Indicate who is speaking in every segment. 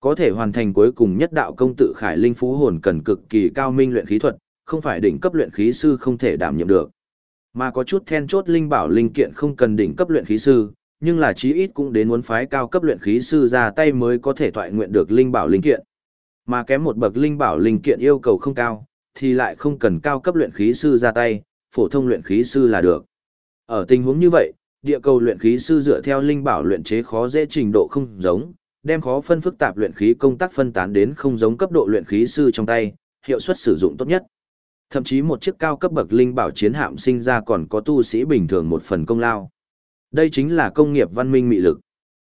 Speaker 1: Có thể hoàn thành cuối cùng nhất đạo công tự khải linh phú hồn cần cực kỳ cao minh luyện khí thuật, không phải đỉnh cấp luyện khí sư không thể đảm nhiệm được. Mà có chút then chốt linh bảo linh kiện không cần đỉnh cấp luyện khí sư, nhưng là chí ít cũng đến muốn phái cao cấp luyện khí sư ra tay mới có thể thoại nguyện được linh bảo linh kiện. Mà kém một bậc linh bảo linh kiện yêu cầu không cao, thì lại không cần cao cấp luyện khí sư ra tay, phổ thông luyện khí sư là được. Ở tình huống như vậy, địa cầu luyện khí sư dựa theo linh bảo luyện chế khó dễ trình độ không giống, đem khó phân phức tạp luyện khí công tác phân tán đến không giống cấp độ luyện khí sư trong tay, hiệu suất sử dụng tốt nhất. Thậm chí một chiếc cao cấp bậc linh bảo chiến hạm sinh ra còn có tu sĩ bình thường một phần công lao. Đây chính là công nghiệp văn minh mị lực.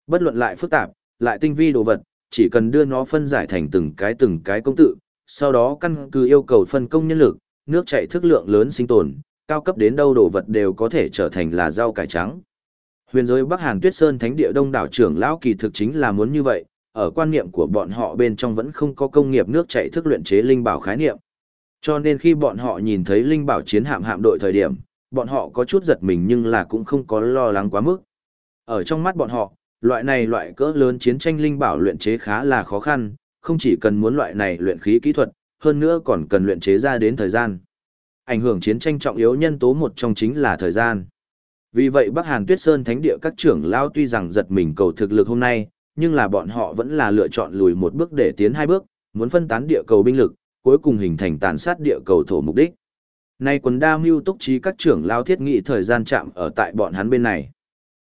Speaker 1: Bất luận lại phức tạp, lại tinh vi đồ vật, chỉ cần đưa nó phân giải thành từng cái từng cái công tự, sau đó căn cứ yêu cầu phân công nhân lực, nước chảy thức lượng lớn sinh tồn, cao cấp đến đâu đồ vật đều có thể trở thành là rau cải trắng. Huyền giới Bắc Hàn Tuyết Sơn Thánh địa Đông đảo trưởng lão kỳ thực chính là muốn như vậy, ở quan niệm của bọn họ bên trong vẫn không có công nghiệp nước chảy thức luyện chế linh bảo khái niệm. Cho nên khi bọn họ nhìn thấy linh bảo chiến hạm hạm đội thời điểm, bọn họ có chút giật mình nhưng là cũng không có lo lắng quá mức. Ở trong mắt bọn họ, loại này loại cỡ lớn chiến tranh linh bảo luyện chế khá là khó khăn, không chỉ cần muốn loại này luyện khí kỹ thuật, hơn nữa còn cần luyện chế ra đến thời gian. Ảnh hưởng chiến tranh trọng yếu nhân tố một trong chính là thời gian. Vì vậy Bắc Hàn Tuyết Sơn Thánh địa các trưởng lao tuy rằng giật mình cầu thực lực hôm nay, nhưng là bọn họ vẫn là lựa chọn lùi một bước để tiến hai bước, muốn phân tán địa cầu binh lực, cuối cùng hình thành tàn sát địa cầu thổ mục đích. Nay quần đa mưu túc trí các trưởng lao thiết nghị thời gian chạm ở tại bọn hắn bên này.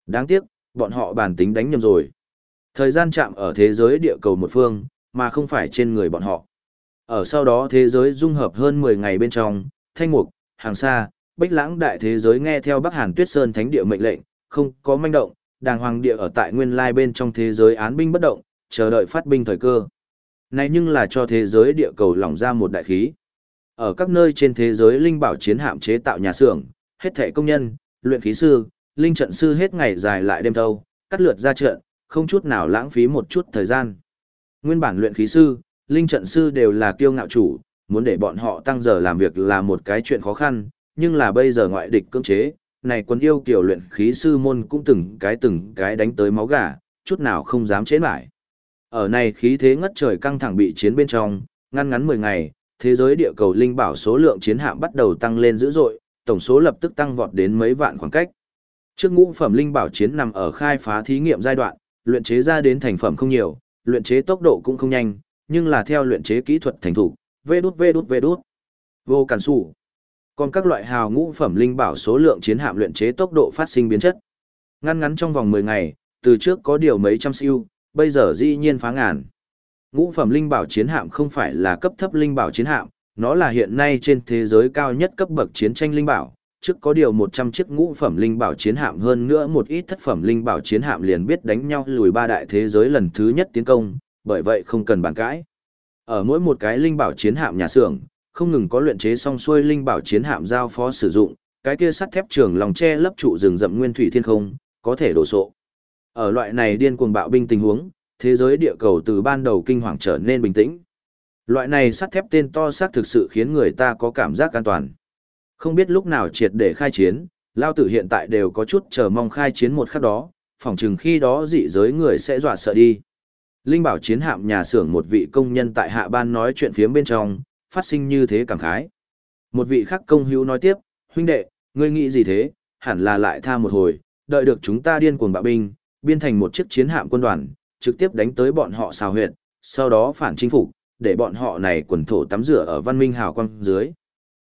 Speaker 1: Đáng tiếc, bọn họ bản tính đánh nhầm rồi. Thời gian chạm ở thế giới địa cầu một phương, mà không phải trên người bọn họ. Ở sau đó thế giới dung hợp hơn 10 ngày bên trong, thanh mục, hàng xa, bách lãng đại thế giới nghe theo Bắc Hàn Tuyết Sơn Thánh địa mệnh lệnh, không có manh động, đàng hoàng địa ở tại nguyên lai bên trong thế giới án binh bất động, chờ đợi phát binh thời cơ. Này nhưng là cho thế giới địa cầu lỏng ra một đại khí. Ở các nơi trên thế giới linh bảo chiến hạm chế tạo nhà xưởng, hết thảy công nhân, luyện khí sư, linh trận sư hết ngày dài lại đêm thâu, cắt lượt ra trận, không chút nào lãng phí một chút thời gian. Nguyên bản luyện khí sư, linh trận sư đều là kiêu ngạo chủ, muốn để bọn họ tăng giờ làm việc là một cái chuyện khó khăn, nhưng là bây giờ ngoại địch cưỡng chế, này quân yêu kiểu luyện khí sư môn cũng từng cái từng cái đánh tới máu gà, chút nào không dám chế lại. Ở này khí thế ngất trời căng thẳng bị chiến bên trong, ngăn ngắn 10 ngày, thế giới địa cầu linh bảo số lượng chiến hạm bắt đầu tăng lên dữ dội, tổng số lập tức tăng vọt đến mấy vạn khoảng cách. Trước ngũ phẩm linh bảo chiến nằm ở khai phá thí nghiệm giai đoạn, luyện chế ra đến thành phẩm không nhiều, luyện chế tốc độ cũng không nhanh, nhưng là theo luyện chế kỹ thuật thành thủ, vê đút vê đút vê đút. Vô cản sủ. Còn các loại hào ngũ phẩm linh bảo số lượng chiến hạm luyện chế tốc độ phát sinh biến chất. Ngăn ngắn trong vòng 10 ngày, từ trước có điều mấy trăm siêu, bây giờ dĩ nhiên phá ngàn. Ngũ phẩm linh bảo chiến hạm không phải là cấp thấp linh bảo chiến hạm, nó là hiện nay trên thế giới cao nhất cấp bậc chiến tranh linh bảo. Trước có điều 100 chiếc ngũ phẩm linh bảo chiến hạm hơn nữa một ít thất phẩm linh bảo chiến hạm liền biết đánh nhau lùi ba đại thế giới lần thứ nhất tiến công, bởi vậy không cần bàn cãi. Ở mỗi một cái linh bảo chiến hạm nhà xưởng, không ngừng có luyện chế xong xuôi linh bảo chiến hạm giao phó sử dụng, cái kia sắt thép trường lòng che lấp trụ rừng rậm nguyên thủy thiên không, có thể đổ sộ. Ở loại này điên cuồng bạo binh tình huống, thế giới địa cầu từ ban đầu kinh hoàng trở nên bình tĩnh. Loại này sắt thép tên to xác thực sự khiến người ta có cảm giác an toàn. Không biết lúc nào triệt để khai chiến, Lao tử hiện tại đều có chút chờ mong khai chiến một khắc đó, phỏng chừng khi đó dị giới người sẽ dọa sợ đi. Linh bảo chiến hạm nhà xưởng một vị công nhân tại hạ ban nói chuyện phía bên trong, phát sinh như thế cảm khái. Một vị khắc công hữu nói tiếp, huynh đệ, ngươi nghĩ gì thế, hẳn là lại tha một hồi, đợi được chúng ta điên cuồng bạo binh, biên thành một chiếc chiến hạm quân đoàn, trực tiếp đánh tới bọn họ xào huyệt, sau đó phản chính phủ, để bọn họ này quần thổ tắm rửa ở văn minh hào quang dưới.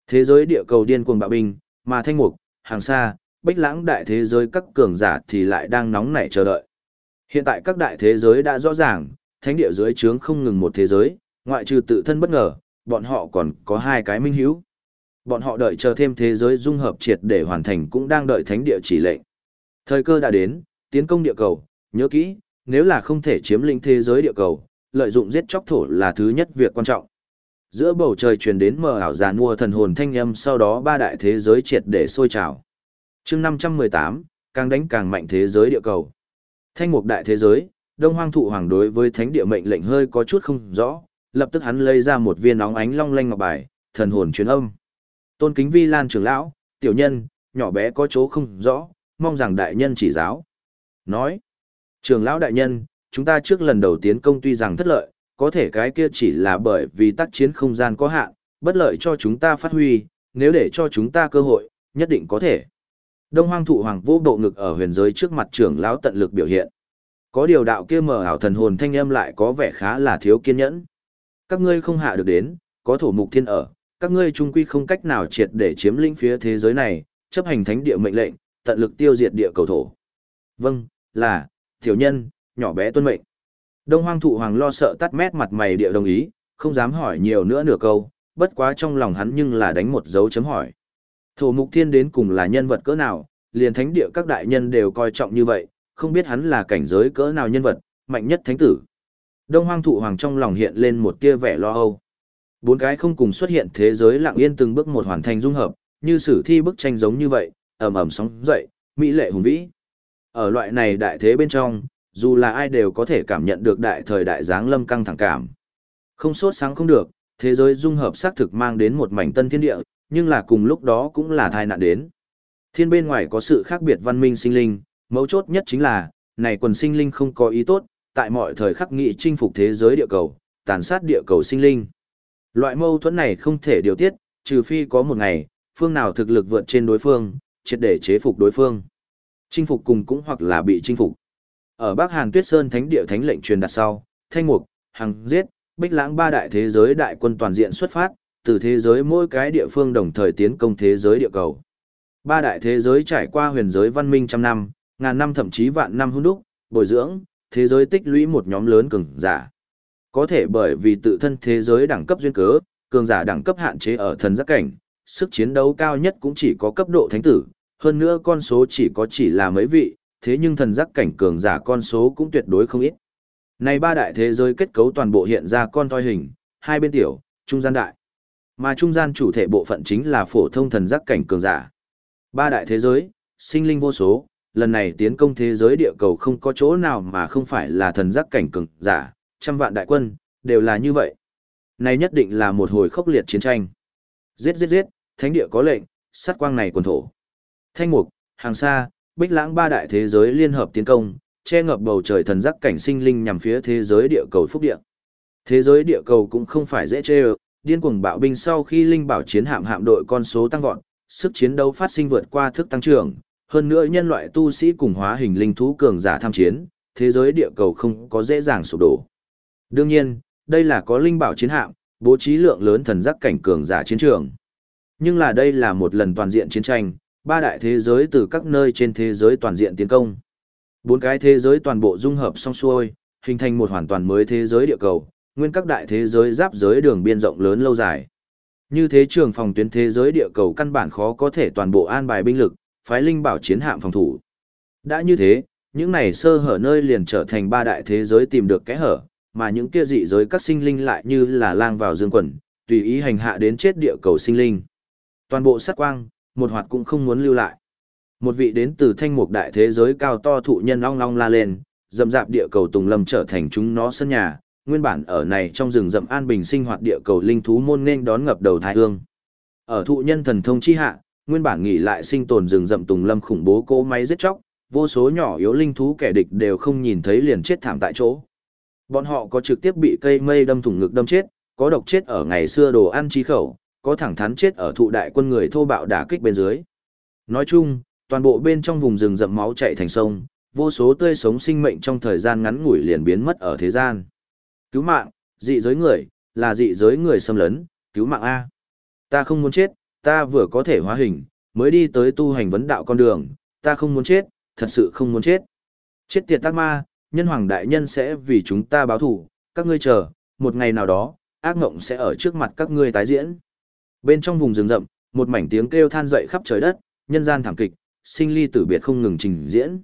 Speaker 1: Thế giới địa cầu điên cuồng bạo binh, mà thanh mục, hàng xa, bách lãng đại thế giới các cường giả thì lại đang nóng nảy chờ đợi. Hiện tại các đại thế giới đã rõ ràng, thánh địa dưới trướng không ngừng một thế giới, ngoại trừ tự thân bất ngờ, bọn họ còn có hai cái minh hữu, Bọn họ đợi chờ thêm thế giới dung hợp triệt để hoàn thành cũng đang đợi thánh địa chỉ lệnh. Thời cơ đã đến, tiến công địa cầu, nhớ kỹ, nếu là không thể chiếm lĩnh thế giới địa cầu, lợi dụng giết chóc thổ là thứ nhất việc quan trọng. Giữa bầu trời truyền đến mờ ảo giàn mua thần hồn thanh âm sau đó ba đại thế giới triệt để sôi trào. chương 518, càng đánh càng mạnh thế giới địa cầu. Thanh mục đại thế giới, Đông Hoang thụ hoàng đối với thánh địa mệnh lệnh hơi có chút không rõ, lập tức hắn lấy ra một viên óng ánh long lanh ngọc bài, thần hồn truyền âm. Tôn kính vi lan trưởng lão, tiểu nhân, nhỏ bé có chỗ không rõ, mong rằng đại nhân chỉ giáo. Nói, trưởng lão đại nhân, chúng ta trước lần đầu tiến công tuy rằng thất lợi, có thể cái kia chỉ là bởi vì tác chiến không gian có hạn, bất lợi cho chúng ta phát huy, nếu để cho chúng ta cơ hội, nhất định có thể. Đông Hoang Thụ Hoàng vô độ ngực ở huyền giới trước mặt trưởng lão tận lực biểu hiện. Có điều đạo kia mở ảo thần hồn thanh âm lại có vẻ khá là thiếu kiên nhẫn. Các ngươi không hạ được đến, có thổ mục thiên ở, các ngươi trung quy không cách nào triệt để chiếm lĩnh phía thế giới này, chấp hành thánh địa mệnh lệnh, tận lực tiêu diệt địa cầu thổ. Vâng, là, tiểu nhân, nhỏ bé tuân mệnh. Đông Hoang Thụ Hoàng lo sợ tắt mét mặt mày địa đồng ý, không dám hỏi nhiều nữa nửa câu, bất quá trong lòng hắn nhưng là đánh một dấu chấm hỏi. Thổ mục thiên đến cùng là nhân vật cỡ nào, liền thánh địa các đại nhân đều coi trọng như vậy, không biết hắn là cảnh giới cỡ nào nhân vật, mạnh nhất thánh tử. Đông hoang thụ hoàng trong lòng hiện lên một tia vẻ lo âu. Bốn cái không cùng xuất hiện thế giới lặng yên từng bước một hoàn thành dung hợp, như sử thi bức tranh giống như vậy, ầm ầm sóng dậy, mỹ lệ hùng vĩ. Ở loại này đại thế bên trong, dù là ai đều có thể cảm nhận được đại thời đại giáng lâm căng thẳng cảm. Không sốt sáng không được, thế giới dung hợp xác thực mang đến một mảnh tân thiên địa, nhưng là cùng lúc đó cũng là thai nạn đến. Thiên bên ngoài có sự khác biệt văn minh sinh linh, mấu chốt nhất chính là, này quần sinh linh không có ý tốt, tại mọi thời khắc nghị chinh phục thế giới địa cầu, tàn sát địa cầu sinh linh. Loại mâu thuẫn này không thể điều tiết, trừ phi có một ngày, phương nào thực lực vượt trên đối phương, triệt để chế phục đối phương. Chinh phục cùng cũng hoặc là bị chinh phục. Ở Bắc Hàn Tuyết Sơn Thánh địa thánh lệnh truyền đặt sau, Thanh Mục, Hằng giết, Bích Lãng ba đại thế giới đại quân toàn diện xuất phát, từ thế giới mỗi cái địa phương đồng thời tiến công thế giới địa cầu. Ba đại thế giới trải qua huyền giới văn minh trăm năm, ngàn năm thậm chí vạn năm hôn đúc, bồi dưỡng, thế giới tích lũy một nhóm lớn cường giả. Có thể bởi vì tự thân thế giới đẳng cấp duyên cớ, cường giả đẳng cấp hạn chế ở thần giác cảnh, sức chiến đấu cao nhất cũng chỉ có cấp độ thánh tử, hơn nữa con số chỉ có chỉ là mấy vị, thế nhưng thần giác cảnh cường giả con số cũng tuyệt đối không ít. Này ba đại thế giới kết cấu toàn bộ hiện ra con toi hình, hai bên tiểu, trung gian đại. Mà trung gian chủ thể bộ phận chính là phổ thông thần giác cảnh cường giả. Ba đại thế giới, sinh linh vô số, lần này tiến công thế giới địa cầu không có chỗ nào mà không phải là thần giác cảnh cường giả, trăm vạn đại quân, đều là như vậy. Này nhất định là một hồi khốc liệt chiến tranh. Giết giết giết, thánh địa có lệnh, sát quang này quần thổ. Thanh mục, hàng xa, bích lãng ba đại thế giới liên hợp tiến công, che ngập bầu trời thần giác cảnh sinh linh nhằm phía thế giới địa cầu phúc địa. Thế giới địa cầu cũng không phải dễ chê điên cuồng bạo binh sau khi linh bảo chiến hạm hạm đội con số tăng vọt, sức chiến đấu phát sinh vượt qua thức tăng trưởng, hơn nữa nhân loại tu sĩ cùng hóa hình linh thú cường giả tham chiến, thế giới địa cầu không có dễ dàng sụp đổ. Đương nhiên, đây là có linh bảo chiến hạm, bố trí lượng lớn thần giác cảnh cường giả chiến trường. Nhưng là đây là một lần toàn diện chiến tranh, ba đại thế giới từ các nơi trên thế giới toàn diện tiến công. Bốn cái thế giới toàn bộ dung hợp xong xuôi, hình thành một hoàn toàn mới thế giới địa cầu, nguyên các đại thế giới giáp giới đường biên rộng lớn lâu dài. Như thế trường phòng tuyến thế giới địa cầu căn bản khó có thể toàn bộ an bài binh lực, phái linh bảo chiến hạm phòng thủ. Đã như thế, những này sơ hở nơi liền trở thành ba đại thế giới tìm được kẽ hở, mà những kia dị giới các sinh linh lại như là lang vào dương quần, tùy ý hành hạ đến chết địa cầu sinh linh. Toàn bộ sát quang, một hoạt cũng không muốn lưu lại. Một vị đến từ thanh mục đại thế giới cao to thụ nhân long long la lên, dầm dạp địa cầu tùng lâm trở thành chúng nó sân nhà, nguyên bản ở này trong rừng rậm an bình sinh hoạt địa cầu linh thú môn nên đón ngập đầu thái hương. Ở thụ nhân thần thông chi hạ, nguyên bản nghỉ lại sinh tồn rừng rậm tùng lâm khủng bố cỗ máy giết chóc, vô số nhỏ yếu linh thú kẻ địch đều không nhìn thấy liền chết thảm tại chỗ. Bọn họ có trực tiếp bị cây mây đâm thủng ngực đâm chết, có độc chết ở ngày xưa đồ ăn chi khẩu, có thẳng thắn chết ở thụ đại quân người thô bạo đả kích bên dưới. Nói chung, toàn bộ bên trong vùng rừng rậm máu chảy thành sông, vô số tươi sống sinh mệnh trong thời gian ngắn ngủi liền biến mất ở thế gian. Cứu mạng, dị giới người, là dị giới người xâm lấn, cứu mạng A. Ta không muốn chết, ta vừa có thể hóa hình, mới đi tới tu hành vấn đạo con đường, ta không muốn chết, thật sự không muốn chết. Chết tiệt tác ma, nhân hoàng đại nhân sẽ vì chúng ta báo thủ, các ngươi chờ, một ngày nào đó, ác ngộng sẽ ở trước mặt các ngươi tái diễn. Bên trong vùng rừng rậm, một mảnh tiếng kêu than dậy khắp trời đất, nhân gian thảm kịch, sinh ly tử biệt không ngừng trình diễn.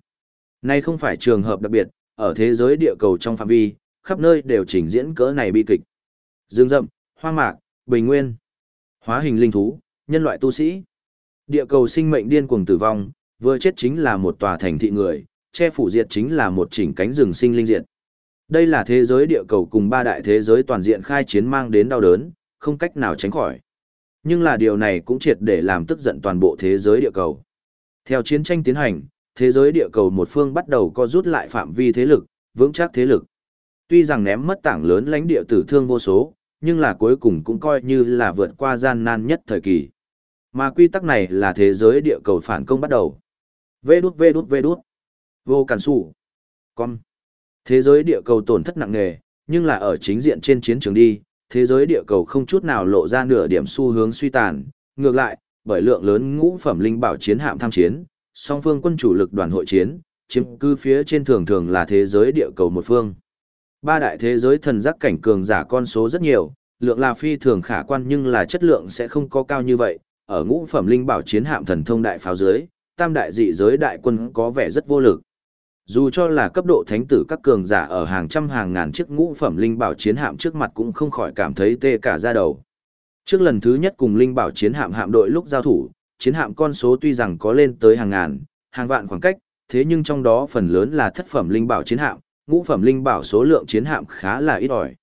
Speaker 1: Nay không phải trường hợp đặc biệt, ở thế giới địa cầu trong phạm vi, khắp nơi đều trình diễn cỡ này bi kịch. Dương rậm, hoang mạc, bình nguyên, hóa hình linh thú, nhân loại tu sĩ. Địa cầu sinh mệnh điên cuồng tử vong, vừa chết chính là một tòa thành thị người, che phủ diệt chính là một chỉnh cánh rừng sinh linh diệt. Đây là thế giới địa cầu cùng ba đại thế giới toàn diện khai chiến mang đến đau đớn, không cách nào tránh khỏi. Nhưng là điều này cũng triệt để làm tức giận toàn bộ thế giới địa cầu. Theo chiến tranh tiến hành, thế giới địa cầu một phương bắt đầu co rút lại phạm vi thế lực, vững chắc thế lực. Tuy rằng ném mất tảng lớn lãnh địa tử thương vô số, nhưng là cuối cùng cũng coi như là vượt qua gian nan nhất thời kỳ. Mà quy tắc này là thế giới địa cầu phản công bắt đầu. Vê đút vê đút vê đút. Vô cản sủ. Con. Thế giới địa cầu tổn thất nặng nề, nhưng là ở chính diện trên chiến trường đi, thế giới địa cầu không chút nào lộ ra nửa điểm xu hướng suy tàn. Ngược lại, bởi lượng lớn ngũ phẩm linh bảo chiến hạm tham chiến, song phương quân chủ lực đoàn hội chiến, chiếm cư phía trên thường thường là thế giới địa cầu một phương. Ba đại thế giới thần giác cảnh cường giả con số rất nhiều, lượng là phi thường khả quan nhưng là chất lượng sẽ không có cao như vậy, ở ngũ phẩm linh bảo chiến hạm thần thông đại pháo dưới, tam đại dị giới đại quân có vẻ rất vô lực. Dù cho là cấp độ thánh tử các cường giả ở hàng trăm hàng ngàn chiếc ngũ phẩm linh bảo chiến hạm trước mặt cũng không khỏi cảm thấy tê cả da đầu. Trước lần thứ nhất cùng linh bảo chiến hạm hạm đội lúc giao thủ, chiến hạm con số tuy rằng có lên tới hàng ngàn, hàng vạn khoảng cách, thế nhưng trong đó phần lớn là thất phẩm linh bảo chiến hạm, ngũ phẩm linh bảo số lượng chiến hạm khá là ít ỏi.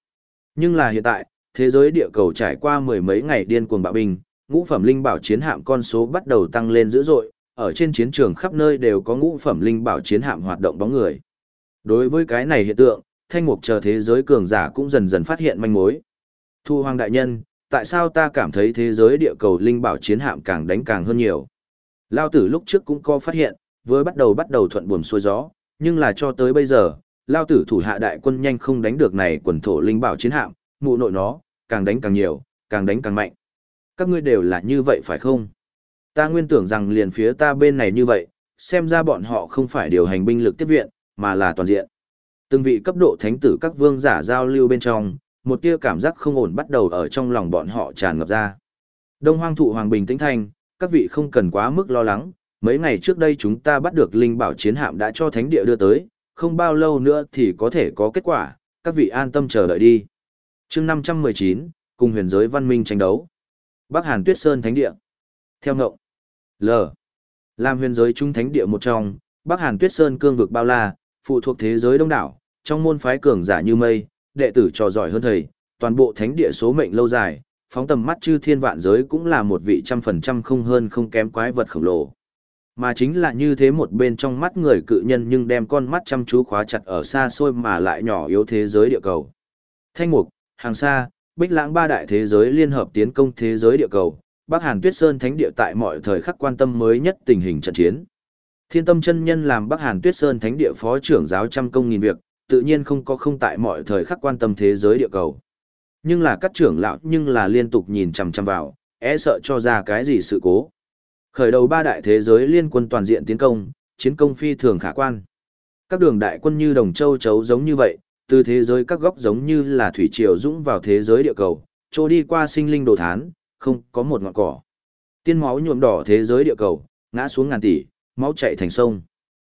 Speaker 1: Nhưng là hiện tại, thế giới địa cầu trải qua mười mấy ngày điên cuồng bạo binh, ngũ phẩm linh bảo chiến hạm con số bắt đầu tăng lên dữ dội, ở trên chiến trường khắp nơi đều có ngũ phẩm linh bảo chiến hạm hoạt động bóng người. Đối với cái này hiện tượng, thanh mục chờ thế giới cường giả cũng dần dần phát hiện manh mối. Thu hoàng đại nhân, tại sao ta cảm thấy thế giới địa cầu linh bảo chiến hạm càng đánh càng hơn nhiều? Lao tử lúc trước cũng có phát hiện, vừa bắt đầu bắt đầu thuận buồm xuôi gió, nhưng là cho tới bây giờ, Lao tử thủ hạ đại quân nhanh không đánh được này quần thổ linh bảo chiến hạm, mụ nội nó, càng đánh càng nhiều, càng đánh càng mạnh. Các ngươi đều là như vậy phải không? Ta nguyên tưởng rằng liền phía ta bên này như vậy, xem ra bọn họ không phải điều hành binh lực tiếp viện, mà là toàn diện. Từng vị cấp độ thánh tử các vương giả giao lưu bên trong, một tia cảm giác không ổn bắt đầu ở trong lòng bọn họ tràn ngập ra. Đông hoang thụ hoàng bình tĩnh thành các vị không cần quá mức lo lắng, mấy ngày trước đây chúng ta bắt được linh bảo chiến hạm đã cho thánh địa đưa tới, không bao lâu nữa thì có thể có kết quả, các vị an tâm chờ đợi đi. chương 519, cùng huyền giới văn minh tranh đấu. Bắc Hàn Tuyết Sơn Thánh Địa. Theo ngộng. L. Làm huyền giới trung thánh địa một trong, Bắc Hàn Tuyết Sơn cương vực bao la, phụ thuộc thế giới đông đảo, trong môn phái cường giả như mây, đệ tử trò giỏi hơn thầy, toàn bộ thánh địa số mệnh lâu dài, phóng tầm mắt chư thiên vạn giới cũng là một vị trăm phần trăm không hơn không kém quái vật khổng lồ. Mà chính là như thế một bên trong mắt người cự nhân nhưng đem con mắt chăm chú khóa chặt ở xa xôi mà lại nhỏ yếu thế giới địa cầu. Thanh mục, hàng xa, bích lãng ba đại thế giới liên hợp tiến công thế giới địa cầu, Bắc Hàn Tuyết Sơn Thánh địa tại mọi thời khắc quan tâm mới nhất tình hình trận chiến. Thiên Tâm chân nhân làm Bắc Hàn Tuyết Sơn Thánh địa phó trưởng giáo trăm công nghìn việc, tự nhiên không có không tại mọi thời khắc quan tâm thế giới địa cầu. Nhưng là các trưởng lão nhưng là liên tục nhìn chằm chằm vào, e sợ cho ra cái gì sự cố. Khởi đầu ba đại thế giới liên quân toàn diện tiến công, chiến công phi thường khả quan. Các đường đại quân như đồng châu chấu giống như vậy, từ thế giới các góc giống như là thủy triều dũng vào thế giới địa cầu, trôi đi qua sinh linh đồ thán, không có một ngọn cỏ. Tiên máu nhuộm đỏ thế giới địa cầu, ngã xuống ngàn tỷ, máu chảy thành sông.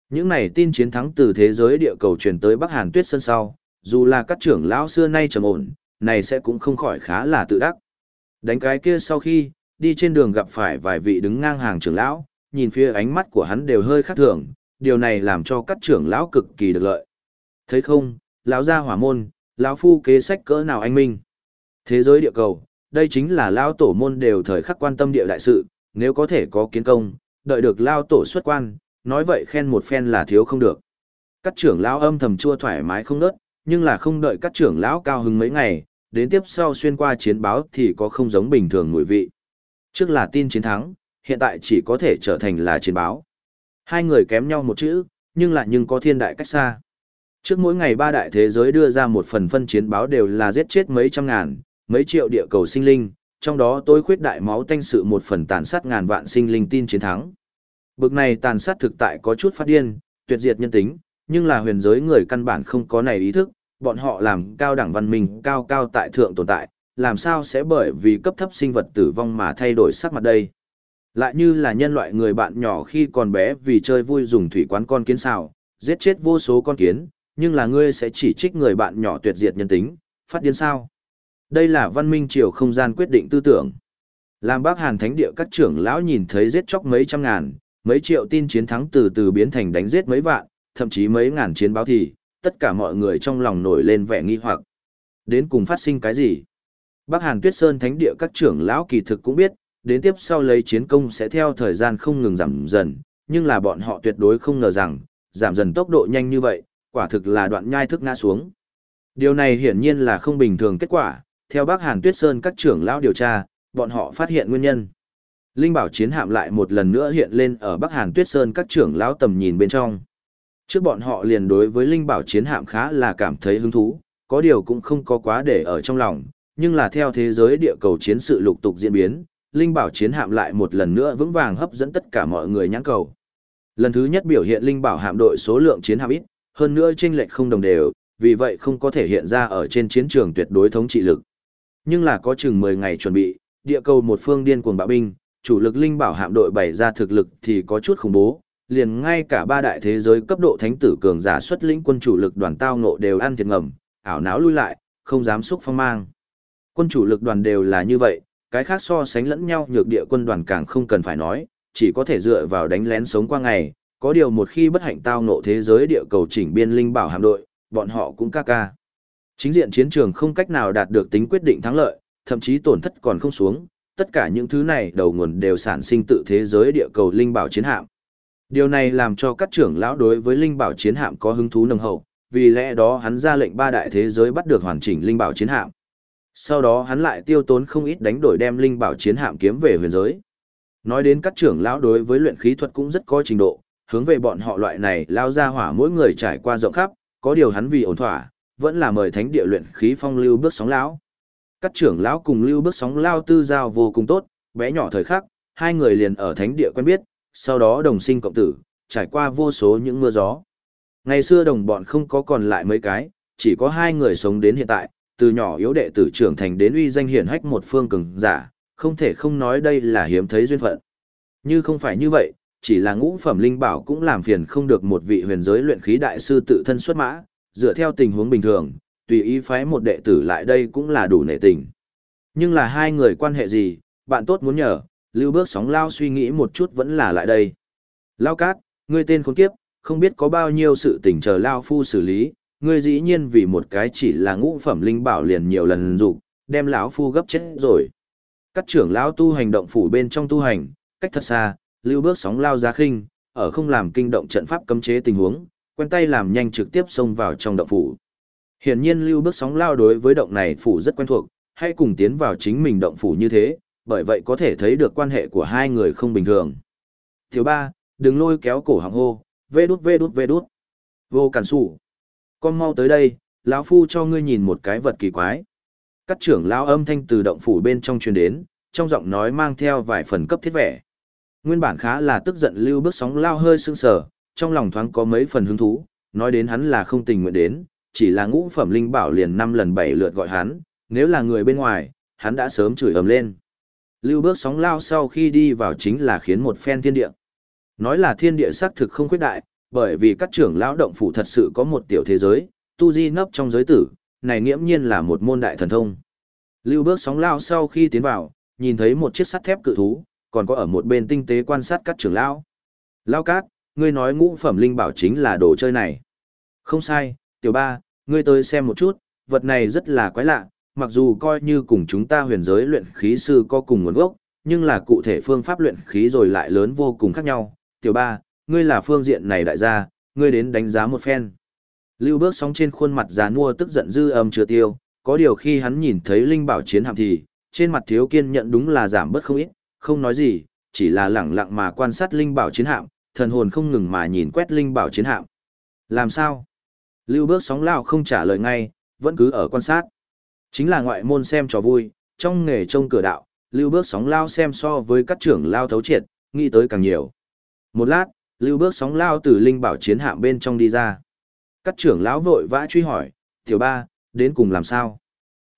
Speaker 1: Những này tin chiến thắng từ thế giới địa cầu truyền tới Bắc Hàn Tuyết Sơn sau, dù là các trưởng lão xưa nay trầm ổn, này sẽ cũng không khỏi khá là tự đắc. Đánh cái kia sau khi, đi trên đường gặp phải vài vị đứng ngang hàng trưởng lão, nhìn phía ánh mắt của hắn đều hơi khác thường, điều này làm cho các trưởng lão cực kỳ được lợi. Thấy không, lão gia hỏa môn, lão phu kế sách cỡ nào anh minh. Thế giới địa cầu, đây chính là lão tổ môn đều thời khắc quan tâm địa đại sự, nếu có thể có kiến công, đợi được lão tổ xuất quan, nói vậy khen một phen là thiếu không được. Các trưởng lão âm thầm chua thoải mái không nớt, nhưng là không đợi các trưởng lão cao hứng mấy ngày, đến tiếp sau xuyên qua chiến báo thì có không giống bình thường mùi vị. Trước là tin chiến thắng, hiện tại chỉ có thể trở thành là chiến báo. Hai người kém nhau một chữ, nhưng lại nhưng có thiên đại cách xa. Trước mỗi ngày ba đại thế giới đưa ra một phần phân chiến báo đều là giết chết mấy trăm ngàn, mấy triệu địa cầu sinh linh, trong đó tôi khuyết đại máu tanh sự một phần tàn sát ngàn vạn sinh linh tin chiến thắng. Bực này tàn sát thực tại có chút phát điên, tuyệt diệt nhân tính, nhưng là huyền giới người căn bản không có này ý thức, bọn họ làm cao đẳng văn minh cao cao tại thượng tồn tại, làm sao sẽ bởi vì cấp thấp sinh vật tử vong mà thay đổi sắc mặt đây. Lại như là nhân loại người bạn nhỏ khi còn bé vì chơi vui dùng thủy quán con kiến xào, giết chết vô số con kiến, nhưng là ngươi sẽ chỉ trích người bạn nhỏ tuyệt diệt nhân tính, phát điên sao. Đây là văn minh chiều không gian quyết định tư tưởng. Làm bác Hàn Thánh địa các trưởng lão nhìn thấy giết chóc mấy trăm ngàn, mấy triệu tin chiến thắng từ từ biến thành đánh giết mấy vạn, thậm chí mấy ngàn chiến báo thì, tất cả mọi người trong lòng nổi lên vẻ nghi hoặc. Đến cùng phát sinh cái gì? Bắc Hàn Tuyết Sơn Thánh địa các trưởng lão kỳ thực cũng biết, đến tiếp sau lấy chiến công sẽ theo thời gian không ngừng giảm dần, nhưng là bọn họ tuyệt đối không ngờ rằng, giảm dần tốc độ nhanh như vậy, quả thực là đoạn nhai thức ngã xuống. Điều này hiển nhiên là không bình thường kết quả, theo Bắc Hàn Tuyết Sơn các trưởng lão điều tra, bọn họ phát hiện nguyên nhân. Linh bảo chiến hạm lại một lần nữa hiện lên ở Bắc Hàn Tuyết Sơn các trưởng lão tầm nhìn bên trong. Trước bọn họ liền đối với Linh bảo chiến hạm khá là cảm thấy hứng thú, có điều cũng không có quá để ở trong lòng, nhưng là theo thế giới địa cầu chiến sự lục tục diễn biến, Linh bảo chiến hạm lại một lần nữa vững vàng hấp dẫn tất cả mọi người nhãn cầu. Lần thứ nhất biểu hiện Linh bảo hạm đội số lượng chiến hạm ít, hơn nữa chênh lệch không đồng đều, vì vậy không có thể hiện ra ở trên chiến trường tuyệt đối thống trị lực. Nhưng là có chừng 10 ngày chuẩn bị, địa cầu một phương điên cuồng bạo binh, chủ lực linh bảo hạm đội bày ra thực lực thì có chút khủng bố, liền ngay cả ba đại thế giới cấp độ thánh tử cường giả xuất lĩnh quân chủ lực đoàn tao ngộ đều ăn thiệt ngầm, ảo não lui lại, không dám xúc phong mang. Quân chủ lực đoàn đều là như vậy, cái khác so sánh lẫn nhau nhược địa quân đoàn càng không cần phải nói, chỉ có thể dựa vào đánh lén sống qua ngày, có điều một khi bất hạnh tao ngộ thế giới địa cầu chỉnh biên linh bảo hạm đội, bọn họ cũng ca ca. Chính diện chiến trường không cách nào đạt được tính quyết định thắng lợi, thậm chí tổn thất còn không xuống, tất cả những thứ này đầu nguồn đều sản sinh tự thế giới địa cầu linh bảo chiến hạm. Điều này làm cho các trưởng lão đối với linh bảo chiến hạm có hứng thú nồng hậu, vì lẽ đó hắn ra lệnh ba đại thế giới bắt được hoàn chỉnh linh bảo chiến hạm. Sau đó hắn lại tiêu tốn không ít đánh đổi đem linh bảo chiến hạm kiếm về huyền giới. Nói đến các trưởng lão đối với luyện khí thuật cũng rất có trình độ, hướng về bọn họ loại này lao ra hỏa mỗi người trải qua rộng khắp, có điều hắn vì ổn thỏa, vẫn là mời thánh địa luyện khí phong lưu bước sóng lão. Các trưởng lão cùng lưu bước sóng lao tư giao vô cùng tốt, bé nhỏ thời khắc, hai người liền ở thánh địa quen biết, sau đó đồng sinh cộng tử, trải qua vô số những mưa gió. Ngày xưa đồng bọn không có còn lại mấy cái, chỉ có hai người sống đến hiện tại, từ nhỏ yếu đệ tử trưởng thành đến uy danh hiển hách một phương cường giả, không thể không nói đây là hiếm thấy duyên phận. Như không phải như vậy, chỉ là ngũ phẩm linh bảo cũng làm phiền không được một vị huyền giới luyện khí đại sư tự thân xuất mã, dựa theo tình huống bình thường, tùy ý phái một đệ tử lại đây cũng là đủ nể tình. Nhưng là hai người quan hệ gì, bạn tốt muốn nhờ, lưu bước sóng lao suy nghĩ một chút vẫn là lại đây. Lao cát, ngươi tên khốn kiếp, không biết có bao nhiêu sự tình chờ Lao phu xử lý, ngươi dĩ nhiên vì một cái chỉ là ngũ phẩm linh bảo liền nhiều lần dục đem lão phu gấp chết rồi. Các trưởng lão tu hành động phủ bên trong tu hành, cách thật xa, lưu bước sóng lao giá khinh, ở không làm kinh động trận pháp cấm chế tình huống, quen tay làm nhanh trực tiếp xông vào trong động phủ. Hiển nhiên lưu bước sóng lao đối với động này phủ rất quen thuộc, hay cùng tiến vào chính mình động phủ như thế, bởi vậy có thể thấy được quan hệ của hai người không bình thường. Thiếu ba, đừng lôi kéo cổ hàng hô, vê đút vê đút vê đút. Vô cản sủ. Con mau tới đây, lão phu cho ngươi nhìn một cái vật kỳ quái. Các trưởng lão âm thanh từ động phủ bên trong truyền đến, trong giọng nói mang theo vài phần cấp thiết vẻ. Nguyên bản khá là tức giận lưu bước sóng lao hơi sưng sờ, trong lòng thoáng có mấy phần hứng thú, nói đến hắn là không tình nguyện đến, chỉ là ngũ phẩm linh bảo liền năm lần bảy lượt gọi hắn, nếu là người bên ngoài, hắn đã sớm chửi ầm lên. Lưu bước sóng lao sau khi đi vào chính là khiến một phen thiên địa. Nói là thiên địa xác thực không khuyết đại, bởi vì các trưởng lão động phủ thật sự có một tiểu thế giới, tu di nấp trong giới tử, này nghiễm nhiên là một môn đại thần thông. Lưu bước sóng lao sau khi tiến vào, nhìn thấy một chiếc sắt thép cự thú, còn có ở một bên tinh tế quan sát các trưởng lão. Lao cát, ngươi nói ngũ phẩm linh bảo chính là đồ chơi này. Không sai, tiểu ba, ngươi tới xem một chút, vật này rất là quái lạ, mặc dù coi như cùng chúng ta huyền giới luyện khí sư có cùng nguồn gốc, nhưng là cụ thể phương pháp luyện khí rồi lại lớn vô cùng khác nhau. Tiểu ba, ngươi là phương diện này đại gia, ngươi đến đánh giá một phen. Lưu bước sóng trên khuôn mặt già nua tức giận dư âm chưa tiêu, có điều khi hắn nhìn thấy linh bảo chiến hạm thì, trên mặt thiếu kiên nhận đúng là giảm bớt không ít, không nói gì, chỉ là lẳng lặng mà quan sát linh bảo chiến hạm, thần hồn không ngừng mà nhìn quét linh bảo chiến hạm. Làm sao? Lưu bước sóng lao không trả lời ngay, vẫn cứ ở quan sát. Chính là ngoại môn xem trò vui, trong nghề trông cửa đạo, lưu bước sóng lao xem so với các trưởng lao thấu triệt, nghĩ tới càng nhiều. Một lát, lưu bước sóng lao từ linh bảo chiến hạm bên trong đi ra. Các trưởng lão vội vã truy hỏi, tiểu ba, đến cùng làm sao?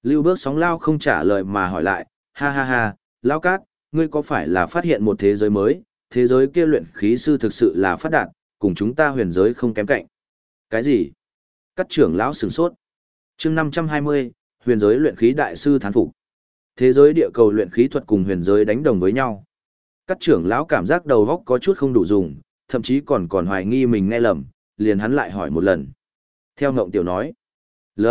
Speaker 1: Lưu bước sóng lao không trả lời mà hỏi lại, ha ha ha, lao cát, ngươi có phải là phát hiện một thế giới mới, thế giới kia luyện khí sư thực sự là phát đạt, cùng chúng ta huyền giới không kém cạnh. Cái gì? Các trưởng lão sửng sốt. chương 520, huyền giới luyện khí đại sư thán phục. Thế giới địa cầu luyện khí thuật cùng huyền giới đánh đồng với nhau. Các trưởng lão cảm giác đầu góc có chút không đủ dùng, thậm chí còn còn hoài nghi mình nghe lầm, liền hắn lại hỏi một lần. Theo ngộng tiểu nói, L.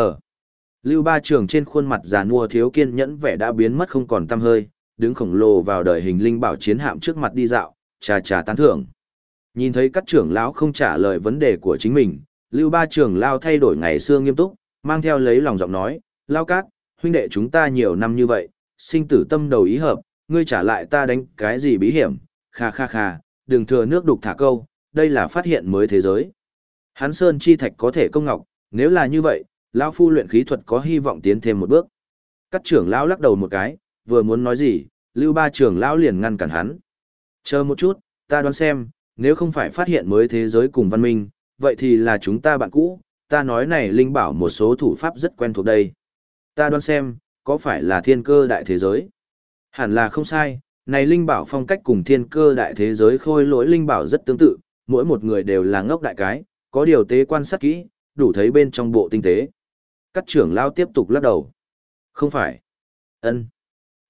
Speaker 1: Lưu ba trường trên khuôn mặt già nua thiếu kiên nhẫn vẻ đã biến mất không còn tăm hơi, đứng khổng lồ vào đời hình linh bảo chiến hạm trước mặt đi dạo, trà trà tán thưởng. Nhìn thấy các trưởng lão không trả lời vấn đề của chính mình, Lưu Ba trưởng lao thay đổi ngày xưa nghiêm túc, mang theo lấy lòng giọng nói, lao cát, huynh đệ chúng ta nhiều năm như vậy, sinh tử tâm đầu ý hợp, ngươi trả lại ta đánh cái gì bí hiểm, kha kha kha, đừng thừa nước đục thả câu, đây là phát hiện mới thế giới. Hắn sơn chi thạch có thể công ngọc, nếu là như vậy, lão phu luyện khí thuật có hy vọng tiến thêm một bước. Các trưởng lão lắc đầu một cái, vừa muốn nói gì, Lưu Ba trưởng lão liền ngăn cản hắn. Chờ một chút, ta đoán xem, nếu không phải phát hiện mới thế giới cùng văn minh, vậy thì là chúng ta bạn cũ, ta nói này linh bảo một số thủ pháp rất quen thuộc đây. Ta đoán xem, có phải là thiên cơ đại thế giới? Hẳn là không sai, này linh bảo phong cách cùng thiên cơ đại thế giới khôi lỗi linh bảo rất tương tự, mỗi một người đều là ngốc đại cái, có điều tế quan sát kỹ, đủ thấy bên trong bộ tinh tế. Các trưởng lao tiếp tục lắc đầu. Không phải. ân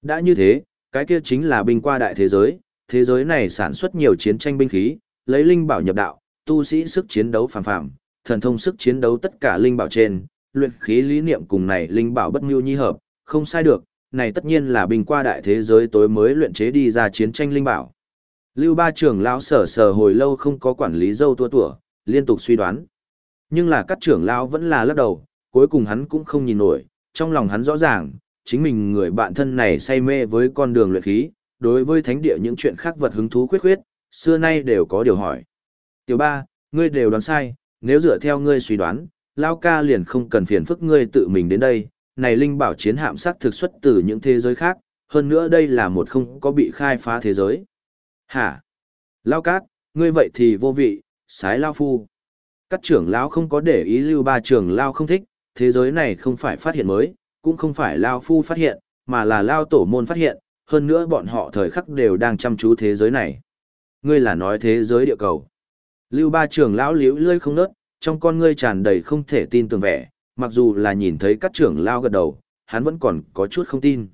Speaker 1: Đã như thế, cái kia chính là binh qua đại thế giới, thế giới này sản xuất nhiều chiến tranh binh khí, lấy linh bảo nhập đạo, tu sĩ sức chiến đấu phàm phàm, thần thông sức chiến đấu tất cả linh bảo trên, luyện khí lý niệm cùng này linh bảo bất nhu nhi hợp, không sai được, này tất nhiên là bình qua đại thế giới tối mới luyện chế đi ra chiến tranh linh bảo. Lưu Ba trưởng lão sở sở hồi lâu không có quản lý dâu tua tủa, liên tục suy đoán. Nhưng là các trưởng lão vẫn là lắc đầu, cuối cùng hắn cũng không nhìn nổi, trong lòng hắn rõ ràng, chính mình người bạn thân này say mê với con đường luyện khí, đối với thánh địa những chuyện khác vật hứng thú khuyết khuyết, xưa nay đều có điều hỏi. Tiểu ba, ngươi đều đoán sai, nếu dựa theo ngươi suy đoán, Lão ca liền không cần phiền phức ngươi tự mình đến đây, này linh bảo chiến hạm sắc thực xuất từ những thế giới khác, hơn nữa đây là một không có bị khai phá thế giới. Hả? Lao cát, ngươi vậy thì vô vị, sái Lao phu. Các trưởng lão không có để ý lưu ba trưởng Lao không thích, thế giới này không phải phát hiện mới, cũng không phải Lao phu phát hiện, mà là Lao tổ môn phát hiện, hơn nữa bọn họ thời khắc đều đang chăm chú thế giới này. Ngươi là nói thế giới địa cầu. Lưu ba trưởng lão liễu lươi không nớt, trong con ngươi tràn đầy không thể tin tưởng vẻ, mặc dù là nhìn thấy các trưởng lao gật đầu, hắn vẫn còn có chút không tin.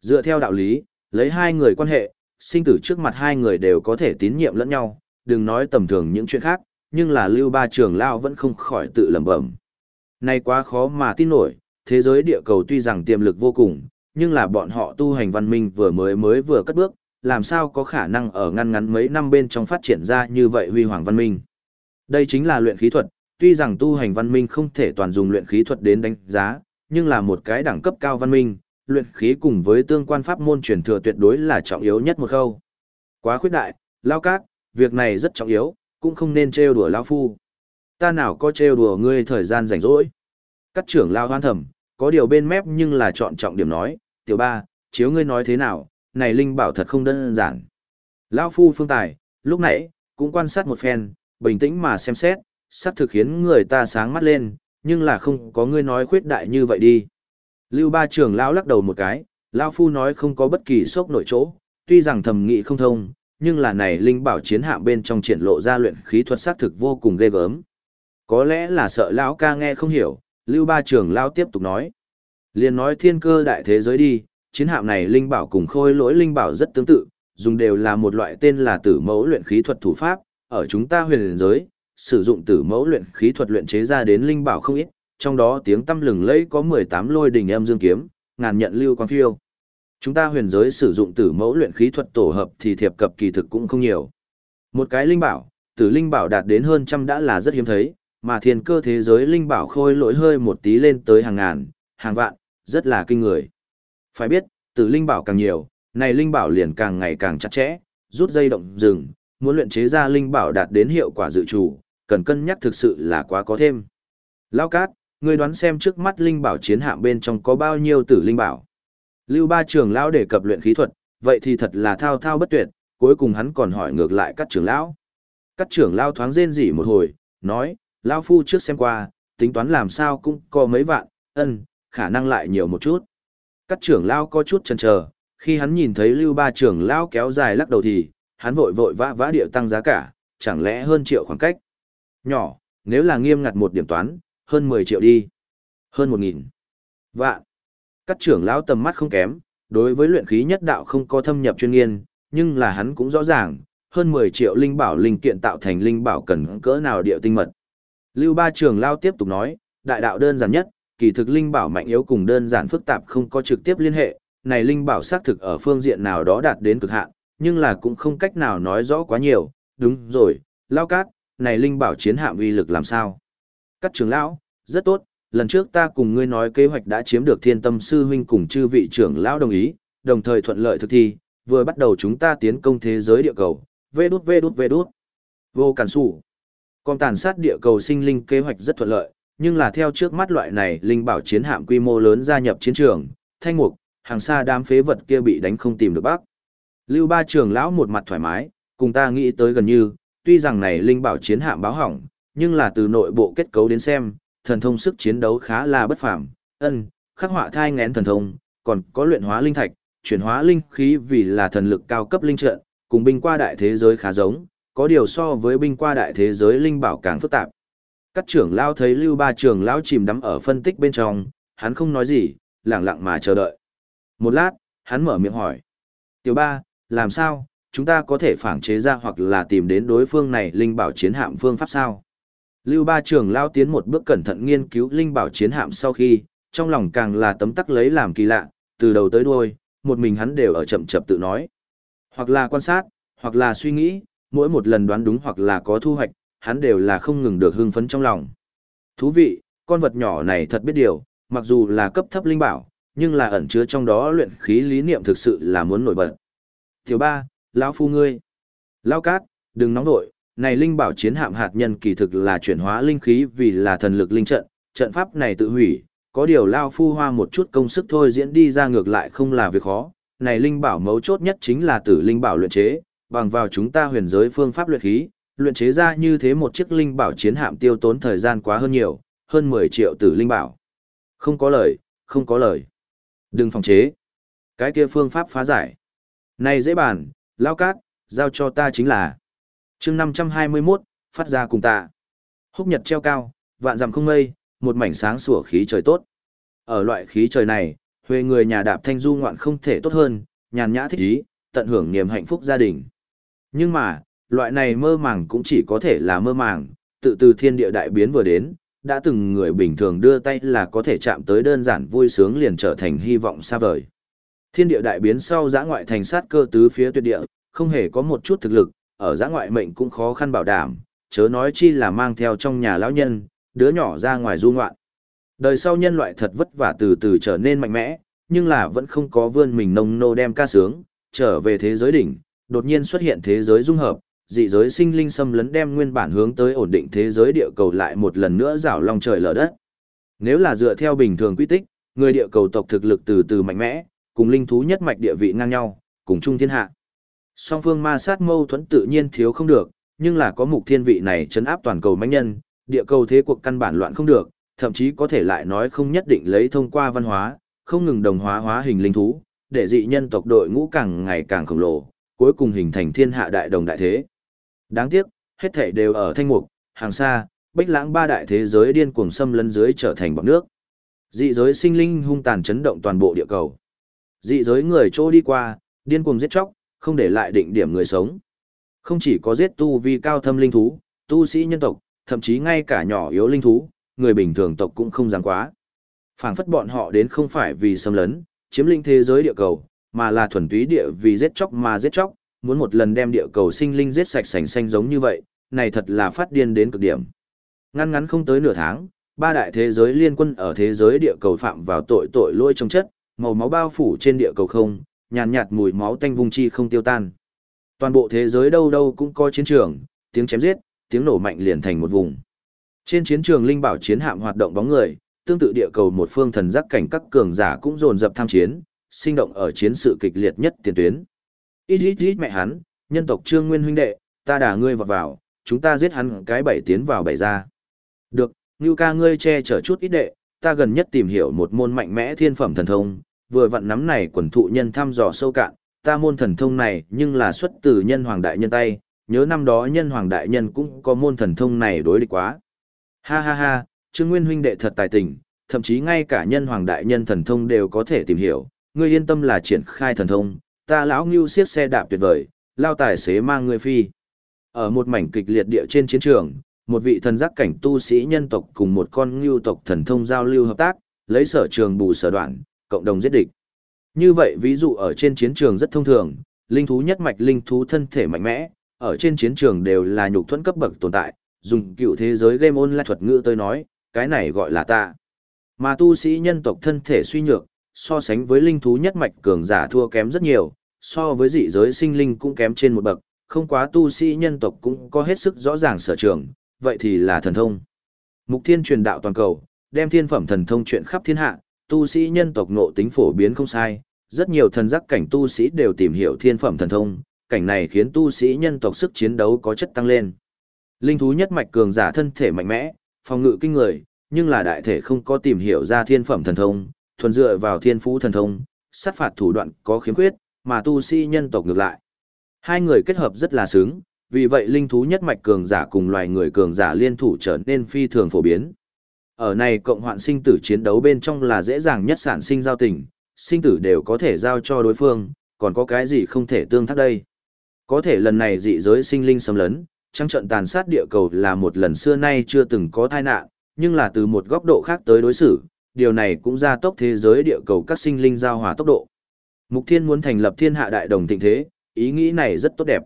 Speaker 1: Dựa theo đạo lý, lấy hai người quan hệ, sinh tử trước mặt hai người đều có thể tín nhiệm lẫn nhau, đừng nói tầm thường những chuyện khác, nhưng là lưu ba trưởng lao vẫn không khỏi tự lẩm bẩm. Này quá khó mà tin nổi, thế giới địa cầu tuy rằng tiềm lực vô cùng, nhưng là bọn họ tu hành văn minh vừa mới mới vừa cất bước, làm sao có khả năng ở ngăn ngắn mấy năm bên trong phát triển ra như vậy huy hoàng văn minh. Đây chính là luyện khí thuật, tuy rằng tu hành văn minh không thể toàn dùng luyện khí thuật đến đánh giá, nhưng là một cái đẳng cấp cao văn minh, luyện khí cùng với tương quan pháp môn truyền thừa tuyệt đối là trọng yếu nhất một khâu. Quá khuyết đại, lao cát, việc này rất trọng yếu, cũng không nên trêu đùa lao phu. Ta nào có trêu đùa ngươi thời gian rảnh rỗi. Cắt trưởng lao hoan thầm, có điều bên mép nhưng là chọn trọng điểm nói, tiểu ba, chiếu ngươi nói thế nào, này linh bảo thật không đơn giản. Lao phu phương tài, lúc nãy, cũng quan sát một phen, bình tĩnh mà xem xét, xác thực khiến người ta sáng mắt lên, nhưng là không có ngươi nói khuyết đại như vậy đi. Lưu ba trưởng lão lắc đầu một cái, lão phu nói không có bất kỳ sốc nội chỗ, tuy rằng thầm nghị không thông, nhưng là này linh bảo chiến hạm bên trong triển lộ ra luyện khí thuật xác thực vô cùng ghê gớm. Có lẽ là sợ lão ca nghe không hiểu, Lưu ba trưởng lão tiếp tục nói. liền nói thiên cơ đại thế giới đi, chiến hạm này linh bảo cùng khôi lỗi linh bảo rất tương tự, dùng đều là một loại tên là tử mẫu luyện khí thuật thủ pháp, ở chúng ta huyền giới, sử dụng tử mẫu luyện khí thuật luyện chế ra đến linh bảo không ít, trong đó tiếng tâm lừng lẫy có 18 lôi đình âm dương kiếm, ngàn nhận lưu quang phiêu. Chúng ta huyền giới sử dụng tử mẫu luyện khí thuật tổ hợp thì thiệp cập kỳ thực cũng không nhiều. Một cái linh bảo, tử linh bảo đạt đến hơn trăm đã là rất hiếm thấy, mà thiên cơ thế giới linh bảo khôi lỗi hơi một tí lên tới hàng ngàn, hàng vạn, rất là kinh người. Phải biết, tử linh bảo càng nhiều, này linh bảo liền càng ngày càng chặt chẽ, rút dây động rừng, muốn luyện chế ra linh bảo đạt đến hiệu quả dự chủ cần cân nhắc thực sự là quá có thêm. Lao cát, ngươi đoán xem trước mắt linh bảo chiến hạm bên trong có bao nhiêu tử linh bảo. Lưu ba trưởng lão đề cập luyện khí thuật, vậy thì thật là thao thao bất tuyệt, cuối cùng hắn còn hỏi ngược lại các trưởng lão. Các trưởng lão thoáng rên rỉ một hồi, nói, lão phu trước xem qua, tính toán làm sao cũng có mấy vạn, ân, khả năng lại nhiều một chút. Các trưởng lão có chút chần chờ, khi hắn nhìn thấy Lưu ba trưởng lão kéo dài lắc đầu thì, hắn vội vội vã vã điệu tăng giá cả, chẳng lẽ hơn triệu khoảng cách. Nhỏ, nếu là nghiêm ngặt một điểm toán, hơn 10 triệu đi. Hơn 1.000. Vạn. Các trưởng lão tầm mắt không kém, đối với luyện khí nhất đạo không có thâm nhập chuyên nghiên, nhưng là hắn cũng rõ ràng, hơn 10 triệu linh bảo linh kiện tạo thành linh bảo cần cỡ nào điệu tinh mật. Lưu Ba trưởng lão tiếp tục nói, đại đạo đơn giản nhất, kỳ thực linh bảo mạnh yếu cùng đơn giản phức tạp không có trực tiếp liên hệ, này linh bảo xác thực ở phương diện nào đó đạt đến cực hạn, nhưng là cũng không cách nào nói rõ quá nhiều, đúng rồi, lao cát, này linh bảo chiến hạm uy lực làm sao? Các trưởng lão, rất tốt, lần trước ta cùng ngươi nói kế hoạch đã chiếm được thiên tâm sư huynh cùng chư vị trưởng lão đồng ý, đồng thời thuận lợi thực thi, vừa bắt đầu chúng ta tiến công thế giới địa cầu, vê đút vê đút vê đút. Vô cản sủ. Còn tàn sát địa cầu sinh linh kế hoạch rất thuận lợi, nhưng là theo trước mắt loại này linh bảo chiến hạm quy mô lớn gia nhập chiến trường, thanh mục, hàng xa đám phế vật kia bị đánh không tìm được bác. Lưu ba trưởng lão một mặt thoải mái, cùng ta nghĩ tới gần như, tuy rằng này linh bảo chiến hạm báo hỏng, nhưng là từ nội bộ kết cấu đến xem, thần thông sức chiến đấu khá là bất phàm, ân, khắc họa thai ngén thần thông, còn có luyện hóa linh thạch, chuyển hóa linh khí vì là thần lực cao cấp linh trận, cùng binh qua đại thế giới khá giống, có điều so với binh qua đại thế giới linh bảo càng phức tạp. Các trưởng lao thấy Lưu Ba trưởng lão chìm đắm ở phân tích bên trong, hắn không nói gì, lặng lặng mà chờ đợi. Một lát, hắn mở miệng hỏi. Tiểu ba, làm sao, chúng ta có thể phản chế ra hoặc là tìm đến đối phương này linh bảo chiến hạm phương pháp sao? Lưu Ba trường lao tiến một bước cẩn thận nghiên cứu linh bảo chiến hạm sau khi, trong lòng càng là tấm tắc lấy làm kỳ lạ, từ đầu tới đuôi, một mình hắn đều ở chậm chậm tự nói. Hoặc là quan sát, hoặc là suy nghĩ, mỗi một lần đoán đúng hoặc là có thu hoạch, hắn đều là không ngừng được hưng phấn trong lòng. Thú vị, con vật nhỏ này thật biết điều, mặc dù là cấp thấp linh bảo, nhưng là ẩn chứa trong đó luyện khí lý niệm thực sự là muốn nổi bật. Tiểu ba, lão phu ngươi. Lão cát, đừng nóng nội, này linh bảo chiến hạm hạt nhân kỳ thực là chuyển hóa linh khí vì là thần lực linh trận, trận pháp này tự hủy, có điều lao phu hoa một chút công sức thôi diễn đi ra ngược lại không là việc khó. Này linh bảo mấu chốt nhất chính là tử linh bảo luyện chế, bằng vào chúng ta huyền giới phương pháp luyện khí, luyện chế ra như thế một chiếc linh bảo chiến hạm tiêu tốn thời gian quá hơn nhiều, hơn 10 triệu tử linh bảo. Không có lời, không có lời. Đừng phòng chế. Cái kia phương pháp phá giải. Này dễ bàn, lao cát, giao cho ta chính là. chương 521, phát ra cùng ta. Húc nhật treo cao, vạn dặm không mây, một mảnh sáng sủa khí trời tốt. Ở loại khí trời này, huê người nhà đạp thanh du ngoạn không thể tốt hơn, nhàn nhã thích ý, tận hưởng niềm hạnh phúc gia đình. Nhưng mà, loại này mơ màng cũng chỉ có thể là mơ màng, tự từ thiên địa đại biến vừa đến, đã từng người bình thường đưa tay là có thể chạm tới đơn giản vui sướng liền trở thành hy vọng xa vời. Thiên địa đại biến sau giã ngoại thành sát cơ tứ phía tuyệt địa, không hề có một chút thực lực, ở giã ngoại mệnh cũng khó khăn bảo đảm, chớ nói chi là mang theo trong nhà lão nhân, đứa nhỏ ra ngoài du ngoạn. Đời sau nhân loại thật vất vả từ từ trở nên mạnh mẽ, nhưng là vẫn không có vươn mình nông nô đem ca sướng, trở về thế giới đỉnh, đột nhiên xuất hiện thế giới dung hợp, dị giới sinh linh xâm lấn đem nguyên bản hướng tới ổn định thế giới địa cầu lại một lần nữa rảo lòng trời lở đất. Nếu là dựa theo bình thường quy tích, người địa cầu tộc thực lực từ từ mạnh mẽ, cùng linh thú nhất mạch địa vị ngang nhau, cùng chung thiên hạ. Song phương ma sát mâu thuẫn tự nhiên thiếu không được, nhưng là có mục thiên vị này chấn áp toàn cầu mãnh nhân, địa cầu thế cuộc căn bản loạn không được, thậm chí có thể lại nói không nhất định lấy thông qua văn hóa, không ngừng đồng hóa hóa hình linh thú, để dị nhân tộc đội ngũ càng ngày càng khổng lồ, cuối cùng hình thành thiên hạ đại đồng đại thế. Đáng tiếc, hết thảy đều ở thanh mục, hàng xa, bách lãng ba đại thế giới điên cuồng xâm lấn dưới trở thành bọt nước. Dị giới sinh linh hung tàn chấn động toàn bộ địa cầu. Dị giới người chỗ đi qua, điên cuồng giết chóc, không để lại định điểm người sống. Không chỉ có giết tu vi cao thâm linh thú, tu sĩ nhân tộc, thậm chí ngay cả nhỏ yếu linh thú, người bình thường tộc cũng không dám quá. Phảng phất bọn họ đến không phải vì xâm lấn, chiếm linh thế giới địa cầu, mà là thuần túy địa vì giết chóc mà giết chóc, muốn một lần đem địa cầu sinh linh giết sạch sành xanh giống như vậy, này thật là phát điên đến cực điểm. Ngăn ngắn không tới nửa tháng, ba đại thế giới liên quân ở thế giới địa cầu phạm vào tội tội lỗi trong chất, màu máu bao phủ trên địa cầu không, nhàn nhạt, mùi máu tanh vùng chi không tiêu tan. Toàn bộ thế giới đâu đâu cũng có chiến trường, tiếng chém giết, tiếng nổ mạnh liền thành một vùng. Trên chiến trường linh bảo chiến hạm hoạt động bóng người, tương tự địa cầu một phương thần giác cảnh các cường giả cũng dồn dập tham chiến, sinh động ở chiến sự kịch liệt nhất tiền tuyến. Ít ít ít mẹ hắn, nhân tộc Trương Nguyên huynh đệ, ta đả ngươi vào vào, chúng ta giết hắn cái bảy tiến vào bảy ra. Được, Ngưu ca ngươi che chở chút ít đệ, ta gần nhất tìm hiểu một môn mạnh mẽ thiên phẩm thần thông, vừa vặn nắm này quần thụ nhân thăm dò sâu cạn, ta môn thần thông này nhưng là xuất từ nhân hoàng đại nhân tay, nhớ năm đó nhân hoàng đại nhân cũng có môn thần thông này đối địch quá. Ha ha ha, Trương Nguyên huynh đệ thật tài tình, thậm chí ngay cả nhân hoàng đại nhân thần thông đều có thể tìm hiểu, ngươi yên tâm là triển khai thần thông, ta lão ngưu siết xe đạp tuyệt vời, lao tài xế mang ngươi phi. Ở một mảnh kịch liệt địa trên chiến trường, một vị thần giác cảnh tu sĩ nhân tộc cùng một con ngưu tộc thần thông giao lưu hợp tác, lấy sở trường bù sở đoạn, cộng đồng giết địch. Như vậy ví dụ ở trên chiến trường rất thông thường, linh thú nhất mạch linh thú thân thể mạnh mẽ, ở trên chiến trường đều là nhục thuẫn cấp bậc tồn tại, dùng cựu thế giới game online thuật ngữ tôi nói, cái này gọi là tạ. Mà tu sĩ nhân tộc thân thể suy nhược, so sánh với linh thú nhất mạch cường giả thua kém rất nhiều, so với dị giới sinh linh cũng kém trên một bậc, không quá tu sĩ nhân tộc cũng có hết sức rõ ràng sở trường, vậy thì là thần thông. Mục Thiên truyền đạo toàn cầu, đem thiên phẩm thần thông chuyện khắp thiên hạ, tu sĩ nhân tộc ngộ tính phổ biến không sai, rất nhiều thần giác cảnh tu sĩ đều tìm hiểu thiên phẩm thần thông, cảnh này khiến tu sĩ nhân tộc sức chiến đấu có chất tăng lên. Linh thú nhất mạch cường giả thân thể mạnh mẽ, phòng ngự kinh người, nhưng là đại thể không có tìm hiểu ra thiên phẩm thần thông, thuần dựa vào thiên phú thần thông, sát phạt thủ đoạn có khiếm khuyết, mà tu sĩ nhân tộc ngược lại. Hai người kết hợp rất là sướng, vì vậy linh thú nhất mạch cường giả cùng loài người cường giả liên thủ trở nên phi thường phổ biến. Ở này cộng hoạn sinh tử chiến đấu bên trong là dễ dàng nhất sản sinh giao tình, sinh tử đều có thể giao cho đối phương, còn có cái gì không thể tương thác đây. Có thể lần này dị giới sinh linh xâm lấn, trăng trận tàn sát địa cầu là một lần xưa nay chưa từng có tai nạn, nhưng là từ một góc độ khác tới đối xử, điều này cũng gia tốc thế giới địa cầu các sinh linh giao hòa tốc độ. Mục Thiên muốn thành lập thiên hạ đại đồng thịnh thế, ý nghĩ này rất tốt đẹp.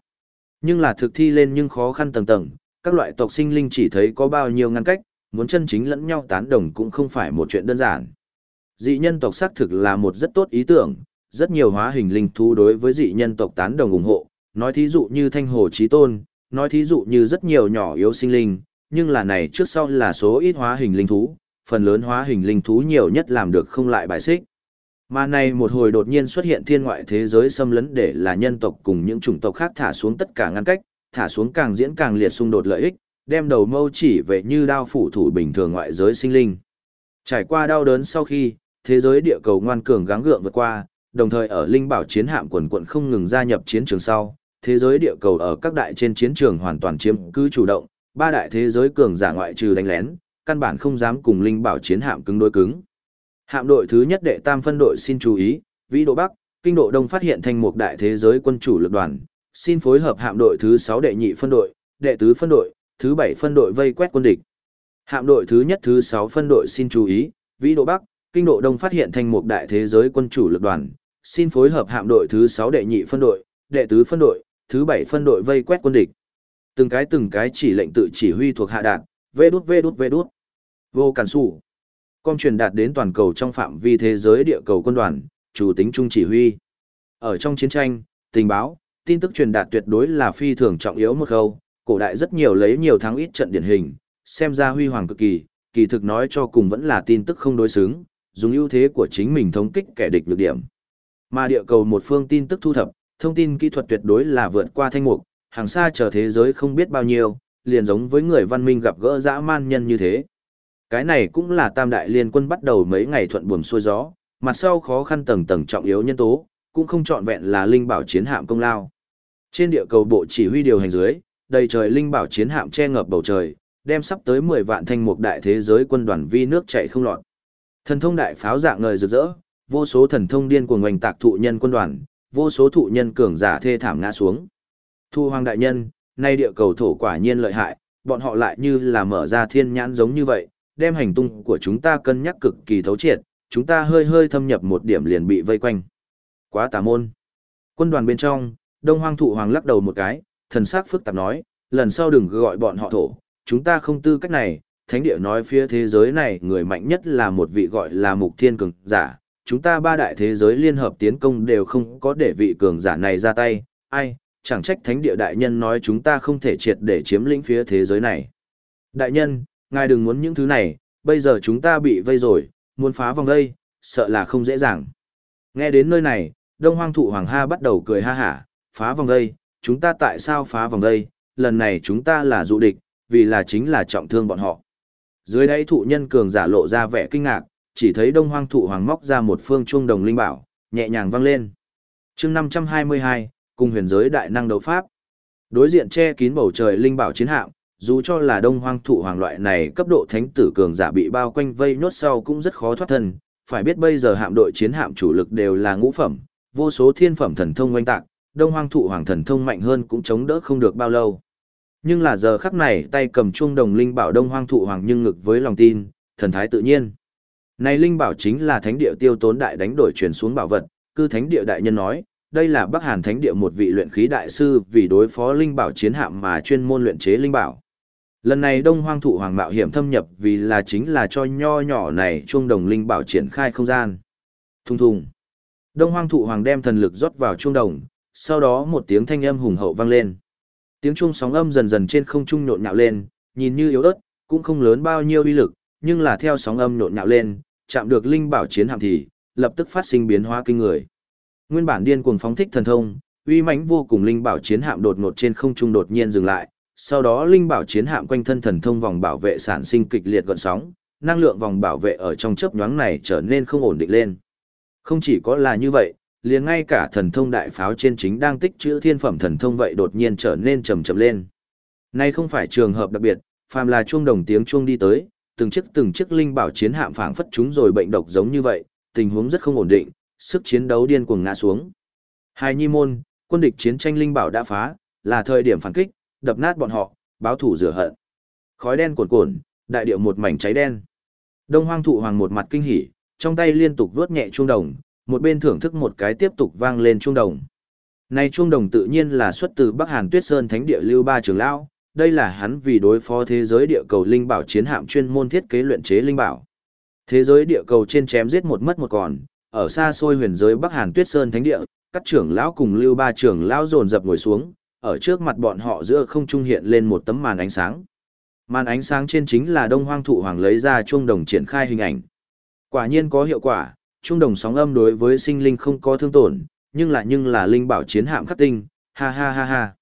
Speaker 1: Nhưng là thực thi lên nhưng khó khăn tầng tầng, các loại tộc sinh linh chỉ thấy có bao nhiêu ngăn cách, muốn chân chính lẫn nhau tán đồng cũng không phải một chuyện đơn giản. Dị nhân tộc xác thực là một rất tốt ý tưởng, rất nhiều hóa hình linh thú đối với dị nhân tộc tán đồng ủng hộ, nói thí dụ như thanh hồ trí tôn, nói thí dụ như rất nhiều nhỏ yếu sinh linh, nhưng là này trước sau là số ít hóa hình linh thú, phần lớn hóa hình linh thú nhiều nhất làm được không lại bài xích. Mà này một hồi đột nhiên xuất hiện thiên ngoại thế giới xâm lấn để là nhân tộc cùng những chủng tộc khác thả xuống tất cả ngăn cách, thả xuống càng diễn càng liệt xung đột lợi ích, đem đầu mâu chỉ về như đao phủ thủ bình thường ngoại giới sinh linh. Trải qua đau đớn sau khi, thế giới địa cầu ngoan cường gắng gượng vượt qua, đồng thời ở linh bảo chiến hạm quần quận không ngừng gia nhập chiến trường sau, thế giới địa cầu ở các đại trên chiến trường hoàn toàn chiếm cứ chủ động, ba đại thế giới cường giả ngoại trừ đánh lén, căn bản không dám cùng linh bảo chiến hạm cứng đối cứng. Hạm đội thứ nhất đệ tam phân đội xin chú ý, vĩ độ bắc, kinh độ đông phát hiện thành một đại thế giới quân chủ lực đoàn, xin phối hợp hạm đội thứ 6 đệ nhị phân đội, đệ tứ phân đội, thứ 7 phân đội vây quét quân địch. Hạm đội thứ nhất thứ 6 phân đội xin chú ý, vĩ độ bắc, kinh độ đông phát hiện thành một đại thế giới quân chủ lực đoàn, xin phối hợp hạm đội thứ 6 đệ nhị phân đội, đệ tứ phân đội, thứ 7 phân đội vây quét quân địch. Từng cái từng cái chỉ lệnh tự chỉ huy thuộc hạ đạn, vê đút vê đút vê đút. Vô cản sủ. Con truyền đạt đến toàn cầu trong phạm vi thế giới địa cầu quân đoàn, chủ tính trung chỉ huy. Ở trong chiến tranh, tình báo, tin tức truyền đạt tuyệt đối là phi thường trọng yếu một khâu, cổ đại rất nhiều lấy nhiều thắng ít trận điển hình, xem ra huy hoàng cực kỳ, kỳ thực nói cho cùng vẫn là tin tức không đối xứng, dùng ưu thế của chính mình thống kích kẻ địch nhược điểm. Mà địa cầu một phương tin tức thu thập, thông tin kỹ thuật tuyệt đối là vượt qua thanh mục, hàng xa chờ thế giới không biết bao nhiêu, liền giống với người văn minh gặp gỡ dã man nhân như thế. Cái này cũng là tam đại liên quân bắt đầu mấy ngày thuận buồm xuôi gió, mặt sau khó khăn tầng tầng trọng yếu nhân tố, cũng không trọn vẹn là linh bảo chiến hạm công lao. Trên địa cầu bộ chỉ huy điều hành dưới, đầy trời linh bảo chiến hạm che ngập bầu trời, đem sắp tới 10 vạn thanh mục đại thế giới quân đoàn vi nước chạy không lọt. Thần thông đại pháo dạng ngời rực rỡ, vô số thần thông điên cuồng ngoành tạc thụ nhân quân đoàn, vô số thụ nhân cường giả thê thảm ngã xuống. Thu hoàng đại nhân, nay địa cầu thổ quả nhiên lợi hại, bọn họ lại như là mở ra thiên nhãn giống như vậy, đem hành tung của chúng ta cân nhắc cực kỳ thấu triệt, chúng ta hơi hơi thâm nhập một điểm liền bị vây quanh. Quá tà môn. Quân đoàn bên trong, Đông Hoang Thụ Hoàng lắc đầu một cái, thần sắc phức tạp nói, lần sau đừng gọi bọn họ thổ, chúng ta không tư cách này, thánh địa nói phía thế giới này người mạnh nhất là một vị gọi là mục thiên cường giả, chúng ta ba đại thế giới liên hợp tiến công đều không có để vị cường giả này ra tay, ai, chẳng trách thánh địa đại nhân nói chúng ta không thể triệt để chiếm lĩnh phía thế giới này. Đại nhân, ngài đừng muốn những thứ này, bây giờ chúng ta bị vây rồi, muốn phá vòng đây, sợ là không dễ dàng. Nghe đến nơi này, Đông Hoang Thụ Hoàng Ha bắt đầu cười ha hả, phá vòng đây, chúng ta tại sao phá vòng đây, lần này chúng ta là dụ địch, vì là chính là trọng thương bọn họ. Dưới đây thụ nhân cường giả lộ ra vẻ kinh ngạc, chỉ thấy Đông Hoang Thụ Hoàng móc ra một phương trung đồng linh bảo, nhẹ nhàng vang lên. chương 522, cùng huyền giới đại năng đấu pháp. Đối diện che kín bầu trời linh bảo chiến hạm, dù cho là đông hoang thụ hoàng loại này cấp độ thánh tử cường giả bị bao quanh vây nhốt sau cũng rất khó thoát thân, phải biết bây giờ hạm đội chiến hạm chủ lực đều là ngũ phẩm, vô số thiên phẩm thần thông oanh tạc, đông hoang thụ hoàng thần thông mạnh hơn cũng chống đỡ không được bao lâu. Nhưng là giờ khắc này tay cầm chuông đồng linh bảo đông hoang thụ hoàng nhưng ngực với lòng tin, thần thái tự nhiên. Này linh bảo chính là thánh địa tiêu tốn đại đánh đổi truyền xuống bảo vật, cư thánh địa đại nhân nói, đây là Bắc Hàn Thánh Địa một vị luyện khí đại sư vì đối phó linh bảo chiến hạm mà chuyên môn luyện chế linh bảo. Lần này Đông Hoang Thụ Hoàng mạo hiểm thâm nhập vì là chính là cho nho nhỏ này chuông đồng linh bảo triển khai không gian. Thùng thùng. Đông Hoang Thụ Hoàng đem thần lực rót vào chuông đồng, sau đó một tiếng thanh âm hùng hậu vang lên. Tiếng chuông sóng âm dần dần trên không trung nhộn nhạo lên, nhìn như yếu ớt, cũng không lớn bao nhiêu uy lực, nhưng là theo sóng âm nhộn nhạo lên, chạm được linh bảo chiến hạm thì lập tức phát sinh biến hóa kinh người. Nguyên bản điên cuồng phóng thích thần thông, uy mãnh vô cùng linh bảo chiến hạm đột ngột trên không trung đột nhiên dừng lại, sau đó linh bảo chiến hạm quanh thân thần thông vòng bảo vệ sản sinh kịch liệt gợn sóng, năng lượng vòng bảo vệ ở trong chớp nhoáng này trở nên không ổn định lên. Không chỉ có là như vậy, liền ngay cả thần thông đại pháo trên chính đang tích trữ thiên phẩm thần thông vậy đột nhiên trở nên trầm trầm lên. Nay không phải trường hợp đặc biệt, phàm là chuông đồng tiếng chuông đi tới, từng chiếc từng chiếc linh bảo chiến hạm phảng phất chúng rồi bệnh độc giống như vậy, tình huống rất không ổn định, sức chiến đấu điên cuồng ngã xuống. Hai nhi môn, quân địch chiến tranh linh bảo đã phá, là thời điểm phản kích, đập nát bọn họ, báo thủ rửa hận. Khói đen cuồn cuộn, đại địa một mảnh cháy đen. Đông Hoang thụ hoàng một mặt kinh hỉ, trong tay liên tục vuốt nhẹ chuông đồng, một bên thưởng thức một cái tiếp tục vang lên chuông đồng. Này chuông đồng tự nhiên là xuất từ Bắc Hàn Tuyết Sơn Thánh địa Lưu Ba Trường Lão, đây là hắn vì đối phó thế giới địa cầu linh bảo chiến hạm chuyên môn thiết kế luyện chế linh bảo. Thế giới địa cầu trên chém giết một mất một còn, ở xa xôi huyền giới Bắc Hàn Tuyết Sơn Thánh địa, các trưởng lão cùng Lưu Ba trưởng lão dồn dập ngồi xuống, ở trước mặt bọn họ giữa không trung hiện lên một tấm màn ánh sáng. Màn ánh sáng trên chính là Đông Hoang Thụ Hoàng lấy ra chuông đồng triển khai hình ảnh. Quả nhiên có hiệu quả, chuông đồng sóng âm đối với sinh linh không có thương tổn, nhưng lại nhưng là linh bảo chiến hạm khắc tinh, ha ha ha ha.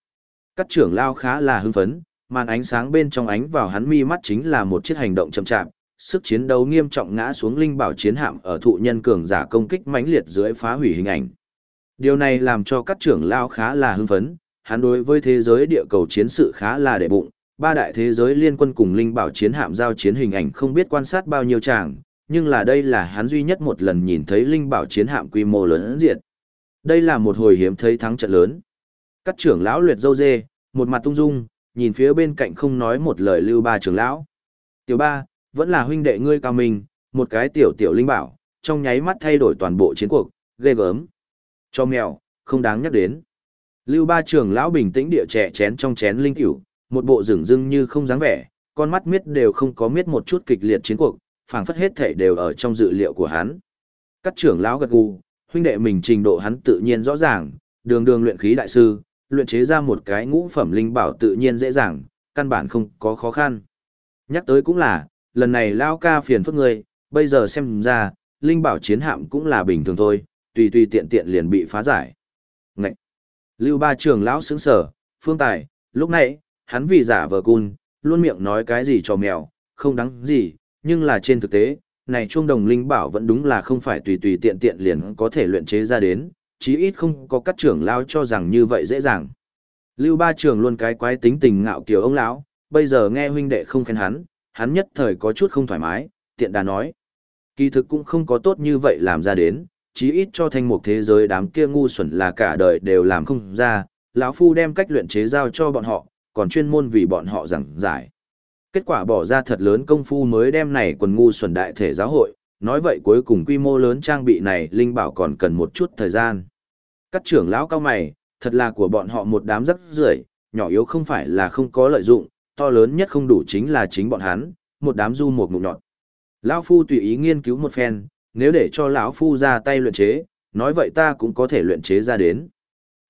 Speaker 1: Các trưởng lao khá là hưng phấn, màn ánh sáng bên trong ánh vào hắn mi mắt chính là một chiếc hành động chậm chạp, sức chiến đấu nghiêm trọng ngã xuống linh bảo chiến hạm ở thụ nhân cường giả công kích mãnh liệt dưới phá hủy hình ảnh. Điều này làm cho các trưởng lao khá là hưng phấn, hắn đối với thế giới địa cầu chiến sự khá là đệ bụng, ba đại thế giới liên quân cùng linh bảo chiến hạm giao chiến hình ảnh không biết quan sát bao nhiêu tràng, nhưng là đây là hắn duy nhất một lần nhìn thấy linh bảo chiến hạm quy mô lớn diệt. Đây là một hồi hiếm thấy thắng trận lớn. Các trưởng lão luyện dâu dê, một mặt tung dung, nhìn phía bên cạnh không nói một lời lưu ba trưởng lão. Tiểu ba, vẫn là huynh đệ ngươi cao mình, một cái tiểu tiểu linh bảo, trong nháy mắt thay đổi toàn bộ chiến cuộc, ghê gớm. Cho mèo, không đáng nhắc đến. Lưu ba trưởng lão bình tĩnh địa trẻ chén trong chén linh tiểu, một bộ rừng rưng như không dáng vẻ, con mắt miết đều không có miết một chút kịch liệt chiến cuộc, phảng phất hết thể đều ở trong dự liệu của hắn. Các trưởng lão gật gù, huynh đệ mình trình độ hắn tự nhiên rõ ràng, đường đường luyện khí đại sư, luyện chế ra một cái ngũ phẩm linh bảo tự nhiên dễ dàng, căn bản không có khó khăn. Nhắc tới cũng là, lần này Lão ca phiền phức ngươi, bây giờ xem ra, linh bảo chiến hạm cũng là bình thường thôi, tùy tùy tiện tiện liền bị phá giải. Ngậy! Lưu ba trưởng lão sướng sở, phương tài, lúc nãy, hắn vì giả vờ cun, luôn miệng nói cái gì cho mèo, không đáng gì, nhưng là trên thực tế, này chuông đồng linh bảo vẫn đúng là không phải tùy tùy tiện tiện liền có thể luyện chế ra đến, chí ít không có các trưởng lão cho rằng như vậy dễ dàng. Lưu ba trưởng luôn cái quái tính tình ngạo kiều ông lão, bây giờ nghe huynh đệ không khen hắn, hắn nhất thời có chút không thoải mái, tiện đà nói. Kỳ thực cũng không có tốt như vậy làm ra đến, chí ít cho thanh mục thế giới đám kia ngu xuẩn là cả đời đều làm không ra, lão phu đem cách luyện chế giao cho bọn họ, còn chuyên môn vì bọn họ giảng giải. Kết quả bỏ ra thật lớn công phu mới đem này quần ngu xuẩn đại thể giáo hội, nói vậy cuối cùng quy mô lớn trang bị này linh bảo còn cần một chút thời gian. Các trưởng lão cao mày, thật là của bọn họ một đám rất rưởi, nhỏ yếu không phải là không có lợi dụng, to lớn nhất không đủ chính là chính bọn hắn, một đám du một ngụm nhọn. Lão phu tùy ý nghiên cứu một phen, nếu để cho lão phu ra tay luyện chế, nói vậy ta cũng có thể luyện chế ra đến.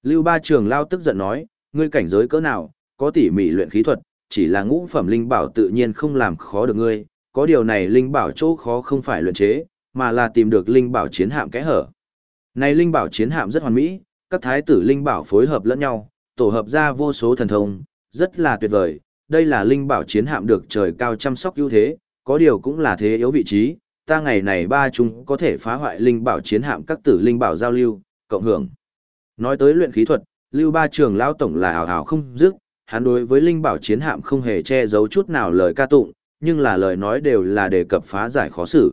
Speaker 1: Lưu Ba Trường lao tức giận nói, ngươi cảnh giới cỡ nào, có tỉ mỉ luyện khí thuật, chỉ là ngũ phẩm linh bảo tự nhiên không làm khó được ngươi, có điều này linh bảo chỗ khó không phải luyện chế, mà là tìm được linh bảo chiến hạm kẽ hở. Này linh bảo chiến hạm rất hoàn mỹ, các thái tử linh bảo phối hợp lẫn nhau, tổ hợp ra vô số thần thông, rất là tuyệt vời. Đây là linh bảo chiến hạm được trời cao chăm sóc ưu thế, có điều cũng là thế yếu vị trí, ta ngày này ba chúng có thể phá hoại linh bảo chiến hạm các tử linh bảo giao lưu, cộng hưởng. Nói tới luyện khí thuật, Lưu Ba Trường lão tổng là hào hào không dứt, hắn đối với linh bảo chiến hạm không hề che giấu chút nào lời ca tụng, nhưng là lời nói đều là đề cập phá giải khó xử.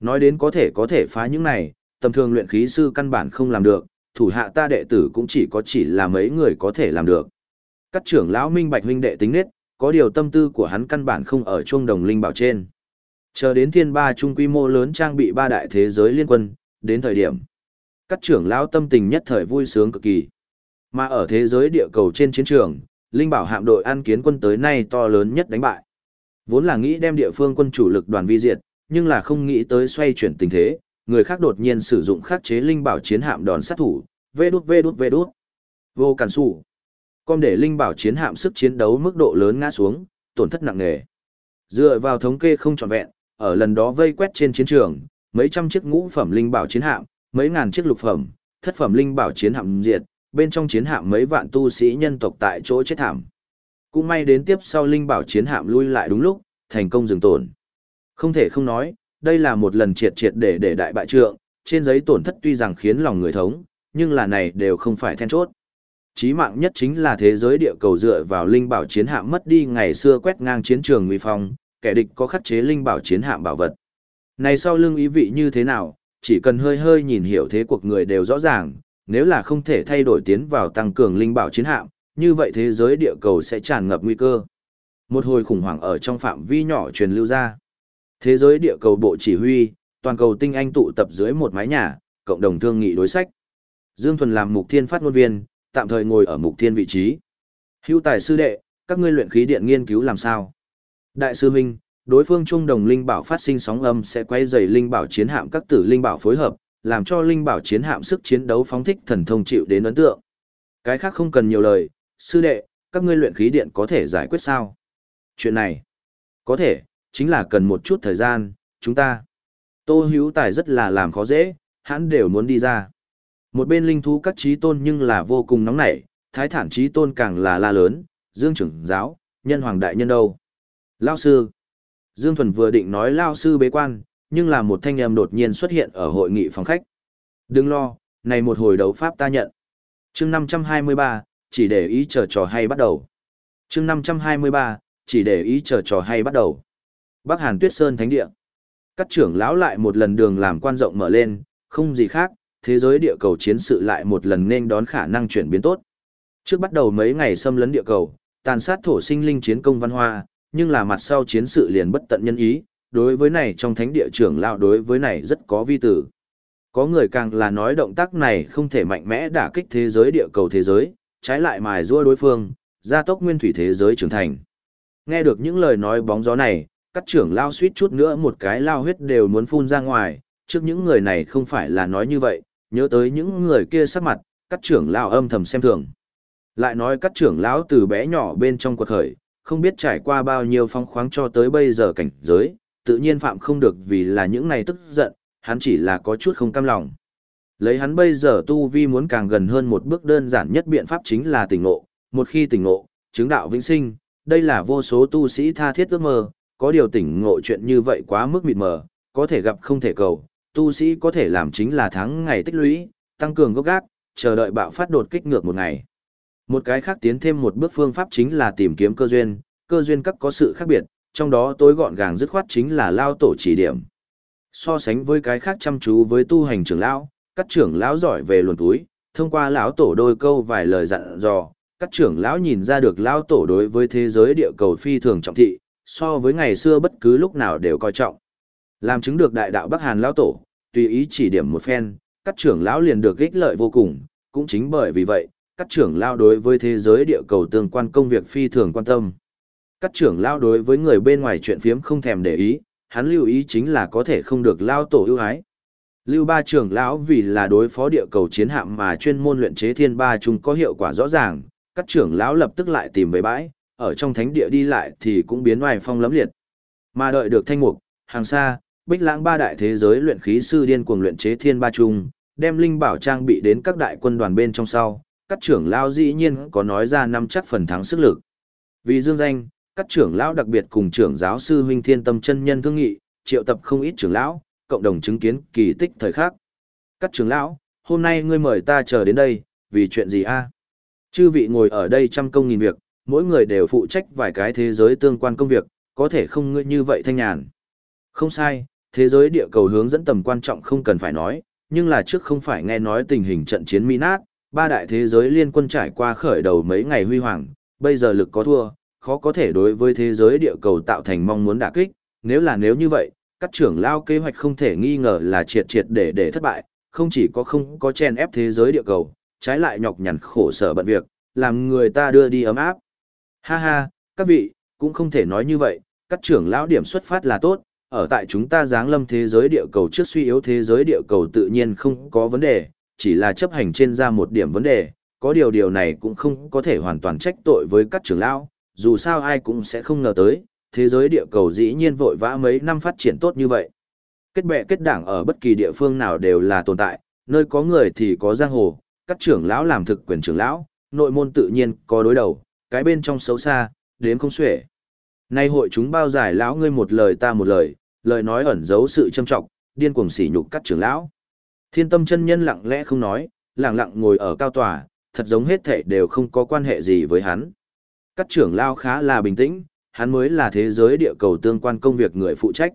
Speaker 1: Nói đến có thể có thể phá những này, tầm thường luyện khí sư căn bản không làm được, thủ hạ ta đệ tử cũng chỉ có chỉ là mấy người có thể làm được. Các trưởng lão minh bạch huynh đệ tính nết, có điều tâm tư của hắn căn bản không ở chuông đồng linh bảo trên. Chờ đến thiên ba trung quy mô lớn trang bị ba đại thế giới liên quân, đến thời điểm. Các trưởng lão tâm tình nhất thời vui sướng cực kỳ. Mà ở thế giới địa cầu trên chiến trường, Linh bảo hạm đội an kiến quân tới nay to lớn nhất đánh bại. Vốn là nghĩ đem địa phương quân chủ lực đoàn vi diệt, nhưng là không nghĩ tới xoay chuyển tình thế, người khác đột nhiên sử dụng khắc chế linh bảo chiến hạm đòn sát thủ, vê đút vê đút vê đút. Vô cản sủ. Con để linh bảo chiến hạm sức chiến đấu mức độ lớn ngã xuống, tổn thất nặng nề. Dựa vào thống kê không trọn vẹn, ở lần đó vây quét trên chiến trường, mấy trăm chiếc ngũ phẩm linh bảo chiến hạm, mấy ngàn chiếc lục phẩm, thất phẩm linh bảo chiến hạm diệt, bên trong chiến hạm mấy vạn tu sĩ nhân tộc tại chỗ chết thảm. Cũng may đến tiếp sau linh bảo chiến hạm lui lại đúng lúc, thành công dừng tổn. Không thể không nói, đây là một lần triệt triệt để để đại bại trượng, trên giấy tổn thất tuy rằng khiến lòng người thống, nhưng là này đều không phải then chốt. Chí mạng nhất chính là thế giới địa cầu dựa vào linh bảo chiến hạm mất đi ngày xưa quét ngang chiến trường nguy phong, kẻ địch có khắc chế linh bảo chiến hạm bảo vật. Này sau lưng ý vị như thế nào, chỉ cần hơi hơi nhìn hiểu thế cuộc người đều rõ ràng, nếu là không thể thay đổi tiến vào tăng cường linh bảo chiến hạm, như vậy thế giới địa cầu sẽ tràn ngập nguy cơ. Một hồi khủng hoảng ở trong phạm vi nhỏ truyền lưu ra. Thế giới địa cầu bộ chỉ huy, toàn cầu tinh anh tụ tập dưới một mái nhà, cộng đồng thương nghị đối sách. Dương Thuần làm mục thiên phát ngôn viên, tạm thời ngồi ở mục thiên vị trí. Hữu tài sư đệ, các ngươi luyện khí điện nghiên cứu làm sao? Đại sư huynh, đối phương trung đồng linh bảo phát sinh sóng âm sẽ quay dày linh bảo chiến hạm các tử linh bảo phối hợp, làm cho linh bảo chiến hạm sức chiến đấu phóng thích thần thông chịu đến ấn tượng. Cái khác không cần nhiều lời, sư đệ, các ngươi luyện khí điện có thể giải quyết sao? Chuyện này, có thể, chính là cần một chút thời gian, chúng ta. Tô hữu tài rất là làm khó dễ, hắn đều muốn đi ra. Một bên linh thú các trí tôn nhưng là vô cùng nóng nảy, thái thản trí tôn càng là la lớn, dương trưởng giáo, nhân hoàng đại nhân đâu. Lao sư. Dương Thuần vừa định nói Lao sư bế quan, nhưng là một thanh âm đột nhiên xuất hiện ở hội nghị phòng khách. Đừng lo, này một hồi đấu pháp ta nhận. chương 523, chỉ để ý chờ trò hay bắt đầu. chương 523, chỉ để ý chờ trò hay bắt đầu. Bắc Hàn Tuyết Sơn Thánh Địa. Các trưởng lão lại một lần đường làm quan rộng mở lên, không gì khác, thế giới địa cầu chiến sự lại một lần nên đón khả năng chuyển biến tốt. Trước bắt đầu mấy ngày xâm lấn địa cầu, tàn sát thổ sinh linh chiến công văn hoa, nhưng là mặt sau chiến sự liền bất tận nhân ý, đối với này trong thánh địa trưởng lão đối với này rất có vi tử. Có người càng là nói động tác này không thể mạnh mẽ đả kích thế giới địa cầu thế giới, trái lại mài rua đối phương, gia tốc nguyên thủy thế giới trưởng thành. Nghe được những lời nói bóng gió này, các trưởng lao suýt chút nữa một cái lao huyết đều muốn phun ra ngoài, trước những người này không phải là nói như vậy, nhớ tới những người kia sắc mặt, các trưởng lao âm thầm xem thường. Lại nói các trưởng lão từ bé nhỏ bên trong quật khởi, không biết trải qua bao nhiêu phong khoáng cho tới bây giờ cảnh giới, tự nhiên phạm không được vì là những này tức giận, hắn chỉ là có chút không cam lòng. Lấy hắn bây giờ tu vi muốn càng gần hơn một bước đơn giản nhất biện pháp chính là tỉnh ngộ, một khi tỉnh ngộ, chứng đạo vĩnh sinh, đây là vô số tu sĩ tha thiết ước mơ, có điều tỉnh ngộ chuyện như vậy quá mức mịt mờ, có thể gặp không thể cầu, tu sĩ có thể làm chính là tháng ngày tích lũy, tăng cường gốc gác, chờ đợi bạo phát đột kích ngược một ngày. Một cái khác tiến thêm một bước phương pháp chính là tìm kiếm cơ duyên, cơ duyên các có sự khác biệt, trong đó tối gọn gàng dứt khoát chính là lao tổ chỉ điểm. So sánh với cái khác chăm chú với tu hành trưởng lão, các trưởng lão giỏi về luồn túi, thông qua lão tổ đôi câu vài lời dặn dò, các trưởng lão nhìn ra được lão tổ đối với thế giới địa cầu phi thường trọng thị, so với ngày xưa bất cứ lúc nào đều coi trọng. Làm chứng được đại đạo Bắc Hàn lão tổ, tùy ý chỉ điểm một phen, các trưởng lão liền được ích lợi vô cùng, cũng chính bởi vì vậy, các trưởng lão đối với thế giới địa cầu tương quan công việc phi thường quan tâm. Các trưởng lão đối với người bên ngoài chuyện phiếm không thèm để ý, hắn lưu ý chính là có thể không được lao tổ ưu ái. Lưu ba trưởng lão vì là đối phó địa cầu chiến hạm mà chuyên môn luyện chế thiên ba chúng có hiệu quả rõ ràng, các trưởng lão lập tức lại tìm về bãi, ở trong thánh địa đi lại thì cũng biến ngoài phong lấm liệt. Mà đợi được thanh mục, hàng xa, bích lãng ba đại thế giới luyện khí sư điên cuồng luyện chế thiên ba trung, đem linh bảo trang bị đến các đại quân đoàn bên trong sau, các trưởng lão dĩ nhiên có nói ra năm chắc phần thắng sức lực. Vì dương danh, các trưởng lão đặc biệt cùng trưởng giáo sư huynh thiên tâm chân nhân thương nghị, triệu tập không ít trưởng lão, cộng đồng chứng kiến kỳ tích thời khắc. Các trưởng lão, hôm nay ngươi mời ta chờ đến đây, vì chuyện gì a? Chư vị ngồi ở đây trăm công nghìn việc, mỗi người đều phụ trách vài cái thế giới tương quan công việc, có thể không ngươi như vậy thanh nhàn. Không sai, thế giới địa cầu hướng dẫn tầm quan trọng không cần phải nói, nhưng là trước không phải nghe nói tình hình trận chiến Minat, ba đại thế giới liên quân trải qua khởi đầu mấy ngày huy hoàng, bây giờ lực có thua, khó có thể đối với thế giới địa cầu tạo thành mong muốn đả kích, nếu là nếu như vậy, các trưởng lao kế hoạch không thể nghi ngờ là triệt triệt để để thất bại, không chỉ có không có chen ép thế giới địa cầu, trái lại nhọc nhằn khổ sở bận việc, làm người ta đưa đi ấm áp. Ha ha, các vị, cũng không thể nói như vậy, các trưởng lão điểm xuất phát là tốt, ở tại chúng ta giáng lâm thế giới địa cầu trước suy yếu thế giới địa cầu tự nhiên không có vấn đề, chỉ là chấp hành trên ra một điểm vấn đề, có điều điều này cũng không có thể hoàn toàn trách tội với các trưởng lão, dù sao ai cũng sẽ không ngờ tới, thế giới địa cầu dĩ nhiên vội vã mấy năm phát triển tốt như vậy. Kết bè kết đảng ở bất kỳ địa phương nào đều là tồn tại, nơi có người thì có giang hồ, các trưởng lão làm thực quyền trưởng lão, nội môn tự nhiên có đối đầu, cái bên trong xấu xa, đến không xuể. Nay hội chúng bao giải lão ngươi một lời ta một lời, lời nói ẩn giấu sự châm trọng, điên cuồng sỉ nhục các trưởng lão. Thiên tâm chân nhân lặng lẽ không nói, lặng lặng ngồi ở cao tòa, thật giống hết thể đều không có quan hệ gì với hắn. Các trưởng lão khá là bình tĩnh, hắn mới là thế giới địa cầu tương quan công việc người phụ trách.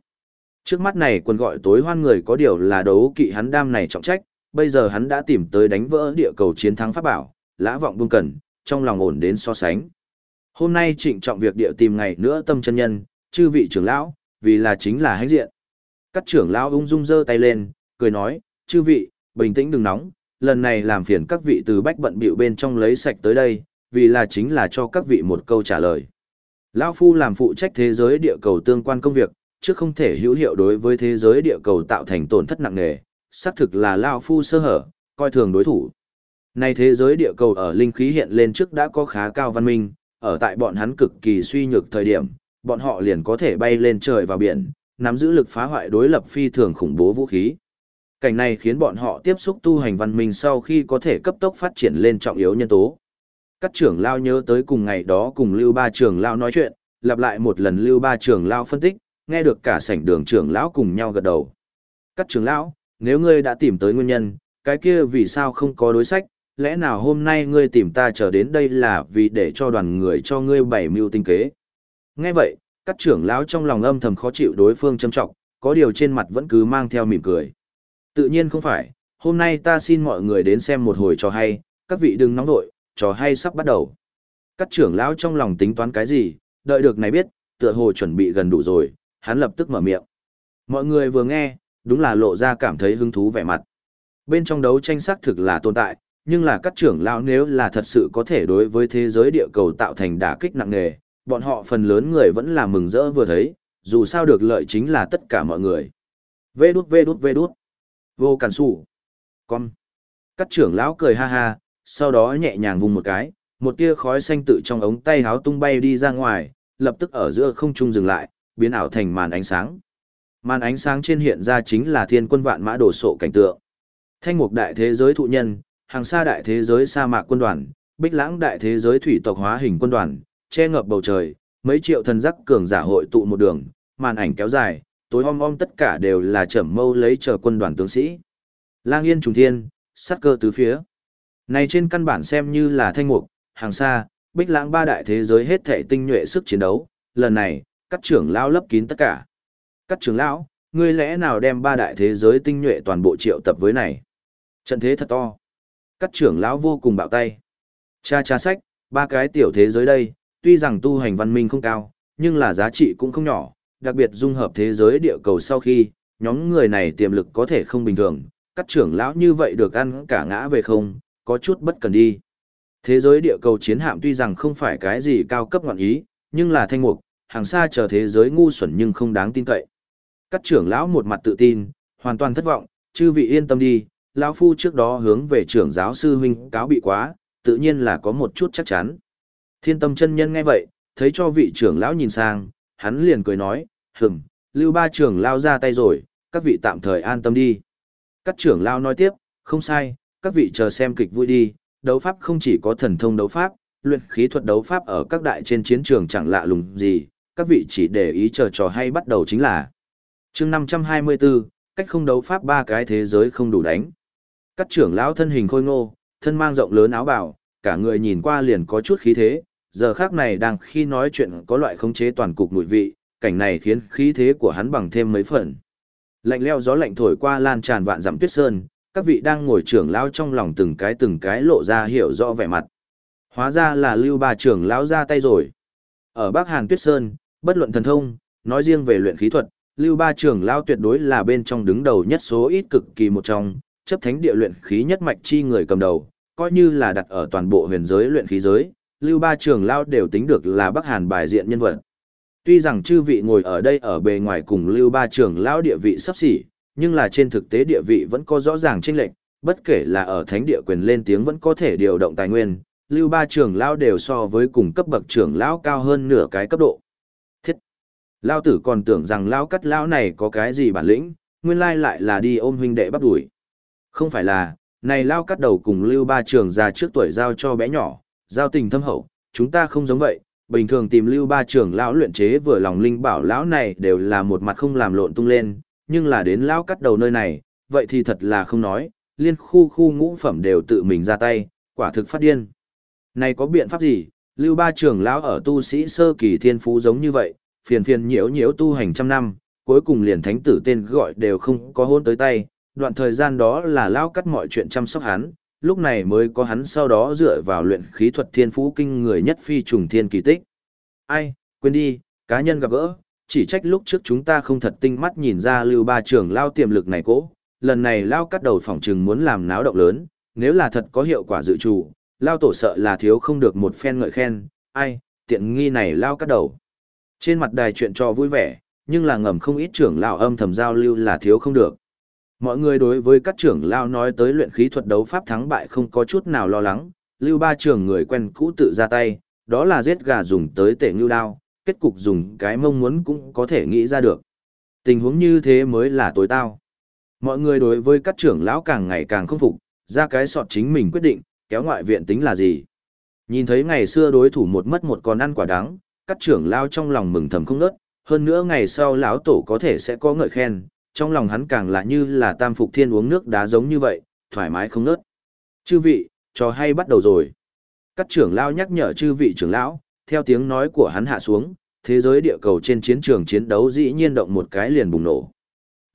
Speaker 1: Trước mắt này quân gọi tối hoan người có điều là đấu kỵ hắn đam này trọng trách, bây giờ hắn đã tìm tới đánh vỡ địa cầu chiến thắng pháp bảo, lã vọng buông cần, trong lòng ổn đến so sánh. Hôm nay trịnh trọng việc địa tìm ngày nữa tâm chân nhân, chư vị trưởng lão, vì là chính là hãnh diện. Các trưởng lão ung dung giơ tay lên, cười nói, chư vị, bình tĩnh đừng nóng, lần này làm phiền các vị từ bách bận bịu bên trong lấy sạch tới đây, vì là chính là cho các vị một câu trả lời. Lão Phu làm phụ trách thế giới địa cầu tương quan công việc, chứ không thể hữu hiệu đối với thế giới địa cầu tạo thành tổn thất nặng nề, xác thực là Lão Phu sơ hở, coi thường đối thủ. Nay thế giới địa cầu ở linh khí hiện lên trước đã có khá cao văn minh, ở tại bọn hắn cực kỳ suy nhược thời điểm, bọn họ liền có thể bay lên trời vào biển, nắm giữ lực phá hoại đối lập phi thường khủng bố vũ khí. Cảnh này khiến bọn họ tiếp xúc tu hành văn minh sau khi có thể cấp tốc phát triển lên trọng yếu nhân tố. Các trưởng lao nhớ tới cùng ngày đó cùng Lưu Ba trưởng lao nói chuyện, lặp lại một lần Lưu Ba trưởng lao phân tích, nghe được cả sảnh đường trưởng lão cùng nhau gật đầu. Các trưởng lão, nếu ngươi đã tìm tới nguyên nhân, cái kia vì sao không có đối sách, lẽ nào hôm nay ngươi tìm ta trở đến đây là vì để cho đoàn người cho ngươi bảy mưu tinh kế. Nghe vậy, các trưởng lão trong lòng âm thầm khó chịu đối phương châm trọng, có điều trên mặt vẫn cứ mang theo mỉm cười. Tự nhiên không phải, hôm nay ta xin mọi người đến xem một hồi trò hay, các vị đừng nóng nội, trò hay sắp bắt đầu. Các trưởng lão trong lòng tính toán cái gì, đợi được này biết, tựa hồ chuẩn bị gần đủ rồi, hắn lập tức mở miệng. Mọi người vừa nghe, đúng là lộ ra cảm thấy hứng thú vẻ mặt. Bên trong đấu tranh xác thực là tồn tại, nhưng là các trưởng lão nếu là thật sự có thể đối với thế giới địa cầu tạo thành đả kích nặng nề, bọn họ phần lớn người vẫn là mừng rỡ vừa thấy, dù sao được lợi chính là tất cả mọi người. Vê đút vê đút vê đút. Vô cản sủ. Con. cắt trưởng lão cười ha ha, sau đó nhẹ nhàng vùng một cái, một tia khói xanh tự trong ống tay háo tung bay đi ra ngoài, lập tức ở giữa không trung dừng lại, biến ảo thành màn ánh sáng. Màn ánh sáng trên hiện ra chính là thiên quân vạn mã đổ sộ cảnh tượng. Thanh mục đại thế giới thụ nhân, hàng xa đại thế giới sa mạc quân đoàn, bích lãng đại thế giới thủy tộc hóa hình quân đoàn, che ngập bầu trời, mấy triệu thần giác cường giả hội tụ một đường, màn ảnh kéo dài, tối om om tất cả đều là trầm mâu lấy chờ quân đoàn tướng sĩ. Lang yên trùng thiên, sát cơ tứ phía. Này trên căn bản xem như là thanh mục, hàng xa, bích lãng ba đại thế giới hết thể tinh nhuệ sức chiến đấu, lần này, các trưởng lão lấp kín tất cả. Các trưởng lão, ngươi lẽ nào đem ba đại thế giới tinh nhuệ toàn bộ triệu tập với này? Trận thế thật to. Các trưởng lão vô cùng bạo tay. Cha cha sách, ba cái tiểu thế giới đây, tuy rằng tu hành văn minh không cao, nhưng là giá trị cũng không nhỏ, đặc biệt dung hợp thế giới địa cầu sau khi, nhóm người này tiềm lực có thể không bình thường, các trưởng lão như vậy được ăn cả ngã về không, có chút bất cần đi. Thế giới địa cầu chiến hạm tuy rằng không phải cái gì cao cấp ngọn ý, nhưng là thanh mục, hàng xa chờ thế giới ngu xuẩn nhưng không đáng tin cậy. Các trưởng lão một mặt tự tin, hoàn toàn thất vọng, chư vị yên tâm đi, lão phu trước đó hướng về trưởng giáo sư huynh cáo bị quá, tự nhiên là có một chút chắc chắn. Thiên tâm chân nhân nghe vậy, thấy cho vị trưởng lão nhìn sang, hắn liền cười nói, hừm, lưu ba trưởng lao ra tay rồi, các vị tạm thời an tâm đi. Các trưởng lao nói tiếp, không sai, các vị chờ xem kịch vui đi, đấu pháp không chỉ có thần thông đấu pháp, luyện khí thuật đấu pháp ở các đại trên chiến trường chẳng lạ lùng gì, các vị chỉ để ý chờ trò hay bắt đầu chính là. chương 524, cách không đấu pháp ba cái thế giới không đủ đánh. Các trưởng lão thân hình khôi ngô, thân mang rộng lớn áo bào, cả người nhìn qua liền có chút khí thế, giờ khác này đang khi nói chuyện có loại khống chế toàn cục mùi vị, cảnh này khiến khí thế của hắn bằng thêm mấy phần. Lạnh leo gió lạnh thổi qua lan tràn vạn dặm tuyết sơn, các vị đang ngồi trưởng lão trong lòng từng cái từng cái lộ ra hiểu rõ vẻ mặt. Hóa ra là lưu ba trưởng lão ra tay rồi. Ở Bắc Hàn Tuyết Sơn, bất luận thần thông, nói riêng về luyện khí thuật, lưu ba trưởng lão tuyệt đối là bên trong đứng đầu nhất số ít cực kỳ một trong, chấp thánh địa luyện khí nhất mạch chi người cầm đầu, coi như là đặt ở toàn bộ huyền giới luyện khí giới, Lưu Ba Trường Lao đều tính được là Bắc Hàn bài diện nhân vật. Tuy rằng chư vị ngồi ở đây ở bề ngoài cùng Lưu Ba Trường Lao địa vị sắp xỉ, nhưng là trên thực tế địa vị vẫn có rõ ràng chênh lệch, bất kể là ở thánh địa quyền lên tiếng vẫn có thể điều động tài nguyên, Lưu Ba Trường Lao đều so với cùng cấp bậc trưởng lão cao hơn nửa cái cấp độ. Thiết! Lao tử còn tưởng rằng Lao cắt Lão này có cái gì bản lĩnh, nguyên lai lại là đi ôm huynh đệ bắt đuổi. Không phải là, này Lao cắt đầu cùng Lưu Ba Trường ra trước tuổi giao cho bé nhỏ, giao tình thâm hậu, chúng ta không giống vậy, bình thường tìm lưu ba trưởng lão luyện chế vừa lòng linh bảo lão này đều là một mặt không làm lộn tung lên, nhưng là đến lão cắt đầu nơi này, vậy thì thật là không nói, liên khu khu ngũ phẩm đều tự mình ra tay, quả thực phát điên. Này có biện pháp gì, lưu ba trưởng lão ở tu sĩ sơ kỳ thiên phú giống như vậy, phiền phiền nhiễu nhiễu tu hành trăm năm, cuối cùng liền thánh tử tên gọi đều không có hôn tới tay, đoạn thời gian đó là lão cắt mọi chuyện chăm sóc hắn, lúc này mới có hắn sau đó dựa vào luyện khí thuật thiên phú kinh người nhất phi trùng thiên kỳ tích. Ai, quên đi, cá nhân gặp gỡ, chỉ trách lúc trước chúng ta không thật tinh mắt nhìn ra lưu ba trưởng lao tiềm lực này cố, lần này lao cắt đầu phỏng trừng muốn làm náo động lớn, nếu là thật có hiệu quả dự trù, lao tổ sợ là thiếu không được một phen ngợi khen, ai, tiện nghi này lao cắt đầu. Trên mặt đài chuyện cho vui vẻ, nhưng là ngầm không ít trưởng lão âm thầm giao lưu là thiếu không được. Mọi người đối với các trưởng lao nói tới luyện khí thuật đấu pháp thắng bại không có chút nào lo lắng, lưu ba trưởng người quen cũ tự ra tay, đó là giết gà dùng tới tể ngưu đao, kết cục dùng cái mong muốn cũng có thể nghĩ ra được. Tình huống như thế mới là tối tao. Mọi người đối với các trưởng lão càng ngày càng không phục, ra cái sọt chính mình quyết định, kéo ngoại viện tính là gì. Nhìn thấy ngày xưa đối thủ một mất một con ăn quả đắng, các trưởng lão trong lòng mừng thầm không nớt, hơn nữa ngày sau lão tổ có thể sẽ có ngợi khen, trong lòng hắn càng là như là tam phục thiên uống nước đá giống như vậy, thoải mái không nớt. Chư vị, trò hay bắt đầu rồi. Các trưởng lao nhắc nhở chư vị trưởng lão, theo tiếng nói của hắn hạ xuống, thế giới địa cầu trên chiến trường chiến đấu dĩ nhiên động một cái liền bùng nổ.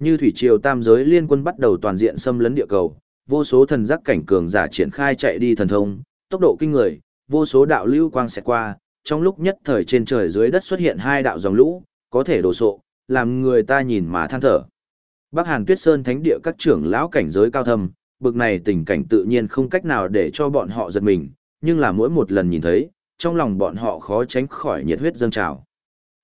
Speaker 1: Như thủy triều tam giới liên quân bắt đầu toàn diện xâm lấn địa cầu, vô số thần giác cảnh cường giả triển khai chạy đi thần thông, tốc độ kinh người, vô số đạo lưu quang sẽ qua, trong lúc nhất thời trên trời dưới đất xuất hiện hai đạo dòng lũ, có thể đổ sộ, làm người ta nhìn mà than thở. Bắc Hàn Tuyết Sơn thánh địa các trưởng lão cảnh giới cao thâm, bực này tình cảnh tự nhiên không cách nào để cho bọn họ giật mình, nhưng là mỗi một lần nhìn thấy, trong lòng bọn họ khó tránh khỏi nhiệt huyết dâng trào.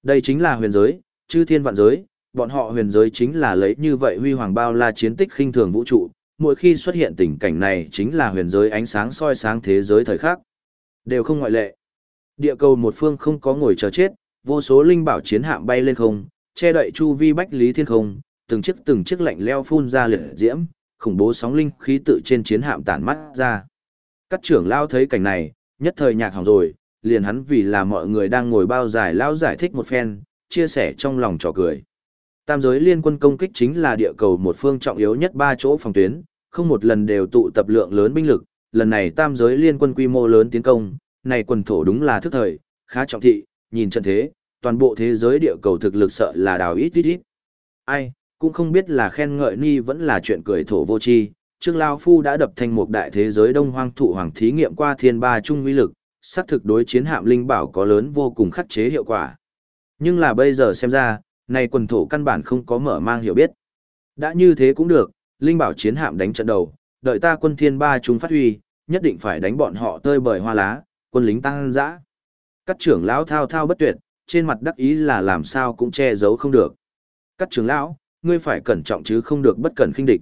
Speaker 1: Đây chính là huyền giới, chư thiên vạn giới, bọn họ huyền giới chính là lấy như vậy huy hoàng bao la chiến tích khinh thường vũ trụ, mỗi khi xuất hiện tình cảnh này chính là huyền giới ánh sáng soi sáng thế giới thời khắc. Đều không ngoại lệ. Địa cầu một phương không có ngồi chờ chết, vô số linh bảo chiến hạm bay lên không, che đậy chu vi bách lý thiên không, từng chiếc từng chiếc lạnh leo phun ra liệt diễm, khủng bố sóng linh khí tự trên chiến hạm tản mắt ra. Các trưởng lao thấy cảnh này, nhất thời nhạc hỏng rồi, liền hắn vì là mọi người đang ngồi bao giải lao giải thích một phen, chia sẻ trong lòng trò cười. Tam giới liên quân công kích chính là địa cầu một phương trọng yếu nhất ba chỗ phòng tuyến, không một lần đều tụ tập lượng lớn binh lực, lần này tam giới liên quân quy mô lớn tiến công, này quần thổ đúng là thức thời, khá trọng thị, nhìn trận thế, toàn bộ thế giới địa cầu thực lực sợ là đào ít ít ít. Ai, cũng không biết là khen ngợi ni vẫn là chuyện cười thổ vô chi. Trước Lao Phu đã đập thành một đại thế giới đông hoang thụ hoàng thí nghiệm qua thiên ba trung uy lực, xác thực đối chiến hạm linh bảo có lớn vô cùng khắc chế hiệu quả. Nhưng là bây giờ xem ra, nay quần thổ căn bản không có mở mang hiểu biết. Đã như thế cũng được, linh bảo chiến hạm đánh trận đầu, đợi ta quân thiên ba trung phát huy, nhất định phải đánh bọn họ tơi bời hoa lá, quân lính tăng dã. Các trưởng lão thao thao bất tuyệt, trên mặt đắc ý là làm sao cũng che giấu không được. Các trưởng lão, ngươi phải cẩn trọng chứ không được bất cẩn khinh địch.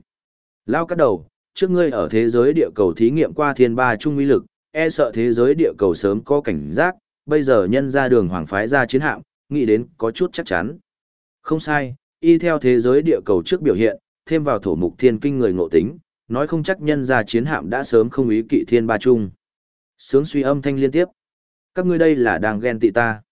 Speaker 1: Lao cắt đầu, trước ngươi ở thế giới địa cầu thí nghiệm qua thiên ba trung uy lực, e sợ thế giới địa cầu sớm có cảnh giác, bây giờ nhân ra đường hoàng phái ra chiến hạm, nghĩ đến có chút chắc chắn. Không sai, y theo thế giới địa cầu trước biểu hiện, thêm vào thổ mục thiên kinh người ngộ tính, nói không chắc nhân ra chiến hạm đã sớm không ý kỵ thiên ba trung. Sướng suy âm thanh liên tiếp. Các ngươi đây là đang ghen tị ta.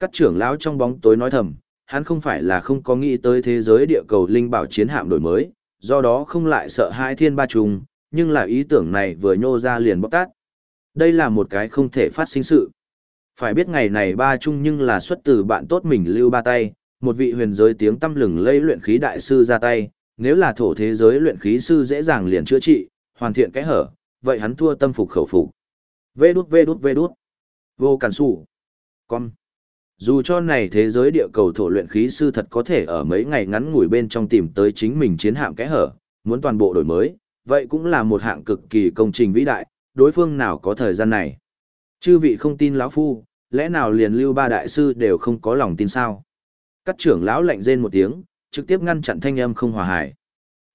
Speaker 1: Các trưởng lão trong bóng tối nói thầm, hắn không phải là không có nghĩ tới thế giới địa cầu linh bảo chiến hạm đổi mới, do đó không lại sợ hai thiên ba trùng, nhưng là ý tưởng này vừa nhô ra liền bóc tát. Đây là một cái không thể phát sinh sự. Phải biết ngày này ba trùng nhưng là xuất từ bạn tốt mình lưu ba tay, một vị huyền giới tiếng tâm lừng lây luyện khí đại sư ra tay, nếu là thổ thế giới luyện khí sư dễ dàng liền chữa trị, hoàn thiện cái hở, vậy hắn thua tâm phục khẩu phục. Vê đút vê đút vê đút. Vô cản sủ. Con. Dù cho này thế giới địa cầu thổ luyện khí sư thật có thể ở mấy ngày ngắn ngủi bên trong tìm tới chính mình chiến hạm kẽ hở, muốn toàn bộ đổi mới, vậy cũng là một hạng cực kỳ công trình vĩ đại, đối phương nào có thời gian này. Chư vị không tin lão phu, lẽ nào liền lưu ba đại sư đều không có lòng tin sao? Các trưởng lão lạnh rên một tiếng, trực tiếp ngăn chặn thanh âm không hòa hải.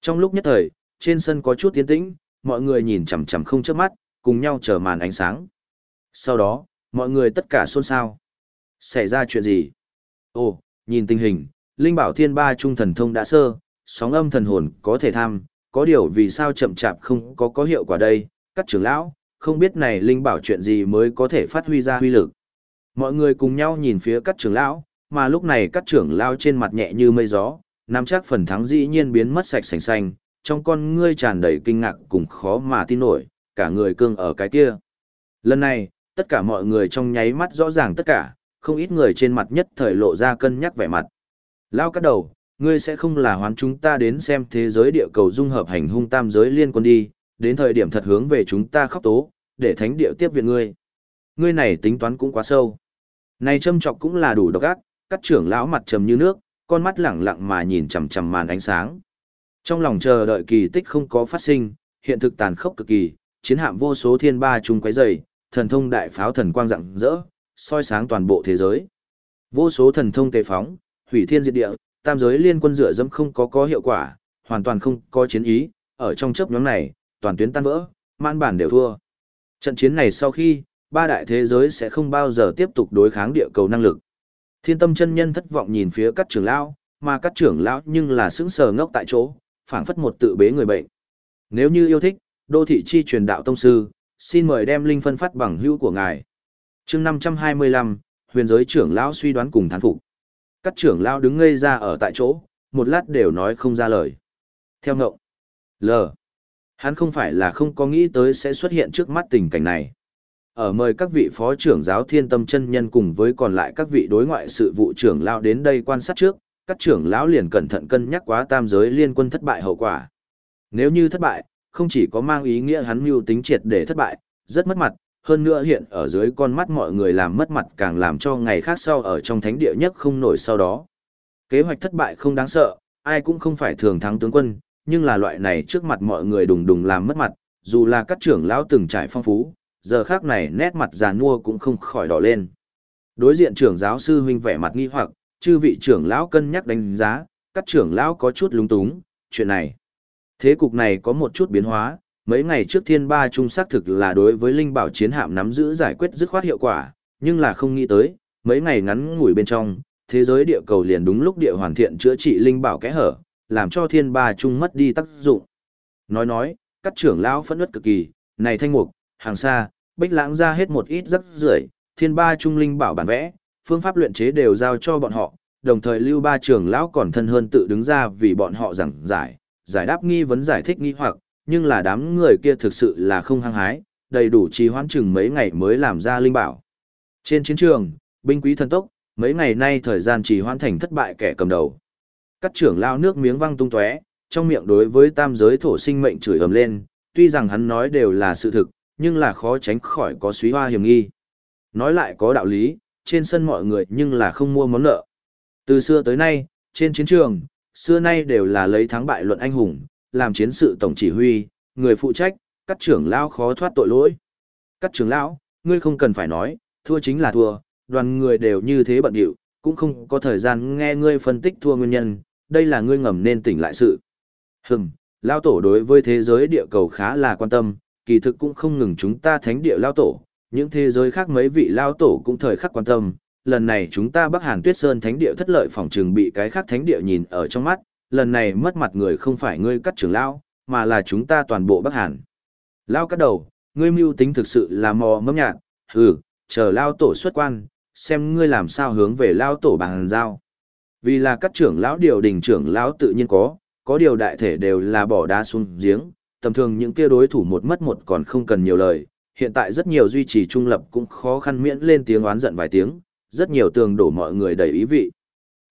Speaker 1: Trong lúc nhất thời, trên sân có chút tiến tĩnh, mọi người nhìn chằm chằm không chớp mắt, cùng nhau chờ màn ánh sáng. Sau đó, mọi người tất cả xôn xao. Xảy ra chuyện gì? Ồ, nhìn tình hình, Linh Bảo Thiên Ba Trung Thần Thông đã sơ, sóng âm thần hồn có thể tham, có điều vì sao chậm chạp không có có hiệu quả đây, các trưởng lão, không biết này Linh Bảo chuyện gì mới có thể phát huy ra huy lực. Mọi người cùng nhau nhìn phía các trưởng lão, mà lúc này các trưởng lão trên mặt nhẹ như mây gió, nắm chắc phần thắng dĩ nhiên biến mất sạch sành xanh, trong con ngươi tràn đầy kinh ngạc cùng khó mà tin nổi, cả người cương ở cái kia. Lần này, tất cả mọi người trong nháy mắt rõ ràng tất cả, không ít người trên mặt nhất thời lộ ra cân nhắc vẻ mặt. Lao cắt đầu, ngươi sẽ không là hoán chúng ta đến xem thế giới địa cầu dung hợp hành hung tam giới liên quân đi, đến thời điểm thật hướng về chúng ta khóc tố, để thánh địa tiếp viện ngươi. Ngươi này tính toán cũng quá sâu. Này châm chọc cũng là đủ độc ác, cắt trưởng lão mặt trầm như nước, con mắt lẳng lặng mà nhìn chằm chằm màn ánh sáng. Trong lòng chờ đợi kỳ tích không có phát sinh, hiện thực tàn khốc cực kỳ, chiến hạm vô số thiên ba chung quấy dày, thần thông đại pháo thần quang rạng rỡ, soi sáng toàn bộ thế giới. Vô số thần thông tề phóng, hủy thiên diệt địa, tam giới liên quân dựa dẫm không có có hiệu quả, hoàn toàn không có chiến ý, ở trong chấp nhóm này, toàn tuyến tan vỡ, man bản đều thua. Trận chiến này sau khi, ba đại thế giới sẽ không bao giờ tiếp tục đối kháng địa cầu năng lực. Thiên tâm chân nhân thất vọng nhìn phía các trưởng lão, mà các trưởng lão nhưng là sững sờ ngốc tại chỗ, phảng phất một tự bế người bệnh. Nếu như yêu thích, đô thị chi truyền đạo tông sư, xin mời đem linh phân phát bằng hữu của ngài chương 525, huyền giới trưởng lão suy đoán cùng thán phục. Các trưởng lão đứng ngây ra ở tại chỗ, một lát đều nói không ra lời. Theo ngộng, L. Hắn không phải là không có nghĩ tới sẽ xuất hiện trước mắt tình cảnh này. Ở mời các vị phó trưởng giáo thiên tâm chân nhân cùng với còn lại các vị đối ngoại sự vụ trưởng lão đến đây quan sát trước, các trưởng lão liền cẩn thận cân nhắc quá tam giới liên quân thất bại hậu quả. Nếu như thất bại, không chỉ có mang ý nghĩa hắn mưu tính triệt để thất bại, rất mất mặt, hơn nữa hiện ở dưới con mắt mọi người làm mất mặt càng làm cho ngày khác sau ở trong thánh địa nhất không nổi sau đó. Kế hoạch thất bại không đáng sợ, ai cũng không phải thường thắng tướng quân, nhưng là loại này trước mặt mọi người đùng đùng làm mất mặt, dù là các trưởng lão từng trải phong phú, giờ khác này nét mặt già nua cũng không khỏi đỏ lên. Đối diện trưởng giáo sư huynh vẻ mặt nghi hoặc, chư vị trưởng lão cân nhắc đánh giá, các trưởng lão có chút lúng túng, chuyện này. Thế cục này có một chút biến hóa, mấy ngày trước thiên ba trung xác thực là đối với linh bảo chiến hạm nắm giữ giải quyết dứt khoát hiệu quả, nhưng là không nghĩ tới, mấy ngày ngắn ngủi bên trong, thế giới địa cầu liền đúng lúc địa hoàn thiện chữa trị linh bảo kẽ hở, làm cho thiên ba trung mất đi tác dụng. Nói nói, các trưởng lão phẫn nứt cực kỳ, này thanh mục, hàng xa, bích lãng ra hết một ít rất rưởi thiên ba trung linh bảo bản vẽ, phương pháp luyện chế đều giao cho bọn họ, đồng thời lưu ba trưởng lão còn thân hơn tự đứng ra vì bọn họ giảng giải, giải đáp nghi vấn giải thích nghi hoặc, nhưng là đám người kia thực sự là không hăng hái, đầy đủ trì hoãn chừng mấy ngày mới làm ra linh bảo. Trên chiến trường, binh quý thần tốc, mấy ngày nay thời gian trì hoãn thành thất bại kẻ cầm đầu. Các trưởng lao nước miếng văng tung tóe, trong miệng đối với tam giới thổ sinh mệnh chửi ầm lên, tuy rằng hắn nói đều là sự thực, nhưng là khó tránh khỏi có suy hoa hiểm nghi. Nói lại có đạo lý, trên sân mọi người nhưng là không mua món nợ. Từ xưa tới nay, trên chiến trường, xưa nay đều là lấy thắng bại luận anh hùng, làm chiến sự tổng chỉ huy, người phụ trách, các trưởng lão khó thoát tội lỗi. Các trưởng lão, ngươi không cần phải nói, thua chính là thua, đoàn người đều như thế bận điệu, cũng không có thời gian nghe ngươi phân tích thua nguyên nhân, đây là ngươi ngầm nên tỉnh lại sự. Hừm, lão tổ đối với thế giới địa cầu khá là quan tâm, kỳ thực cũng không ngừng chúng ta thánh địa lão tổ, những thế giới khác mấy vị lão tổ cũng thời khắc quan tâm, lần này chúng ta Bắc Hàn Tuyết Sơn Thánh địa thất lợi phòng trường bị cái khác thánh địa nhìn ở trong mắt, lần này mất mặt người không phải ngươi cắt trưởng lão, mà là chúng ta toàn bộ Bắc Hàn. lao cắt đầu, ngươi mưu tính thực sự là mò mẫm nhạt, hừ, chờ lao tổ xuất quan, xem ngươi làm sao hướng về lao tổ bằng giao. Vì là các trưởng lão điều đình trưởng lão tự nhiên có, có điều đại thể đều là bỏ đá xuống giếng, tầm thường những kia đối thủ một mất một còn không cần nhiều lời, hiện tại rất nhiều duy trì trung lập cũng khó khăn miễn lên tiếng oán giận vài tiếng, rất nhiều tường đổ mọi người đầy ý vị.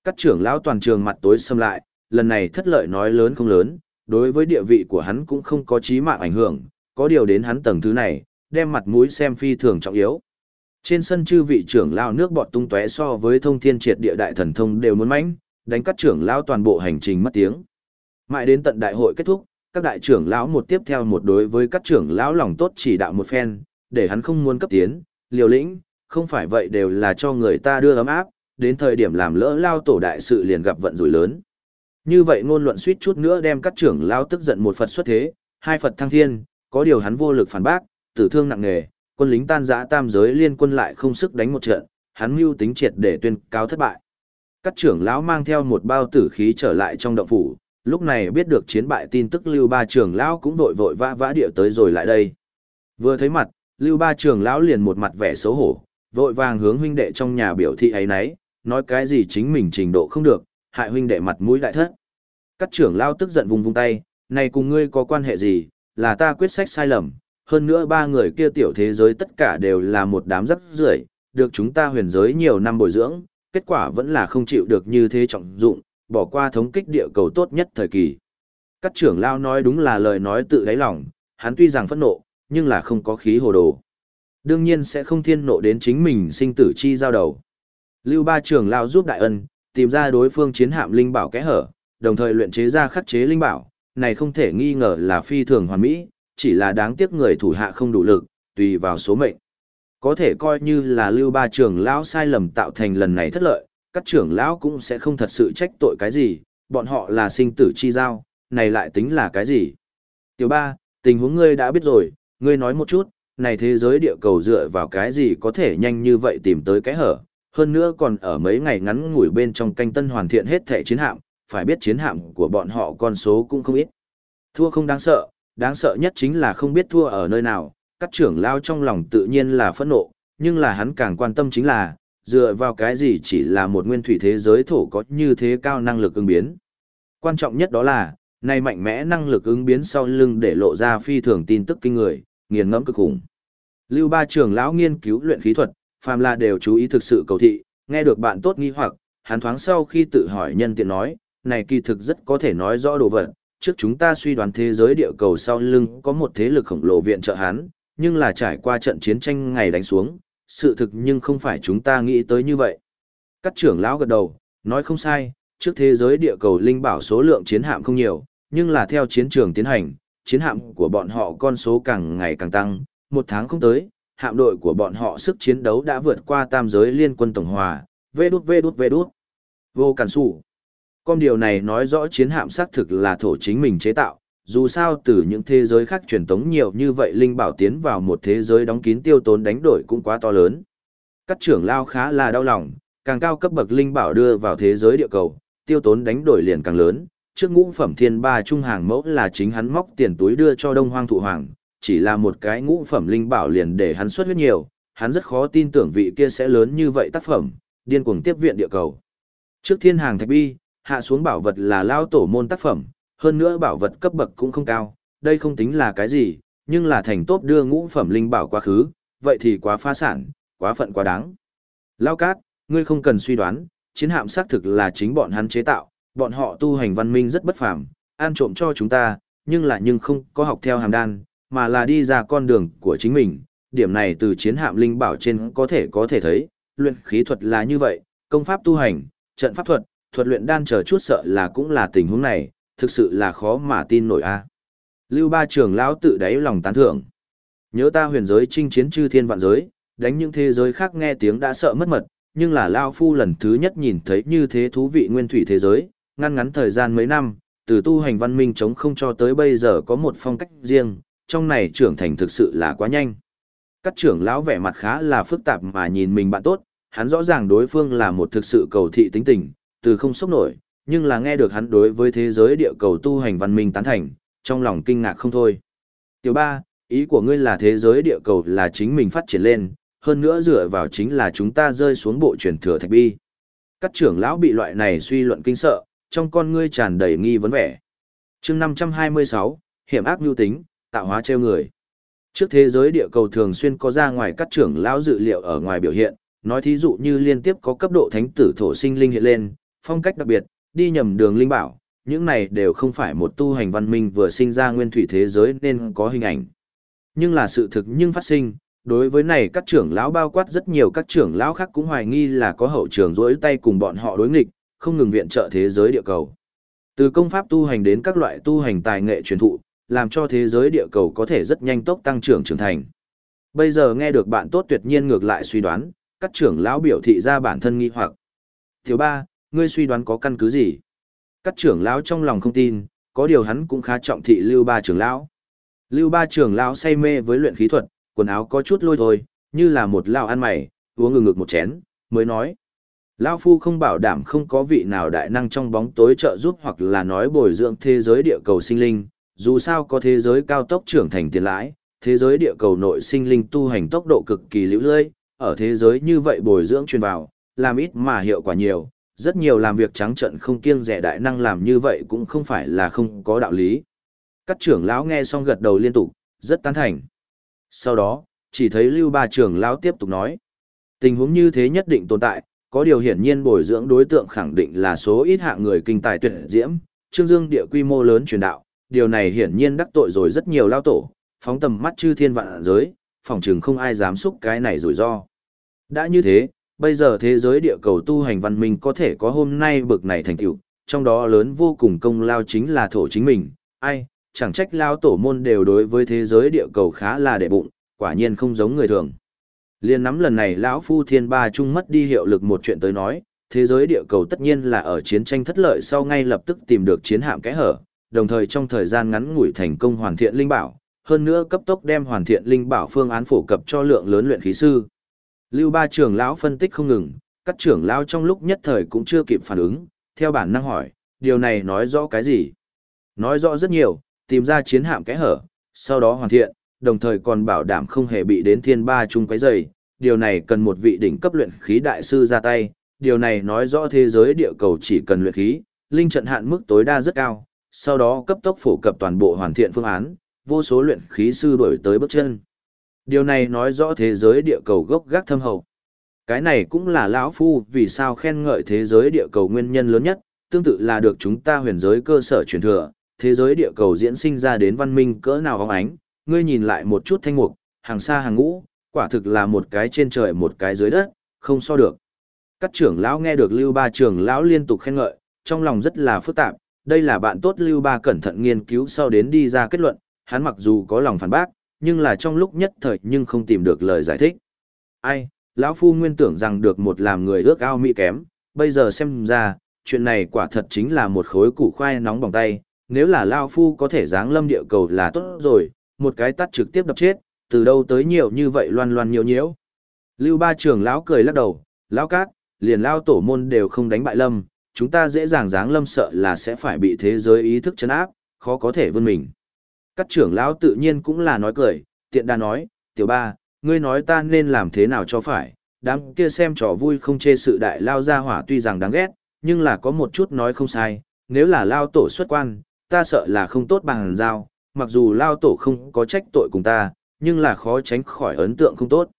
Speaker 1: Các trưởng lão toàn trường mặt tối xâm lại, lần này thất lợi nói lớn không lớn, đối với địa vị của hắn cũng không có chí mạng ảnh hưởng, có điều đến hắn tầng thứ này, đem mặt mũi xem phi thường trọng yếu. Trên sân chư vị trưởng lão nước bọt tung tóe so với thông thiên triệt địa đại thần thông đều muốn mãnh, đánh các trưởng lão toàn bộ hành trình mất tiếng. Mãi đến tận đại hội kết thúc, các đại trưởng lão một tiếp theo một đối với các trưởng lão lòng tốt chỉ đạo một phen, để hắn không muốn cấp tiến, liều lĩnh, không phải vậy đều là cho người ta đưa ấm áp, đến thời điểm làm lỡ lao tổ đại sự liền gặp vận rủi lớn. Như vậy ngôn luận suýt chút nữa đem các trưởng lao tức giận một Phật xuất thế, hai Phật thăng thiên, có điều hắn vô lực phản bác, tử thương nặng nề, quân lính tan rã tam giới liên quân lại không sức đánh một trận, hắn mưu tính triệt để tuyên cáo thất bại. Các trưởng lão mang theo một bao tử khí trở lại trong động phủ, lúc này biết được chiến bại tin tức Lưu Ba trưởng lão cũng vội vội vã vã điệu tới rồi lại đây. Vừa thấy mặt, Lưu Ba trưởng lão liền một mặt vẻ xấu hổ, vội vàng hướng huynh đệ trong nhà biểu thị ấy nấy, nói cái gì chính mình trình độ không được, hại huynh đệ mặt mũi đại thất. Các trưởng lao tức giận vùng vung tay, này cùng ngươi có quan hệ gì, là ta quyết sách sai lầm, hơn nữa ba người kia tiểu thế giới tất cả đều là một đám rắc rưởi, được chúng ta huyền giới nhiều năm bồi dưỡng, kết quả vẫn là không chịu được như thế trọng dụng, bỏ qua thống kích địa cầu tốt nhất thời kỳ. Các trưởng lao nói đúng là lời nói tự đáy lòng, hắn tuy rằng phẫn nộ, nhưng là không có khí hồ đồ. Đương nhiên sẽ không thiên nộ đến chính mình sinh tử chi giao đầu. Lưu ba trưởng lao giúp đại ân, tìm ra đối phương chiến hạm linh bảo kẽ hở, đồng thời luyện chế ra khắc chế linh bảo, này không thể nghi ngờ là phi thường hoàn mỹ, chỉ là đáng tiếc người thủ hạ không đủ lực, tùy vào số mệnh. Có thể coi như là lưu ba trưởng lão sai lầm tạo thành lần này thất lợi, các trưởng lão cũng sẽ không thật sự trách tội cái gì, bọn họ là sinh tử chi giao, này lại tính là cái gì. Tiểu ba, tình huống ngươi đã biết rồi, ngươi nói một chút, này thế giới địa cầu dựa vào cái gì có thể nhanh như vậy tìm tới cái hở, hơn nữa còn ở mấy ngày ngắn ngủi bên trong canh tân hoàn thiện hết thể chiến hạm, phải biết chiến hạm của bọn họ con số cũng không ít. Thua không đáng sợ, đáng sợ nhất chính là không biết thua ở nơi nào, các trưởng lao trong lòng tự nhiên là phẫn nộ, nhưng là hắn càng quan tâm chính là, dựa vào cái gì chỉ là một nguyên thủy thế giới thổ có như thế cao năng lực ứng biến. Quan trọng nhất đó là, này mạnh mẽ năng lực ứng biến sau lưng để lộ ra phi thường tin tức kinh người, nghiền ngẫm cực khủng. Lưu ba trưởng lão nghiên cứu luyện khí thuật, phàm là đều chú ý thực sự cầu thị, nghe được bạn tốt nghi hoặc, hắn thoáng sau khi tự hỏi nhân tiện nói, này kỳ thực rất có thể nói rõ đồ vật, trước chúng ta suy đoán thế giới địa cầu sau lưng có một thế lực khổng lồ viện trợ hắn, nhưng là trải qua trận chiến tranh ngày đánh xuống, sự thực nhưng không phải chúng ta nghĩ tới như vậy. Các trưởng lão gật đầu, nói không sai, trước thế giới địa cầu linh bảo số lượng chiến hạm không nhiều, nhưng là theo chiến trường tiến hành, chiến hạm của bọn họ con số càng ngày càng tăng, một tháng không tới, hạm đội của bọn họ sức chiến đấu đã vượt qua tam giới liên quân tổng hòa, vê đút vê đút vê đút. Vô cản sủ. Con điều này nói rõ chiến hạm xác thực là thổ chính mình chế tạo, dù sao từ những thế giới khác truyền tống nhiều như vậy linh bảo tiến vào một thế giới đóng kín tiêu tốn đánh đổi cũng quá to lớn. Các trưởng lao khá là đau lòng, càng cao cấp bậc linh bảo đưa vào thế giới địa cầu, tiêu tốn đánh đổi liền càng lớn. Trước ngũ phẩm thiên ba trung hàng mẫu là chính hắn móc tiền túi đưa cho đông hoang thụ hoàng, chỉ là một cái ngũ phẩm linh bảo liền để hắn xuất huyết nhiều, hắn rất khó tin tưởng vị kia sẽ lớn như vậy tác phẩm, điên cuồng tiếp viện địa cầu. Trước thiên hàng thạch bi, hạ xuống bảo vật là lao tổ môn tác phẩm, hơn nữa bảo vật cấp bậc cũng không cao, đây không tính là cái gì, nhưng là thành tốt đưa ngũ phẩm linh bảo quá khứ, vậy thì quá phá sản, quá phận quá đáng. Lao cát, ngươi không cần suy đoán, chiến hạm xác thực là chính bọn hắn chế tạo, bọn họ tu hành văn minh rất bất phàm, an trộm cho chúng ta, nhưng là nhưng không có học theo hàm đan, mà là đi ra con đường của chính mình. Điểm này từ chiến hạm linh bảo trên có thể có thể thấy, luyện khí thuật là như vậy, công pháp tu hành, trận pháp thuật, thuật luyện đan chờ chút sợ là cũng là tình huống này, thực sự là khó mà tin nổi a. Lưu Ba trưởng lão tự đáy lòng tán thưởng. Nhớ ta huyền giới chinh chiến chư thiên vạn giới, đánh những thế giới khác nghe tiếng đã sợ mất mật, nhưng là Lao Phu lần thứ nhất nhìn thấy như thế thú vị nguyên thủy thế giới, ngăn ngắn thời gian mấy năm, từ tu hành văn minh chống không cho tới bây giờ có một phong cách riêng, trong này trưởng thành thực sự là quá nhanh. Các trưởng lão vẻ mặt khá là phức tạp mà nhìn mình bạn tốt, hắn rõ ràng đối phương là một thực sự cầu thị tính tình, từ không sốc nổi, nhưng là nghe được hắn đối với thế giới địa cầu tu hành văn minh tán thành, trong lòng kinh ngạc không thôi. Tiểu ba, ý của ngươi là thế giới địa cầu là chính mình phát triển lên, hơn nữa dựa vào chính là chúng ta rơi xuống bộ truyền thừa thạch bi. Các trưởng lão bị loại này suy luận kinh sợ, trong con ngươi tràn đầy nghi vấn vẻ. chương 526, hiểm ác nhu tính, tạo hóa treo người. Trước thế giới địa cầu thường xuyên có ra ngoài các trưởng lão dự liệu ở ngoài biểu hiện, nói thí dụ như liên tiếp có cấp độ thánh tử thổ sinh linh hiện lên, phong cách đặc biệt, đi nhầm đường linh bảo, những này đều không phải một tu hành văn minh vừa sinh ra nguyên thủy thế giới nên có hình ảnh. Nhưng là sự thực nhưng phát sinh, đối với này các trưởng lão bao quát rất nhiều các trưởng lão khác cũng hoài nghi là có hậu trường rỗi tay cùng bọn họ đối nghịch, không ngừng viện trợ thế giới địa cầu. Từ công pháp tu hành đến các loại tu hành tài nghệ truyền thụ, làm cho thế giới địa cầu có thể rất nhanh tốc tăng trưởng trưởng thành. Bây giờ nghe được bạn tốt tuyệt nhiên ngược lại suy đoán, các trưởng lão biểu thị ra bản thân nghi hoặc. Thiếu ba, ngươi suy đoán có căn cứ gì? Các trưởng lão trong lòng không tin, có điều hắn cũng khá trọng thị Lưu Ba trưởng lão. Lưu Ba trưởng lão say mê với luyện khí thuật, quần áo có chút lôi thôi, như là một lão ăn mày, uống ngừng ngực một chén, mới nói. Lão Phu không bảo đảm không có vị nào đại năng trong bóng tối trợ giúp hoặc là nói bồi dưỡng thế giới địa cầu sinh linh, dù sao có thế giới cao tốc trưởng thành tiền lãi, thế giới địa cầu nội sinh linh tu hành tốc độ cực kỳ lưu lơi, ở thế giới như vậy bồi dưỡng truyền vào, làm ít mà hiệu quả nhiều, rất nhiều làm việc trắng trận không kiêng rẻ đại năng làm như vậy cũng không phải là không có đạo lý. Các trưởng lão nghe xong gật đầu liên tục, rất tán thành. Sau đó, chỉ thấy Lưu Ba trưởng lão tiếp tục nói, tình huống như thế nhất định tồn tại, có điều hiển nhiên bồi dưỡng đối tượng khẳng định là số ít hạng người kinh tài tuyệt diễm, Trương Dương địa quy mô lớn truyền đạo, điều này hiển nhiên đắc tội rồi rất nhiều lao tổ, phóng tầm mắt chư thiên vạn giới, phòng trường không ai dám xúc cái này rủi ro. Đã như thế, bây giờ thế giới địa cầu tu hành văn minh có thể có hôm nay bực này thành tựu, trong đó lớn vô cùng công lao chính là thổ chính mình, ai, chẳng trách lao tổ môn đều đối với thế giới địa cầu khá là đệ bụng, quả nhiên không giống người thường. Liên nắm lần này lão phu thiên ba trung mất đi hiệu lực một chuyện tới nói, thế giới địa cầu tất nhiên là ở chiến tranh thất lợi sau ngay lập tức tìm được chiến hạm kẽ hở, đồng thời trong thời gian ngắn ngủi thành công hoàn thiện linh bảo, hơn nữa cấp tốc đem hoàn thiện linh bảo phương án phổ cập cho lượng lớn luyện khí sư. Lưu Ba trưởng lão phân tích không ngừng, các trưởng lão trong lúc nhất thời cũng chưa kịp phản ứng, theo bản năng hỏi, điều này nói rõ cái gì? Nói rõ rất nhiều, tìm ra chiến hạm kẽ hở, sau đó hoàn thiện, đồng thời còn bảo đảm không hề bị đến thiên ba chung quấy rầy, điều này cần một vị đỉnh cấp luyện khí đại sư ra tay, điều này nói rõ thế giới địa cầu chỉ cần luyện khí, linh trận hạn mức tối đa rất cao, sau đó cấp tốc phổ cập toàn bộ hoàn thiện phương án, vô số luyện khí sư đổi tới bước chân. Điều này nói rõ thế giới địa cầu gốc gác thâm hậu. Cái này cũng là lão phu vì sao khen ngợi thế giới địa cầu nguyên nhân lớn nhất, tương tự là được chúng ta huyền giới cơ sở truyền thừa, thế giới địa cầu diễn sinh ra đến văn minh cỡ nào hóng ánh, ngươi nhìn lại một chút thanh mục, hàng xa hàng ngũ, quả thực là một cái trên trời một cái dưới đất, không so được. Các trưởng lão nghe được Lưu Ba trưởng lão liên tục khen ngợi, trong lòng rất là phức tạp, đây là bạn tốt Lưu Ba cẩn thận nghiên cứu sau đến đi ra kết luận, hắn mặc dù có lòng phản bác, nhưng là trong lúc nhất thời nhưng không tìm được lời giải thích. Ai, lão phu nguyên tưởng rằng được một làm người ước ao mỹ kém, bây giờ xem ra, chuyện này quả thật chính là một khối củ khoai nóng bỏng tay, nếu là lão phu có thể giáng lâm địa cầu là tốt rồi, một cái tắt trực tiếp đập chết, từ đâu tới nhiều như vậy loan loan nhiều nhiễu. Lưu ba trưởng lão cười lắc đầu, lão cát, liền lao tổ môn đều không đánh bại lâm, chúng ta dễ dàng dáng lâm sợ là sẽ phải bị thế giới ý thức chấn áp, khó có thể vươn mình. Các trưởng lão tự nhiên cũng là nói cười, tiện đà nói, tiểu ba, ngươi nói ta nên làm thế nào cho phải, đám kia xem trò vui không chê sự đại lao ra hỏa tuy rằng đáng ghét, nhưng là có một chút nói không sai, nếu là lao tổ xuất quan, ta sợ là không tốt bằng giao, mặc dù lao tổ không có trách tội cùng ta, nhưng là khó tránh khỏi ấn tượng không tốt.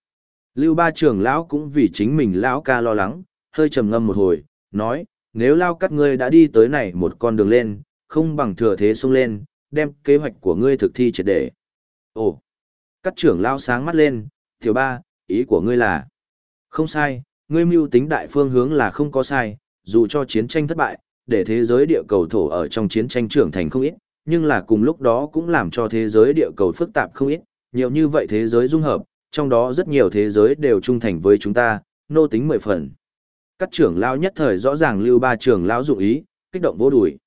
Speaker 1: Lưu ba trưởng lão cũng vì chính mình lão ca lo lắng, hơi trầm ngâm một hồi, nói, nếu lao cắt ngươi đã đi tới này một con đường lên, không bằng thừa thế xông lên, đem kế hoạch của ngươi thực thi triệt để. Ồ, cắt trưởng lao sáng mắt lên, tiểu ba, ý của ngươi là, không sai, ngươi mưu tính đại phương hướng là không có sai, dù cho chiến tranh thất bại, để thế giới địa cầu thổ ở trong chiến tranh trưởng thành không ít, nhưng là cùng lúc đó cũng làm cho thế giới địa cầu phức tạp không ít, nhiều như vậy thế giới dung hợp, trong đó rất nhiều thế giới đều trung thành với chúng ta, nô tính mười phần. Các trưởng lao nhất thời rõ ràng lưu ba trưởng lão dụng ý, kích động vô đùi.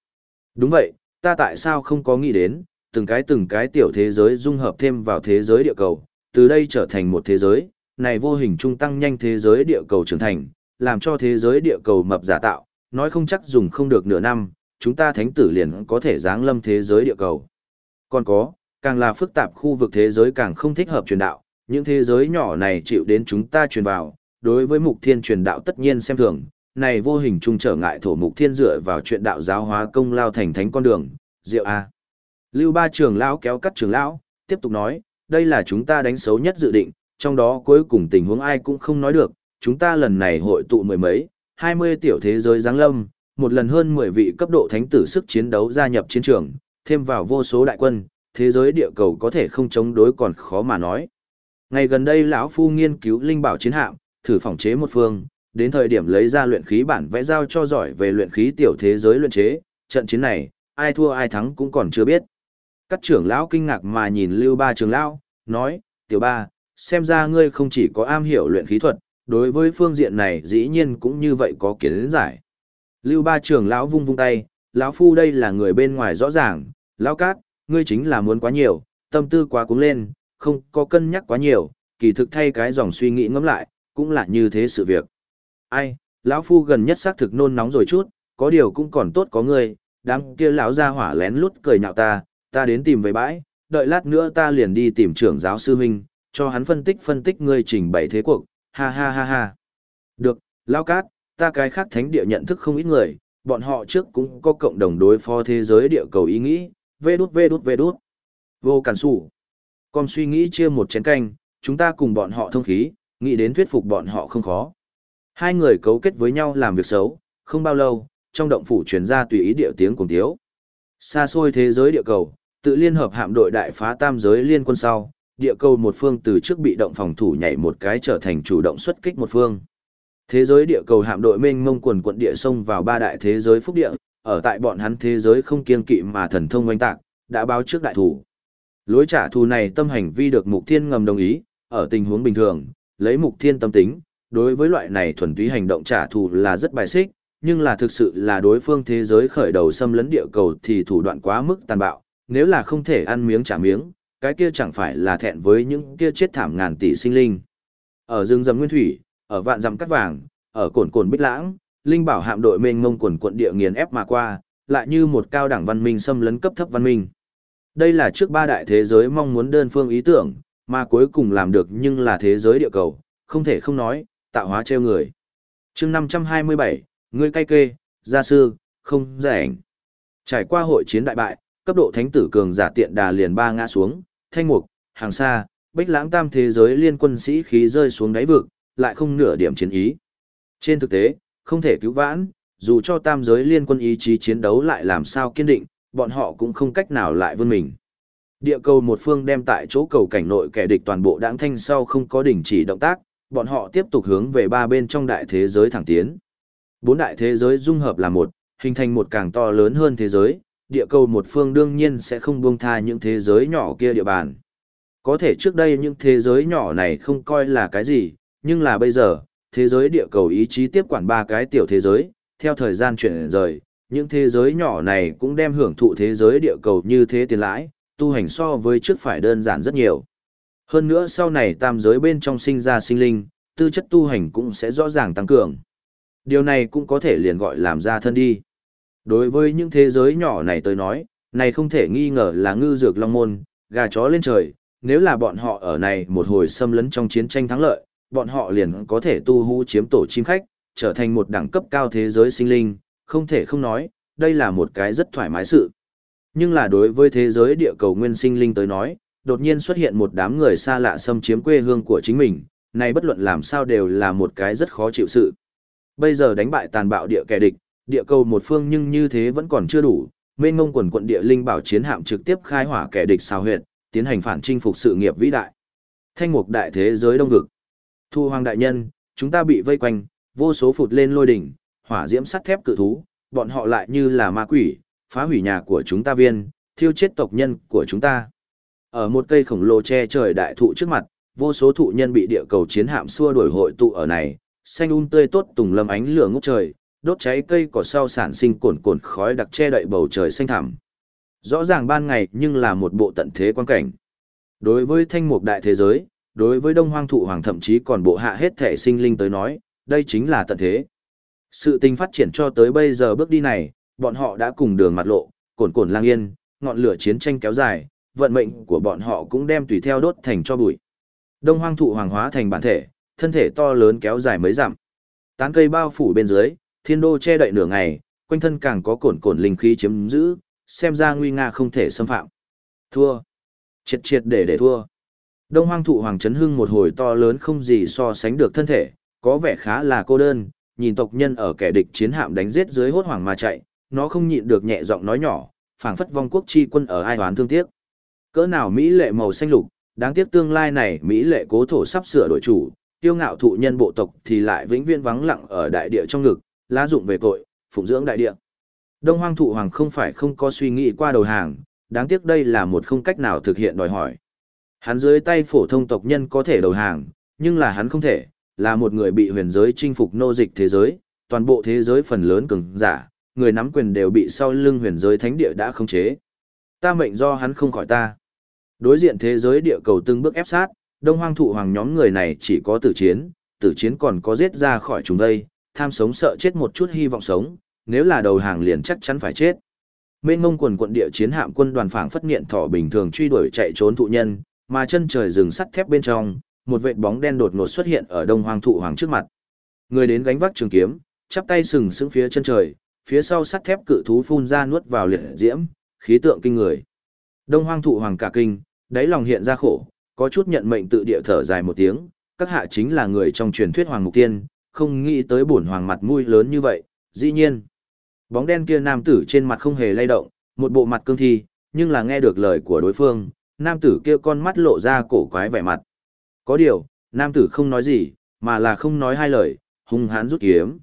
Speaker 1: Đúng vậy, ta tại sao không có nghĩ đến, từng cái từng cái tiểu thế giới dung hợp thêm vào thế giới địa cầu, từ đây trở thành một thế giới, này vô hình trung tăng nhanh thế giới địa cầu trưởng thành, làm cho thế giới địa cầu mập giả tạo, nói không chắc dùng không được nửa năm, chúng ta thánh tử liền có thể giáng lâm thế giới địa cầu. Còn có, càng là phức tạp khu vực thế giới càng không thích hợp truyền đạo, những thế giới nhỏ này chịu đến chúng ta truyền vào, đối với mục thiên truyền đạo tất nhiên xem thường, này vô hình trung trở ngại thổ mục thiên dựa vào chuyện đạo giáo hóa công lao thành thánh con đường, diệu a. Lưu ba trưởng lão kéo cắt trưởng lão, tiếp tục nói, đây là chúng ta đánh xấu nhất dự định, trong đó cuối cùng tình huống ai cũng không nói được, chúng ta lần này hội tụ mười mấy, hai mươi tiểu thế giới giáng lâm, một lần hơn mười vị cấp độ thánh tử sức chiến đấu gia nhập chiến trường, thêm vào vô số đại quân, thế giới địa cầu có thể không chống đối còn khó mà nói. Ngày gần đây lão phu nghiên cứu linh bảo chiến hạm, thử phòng chế một phương, đến thời điểm lấy ra luyện khí bản vẽ giao cho giỏi về luyện khí tiểu thế giới luyện chế, trận chiến này, ai thua ai thắng cũng còn chưa biết. Các trưởng lão kinh ngạc mà nhìn Lưu Ba trưởng lão, nói, tiểu ba, xem ra ngươi không chỉ có am hiểu luyện khí thuật, đối với phương diện này dĩ nhiên cũng như vậy có kiến giải. Lưu ba trưởng lão vung vung tay, lão phu đây là người bên ngoài rõ ràng, lão cát, ngươi chính là muốn quá nhiều, tâm tư quá cuống lên, không có cân nhắc quá nhiều, kỳ thực thay cái dòng suy nghĩ ngẫm lại, cũng là như thế sự việc. Ai, lão phu gần nhất xác thực nôn nóng rồi chút, có điều cũng còn tốt có người. đám kia lão ra hỏa lén lút cười nhạo ta, ta đến tìm về bãi, đợi lát nữa ta liền đi tìm trưởng giáo sư huynh, cho hắn phân tích phân tích ngươi trình bày thế cuộc, ha ha ha ha. Được, lão cát, ta cái khác thánh địa nhận thức không ít người, bọn họ trước cũng có cộng đồng đối phó thế giới địa cầu ý nghĩ, vê đút vê đút vê đút. Vô cản sủ. Con suy nghĩ chia một chén canh, chúng ta cùng bọn họ thông khí, nghĩ đến thuyết phục bọn họ không khó. Hai người cấu kết với nhau làm việc xấu, không bao lâu, trong động phủ truyền ra tùy ý địa tiếng cùng tiếu. Xa xôi thế giới địa cầu, tự liên hợp hạm đội đại phá tam giới liên quân sau, địa cầu một phương từ trước bị động phòng thủ nhảy một cái trở thành chủ động xuất kích một phương. Thế giới địa cầu hạm đội mênh mông quần quận địa sông vào ba đại thế giới phúc địa, ở tại bọn hắn thế giới không kiên kỵ mà thần thông oanh tạc, đã báo trước đại thủ. Lối trả thù này tâm hành vi được Mục Thiên ngầm đồng ý, ở tình huống bình thường, lấy Mục Thiên tâm tính, đối với loại này thuần túy hành động trả thù là rất bài xích, nhưng là thực sự là đối phương thế giới khởi đầu xâm lấn địa cầu thì thủ đoạn quá mức tàn bạo, nếu là không thể ăn miếng trả miếng, cái kia chẳng phải là thẹn với những kia chết thảm ngàn tỷ sinh linh. Ở rừng rầm nguyên thủy, ở vạn rằm cắt vàng, ở cồn cồn bích lãng, linh bảo hạm đội mênh mông quần quận địa nghiền ép mà qua, lại như một cao đẳng văn minh xâm lấn cấp thấp văn minh. Đây là trước ba đại thế giới mong muốn đơn phương ý tưởng, mà cuối cùng làm được nhưng là thế giới địa cầu, không thể không nói, tạo hóa treo người. chương 527, ngươi cay kê, gia sư, không rảnh. Trải qua hội chiến đại bại, cấp độ thánh tử cường giả tiện đà liền ba ngã xuống, thanh mục, hàng xa, bích lãng tam thế giới liên quân sĩ khí rơi xuống đáy vực, lại không nửa điểm chiến ý. Trên thực tế, không thể cứu vãn, dù cho tam giới liên quân ý chí chiến đấu lại làm sao kiên định, bọn họ cũng không cách nào lại vươn mình. Địa cầu một phương đem tại chỗ cầu cảnh nội kẻ địch toàn bộ đãng thanh sau không có đình chỉ động tác, bọn họ tiếp tục hướng về ba bên trong đại thế giới thẳng tiến. Bốn đại thế giới dung hợp là một, hình thành một càng to lớn hơn thế giới, địa cầu một phương đương nhiên sẽ không buông tha những thế giới nhỏ kia địa bàn. Có thể trước đây những thế giới nhỏ này không coi là cái gì, nhưng là bây giờ, thế giới địa cầu ý chí tiếp quản ba cái tiểu thế giới, theo thời gian chuyển rời, những thế giới nhỏ này cũng đem hưởng thụ thế giới địa cầu như thế tiền lãi, tu hành so với trước phải đơn giản rất nhiều. Hơn nữa sau này tam giới bên trong sinh ra sinh linh, tư chất tu hành cũng sẽ rõ ràng tăng cường. Điều này cũng có thể liền gọi làm ra thân đi. Đối với những thế giới nhỏ này tôi nói, này không thể nghi ngờ là ngư dược long môn, gà chó lên trời, nếu là bọn họ ở này một hồi xâm lấn trong chiến tranh thắng lợi, bọn họ liền có thể tu hú chiếm tổ chim khách, trở thành một đẳng cấp cao thế giới sinh linh, không thể không nói, đây là một cái rất thoải mái sự. Nhưng là đối với thế giới địa cầu nguyên sinh linh tới nói, đột nhiên xuất hiện một đám người xa lạ xâm chiếm quê hương của chính mình, này bất luận làm sao đều là một cái rất khó chịu sự. Bây giờ đánh bại tàn bạo địa kẻ địch, địa cầu một phương nhưng như thế vẫn còn chưa đủ, mênh ngông quần quận địa linh bảo chiến hạm trực tiếp khai hỏa kẻ địch sao huyệt, tiến hành phản chinh phục sự nghiệp vĩ đại. Thanh mục đại thế giới đông vực. Thu hoàng đại nhân, chúng ta bị vây quanh, vô số phụt lên lôi đỉnh, hỏa diễm sắt thép cự thú, bọn họ lại như là ma quỷ, phá hủy nhà của chúng ta viên, thiêu chết tộc nhân của chúng ta. Ở một cây khổng lồ che trời đại thụ trước mặt, vô số thụ nhân bị địa cầu chiến hạm xua đuổi hội tụ ở này, xanh un um tươi tốt tùng lâm ánh lửa ngút trời, đốt cháy cây cỏ sau sản sinh cồn cồn khói đặc che đậy bầu trời xanh thẳm. Rõ ràng ban ngày nhưng là một bộ tận thế quan cảnh. Đối với thanh mục đại thế giới, đối với đông hoang thụ hoàng thậm chí còn bộ hạ hết thể sinh linh tới nói, đây chính là tận thế. Sự tình phát triển cho tới bây giờ bước đi này, bọn họ đã cùng đường mặt lộ, cồn cồn lang yên, ngọn lửa chiến tranh kéo dài, vận mệnh của bọn họ cũng đem tùy theo đốt thành cho bụi. Đông hoang thụ hoàng hóa thành bản thể, thân thể to lớn kéo dài mấy dặm. Tán cây bao phủ bên dưới, thiên đô che đậy nửa ngày, quanh thân càng có cồn cồn linh khí chiếm giữ, xem ra nguy nga không thể xâm phạm. Thua. Triệt triệt để để thua. Đông hoang thụ hoàng chấn hưng một hồi to lớn không gì so sánh được thân thể, có vẻ khá là cô đơn, nhìn tộc nhân ở kẻ địch chiến hạm đánh giết dưới hốt hoảng mà chạy, nó không nhịn được nhẹ giọng nói nhỏ, phảng phất vong quốc chi quân ở ai toán thương tiếc. Cỡ nào Mỹ lệ màu xanh lục, đáng tiếc tương lai này Mỹ lệ cố thổ sắp sửa đổi chủ, tiêu ngạo thụ nhân bộ tộc thì lại vĩnh viễn vắng lặng ở đại địa trong ngực, lá dụng về cội, phụng dưỡng đại địa. Đông hoang thụ hoàng không phải không có suy nghĩ qua đầu hàng, đáng tiếc đây là một không cách nào thực hiện đòi hỏi. Hắn dưới tay phổ thông tộc nhân có thể đầu hàng, nhưng là hắn không thể, là một người bị huyền giới chinh phục nô dịch thế giới, toàn bộ thế giới phần lớn cường giả, người nắm quyền đều bị sau lưng huyền giới thánh địa đã khống chế. Ta mệnh do hắn không khỏi ta. Đối diện thế giới địa cầu từng bước ép sát, đông hoang thụ hoàng nhóm người này chỉ có tử chiến, tử chiến còn có giết ra khỏi chúng đây, tham sống sợ chết một chút hy vọng sống, nếu là đầu hàng liền chắc chắn phải chết. Mên mông quần quận địa chiến hạm quân đoàn phảng phất nghiện thỏ bình thường truy đuổi chạy trốn thụ nhân, mà chân trời rừng sắt thép bên trong, một vệt bóng đen đột ngột xuất hiện ở đông hoang thụ hoàng trước mặt. Người đến gánh vác trường kiếm, chắp tay sừng sững phía chân trời, phía sau sắt thép cự thú phun ra nuốt vào liệt diễm, khí tượng kinh người. Đông hoang thụ hoàng cả kinh, đáy lòng hiện ra khổ, có chút nhận mệnh tự địa thở dài một tiếng, các hạ chính là người trong truyền thuyết hoàng mục tiên, không nghĩ tới bổn hoàng mặt mũi lớn như vậy, dĩ nhiên. Bóng đen kia nam tử trên mặt không hề lay động, một bộ mặt cương thi, nhưng là nghe được lời của đối phương, nam tử kia con mắt lộ ra cổ quái vẻ mặt. Có điều, nam tử không nói gì, mà là không nói hai lời, hung hãn rút kiếm.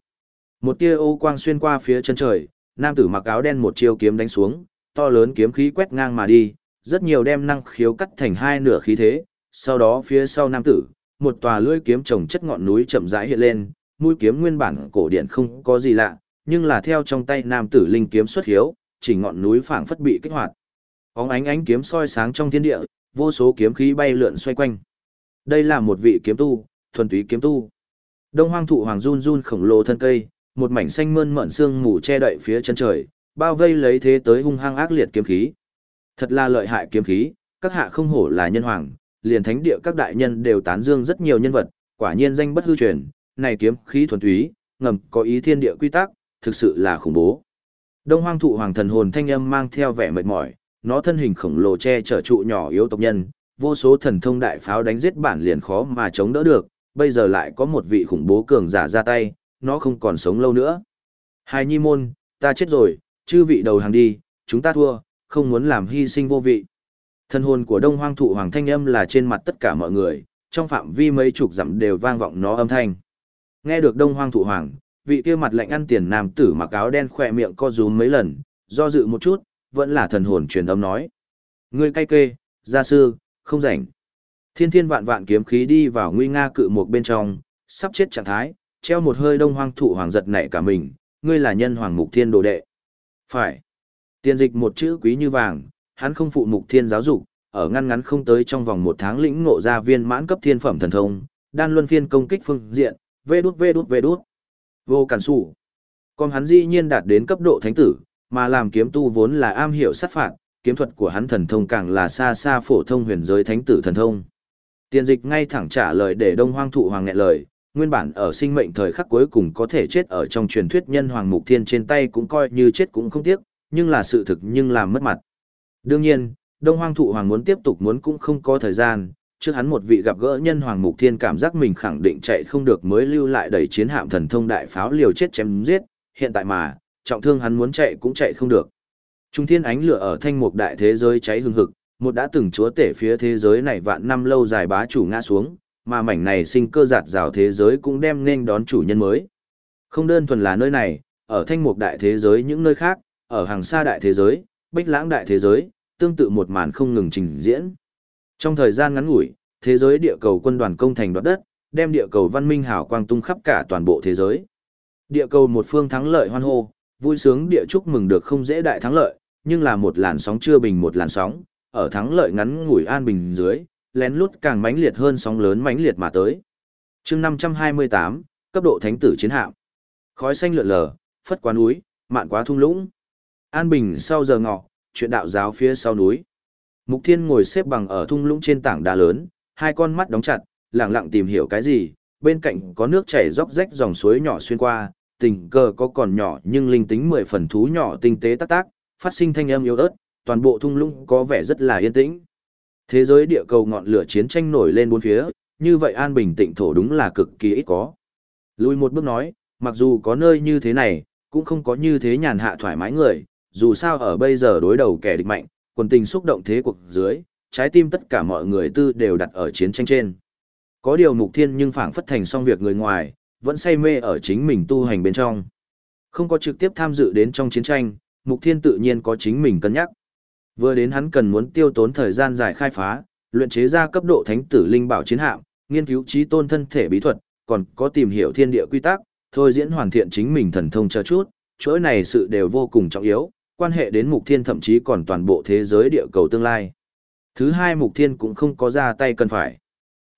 Speaker 1: Một tia ô quang xuyên qua phía chân trời, nam tử mặc áo đen một chiêu kiếm đánh xuống, to lớn kiếm khí quét ngang mà đi, rất nhiều đem năng khiếu cắt thành hai nửa khí thế, sau đó phía sau nam tử, một tòa lưỡi kiếm trồng chất ngọn núi chậm rãi hiện lên, mũi kiếm nguyên bản cổ điển không có gì lạ, nhưng là theo trong tay nam tử linh kiếm xuất hiếu, chỉ ngọn núi phảng phất bị kích hoạt. óng ánh ánh kiếm soi sáng trong thiên địa, vô số kiếm khí bay lượn xoay quanh. Đây là một vị kiếm tu, thuần túy kiếm tu. Đông Hoang thụ hoàng run run khổng lồ thân cây, một mảnh xanh mơn mởn xương mù che đậy phía chân trời, bao vây lấy thế tới hung hăng ác liệt kiếm khí. Thật là lợi hại kiếm khí, các hạ không hổ là nhân hoàng, liền thánh địa các đại nhân đều tán dương rất nhiều nhân vật, quả nhiên danh bất hư truyền, này kiếm khí thuần túy, ngầm có ý thiên địa quy tắc, thực sự là khủng bố. Đông Hoang thụ hoàng thần hồn thanh âm mang theo vẻ mệt mỏi, nó thân hình khổng lồ che chở trụ nhỏ yếu tộc nhân, vô số thần thông đại pháo đánh giết bản liền khó mà chống đỡ được, bây giờ lại có một vị khủng bố cường giả ra tay, nó không còn sống lâu nữa. Hai nhi môn, ta chết rồi, chư vị đầu hàng đi, chúng ta thua, không muốn làm hy sinh vô vị. Thân hồn của Đông Hoang thụ hoàng thanh âm là trên mặt tất cả mọi người, trong phạm vi mấy chục dặm đều vang vọng nó âm thanh. Nghe được Đông Hoang thụ hoàng, vị kia mặt lạnh ăn tiền nam tử mặc áo đen khỏe miệng co rúm mấy lần, do dự một chút, vẫn là thần hồn truyền âm nói. Ngươi cay kê, gia sư, không rảnh. Thiên thiên vạn vạn kiếm khí đi vào nguy nga cự một bên trong, sắp chết trạng thái, treo một hơi đông hoang thụ hoàng giật nảy cả mình, ngươi là nhân hoàng mục thiên đồ đệ. Phải. Tiên dịch một chữ quý như vàng, hắn không phụ mục thiên giáo dục, ở ngăn ngắn không tới trong vòng một tháng lĩnh ngộ ra viên mãn cấp thiên phẩm thần thông, đan luân phiên công kích phương diện, vê đút vê đút vê đút. Vô cản sủ. Còn hắn dĩ nhiên đạt đến cấp độ thánh tử, mà làm kiếm tu vốn là am hiểu sát phạt, kiếm thuật của hắn thần thông càng là xa xa phổ thông huyền giới thánh tử thần thông. Tiền dịch ngay thẳng trả lời để Đông Hoang thụ hoàng nghẹn lời, nguyên bản ở sinh mệnh thời khắc cuối cùng có thể chết ở trong truyền thuyết nhân hoàng mục thiên trên tay cũng coi như chết cũng không tiếc, nhưng là sự thực nhưng làm mất mặt. Đương nhiên, Đông Hoang thụ hoàng muốn tiếp tục muốn cũng không có thời gian, trước hắn một vị gặp gỡ nhân hoàng mục thiên cảm giác mình khẳng định chạy không được mới lưu lại đẩy chiến hạm thần thông đại pháo liều chết chém giết, hiện tại mà, trọng thương hắn muốn chạy cũng chạy không được. Trung thiên ánh lửa ở thanh mục đại thế giới cháy hừng hực, một đã từng chúa tể phía thế giới này vạn năm lâu dài bá chủ ngã xuống, mà mảnh này sinh cơ giạt rào thế giới cũng đem nên đón chủ nhân mới. Không đơn thuần là nơi này, ở thanh mục đại thế giới những nơi khác, ở hàng xa đại thế giới, bích lãng đại thế giới, tương tự một màn không ngừng trình diễn. Trong thời gian ngắn ngủi, thế giới địa cầu quân đoàn công thành đoạt đất, đem địa cầu văn minh hào quang tung khắp cả toàn bộ thế giới. Địa cầu một phương thắng lợi hoan hô, vui sướng địa chúc mừng được không dễ đại thắng lợi, nhưng là một làn sóng chưa bình một làn sóng, ở thắng lợi ngắn ngủi an bình dưới, lén lút càng mãnh liệt hơn sóng lớn mãnh liệt mà tới. Chương 528, cấp độ thánh tử chiến hạm. Khói xanh lượn lờ, phất quá núi, mạn quá thung lũng. An bình sau giờ ngọ, chuyện đạo giáo phía sau núi. Mục Thiên ngồi xếp bằng ở thung lũng trên tảng đá lớn, hai con mắt đóng chặt, lặng lặng tìm hiểu cái gì, bên cạnh có nước chảy róc rách dòng suối nhỏ xuyên qua, tình cờ có còn nhỏ nhưng linh tính mười phần thú nhỏ tinh tế tác tác, phát sinh thanh âm yếu ớt, toàn bộ thung lũng có vẻ rất là yên tĩnh. Thế giới địa cầu ngọn lửa chiến tranh nổi lên bốn phía, như vậy an bình tịnh thổ đúng là cực kỳ ít có. Lùi một bước nói, mặc dù có nơi như thế này, cũng không có như thế nhàn hạ thoải mái người, dù sao ở bây giờ đối đầu kẻ địch mạnh, quần tình xúc động thế cuộc dưới, trái tim tất cả mọi người tư đều đặt ở chiến tranh trên. Có điều mục thiên nhưng phảng phất thành xong việc người ngoài, vẫn say mê ở chính mình tu hành bên trong. Không có trực tiếp tham dự đến trong chiến tranh, mục thiên tự nhiên có chính mình cân nhắc. Vừa đến hắn cần muốn tiêu tốn thời gian dài khai phá, luyện chế ra cấp độ thánh tử linh bảo chiến hạm, nghiên cứu trí tôn thân thể bí thuật, còn có tìm hiểu thiên địa quy tắc, thôi diễn hoàn thiện chính mình thần thông cho chút, chuỗi này sự đều vô cùng trọng yếu, quan hệ đến mục thiên thậm chí còn toàn bộ thế giới địa cầu tương lai. Thứ hai mục thiên cũng không có ra tay cần phải.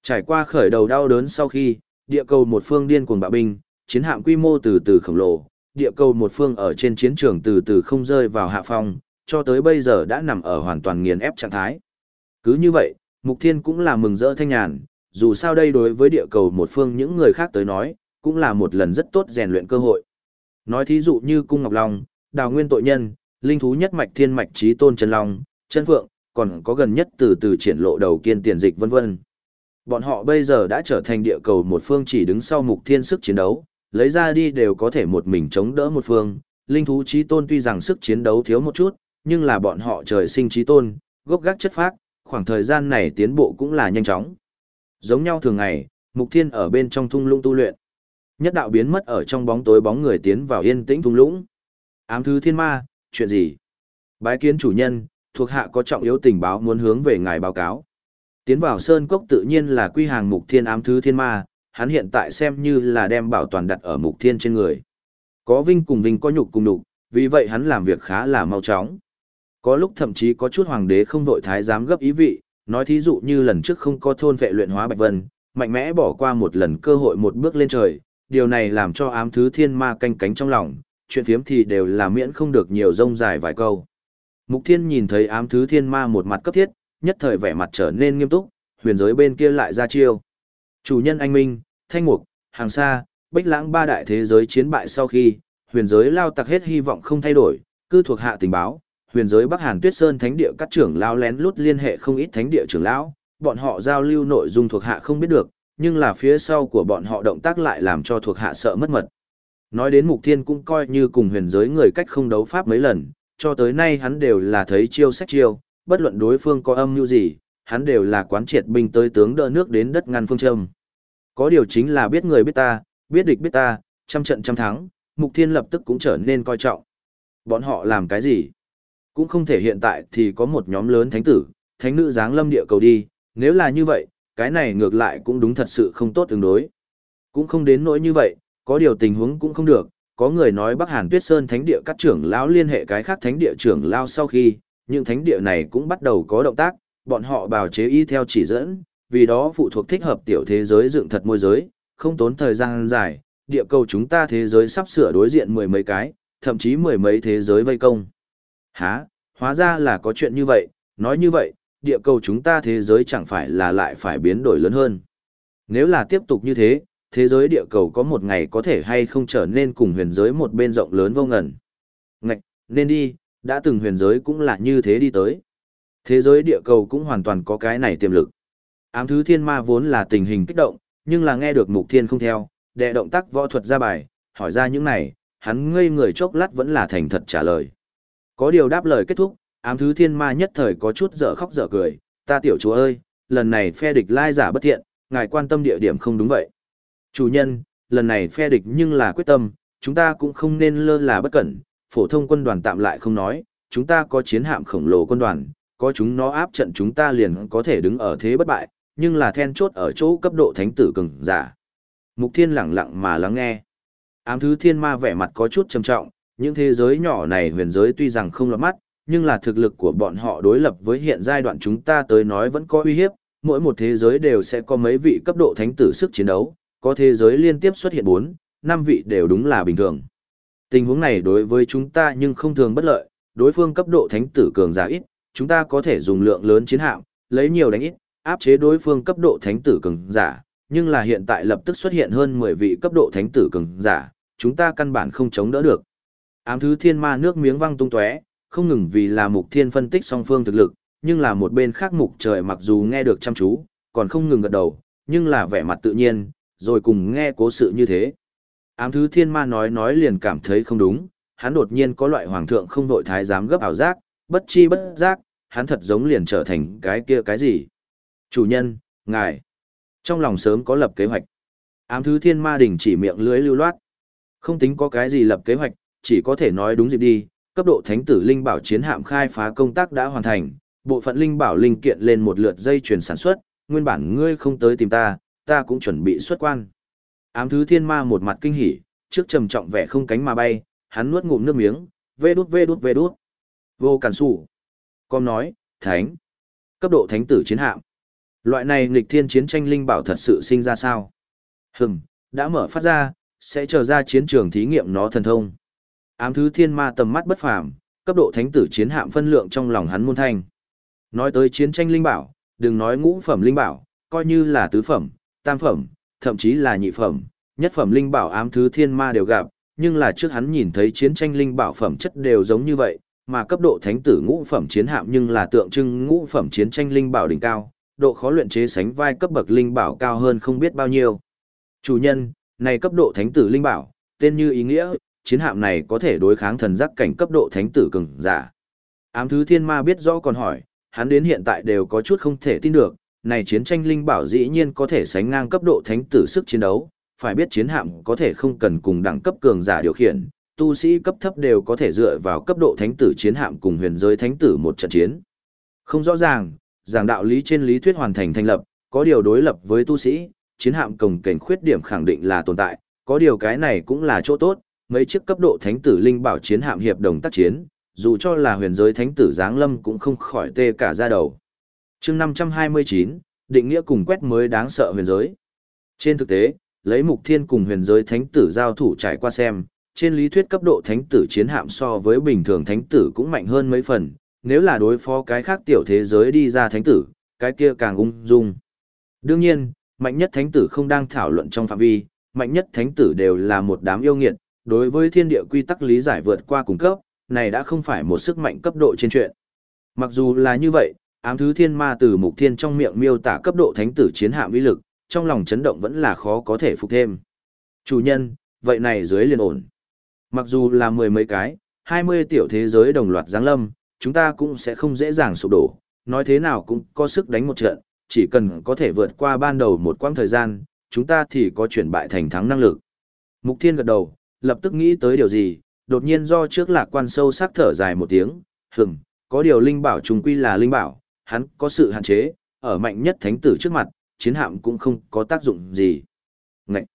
Speaker 1: Trải qua khởi đầu đau đớn sau khi, địa cầu một phương điên cuồng bạo binh, chiến hạm quy mô từ từ khổng lồ, địa cầu một phương ở trên chiến trường từ từ không rơi vào hạ phong, cho tới bây giờ đã nằm ở hoàn toàn nghiền ép trạng thái. Cứ như vậy, Mục Thiên cũng là mừng rỡ thanh nhàn, dù sao đây đối với địa cầu một phương những người khác tới nói, cũng là một lần rất tốt rèn luyện cơ hội. Nói thí dụ như Cung Ngọc Long, Đào Nguyên Tội Nhân, Linh Thú Nhất Mạch Thiên Mạch Trí Tôn Trần Long, Chân Phượng, còn có gần nhất từ từ triển lộ đầu kiên tiền dịch vân vân. Bọn họ bây giờ đã trở thành địa cầu một phương chỉ đứng sau Mục Thiên sức chiến đấu, lấy ra đi đều có thể một mình chống đỡ một phương. Linh Thú Trí Tôn tuy rằng sức chiến đấu thiếu một chút, nhưng là bọn họ trời sinh trí tôn, gốc gác chất phác, khoảng thời gian này tiến bộ cũng là nhanh chóng. Giống nhau thường ngày, Mục Thiên ở bên trong thung lũng tu luyện. Nhất đạo biến mất ở trong bóng tối bóng người tiến vào yên tĩnh thung lũng. Ám thứ thiên ma, chuyện gì? Bái kiến chủ nhân, thuộc hạ có trọng yếu tình báo muốn hướng về ngài báo cáo. Tiến vào sơn cốc tự nhiên là quy hàng Mục Thiên ám thứ thiên ma, hắn hiện tại xem như là đem bảo toàn đặt ở Mục Thiên trên người. Có vinh cùng vinh có nhục cùng nhục, vì vậy hắn làm việc khá là mau chóng. Có lúc thậm chí có chút hoàng đế không vội thái giám gấp ý vị, nói thí dụ như lần trước không có thôn vệ luyện hóa Bạch Vân, mạnh mẽ bỏ qua một lần cơ hội một bước lên trời, điều này làm cho ám thứ thiên ma canh cánh trong lòng, chuyện phiếm thì đều là miễn không được nhiều rông dài vài câu. Mục thiên nhìn thấy ám thứ thiên ma một mặt cấp thiết, nhất thời vẻ mặt trở nên nghiêm túc, huyền giới bên kia lại ra chiêu. Chủ nhân anh Minh, Thanh Mục, Hàng Sa, Bích Lãng ba đại thế giới chiến bại sau khi, huyền giới lao tặc hết hy vọng không thay đổi, cư thuộc hạ tình báo, huyền giới Bắc Hàn Tuyết Sơn thánh địa các trưởng lão lén lút liên hệ không ít thánh địa trưởng lão, bọn họ giao lưu nội dung thuộc hạ không biết được, nhưng là phía sau của bọn họ động tác lại làm cho thuộc hạ sợ mất mật. Nói đến Mục Thiên cũng coi như cùng huyền giới người cách không đấu pháp mấy lần, cho tới nay hắn đều là thấy chiêu sách chiêu, bất luận đối phương có âm mưu gì, hắn đều là quán triệt binh tới tướng đỡ nước đến đất ngăn phương châm. Có điều chính là biết người biết ta, biết địch biết ta, trăm trận trăm thắng, Mục Thiên lập tức cũng trở nên coi trọng. Bọn họ làm cái gì? Cũng không thể hiện tại thì có một nhóm lớn thánh tử, thánh nữ dáng lâm địa cầu đi, nếu là như vậy, cái này ngược lại cũng đúng thật sự không tốt tương đối. Cũng không đến nỗi như vậy, có điều tình huống cũng không được, có người nói Bắc Hàn Tuyết Sơn thánh địa các trưởng lão liên hệ cái khác thánh địa trưởng lao sau khi, những thánh địa này cũng bắt đầu có động tác, bọn họ bào chế y theo chỉ dẫn, vì đó phụ thuộc thích hợp tiểu thế giới dựng thật môi giới, không tốn thời gian dài, địa cầu chúng ta thế giới sắp sửa đối diện mười mấy cái, thậm chí mười mấy thế giới vây công. Hả, hóa ra là có chuyện như vậy, nói như vậy, địa cầu chúng ta thế giới chẳng phải là lại phải biến đổi lớn hơn. Nếu là tiếp tục như thế, thế giới địa cầu có một ngày có thể hay không trở nên cùng huyền giới một bên rộng lớn vô ngần. Ngạch, nên đi, đã từng huyền giới cũng là như thế đi tới. Thế giới địa cầu cũng hoàn toàn có cái này tiềm lực. Ám thứ thiên ma vốn là tình hình kích động, nhưng là nghe được mục thiên không theo, đệ động tác võ thuật ra bài, hỏi ra những này, hắn ngây người chốc lát vẫn là thành thật trả lời. Có điều đáp lời kết thúc, ám thứ thiên ma nhất thời có chút dở khóc dở cười, ta tiểu chúa ơi, lần này phe địch lai giả bất thiện, ngài quan tâm địa điểm không đúng vậy. Chủ nhân, lần này phe địch nhưng là quyết tâm, chúng ta cũng không nên lơ là bất cẩn, phổ thông quân đoàn tạm lại không nói, chúng ta có chiến hạm khổng lồ quân đoàn, có chúng nó áp trận chúng ta liền có thể đứng ở thế bất bại, nhưng là then chốt ở chỗ cấp độ thánh tử cường giả. Mục Thiên lặng lặng mà lắng nghe. Ám thứ thiên ma vẻ mặt có chút trầm trọng, những thế giới nhỏ này huyền giới tuy rằng không lọt mắt, nhưng là thực lực của bọn họ đối lập với hiện giai đoạn chúng ta tới nói vẫn có uy hiếp, mỗi một thế giới đều sẽ có mấy vị cấp độ thánh tử sức chiến đấu, có thế giới liên tiếp xuất hiện 4, 5 vị đều đúng là bình thường. Tình huống này đối với chúng ta nhưng không thường bất lợi, đối phương cấp độ thánh tử cường giả ít, chúng ta có thể dùng lượng lớn chiến hạm, lấy nhiều đánh ít, áp chế đối phương cấp độ thánh tử cường giả, nhưng là hiện tại lập tức xuất hiện hơn 10 vị cấp độ thánh tử cường giả, chúng ta căn bản không chống đỡ được. Ám thứ thiên ma nước miếng văng tung tóe, không ngừng vì là mục thiên phân tích song phương thực lực, nhưng là một bên khác mục trời mặc dù nghe được chăm chú, còn không ngừng gật đầu, nhưng là vẻ mặt tự nhiên, rồi cùng nghe cố sự như thế. Ám thứ thiên ma nói nói liền cảm thấy không đúng, hắn đột nhiên có loại hoàng thượng không vội thái giám gấp ảo giác, bất chi bất giác, hắn thật giống liền trở thành cái kia cái gì. Chủ nhân, ngài, trong lòng sớm có lập kế hoạch. Ám thứ thiên ma đình chỉ miệng lưới lưu loát. Không tính có cái gì lập kế hoạch, chỉ có thể nói đúng dịp đi, cấp độ thánh tử linh bảo chiến hạm khai phá công tác đã hoàn thành, bộ phận linh bảo linh kiện lên một lượt dây chuyển sản xuất, nguyên bản ngươi không tới tìm ta, ta cũng chuẩn bị xuất quan. Ám thứ thiên ma một mặt kinh hỉ, trước trầm trọng vẻ không cánh mà bay, hắn nuốt ngụm nước miếng, vê đút vê đút vê đút. Vô cản sủ. Con nói, thánh. Cấp độ thánh tử chiến hạm. Loại này nghịch thiên chiến tranh linh bảo thật sự sinh ra sao? Hừm, đã mở phát ra, sẽ chờ ra chiến trường thí nghiệm nó thần thông. Ám thứ thiên ma tầm mắt bất phàm, cấp độ thánh tử chiến hạm phân lượng trong lòng hắn môn thanh. Nói tới chiến tranh linh bảo, đừng nói ngũ phẩm linh bảo, coi như là tứ phẩm, tam phẩm, thậm chí là nhị phẩm, nhất phẩm linh bảo ám thứ thiên ma đều gặp, nhưng là trước hắn nhìn thấy chiến tranh linh bảo phẩm chất đều giống như vậy, mà cấp độ thánh tử ngũ phẩm chiến hạm nhưng là tượng trưng ngũ phẩm chiến tranh linh bảo đỉnh cao, độ khó luyện chế sánh vai cấp bậc linh bảo cao hơn không biết bao nhiêu. Chủ nhân, này cấp độ thánh tử linh bảo, tên như ý nghĩa, chiến hạm này có thể đối kháng thần giác cảnh cấp độ thánh tử cường giả. Ám thứ thiên ma biết rõ còn hỏi, hắn đến hiện tại đều có chút không thể tin được, này chiến tranh linh bảo dĩ nhiên có thể sánh ngang cấp độ thánh tử sức chiến đấu, phải biết chiến hạm có thể không cần cùng đẳng cấp cường giả điều khiển, tu sĩ cấp thấp đều có thể dựa vào cấp độ thánh tử chiến hạm cùng huyền giới thánh tử một trận chiến. Không rõ ràng, giảng đạo lý trên lý thuyết hoàn thành thành lập, có điều đối lập với tu sĩ, chiến hạm cồng kềnh khuyết điểm khẳng định là tồn tại, có điều cái này cũng là chỗ tốt, mấy chiếc cấp độ thánh tử linh bảo chiến hạm hiệp đồng tác chiến, dù cho là huyền giới thánh tử giáng lâm cũng không khỏi tê cả da đầu. chương 529, định nghĩa cùng quét mới đáng sợ huyền giới. Trên thực tế, lấy mục thiên cùng huyền giới thánh tử giao thủ trải qua xem, trên lý thuyết cấp độ thánh tử chiến hạm so với bình thường thánh tử cũng mạnh hơn mấy phần, nếu là đối phó cái khác tiểu thế giới đi ra thánh tử, cái kia càng ung dung. Đương nhiên, mạnh nhất thánh tử không đang thảo luận trong phạm vi, mạnh nhất thánh tử đều là một đám yêu nghiệt, đối với thiên địa quy tắc lý giải vượt qua cùng cấp, này đã không phải một sức mạnh cấp độ trên chuyện. Mặc dù là như vậy, ám thứ thiên ma từ mục thiên trong miệng miêu tả cấp độ thánh tử chiến hạm uy lực, trong lòng chấn động vẫn là khó có thể phục thêm. Chủ nhân, vậy này dưới liền ổn. Mặc dù là mười mấy cái, hai mươi tiểu thế giới đồng loạt giáng lâm, chúng ta cũng sẽ không dễ dàng sụp đổ, nói thế nào cũng có sức đánh một trận, chỉ cần có thể vượt qua ban đầu một quãng thời gian, chúng ta thì có chuyển bại thành thắng năng lực. Mục Thiên gật đầu, lập tức nghĩ tới điều gì, đột nhiên do trước lạc quan sâu sắc thở dài một tiếng, hừng, có điều linh bảo trùng quy là linh bảo, hắn có sự hạn chế, ở mạnh nhất thánh tử trước mặt, chiến hạm cũng không có tác dụng gì. Ngậy!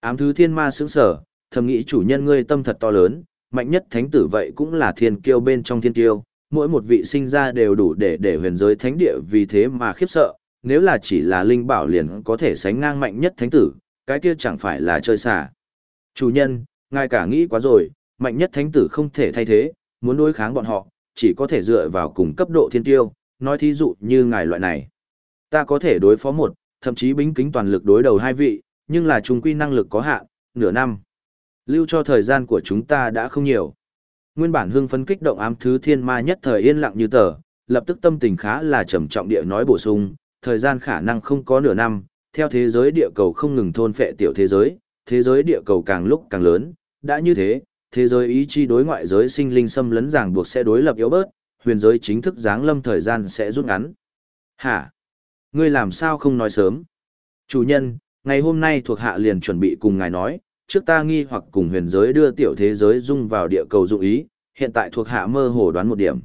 Speaker 1: Ám thứ thiên ma sững sở, thầm nghĩ chủ nhân ngươi tâm thật to lớn, mạnh nhất thánh tử vậy cũng là thiên kiêu bên trong thiên kiêu, mỗi một vị sinh ra đều đủ để để huyền giới thánh địa vì thế mà khiếp sợ, nếu là chỉ là linh bảo liền có thể sánh ngang mạnh nhất thánh tử, cái kia chẳng phải là chơi xả. Chủ nhân, ngài cả nghĩ quá rồi, mạnh nhất thánh tử không thể thay thế, muốn đối kháng bọn họ, chỉ có thể dựa vào cùng cấp độ thiên tiêu, nói thí dụ như ngài loại này. Ta có thể đối phó một, thậm chí bính kính toàn lực đối đầu hai vị, nhưng là chúng quy năng lực có hạn, nửa năm. Lưu cho thời gian của chúng ta đã không nhiều. Nguyên bản hưng phấn kích động ám thứ thiên ma nhất thời yên lặng như tờ, lập tức tâm tình khá là trầm trọng địa nói bổ sung, thời gian khả năng không có nửa năm, theo thế giới địa cầu không ngừng thôn phệ tiểu thế giới, thế giới địa cầu càng lúc càng lớn, đã như thế, thế giới ý chí đối ngoại giới sinh linh xâm lấn ràng buộc sẽ đối lập yếu bớt, huyền giới chính thức giáng lâm thời gian sẽ rút ngắn. Hả? Ngươi làm sao không nói sớm? Chủ nhân, ngày hôm nay thuộc hạ liền chuẩn bị cùng ngài nói, trước ta nghi hoặc cùng huyền giới đưa tiểu thế giới dung vào địa cầu dụng ý, hiện tại thuộc hạ mơ hồ đoán một điểm.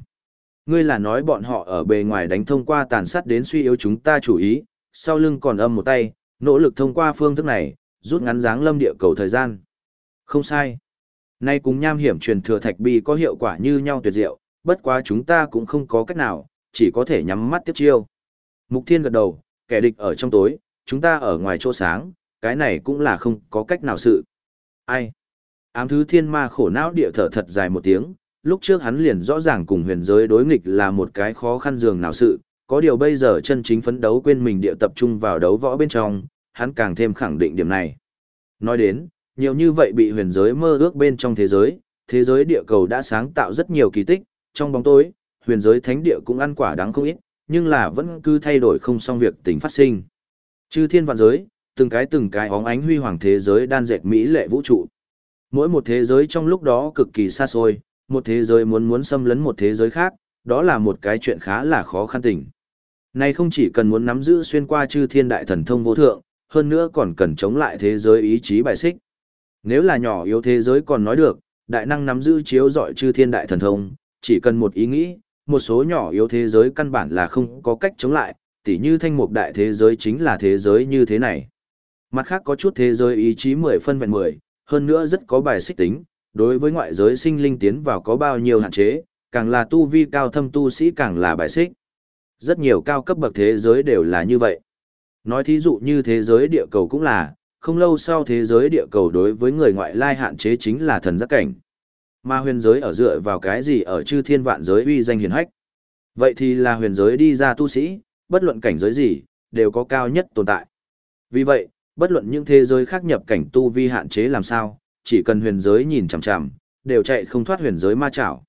Speaker 1: Ngươi là nói bọn họ ở bề ngoài đánh thông qua tàn sát đến suy yếu chúng ta chủ ý, sau lưng còn âm một tay, nỗ lực thông qua phương thức này, rút ngắn dáng lâm địa cầu thời gian. Không sai. Nay cùng nham hiểm truyền thừa thạch bi có hiệu quả như nhau tuyệt diệu, bất quá chúng ta cũng không có cách nào, chỉ có thể nhắm mắt tiếp chiêu. Mục Thiên gật đầu, kẻ địch ở trong tối, chúng ta ở ngoài chỗ sáng, cái này cũng là không có cách nào sự. Ai? Ám thứ thiên ma khổ não địa thở thật dài một tiếng, lúc trước hắn liền rõ ràng cùng huyền giới đối nghịch là một cái khó khăn dường nào sự, có điều bây giờ chân chính phấn đấu quên mình địa tập trung vào đấu võ bên trong, hắn càng thêm khẳng định điểm này. Nói đến, nhiều như vậy bị huyền giới mơ ước bên trong thế giới, thế giới địa cầu đã sáng tạo rất nhiều kỳ tích, trong bóng tối, huyền giới thánh địa cũng ăn quả đáng không ít, nhưng là vẫn cứ thay đổi không xong việc tình phát sinh. Chư thiên vạn giới, từng cái từng cái óng ánh huy hoàng thế giới đan dệt mỹ lệ vũ trụ. Mỗi một thế giới trong lúc đó cực kỳ xa xôi, một thế giới muốn muốn xâm lấn một thế giới khác, đó là một cái chuyện khá là khó khăn tình. Này không chỉ cần muốn nắm giữ xuyên qua chư thiên đại thần thông vô thượng, hơn nữa còn cần chống lại thế giới ý chí bài xích. Nếu là nhỏ yếu thế giới còn nói được, đại năng nắm giữ chiếu dọi chư thiên đại thần thông, chỉ cần một ý nghĩ, một số nhỏ yếu thế giới căn bản là không có cách chống lại, tỉ như thanh mục đại thế giới chính là thế giới như thế này. Mặt khác có chút thế giới ý chí 10 phân vẹn 10, hơn nữa rất có bài xích tính, đối với ngoại giới sinh linh tiến vào có bao nhiêu hạn chế, càng là tu vi cao thâm tu sĩ càng là bài xích. Rất nhiều cao cấp bậc thế giới đều là như vậy. Nói thí dụ như thế giới địa cầu cũng là, không lâu sau thế giới địa cầu đối với người ngoại lai hạn chế chính là thần giác cảnh. Mà huyền giới ở dựa vào cái gì ở chư thiên vạn giới uy danh hiển hách. Vậy thì là huyền giới đi ra tu sĩ, bất luận cảnh giới gì, đều có cao nhất tồn tại. Vì vậy, bất luận những thế giới khác nhập cảnh tu vi hạn chế làm sao, chỉ cần huyền giới nhìn chằm chằm, đều chạy không thoát huyền giới ma chảo.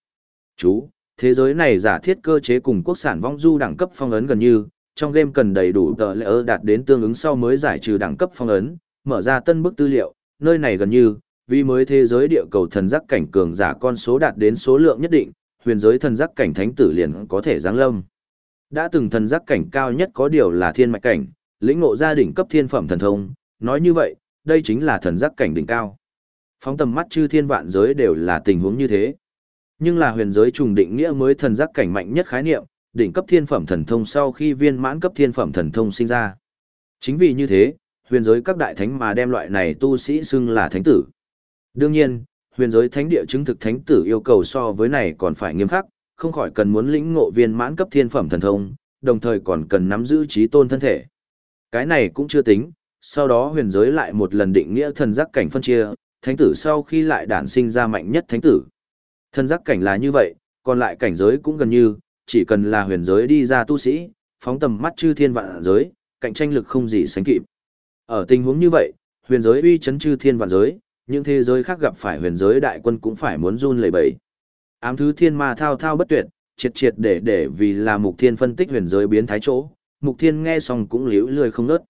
Speaker 1: Chú, thế giới này giả thiết cơ chế cùng quốc sản vong du đẳng cấp phong ấn gần như, trong game cần đầy đủ tờ lệ đạt đến tương ứng sau mới giải trừ đẳng cấp phong ấn, mở ra tân bức tư liệu, nơi này gần như, vì mới thế giới địa cầu thần giác cảnh cường giả con số đạt đến số lượng nhất định, huyền giới thần giác cảnh thánh tử liền có thể giáng lâm. Đã từng thần giác cảnh cao nhất có điều là thiên mạch cảnh, lĩnh ngộ gia đỉnh cấp thiên phẩm thần thông, nói như vậy, đây chính là thần giác cảnh đỉnh cao. Phóng tầm mắt chư thiên vạn giới đều là tình huống như thế. Nhưng là huyền giới trùng định nghĩa mới thần giác cảnh mạnh nhất khái niệm, đỉnh cấp thiên phẩm thần thông sau khi viên mãn cấp thiên phẩm thần thông sinh ra. Chính vì như thế, huyền giới các đại thánh mà đem loại này tu sĩ xưng là thánh tử. Đương nhiên, huyền giới thánh địa chứng thực thánh tử yêu cầu so với này còn phải nghiêm khắc, không khỏi cần muốn lĩnh ngộ viên mãn cấp thiên phẩm thần thông, đồng thời còn cần nắm giữ trí tôn thân thể. Cái này cũng chưa tính, sau đó huyền giới lại một lần định nghĩa thần giác cảnh phân chia, thánh tử sau khi lại đản sinh ra mạnh nhất thánh tử. Thần giác cảnh là như vậy, còn lại cảnh giới cũng gần như, chỉ cần là huyền giới đi ra tu sĩ, phóng tầm mắt chư thiên vạn giới, cạnh tranh lực không gì sánh kịp. Ở tình huống như vậy, huyền giới uy chấn chư thiên vạn giới, những thế giới khác gặp phải huyền giới đại quân cũng phải muốn run lẩy bẩy. Ám thứ thiên ma thao thao bất tuyệt, triệt triệt để để vì là mục thiên phân tích huyền giới biến thái chỗ, mục thiên nghe xong cũng liễu lười không nớt.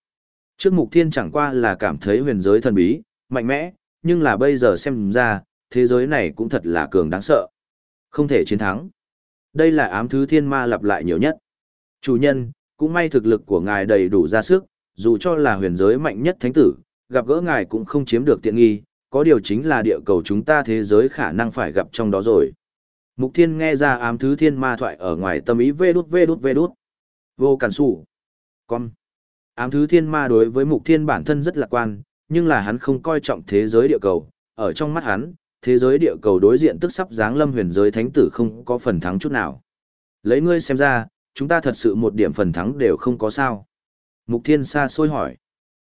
Speaker 1: Trước mục thiên chẳng qua là cảm thấy huyền giới thần bí, mạnh mẽ, nhưng là bây giờ xem ra, thế giới này cũng thật là cường đáng sợ. Không thể chiến thắng. Đây là ám thứ thiên ma lặp lại nhiều nhất. Chủ nhân, cũng may thực lực của ngài đầy đủ ra sức, dù cho là huyền giới mạnh nhất thánh tử, gặp gỡ ngài cũng không chiếm được tiện nghi, có điều chính là địa cầu chúng ta thế giới khả năng phải gặp trong đó rồi. Mục thiên nghe ra ám thứ thiên ma thoại ở ngoài tâm ý vê đút vê đút vê đút. Vô cản sủ. Con. Ám thứ thiên ma đối với mục thiên bản thân rất lạc quan, nhưng là hắn không coi trọng thế giới địa cầu. Ở trong mắt hắn, thế giới địa cầu đối diện tức sắp giáng lâm huyền giới thánh tử không có phần thắng chút nào. Lấy ngươi xem ra, chúng ta thật sự một điểm phần thắng đều không có sao. Mục thiên xa xôi hỏi.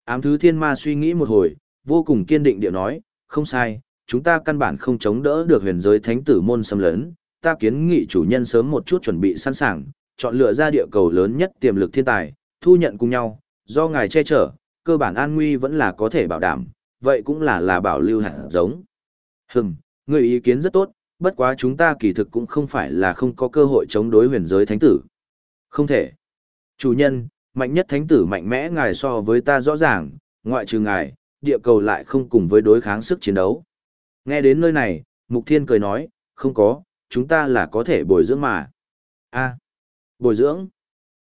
Speaker 1: Ám thứ thiên ma suy nghĩ một hồi, vô cùng kiên định điệu nói, không sai, chúng ta căn bản không chống đỡ được huyền giới thánh tử môn xâm lấn, ta kiến nghị chủ nhân sớm một chút chuẩn bị sẵn sàng, chọn lựa ra địa cầu lớn nhất tiềm lực thiên tài, thu nhận cùng nhau, do ngài che chở, cơ bản an nguy vẫn là có thể bảo đảm, vậy cũng là là bảo lưu hạt giống. Hừm, người ý kiến rất tốt, bất quá chúng ta kỳ thực cũng không phải là không có cơ hội chống đối huyền giới thánh tử. Không thể. Chủ nhân, mạnh nhất thánh tử mạnh mẽ ngài so với ta rõ ràng, ngoại trừ ngài, địa cầu lại không cùng với đối kháng sức chiến đấu. Nghe đến nơi này, Mục Thiên cười nói, không có, chúng ta là có thể bồi dưỡng mà. a bồi dưỡng.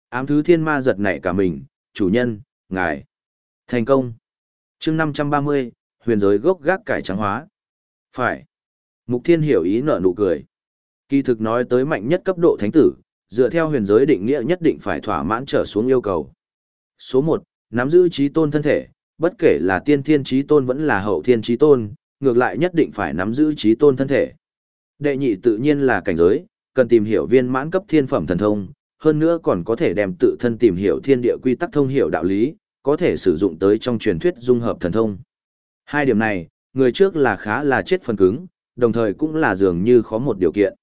Speaker 1: Ám thứ thiên ma giật nảy cả mình, chủ nhân, ngài. Thành công. chương 530, huyền giới gốc gác cải trắng hóa. Phải. Mục Thiên hiểu ý nở nụ cười. Kỳ thực nói tới mạnh nhất cấp độ thánh tử, dựa theo huyền giới định nghĩa nhất định phải thỏa mãn trở xuống yêu cầu. Số 1, nắm giữ trí tôn thân thể, bất kể là tiên thiên trí tôn vẫn là hậu thiên trí tôn, ngược lại nhất định phải nắm giữ trí tôn thân thể. Đệ nhị tự nhiên là cảnh giới, cần tìm hiểu viên mãn cấp thiên phẩm thần thông, hơn nữa còn có thể đem tự thân tìm hiểu thiên địa quy tắc thông hiểu đạo lý, có thể sử dụng tới trong truyền thuyết dung hợp thần thông. Hai điểm này, người trước là khá là chết phần cứng, đồng thời cũng là dường như khó một điều kiện.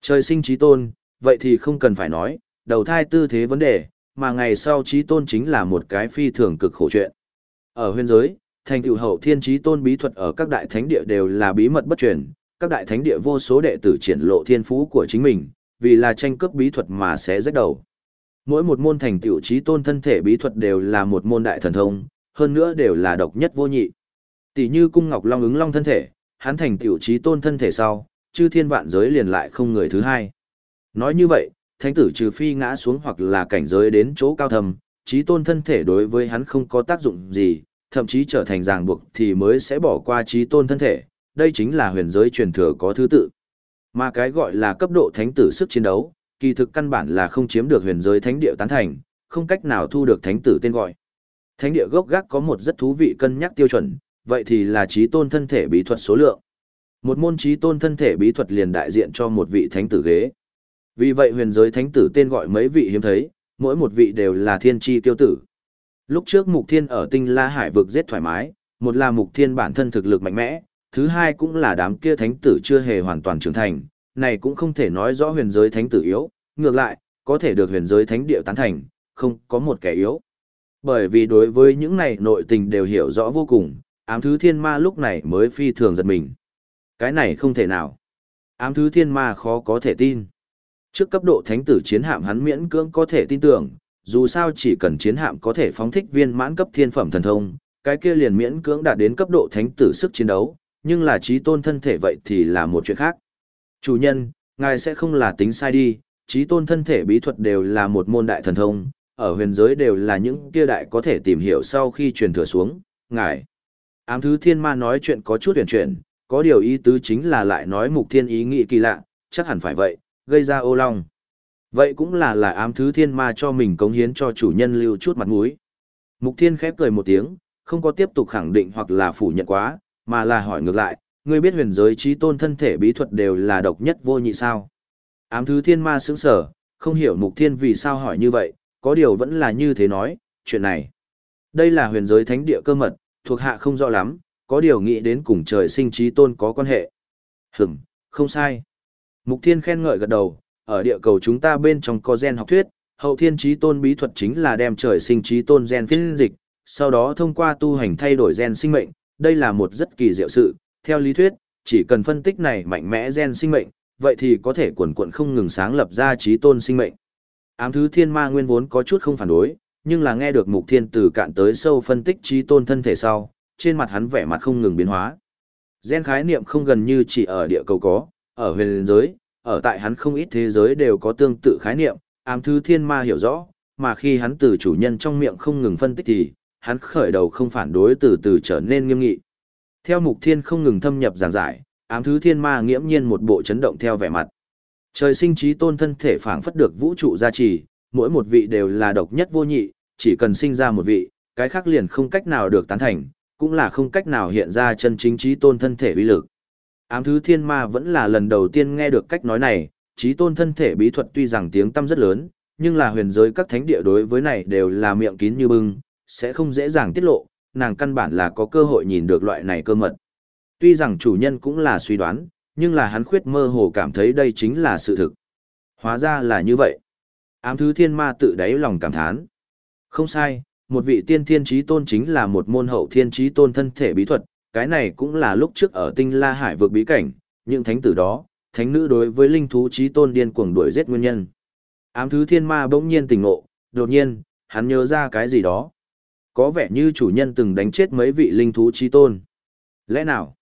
Speaker 1: Trời sinh trí tôn, vậy thì không cần phải nói, đầu thai tư thế vấn đề, mà ngày sau trí tôn chính là một cái phi thường cực khổ chuyện. Ở huyền giới, thành tựu hậu thiên trí tôn bí thuật ở các đại thánh địa đều là bí mật bất truyền, các đại thánh địa vô số đệ tử triển lộ thiên phú của chính mình, vì là tranh cướp bí thuật mà sẽ rách đầu. Mỗi một môn thành tựu trí tôn thân thể bí thuật đều là một môn đại thần thông, hơn nữa đều là độc nhất vô nhị. Tỷ như cung ngọc long ứng long thân thể, hắn thành tựu trí tôn thân thể sau, chư thiên vạn giới liền lại không người thứ hai. Nói như vậy, thánh tử trừ phi ngã xuống hoặc là cảnh giới đến chỗ cao thầm, trí tôn thân thể đối với hắn không có tác dụng gì, thậm chí trở thành ràng buộc thì mới sẽ bỏ qua trí tôn thân thể, đây chính là huyền giới truyền thừa có thứ tự. Mà cái gọi là cấp độ thánh tử sức chiến đấu, kỳ thực căn bản là không chiếm được huyền giới thánh địa tán thành, không cách nào thu được thánh tử tên gọi. Thánh địa gốc gác có một rất thú vị cân nhắc tiêu chuẩn, vậy thì là trí tôn thân thể bí thuật số lượng. Một môn trí tôn thân thể bí thuật liền đại diện cho một vị thánh tử ghế. Vì vậy huyền giới thánh tử tên gọi mấy vị hiếm thấy, mỗi một vị đều là thiên tri tiêu tử. Lúc trước Mục Thiên ở tinh La Hải vực giết thoải mái, một là Mục Thiên bản thân thực lực mạnh mẽ, thứ hai cũng là đám kia thánh tử chưa hề hoàn toàn trưởng thành, này cũng không thể nói rõ huyền giới thánh tử yếu, ngược lại, có thể được huyền giới thánh địa tán thành, không có một kẻ yếu. Bởi vì đối với những này nội tình đều hiểu rõ vô cùng, ám thứ thiên ma lúc này mới phi thường giật mình. Cái này không thể nào. Ám thứ thiên ma khó có thể tin. Trước cấp độ thánh tử chiến hạm hắn miễn cưỡng có thể tin tưởng, dù sao chỉ cần chiến hạm có thể phóng thích viên mãn cấp thiên phẩm thần thông, cái kia liền miễn cưỡng đạt đến cấp độ thánh tử sức chiến đấu, nhưng là trí tôn thân thể vậy thì là một chuyện khác. Chủ nhân, ngài sẽ không là tính sai đi, trí tôn thân thể bí thuật đều là một môn đại thần thông, ở huyền giới đều là những kia đại có thể tìm hiểu sau khi truyền thừa xuống, ngài. Ám thứ thiên ma nói chuyện có chút huyền chuyển, có điều ý tứ chính là lại nói mục thiên ý nghĩ kỳ lạ, chắc hẳn phải vậy, gây ra ô long. Vậy cũng là là ám thứ thiên ma cho mình cống hiến cho chủ nhân lưu chút mặt mũi. Mục thiên khép cười một tiếng, không có tiếp tục khẳng định hoặc là phủ nhận quá, mà là hỏi ngược lại, ngươi biết huyền giới trí tôn thân thể bí thuật đều là độc nhất vô nhị sao. Ám thứ thiên ma sững sở, không hiểu mục thiên vì sao hỏi như vậy, có điều vẫn là như thế nói, chuyện này. Đây là huyền giới thánh địa cơ mật, thuộc hạ không rõ lắm, có điều nghĩ đến cùng trời sinh trí tôn có quan hệ. Hửm, không sai. Mục thiên khen ngợi gật đầu, ở địa cầu chúng ta bên trong có gen học thuyết, hậu thiên trí tôn bí thuật chính là đem trời sinh trí tôn gen phiên dịch, sau đó thông qua tu hành thay đổi gen sinh mệnh, đây là một rất kỳ diệu sự, theo lý thuyết, chỉ cần phân tích này mạnh mẽ gen sinh mệnh, vậy thì có thể quần quận không ngừng sáng lập ra trí tôn sinh mệnh. Ám thứ thiên ma nguyên vốn có chút không phản đối, nhưng là nghe được mục thiên từ cạn tới sâu phân tích trí tôn thân thể sau, trên mặt hắn vẻ mặt không ngừng biến hóa. Gen khái niệm không gần như chỉ ở địa cầu có, ở huyền giới, ở tại hắn không ít thế giới đều có tương tự khái niệm, ám thứ thiên ma hiểu rõ, mà khi hắn từ chủ nhân trong miệng không ngừng phân tích thì, hắn khởi đầu không phản đối từ từ trở nên nghiêm nghị. Theo mục thiên không ngừng thâm nhập giảng giải, ám thứ thiên ma nghiễm nhiên một bộ chấn động theo vẻ mặt. Trời sinh trí tôn thân thể phảng phất được vũ trụ gia trì, mỗi một vị đều là độc nhất vô nhị, chỉ cần sinh ra một vị, cái khác liền không cách nào được tán thành, cũng là không cách nào hiện ra chân chính trí tôn thân thể uy lực. Ám thứ thiên ma vẫn là lần đầu tiên nghe được cách nói này, trí tôn thân thể bí thuật tuy rằng tiếng tâm rất lớn, nhưng là huyền giới các thánh địa đối với này đều là miệng kín như bưng, sẽ không dễ dàng tiết lộ, nàng căn bản là có cơ hội nhìn được loại này cơ mật. Tuy rằng chủ nhân cũng là suy đoán, nhưng là hắn khuyết mơ hồ cảm thấy đây chính là sự thực. Hóa ra là như vậy. Ám thứ thiên ma tự đáy lòng cảm thán. Không sai, một vị tiên thiên trí tôn chính là một môn hậu thiên trí tôn thân thể bí thuật, cái này cũng là lúc trước ở tinh la hải vượt bí cảnh, những thánh tử đó, thánh nữ đối với linh thú trí tôn điên cuồng đuổi giết nguyên nhân. Ám thứ thiên ma bỗng nhiên tỉnh ngộ, đột nhiên, hắn nhớ ra cái gì đó. Có vẻ như chủ nhân từng đánh chết mấy vị linh thú trí tôn. Lẽ nào?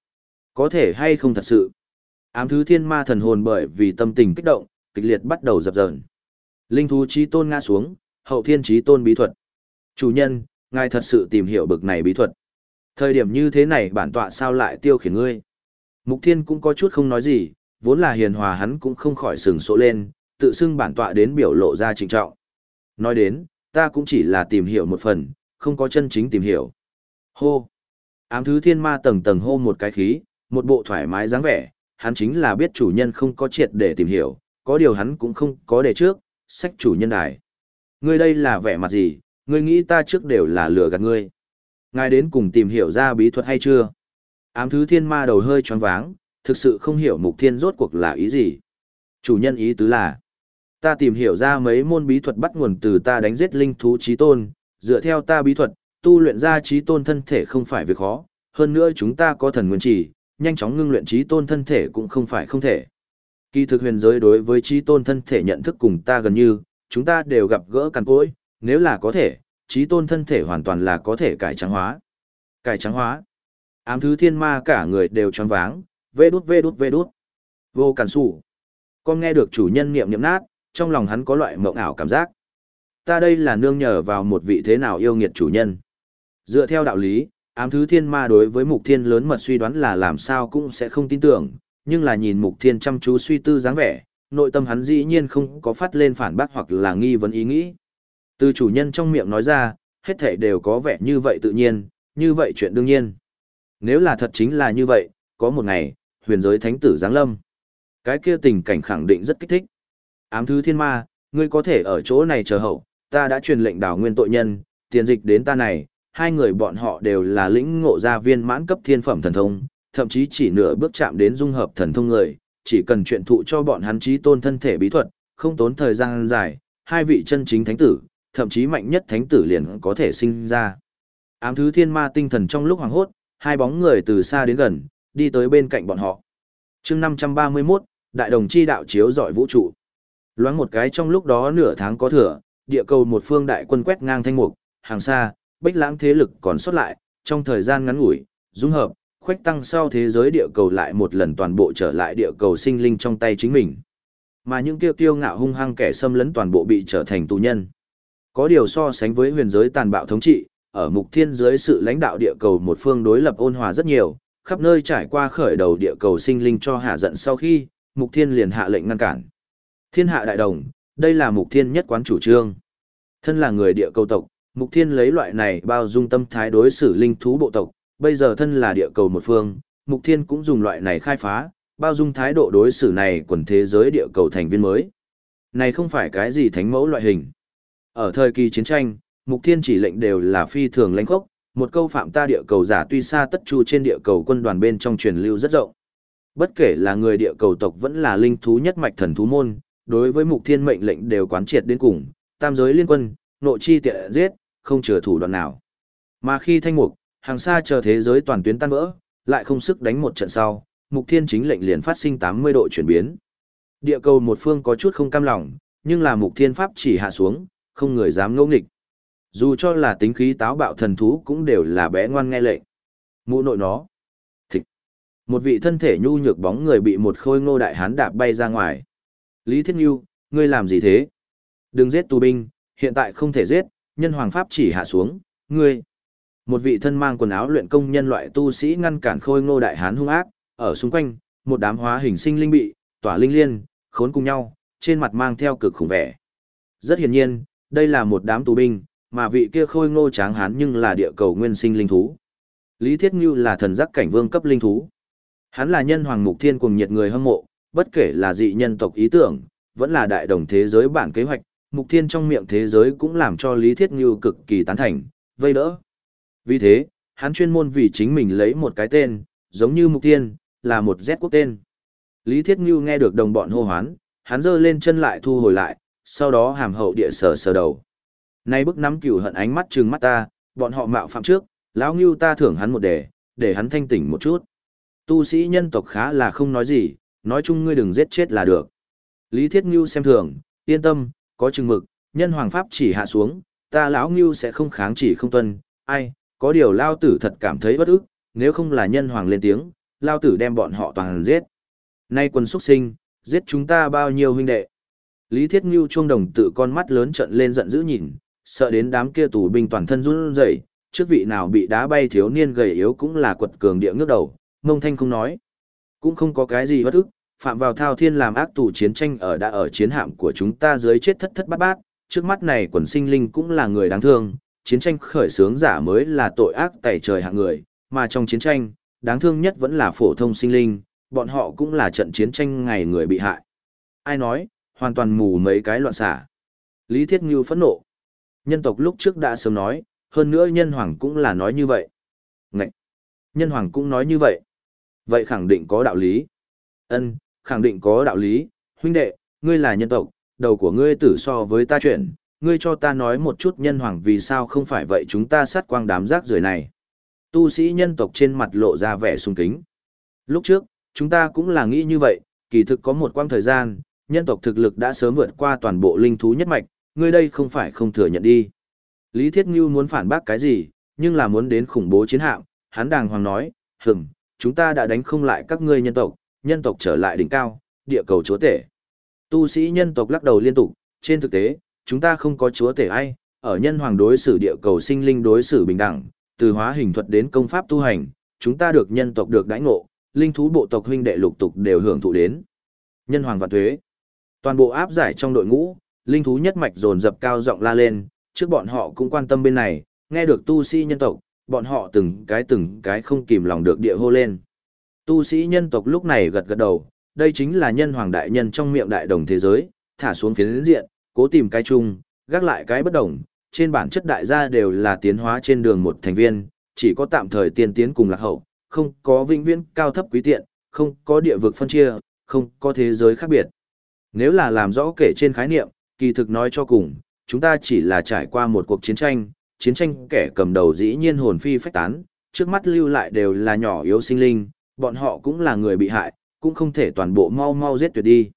Speaker 1: Có thể hay không thật sự? Ám thứ thiên ma thần hồn bởi vì tâm tình kích động, kịch liệt bắt đầu dập dờn. Linh thú trí tôn ngã xuống, hậu thiên trí tôn bí thuật. Chủ nhân, ngài thật sự tìm hiểu bực này bí thuật. Thời điểm như thế này bản tọa sao lại tiêu khiển ngươi? Mục thiên cũng có chút không nói gì, vốn là hiền hòa hắn cũng không khỏi sừng sộ lên, tự xưng bản tọa đến biểu lộ ra trịnh trọng. Nói đến, ta cũng chỉ là tìm hiểu một phần, không có chân chính tìm hiểu. Hô! Ám thứ thiên ma tầng tầng hô một cái khí, một bộ thoải mái dáng vẻ, hắn chính là biết chủ nhân không có triệt để tìm hiểu, có điều hắn cũng không có để trước, sách chủ nhân đài. Ngươi đây là vẻ mặt gì, ngươi nghĩ ta trước đều là lừa gạt ngươi. Ngài đến cùng tìm hiểu ra bí thuật hay chưa? Ám thứ thiên ma đầu hơi choáng váng, thực sự không hiểu mục thiên rốt cuộc là ý gì. Chủ nhân ý tứ là, ta tìm hiểu ra mấy môn bí thuật bắt nguồn từ ta đánh giết linh thú trí tôn, dựa theo ta bí thuật, tu luyện ra trí tôn thân thể không phải việc khó, hơn nữa chúng ta có thần nguyên chỉ, nhanh chóng ngưng luyện trí tôn thân thể cũng không phải không thể. Kỳ thực huyền giới đối với trí tôn thân thể nhận thức cùng ta gần như, chúng ta đều gặp gỡ cằn cỗi, nếu là có thể, trí tôn thân thể hoàn toàn là có thể cải trắng hóa. Cải trắng hóa. Ám thứ thiên ma cả người đều tròn váng, vê đút vê đút vê đút. Vô cản sủ. Con nghe được chủ nhân niệm niệm nát, trong lòng hắn có loại mộng ảo cảm giác. Ta đây là nương nhờ vào một vị thế nào yêu nghiệt chủ nhân. Dựa theo đạo lý, ám thứ thiên ma đối với mục thiên lớn mật suy đoán là làm sao cũng sẽ không tin tưởng, nhưng là nhìn mục thiên chăm chú suy tư dáng vẻ, nội tâm hắn dĩ nhiên không có phát lên phản bác hoặc là nghi vấn ý nghĩ. Từ chủ nhân trong miệng nói ra, hết thảy đều có vẻ như vậy tự nhiên, như vậy chuyện đương nhiên. Nếu là thật chính là như vậy, có một ngày, huyền giới thánh tử giáng lâm. Cái kia tình cảnh khẳng định rất kích thích. Ám thứ thiên ma, ngươi có thể ở chỗ này chờ hậu, ta đã truyền lệnh đảo nguyên tội nhân, tiền dịch đến ta này, hai người bọn họ đều là lĩnh ngộ gia viên mãn cấp thiên phẩm thần thông, thậm chí chỉ nửa bước chạm đến dung hợp thần thông người, chỉ cần chuyện thụ cho bọn hắn trí tôn thân thể bí thuật, không tốn thời gian dài, hai vị chân chính thánh tử, thậm chí mạnh nhất thánh tử liền có thể sinh ra. Ám thứ thiên ma tinh thần trong lúc hoàng hốt, hai bóng người từ xa đến gần, đi tới bên cạnh bọn họ. chương 531, Đại đồng chi đạo chiếu giỏi vũ trụ. Loáng một cái trong lúc đó nửa tháng có thừa, địa cầu một phương đại quân quét ngang thanh mục, hàng xa, bách lãng thế lực còn xuất lại, trong thời gian ngắn ngủi, dung hợp, khuếch tăng sau thế giới địa cầu lại một lần toàn bộ trở lại địa cầu sinh linh trong tay chính mình. Mà những kêu kiêu ngạo hung hăng kẻ xâm lấn toàn bộ bị trở thành tù nhân. Có điều so sánh với huyền giới tàn bạo thống trị, ở mục thiên dưới sự lãnh đạo địa cầu một phương đối lập ôn hòa rất nhiều, khắp nơi trải qua khởi đầu địa cầu sinh linh cho hạ giận sau khi, mục thiên liền hạ lệnh ngăn cản. Thiên hạ đại đồng, đây là mục thiên nhất quán chủ trương. Thân là người địa cầu tộc, mục thiên lấy loại này bao dung tâm thái đối xử linh thú bộ tộc, bây giờ thân là địa cầu một phương, mục thiên cũng dùng loại này khai phá, bao dung thái độ đối xử này quần thế giới địa cầu thành viên mới. Này không phải cái gì thánh mẫu loại hình. Ở thời kỳ chiến tranh, mục thiên chỉ lệnh đều là phi thường lãnh khốc, một câu phạm ta địa cầu giả tuy xa tất chu trên địa cầu quân đoàn bên trong truyền lưu rất rộng. Bất kể là người địa cầu tộc vẫn là linh thú nhất mạch thần thú môn, đối với mục thiên mệnh lệnh đều quán triệt đến cùng, tam giới liên quân, nội chi tiện giết, không chừa thủ đoạn nào. Mà khi thanh mục, hàng xa chờ thế giới toàn tuyến tan vỡ, lại không sức đánh một trận sau, mục thiên chính lệnh liền phát sinh 80 độ chuyển biến. Địa cầu một phương có chút không cam lòng, nhưng là mục thiên pháp chỉ hạ xuống, không người dám ngẫu nghịch. Dù cho là tính khí táo bạo thần thú cũng đều là bé ngoan nghe lệnh. Mũ nội nó. Thịch. Một vị thân thể nhu nhược bóng người bị một khôi ngô đại hán đạp bay ra ngoài. Lý Thiết Nhu, ngươi làm gì thế? Đừng giết tù binh, hiện tại không thể giết, nhân hoàng pháp chỉ hạ xuống, ngươi. Một vị thân mang quần áo luyện công nhân loại tu sĩ ngăn cản khôi ngô đại hán hung ác, ở xung quanh, một đám hóa hình sinh linh bị, tỏa linh liên, khốn cùng nhau, trên mặt mang theo cực khủng vẻ. Rất hiển nhiên, đây là một đám tù binh, mà vị kia khôi ngô tráng hán nhưng là địa cầu nguyên sinh linh thú. Lý Thiết Ngưu là thần giác cảnh vương cấp linh thú. Hắn là nhân hoàng mục thiên cùng nhiệt người hâm mộ, bất kể là dị nhân tộc ý tưởng, vẫn là đại đồng thế giới bản kế hoạch, mục thiên trong miệng thế giới cũng làm cho Lý Thiết Ngưu cực kỳ tán thành, vây đỡ. Vì thế, hắn chuyên môn vì chính mình lấy một cái tên, giống như mục thiên, là một Z quốc tên. Lý Thiết Ngưu nghe được đồng bọn hô hoán, hắn giơ lên chân lại thu hồi lại, sau đó hàm hậu địa sở sờ đầu. Nay bức nắm cửu hận ánh mắt trừng mắt ta, bọn họ mạo phạm trước, lão Ngưu ta thưởng hắn một đề, để hắn thanh tỉnh một chút. Tu sĩ nhân tộc khá là không nói gì, nói chung ngươi đừng giết chết là được. Lý Thiết Ngưu xem thường, yên tâm, có chừng mực, nhân hoàng pháp chỉ hạ xuống, ta lão Ngưu sẽ không kháng chỉ không tuân, ai, có điều lao tử thật cảm thấy bất ức, nếu không là nhân hoàng lên tiếng, lao tử đem bọn họ toàn giết. Nay quân xuất sinh, giết chúng ta bao nhiêu huynh đệ. Lý Thiết Ngưu chuông đồng tự con mắt lớn trận lên giận dữ nhìn, sợ đến đám kia tù binh toàn thân run rẩy, trước vị nào bị đá bay thiếu niên gầy yếu cũng là quật cường địa ngước đầu, mông thanh không nói. Cũng không có cái gì bất ức, phạm vào thao thiên làm ác tù chiến tranh ở đã ở chiến hạm của chúng ta dưới chết thất thất bát bát, trước mắt này quần sinh linh cũng là người đáng thương, chiến tranh khởi sướng giả mới là tội ác tẩy trời hạng người, mà trong chiến tranh, đáng thương nhất vẫn là phổ thông sinh linh, bọn họ cũng là trận chiến tranh ngày người bị hại. Ai nói, hoàn toàn mù mấy cái loạn xả. Lý Thiết Ngưu phẫn nộ. Nhân tộc lúc trước đã sớm nói, hơn nữa nhân hoàng cũng là nói như vậy. Ngậy! Nhân hoàng cũng nói như vậy. Vậy khẳng định có đạo lý. Ân, khẳng định có đạo lý. Huynh đệ, ngươi là nhân tộc, đầu của ngươi tử so với ta chuyện, ngươi cho ta nói một chút nhân hoàng vì sao không phải vậy chúng ta sát quang đám rác rưởi này. Tu sĩ nhân tộc trên mặt lộ ra vẻ sung kính. Lúc trước, chúng ta cũng là nghĩ như vậy, kỳ thực có một quang thời gian, nhân tộc thực lực đã sớm vượt qua toàn bộ linh thú nhất mạch, ngươi đây không phải không thừa nhận đi. Lý Thiết Ngưu muốn phản bác cái gì, nhưng là muốn đến khủng bố chiến hạm, hắn đàng hoàng nói, hừm, chúng ta đã đánh không lại các ngươi nhân tộc, nhân tộc trở lại đỉnh cao, địa cầu chúa tể. Tu sĩ nhân tộc lắc đầu liên tục, trên thực tế, chúng ta không có chúa tể ai, ở nhân hoàng đối xử địa cầu sinh linh đối xử bình đẳng, từ hóa hình thuật đến công pháp tu hành, chúng ta được nhân tộc được đãi ngộ, linh thú bộ tộc huynh đệ lục tục đều hưởng thụ đến. Nhân hoàng và thuế. Toàn bộ áp giải trong đội ngũ, linh thú nhất mạch dồn dập cao giọng la lên, trước bọn họ cũng quan tâm bên này, nghe được tu sĩ nhân tộc, bọn họ từng cái từng cái không kìm lòng được địa hô lên. Tu sĩ nhân tộc lúc này gật gật đầu, đây chính là nhân hoàng đại nhân trong miệng đại đồng thế giới, thả xuống phiến diện, cố tìm cái chung, gác lại cái bất đồng, trên bản chất đại gia đều là tiến hóa trên đường một thành viên, chỉ có tạm thời tiên tiến cùng lạc hậu, không có vĩnh viễn cao thấp quý tiện, không có địa vực phân chia, không có thế giới khác biệt. Nếu là làm rõ kể trên khái niệm, kỳ thực nói cho cùng, chúng ta chỉ là trải qua một cuộc chiến tranh, chiến tranh kẻ cầm đầu dĩ nhiên hồn phi phách tán, trước mắt lưu lại đều là nhỏ yếu sinh linh, bọn họ cũng là người bị hại, cũng không thể toàn bộ mau mau giết tuyệt đi.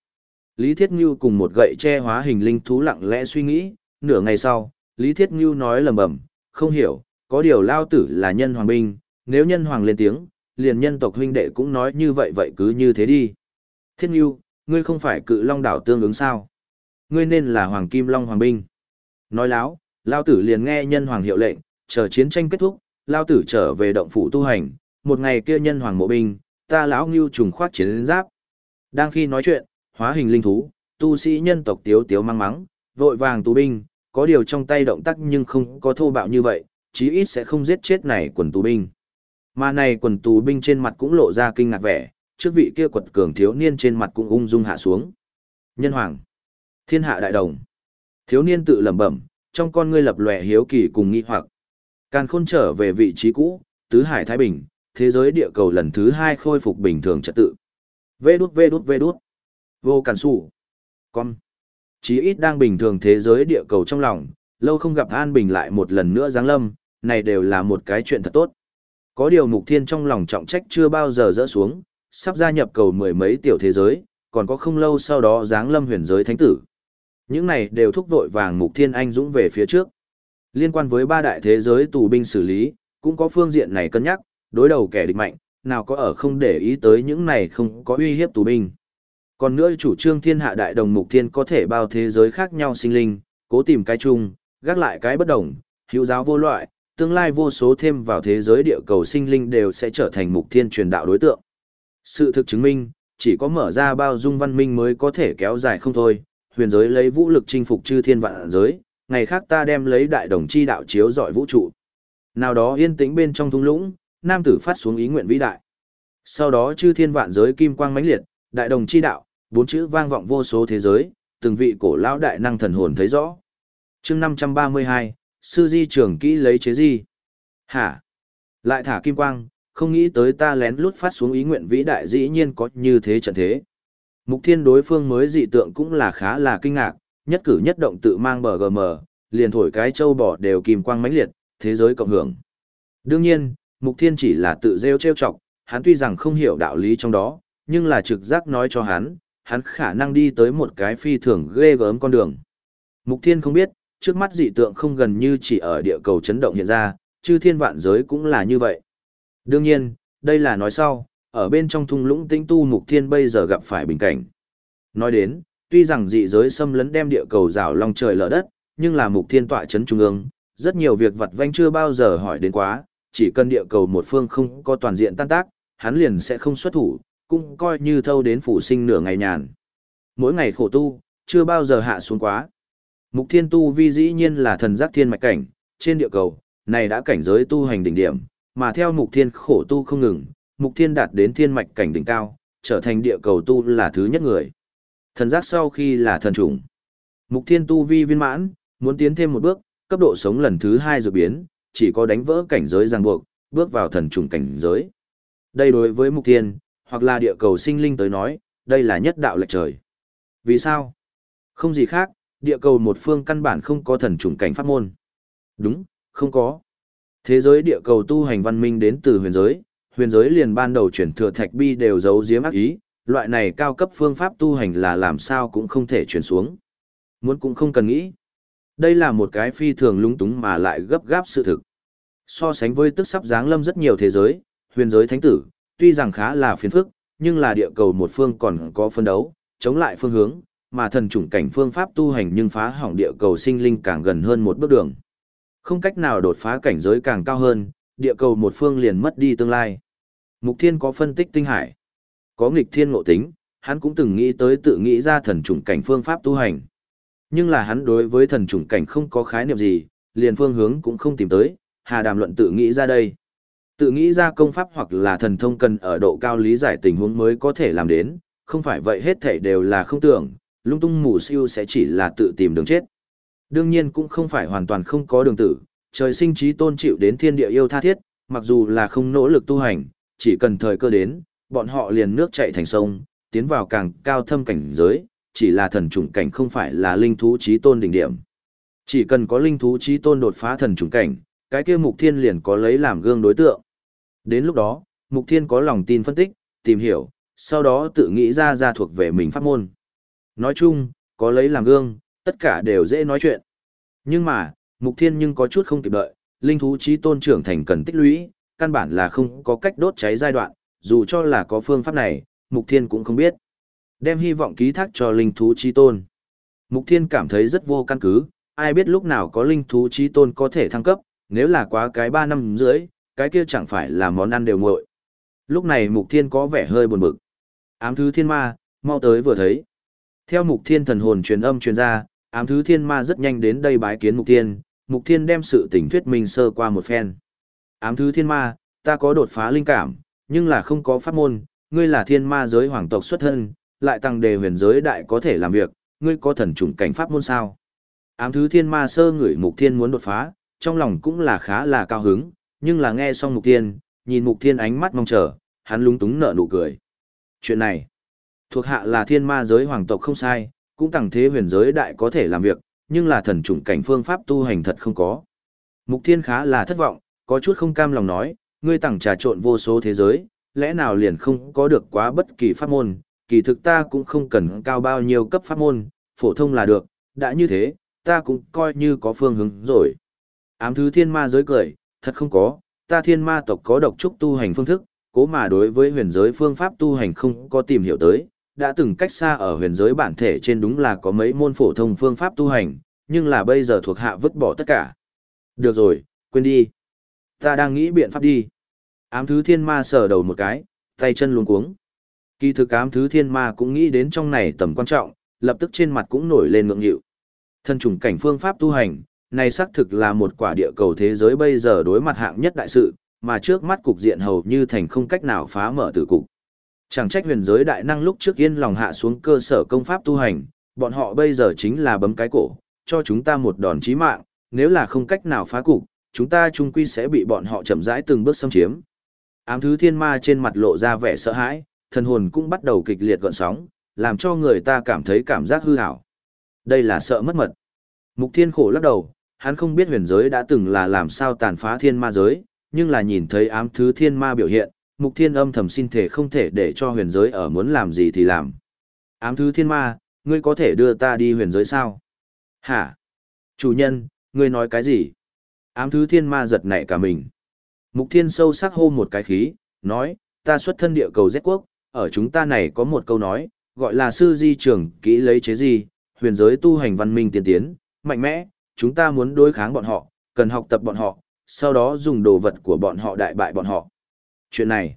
Speaker 1: Lý Thiết Ngưu cùng một gậy che hóa hình linh thú lặng lẽ suy nghĩ, nửa ngày sau, Lý Thiết Ngưu nói lầm bầm, không hiểu, có điều lao tử là nhân hoàng binh, nếu nhân hoàng lên tiếng, liền nhân tộc huynh đệ cũng nói như vậy vậy cứ như thế đi. Thiết Ngưu, ngươi không phải cự long đảo tương ứng sao? Ngươi nên là hoàng kim long hoàng binh. Nói láo, lao tử liền nghe nhân hoàng hiệu lệnh, chờ chiến tranh kết thúc, lao tử trở về động phủ tu hành, một ngày kia nhân hoàng mộ binh, ta lão ngưu trùng khoát chiến giáp. Đang khi nói chuyện, hóa hình linh thú, tu sĩ nhân tộc tiếu tiếu mang mắng, vội vàng tù binh, có điều trong tay động tác nhưng không có thô bạo như vậy, chí ít sẽ không giết chết này quần tù binh. Mà này quần tù binh trên mặt cũng lộ ra kinh ngạc vẻ, trước vị kia quật cường thiếu niên trên mặt cũng ung dung hạ xuống. Nhân hoàng, thiên hạ đại đồng. Thiếu niên tự lẩm bẩm, trong con ngươi lập lòe hiếu kỳ cùng nghi hoặc. Càn khôn trở về vị trí cũ, tứ hải thái bình, thế giới địa cầu lần thứ hai khôi phục bình thường trật tự. Vê đút vê đút vê đút. Vô cản sủ. Con. Chí ít đang bình thường thế giới địa cầu trong lòng, lâu không gặp an bình lại một lần nữa giáng lâm, này đều là một cái chuyện thật tốt. Có điều mục thiên trong lòng trọng trách chưa bao giờ dỡ xuống, sắp gia nhập cầu mười mấy tiểu thế giới, còn có không lâu sau đó giáng lâm huyền giới thánh tử. Những này đều thúc vội vàng mục thiên anh dũng về phía trước. Liên quan với ba đại thế giới tù binh xử lý, cũng có phương diện này cân nhắc, đối đầu kẻ địch mạnh, nào có ở không để ý tới những này không có uy hiếp tù binh. Còn nữa chủ trương thiên hạ đại đồng mục thiên có thể bao thế giới khác nhau sinh linh, cố tìm cái chung, gác lại cái bất đồng, hữu giáo vô loại, tương lai vô số thêm vào thế giới địa cầu sinh linh đều sẽ trở thành mục thiên truyền đạo đối tượng. Sự thực chứng minh, chỉ có mở ra bao dung văn minh mới có thể kéo dài không thôi, huyền giới lấy vũ lực chinh phục chư thiên vạn giới, ngày khác ta đem lấy đại đồng chi đạo chiếu dọi vũ trụ. Nào đó yên tĩnh bên trong thung lũng, nam tử phát xuống ý nguyện vĩ đại. Sau đó chư thiên vạn giới kim quang mãnh liệt, đại đồng chi đạo, bốn chữ vang vọng vô số thế giới, từng vị cổ lão đại năng thần hồn thấy rõ. Chương 532, sư di trưởng kỹ lấy chế di. Hả? Lại thả kim quang, không nghĩ tới ta lén lút phát xuống ý nguyện vĩ đại dĩ nhiên có như thế trận thế. Mục thiên đối phương mới dị tượng cũng là khá là kinh ngạc, nhất cử nhất động tự mang bờ gm, liền thổi cái châu bò đều kìm quang mãnh liệt, thế giới cộng hưởng. Đương nhiên, mục thiên chỉ là tự rêu trêu chọc, hắn tuy rằng không hiểu đạo lý trong đó, nhưng là trực giác nói cho hắn, hắn khả năng đi tới một cái phi thường ghê gớm con đường. Mục thiên không biết, trước mắt dị tượng không gần như chỉ ở địa cầu chấn động hiện ra, chư thiên vạn giới cũng là như vậy. Đương nhiên, đây là nói sau, ở bên trong thung lũng tinh tu mục thiên bây giờ gặp phải bình cảnh. Nói đến, tuy rằng dị giới xâm lấn đem địa cầu rào long trời lở đất, nhưng là mục thiên tọa chấn trung ương, rất nhiều việc vật vanh chưa bao giờ hỏi đến quá, chỉ cần địa cầu một phương không có toàn diện tan tác, hắn liền sẽ không xuất thủ, cũng coi như thâu đến phủ sinh nửa ngày nhàn. Mỗi ngày khổ tu, chưa bao giờ hạ xuống quá. Mục thiên tu vi dĩ nhiên là thần giác thiên mạch cảnh, trên địa cầu, này đã cảnh giới tu hành đỉnh điểm, mà theo mục thiên khổ tu không ngừng, mục thiên đạt đến thiên mạch cảnh đỉnh cao, trở thành địa cầu tu là thứ nhất người. Thần giác sau khi là thần trùng. Mục thiên tu vi viên mãn, muốn tiến thêm một bước, cấp độ sống lần thứ hai dự biến, chỉ có đánh vỡ cảnh giới ràng buộc, bước vào thần trùng cảnh giới. Đây đối với mục thiên, hoặc là địa cầu sinh linh tới nói, đây là nhất đạo lệch trời. Vì sao? Không gì khác, địa cầu một phương căn bản không có thần trùng cảnh pháp môn. Đúng, không có. Thế giới địa cầu tu hành văn minh đến từ huyền giới, huyền giới liền ban đầu chuyển thừa thạch bi đều giấu giếm ác ý, loại này cao cấp phương pháp tu hành là làm sao cũng không thể chuyển xuống. Muốn cũng không cần nghĩ. Đây là một cái phi thường lung túng mà lại gấp gáp sự thực. So sánh với tức sắp giáng lâm rất nhiều thế giới, huyền giới thánh tử, tuy rằng khá là phiền phức, nhưng là địa cầu một phương còn có phân đấu, chống lại phương hướng, mà thần chủng cảnh phương pháp tu hành nhưng phá hỏng địa cầu sinh linh càng gần hơn một bước đường. Không cách nào đột phá cảnh giới càng cao hơn, địa cầu một phương liền mất đi tương lai. Mục Thiên có phân tích tinh hải, có nghịch thiên ngộ tính, hắn cũng từng nghĩ tới tự nghĩ ra thần chủng cảnh phương pháp tu hành. Nhưng là hắn đối với thần chủng cảnh không có khái niệm gì, liền phương hướng cũng không tìm tới, hà đàm luận tự nghĩ ra đây. Tự nghĩ ra công pháp hoặc là thần thông cần ở độ cao lý giải tình huống mới có thể làm đến, không phải vậy hết thảy đều là không tưởng, lung tung mù siêu sẽ chỉ là tự tìm đường chết. Đương nhiên cũng không phải hoàn toàn không có đường tử, trời sinh trí tôn chịu đến thiên địa yêu tha thiết, mặc dù là không nỗ lực tu hành, chỉ cần thời cơ đến, bọn họ liền nước chạy thành sông, tiến vào càng cao thâm cảnh giới, chỉ là thần trùng cảnh không phải là linh thú trí tôn đỉnh điểm. Chỉ cần có linh thú trí tôn đột phá thần trùng cảnh, cái kia mục thiên liền có lấy làm gương đối tượng. Đến lúc đó, mục thiên có lòng tin phân tích, tìm hiểu, sau đó tự nghĩ ra ra thuộc về mình pháp môn. Nói chung, có lấy làm gương, tất cả đều dễ nói chuyện. Nhưng mà, mục thiên nhưng có chút không kịp đợi, linh thú trí tôn trưởng thành cần tích lũy, căn bản là không có cách đốt cháy giai đoạn, dù cho là có phương pháp này, mục thiên cũng không biết. Đem hy vọng ký thác cho linh thú trí tôn. Mục thiên cảm thấy rất vô căn cứ, ai biết lúc nào có linh thú trí tôn có thể thăng cấp, nếu là quá cái 3 năm dưới, cái kia chẳng phải là món ăn đều nguội. Lúc này mục thiên có vẻ hơi buồn bực. Ám thứ thiên ma, mau tới vừa thấy. Theo mục thiên thần hồn truyền âm truyền ra, ám thứ thiên ma rất nhanh đến đây bái kiến mục thiên, mục thiên đem sự tình thuyết minh sơ qua một phen. Ám thứ thiên ma, ta có đột phá linh cảm, nhưng là không có pháp môn, ngươi là thiên ma giới hoàng tộc xuất thân, lại tăng đề huyền giới đại có thể làm việc, ngươi có thần chủng cảnh pháp môn sao? Ám thứ thiên ma sơ ngửi mục thiên muốn đột phá, trong lòng cũng là khá là cao hứng, nhưng là nghe xong mục thiên, nhìn mục thiên ánh mắt mong chờ, hắn lúng túng nở nụ cười. Chuyện này, thuộc hạ là thiên ma giới hoàng tộc không sai, cũng tăng thế huyền giới đại có thể làm việc, nhưng là thần chủng cảnh phương pháp tu hành thật không có. Mục thiên khá là thất vọng, có chút không cam lòng nói, ngươi tặng trà trộn vô số thế giới, lẽ nào liền không có được quá bất kỳ pháp môn, kỳ thực ta cũng không cần cao bao nhiêu cấp pháp môn, phổ thông là được, đã như thế, ta cũng coi như có phương hướng rồi. Ám thứ thiên ma giới cười, thật không có, ta thiên ma tộc có độc trúc tu hành phương thức, cố mà đối với huyền giới phương pháp tu hành không có tìm hiểu tới, đã từng cách xa ở huyền giới bản thể trên đúng là có mấy môn phổ thông phương pháp tu hành, nhưng là bây giờ thuộc hạ vứt bỏ tất cả. Được rồi, quên đi. Ta đang nghĩ biện pháp đi. Ám thứ thiên ma sờ đầu một cái, tay chân luống cuống. Kỳ thực ám thứ thiên ma cũng nghĩ đến trong này tầm quan trọng, lập tức trên mặt cũng nổi lên ngượng nghịu. Thân trùng cảnh phương pháp tu hành, này xác thực là một quả địa cầu thế giới bây giờ đối mặt hạng nhất đại sự, mà trước mắt cục diện hầu như thành không cách nào phá mở tử cục. Chẳng trách huyền giới đại năng lúc trước yên lòng hạ xuống cơ sở công pháp tu hành, bọn họ bây giờ chính là bấm cái cổ, cho chúng ta một đòn chí mạng, nếu là không cách nào phá cục, chúng ta chung quy sẽ bị bọn họ chậm rãi từng bước xâm chiếm. Ám thứ thiên ma trên mặt lộ ra vẻ sợ hãi, thần hồn cũng bắt đầu kịch liệt gợn sóng, làm cho người ta cảm thấy cảm giác hư hảo. Đây là sợ mất mật. Mục thiên khổ lắc đầu, hắn không biết huyền giới đã từng là làm sao tàn phá thiên ma giới, nhưng là nhìn thấy ám thứ thiên ma biểu hiện, mục thiên âm thầm xin thể không thể để cho huyền giới ở muốn làm gì thì làm. Ám thứ thiên ma, ngươi có thể đưa ta đi huyền giới sao? Hả? Chủ nhân, ngươi nói cái gì? Ám thứ thiên ma giật nảy cả mình. Mục thiên sâu sắc hô một cái khí, nói, ta xuất thân địa cầu Z quốc, ở chúng ta này có một câu nói, gọi là sư di trưởng kỹ lấy chế gì, huyền giới tu hành văn minh tiên tiến, mạnh mẽ, chúng ta muốn đối kháng bọn họ, cần học tập bọn họ, sau đó dùng đồ vật của bọn họ đại bại bọn họ. Chuyện này,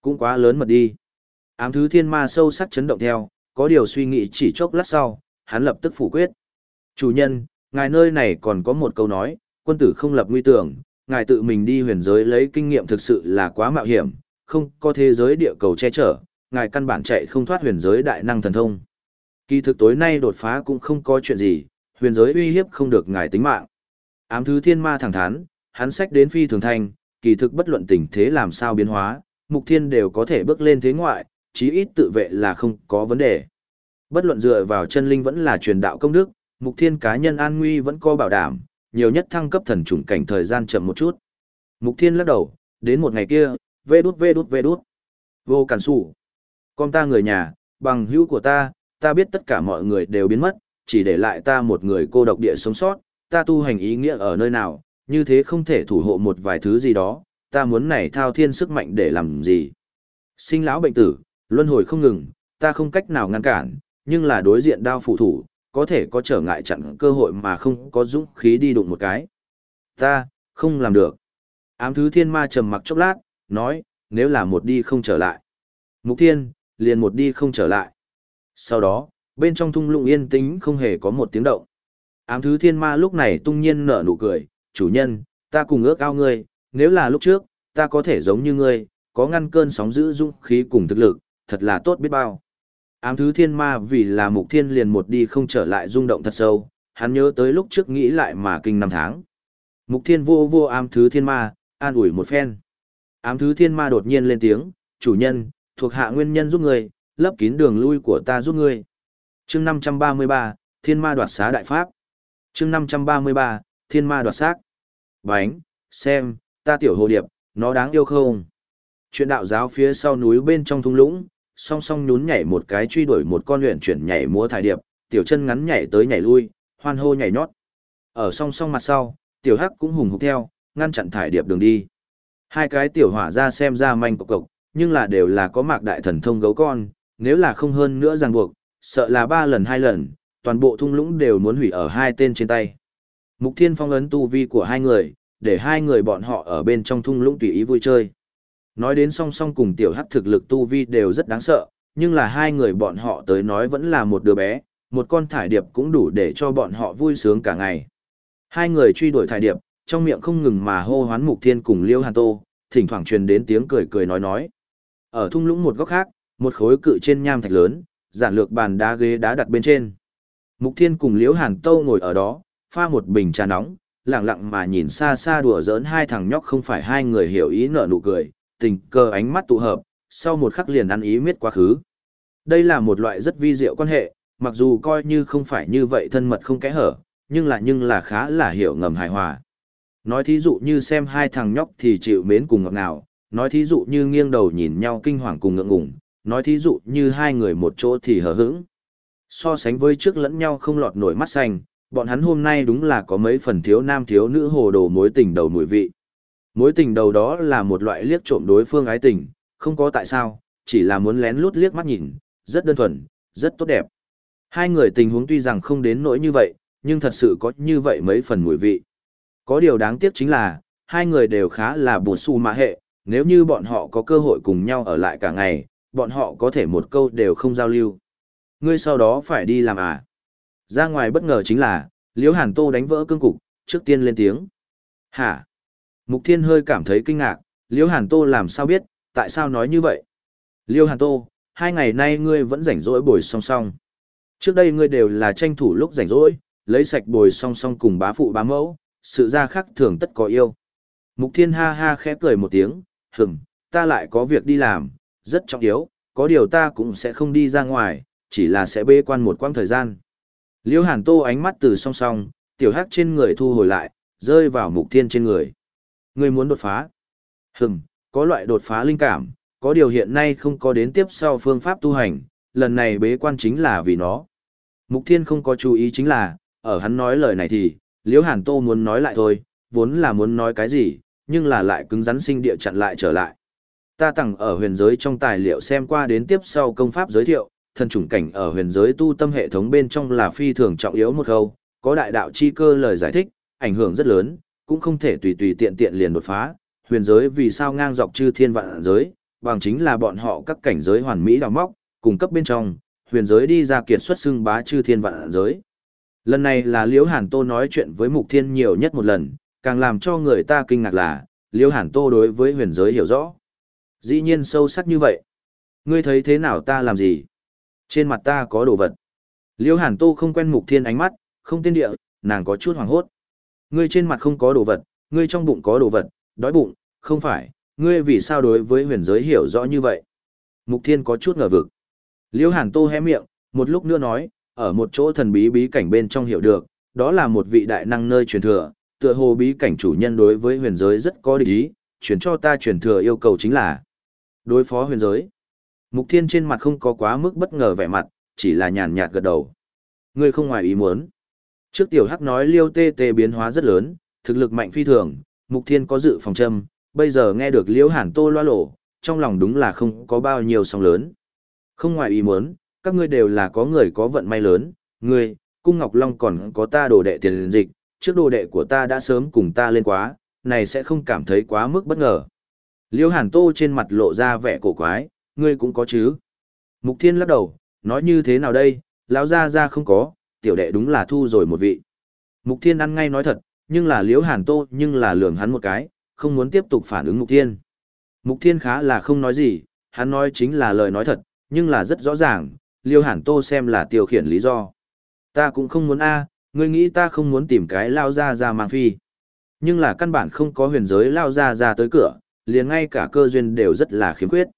Speaker 1: cũng quá lớn mật đi. Ám thứ thiên ma sâu sắc chấn động theo, có điều suy nghĩ chỉ chốc lát sau, hắn lập tức phủ quyết. Chủ nhân, ngài nơi này còn có một câu nói, quân tử không lập nguy tưởng, ngài tự mình đi huyền giới lấy kinh nghiệm thực sự là quá mạo hiểm, không có thế giới địa cầu che chở, ngài căn bản chạy không thoát huyền giới đại năng thần thông. Kỳ thực tối nay đột phá cũng không có chuyện gì, huyền giới uy hiếp không được ngài tính mạng. Ám thứ thiên ma thẳng thắn, hắn sách đến phi thường thành, kỳ thực bất luận tình thế làm sao biến hóa, mục thiên đều có thể bước lên thế ngoại, chí ít tự vệ là không có vấn đề. Bất luận dựa vào chân linh vẫn là truyền đạo công đức, mục thiên cá nhân an nguy vẫn có bảo đảm, nhiều nhất thăng cấp thần trùng cảnh thời gian chậm một chút. Mục thiên lắc đầu, đến một ngày kia, vê đút vê đút vê đút. Vô cản sủ. Con ta người nhà, bằng hữu của ta, ta biết tất cả mọi người đều biến mất, chỉ để lại ta một người cô độc địa sống sót, ta tu hành ý nghĩa ở nơi nào, như thế không thể thủ hộ một vài thứ gì đó, ta muốn này thao thiên sức mạnh để làm gì. Sinh lão bệnh tử, luân hồi không ngừng, ta không cách nào ngăn cản, nhưng là đối diện đao phụ thủ, có thể có trở ngại chặn cơ hội mà không có dũng khí đi đụng một cái. Ta, không làm được. Ám thứ thiên ma trầm mặc chốc lát, nói, nếu là một đi không trở lại. Mục thiên, liền một đi không trở lại. Sau đó, bên trong thung lũng yên tĩnh không hề có một tiếng động. Ám thứ thiên ma lúc này tung nhiên nở nụ cười, chủ nhân, ta cùng ước ao ngươi, nếu là lúc trước, ta có thể giống như ngươi, có ngăn cơn sóng giữ dũng khí cùng thực lực, thật là tốt biết bao. Ám thứ thiên ma vì là mục thiên liền một đi không trở lại rung động thật sâu, hắn nhớ tới lúc trước nghĩ lại mà kinh năm tháng. Mục thiên vô vô ám thứ thiên ma, an ủi một phen. Ám thứ thiên ma đột nhiên lên tiếng, chủ nhân, thuộc hạ nguyên nhân giúp người, lấp kín đường lui của ta giúp ngươi. chương 533, thiên ma đoạt xá đại pháp. chương 533, thiên ma đoạt xác. Bánh, xem, ta tiểu hồ điệp, nó đáng yêu không? Chuyện đạo giáo phía sau núi bên trong thung lũng, song song nhún nhảy một cái truy đuổi một con luyện chuyển nhảy múa thải điệp, tiểu chân ngắn nhảy tới nhảy lui, hoan hô nhảy nhót. Ở song song mặt sau, tiểu hắc cũng hùng hục theo, ngăn chặn thải điệp đường đi. Hai cái tiểu hỏa ra xem ra manh cộc cộc, nhưng là đều là có mạc đại thần thông gấu con, nếu là không hơn nữa ràng buộc, sợ là ba lần hai lần, toàn bộ thung lũng đều muốn hủy ở hai tên trên tay. Mục Thiên phong ấn tu vi của hai người, để hai người bọn họ ở bên trong thung lũng tùy ý vui chơi. Nói đến song song cùng tiểu hắc thực lực tu vi đều rất đáng sợ, nhưng là hai người bọn họ tới nói vẫn là một đứa bé, một con thải điệp cũng đủ để cho bọn họ vui sướng cả ngày. Hai người truy đuổi thải điệp, trong miệng không ngừng mà hô hoán Mục Thiên cùng Liêu Hàn Tô, thỉnh thoảng truyền đến tiếng cười cười nói nói. Ở thung lũng một góc khác, một khối cự trên nham thạch lớn, giản lược bàn đá ghế đá đặt bên trên. Mục Thiên cùng Liễu Hàn Tô ngồi ở đó, pha một bình trà nóng, lặng lặng mà nhìn xa xa đùa giỡn hai thằng nhóc không phải hai người hiểu ý nở nụ cười, tình cờ ánh mắt tụ hợp, sau một khắc liền ăn ý miết quá khứ. Đây là một loại rất vi diệu quan hệ, mặc dù coi như không phải như vậy thân mật không kẽ hở, nhưng là nhưng là khá là hiểu ngầm hài hòa. Nói thí dụ như xem hai thằng nhóc thì chịu mến cùng ngọt ngào, nói thí dụ như nghiêng đầu nhìn nhau kinh hoàng cùng ngượng ngùng, nói thí dụ như hai người một chỗ thì hờ hững. So sánh với trước lẫn nhau không lọt nổi mắt xanh, bọn hắn hôm nay đúng là có mấy phần thiếu nam thiếu nữ hồ đồ mối tình đầu mùi vị. Mối tình đầu đó là một loại liếc trộm đối phương ái tình, không có tại sao, chỉ là muốn lén lút liếc mắt nhìn, rất đơn thuần, rất tốt đẹp. Hai người tình huống tuy rằng không đến nỗi như vậy, nhưng thật sự có như vậy mấy phần mùi vị. Có điều đáng tiếc chính là, hai người đều khá là bùa su mà hệ, nếu như bọn họ có cơ hội cùng nhau ở lại cả ngày, bọn họ có thể một câu đều không giao lưu. Ngươi sau đó phải đi làm à? Ra ngoài bất ngờ chính là, Liễu Hàn Tô đánh vỡ cương cục, trước tiên lên tiếng. Hả? Mục Thiên hơi cảm thấy kinh ngạc, Liễu Hàn Tô làm sao biết, tại sao nói như vậy? Liễu Hàn Tô, hai ngày nay ngươi vẫn rảnh rỗi bồi song song. Trước đây ngươi đều là tranh thủ lúc rảnh rỗi, lấy sạch bồi song song cùng bá phụ bá mẫu, sự ra khác thường tất có yêu. Mục Thiên ha ha khẽ cười một tiếng, hừm, ta lại có việc đi làm, rất trọng yếu, có điều ta cũng sẽ không đi ra ngoài, chỉ là sẽ bê quan một quãng thời gian. Liêu Hàn Tô ánh mắt từ song song, tiểu hắc trên người thu hồi lại, rơi vào mục thiên trên người. Người muốn đột phá. Hừm, có loại đột phá linh cảm, có điều hiện nay không có đến tiếp sau phương pháp tu hành, lần này bế quan chính là vì nó. Mục thiên không có chú ý chính là, ở hắn nói lời này thì, Liêu Hàn Tô muốn nói lại thôi, vốn là muốn nói cái gì, nhưng là lại cứng rắn sinh địa chặn lại trở lại. Ta tặng ở huyền giới trong tài liệu xem qua đến tiếp sau công pháp giới thiệu, thần chủng cảnh ở huyền giới tu tâm hệ thống bên trong là phi thường trọng yếu một khâu, có đại đạo chi cơ lời giải thích, ảnh hưởng rất lớn, cũng không thể tùy tùy tiện tiện liền đột phá. Huyền giới vì sao ngang dọc chư thiên vạn giới, bằng chính là bọn họ các cảnh giới hoàn mỹ đào móc, cung cấp bên trong, huyền giới đi ra kiệt xuất xưng bá chư thiên vạn giới. Lần này là Liễu Hàn Tô nói chuyện với Mục Thiên nhiều nhất một lần, càng làm cho người ta kinh ngạc là, Liễu Hàn Tô đối với huyền giới hiểu rõ. Dĩ nhiên sâu sắc như vậy. Ngươi thấy thế nào ta làm gì? Trên mặt ta có đồ vật. Liễu Hàn Tô không quen Mục Thiên ánh mắt, không tên địa, nàng có chút hoảng hốt. Ngươi trên mặt không có đồ vật, ngươi trong bụng có đồ vật, đói bụng, không phải, ngươi vì sao đối với huyền giới hiểu rõ như vậy? Mục Thiên có chút ngờ vực. Liễu Hàn Tô hé miệng, một lúc nữa nói, ở một chỗ thần bí bí cảnh bên trong hiểu được, đó là một vị đại năng nơi truyền thừa, tựa hồ bí cảnh chủ nhân đối với huyền giới rất có địch ý, chuyển cho ta truyền thừa yêu cầu chính là đối phó huyền giới. Mục Thiên trên mặt không có quá mức bất ngờ vẻ mặt, chỉ là nhàn nhạt gật đầu. Ngươi không ngoài ý muốn. Trước tiểu hắc nói liêu tê tê biến hóa rất lớn, thực lực mạnh phi thường, Mục Thiên có dự phòng châm, bây giờ nghe được liễu hàn tô loa lộ, trong lòng đúng là không có bao nhiêu sóng lớn. Không ngoài ý muốn, các ngươi đều là có người có vận may lớn, ngươi, Cung Ngọc Long còn có ta đồ đệ tiền dịch, trước đồ đệ của ta đã sớm cùng ta lên quá, này sẽ không cảm thấy quá mức bất ngờ. Liêu Hàn Tô trên mặt lộ ra vẻ cổ quái, ngươi cũng có chứ. Mục Thiên lắc đầu, nói như thế nào đây, lão gia gia không có, tiểu đệ đúng là thu rồi một vị. Mục Thiên ăn ngay nói thật, nhưng là Liễu Hàn Tô nhưng là lường hắn một cái, không muốn tiếp tục phản ứng Mục Thiên. Mục Thiên khá là không nói gì, hắn nói chính là lời nói thật, nhưng là rất rõ ràng, Liễu Hàn Tô xem là tiêu khiển lý do. Ta cũng không muốn a, ngươi nghĩ ta không muốn tìm cái lao ra ra mang phi. Nhưng là căn bản không có huyền giới lao ra ra tới cửa, liền ngay cả cơ duyên đều rất là khiếm khuyết.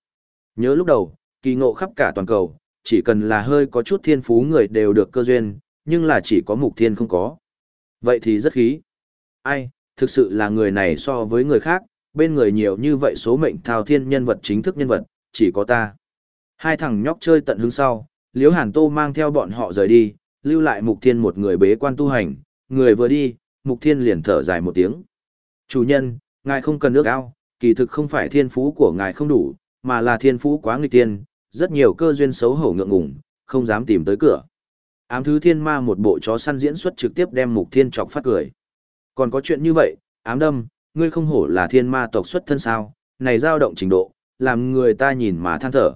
Speaker 1: Nhớ lúc đầu, kỳ ngộ khắp cả toàn cầu, chỉ cần là hơi có chút thiên phú người đều được cơ duyên, nhưng là chỉ có mục thiên không có. Vậy thì rất khí. Ai, thực sự là người này so với người khác, bên người nhiều như vậy số mệnh thao thiên nhân vật chính thức nhân vật, chỉ có ta. Hai thằng nhóc chơi tận hứng sau, Liễu Hàn Tô mang theo bọn họ rời đi, lưu lại Mục Thiên một người bế quan tu hành, người vừa đi, Mục Thiên liền thở dài một tiếng. Chủ nhân, ngài không cần nước ao, kỳ thực không phải thiên phú của ngài không đủ, mà là thiên phú quá nghịch tiên, rất nhiều cơ duyên xấu hổ ngượng ngùng, không dám tìm tới cửa. Ám thứ thiên ma một bộ chó săn diễn xuất trực tiếp đem mục thiên chọc phát cười. Còn có chuyện như vậy, ám đâm, ngươi không hổ là thiên ma tộc xuất thân sao, này dao động trình độ, làm người ta nhìn mà than thở.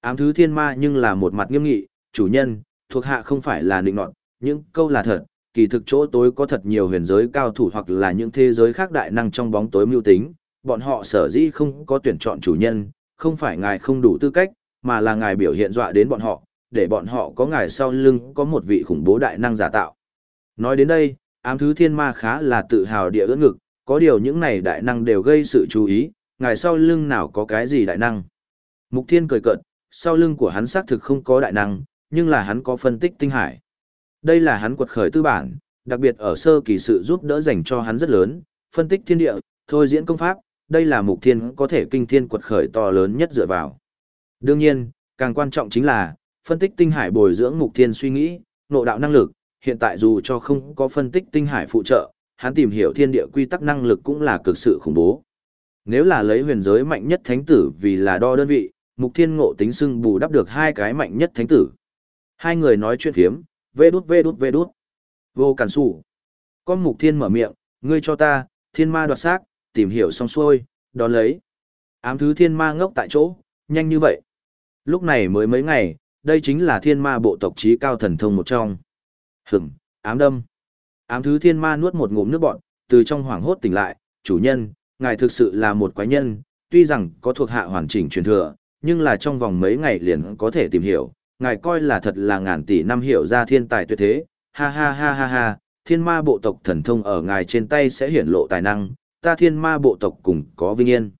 Speaker 1: Ám thứ thiên ma nhưng là một mặt nghiêm nghị, chủ nhân, thuộc hạ không phải là định nọt, những câu là thật, kỳ thực chỗ tối có thật nhiều huyền giới cao thủ hoặc là những thế giới khác đại năng trong bóng tối mưu tính, bọn họ sở dĩ không có tuyển chọn chủ nhân, không phải ngài không đủ tư cách, mà là ngài biểu hiện dọa đến bọn họ, để bọn họ có ngài sau lưng có một vị khủng bố đại năng giả tạo. Nói đến đây, ám thứ thiên ma khá là tự hào địa ưỡn ngực, có điều những này đại năng đều gây sự chú ý, ngài sau lưng nào có cái gì đại năng. Mục thiên cười cợt, sau lưng của hắn xác thực không có đại năng, nhưng là hắn có phân tích tinh hải. Đây là hắn quật khởi tư bản, đặc biệt ở sơ kỳ sự giúp đỡ dành cho hắn rất lớn, phân tích thiên địa, thôi diễn công pháp, đây là mục thiên có thể kinh thiên quật khởi to lớn nhất dựa vào. Đương nhiên, càng quan trọng chính là, phân tích tinh hải bồi dưỡng mục thiên suy nghĩ, nộ đạo năng lực, hiện tại dù cho không có phân tích tinh hải phụ trợ, hắn tìm hiểu thiên địa quy tắc năng lực cũng là cực sự khủng bố. Nếu là lấy huyền giới mạnh nhất thánh tử vì là đo đơn vị, mục thiên ngộ tính xưng bù đắp được hai cái mạnh nhất thánh tử. Hai người nói chuyện phiếm, vê đút vê đút vê đút. Vô cản sủ. Con mục thiên mở miệng, ngươi cho ta, thiên ma đoạt xác, tìm hiểu xong xuôi, đón lấy. Ám thứ thiên ma ngốc tại chỗ, nhanh như vậy. Lúc này mới mấy ngày, đây chính là thiên ma bộ tộc trí cao thần thông một trong. Hửm, ám đâm. Ám thứ thiên ma nuốt một ngụm nước bọn, từ trong hoảng hốt tỉnh lại, chủ nhân, ngài thực sự là một quái nhân, tuy rằng có thuộc hạ hoàn chỉnh truyền thừa, nhưng là trong vòng mấy ngày liền có thể tìm hiểu, ngài coi là thật là ngàn tỷ năm hiểu ra thiên tài tuyệt thế, ha ha ha ha ha, thiên ma bộ tộc thần thông ở ngài trên tay sẽ hiển lộ tài năng, ta thiên ma bộ tộc cùng có vinh yên.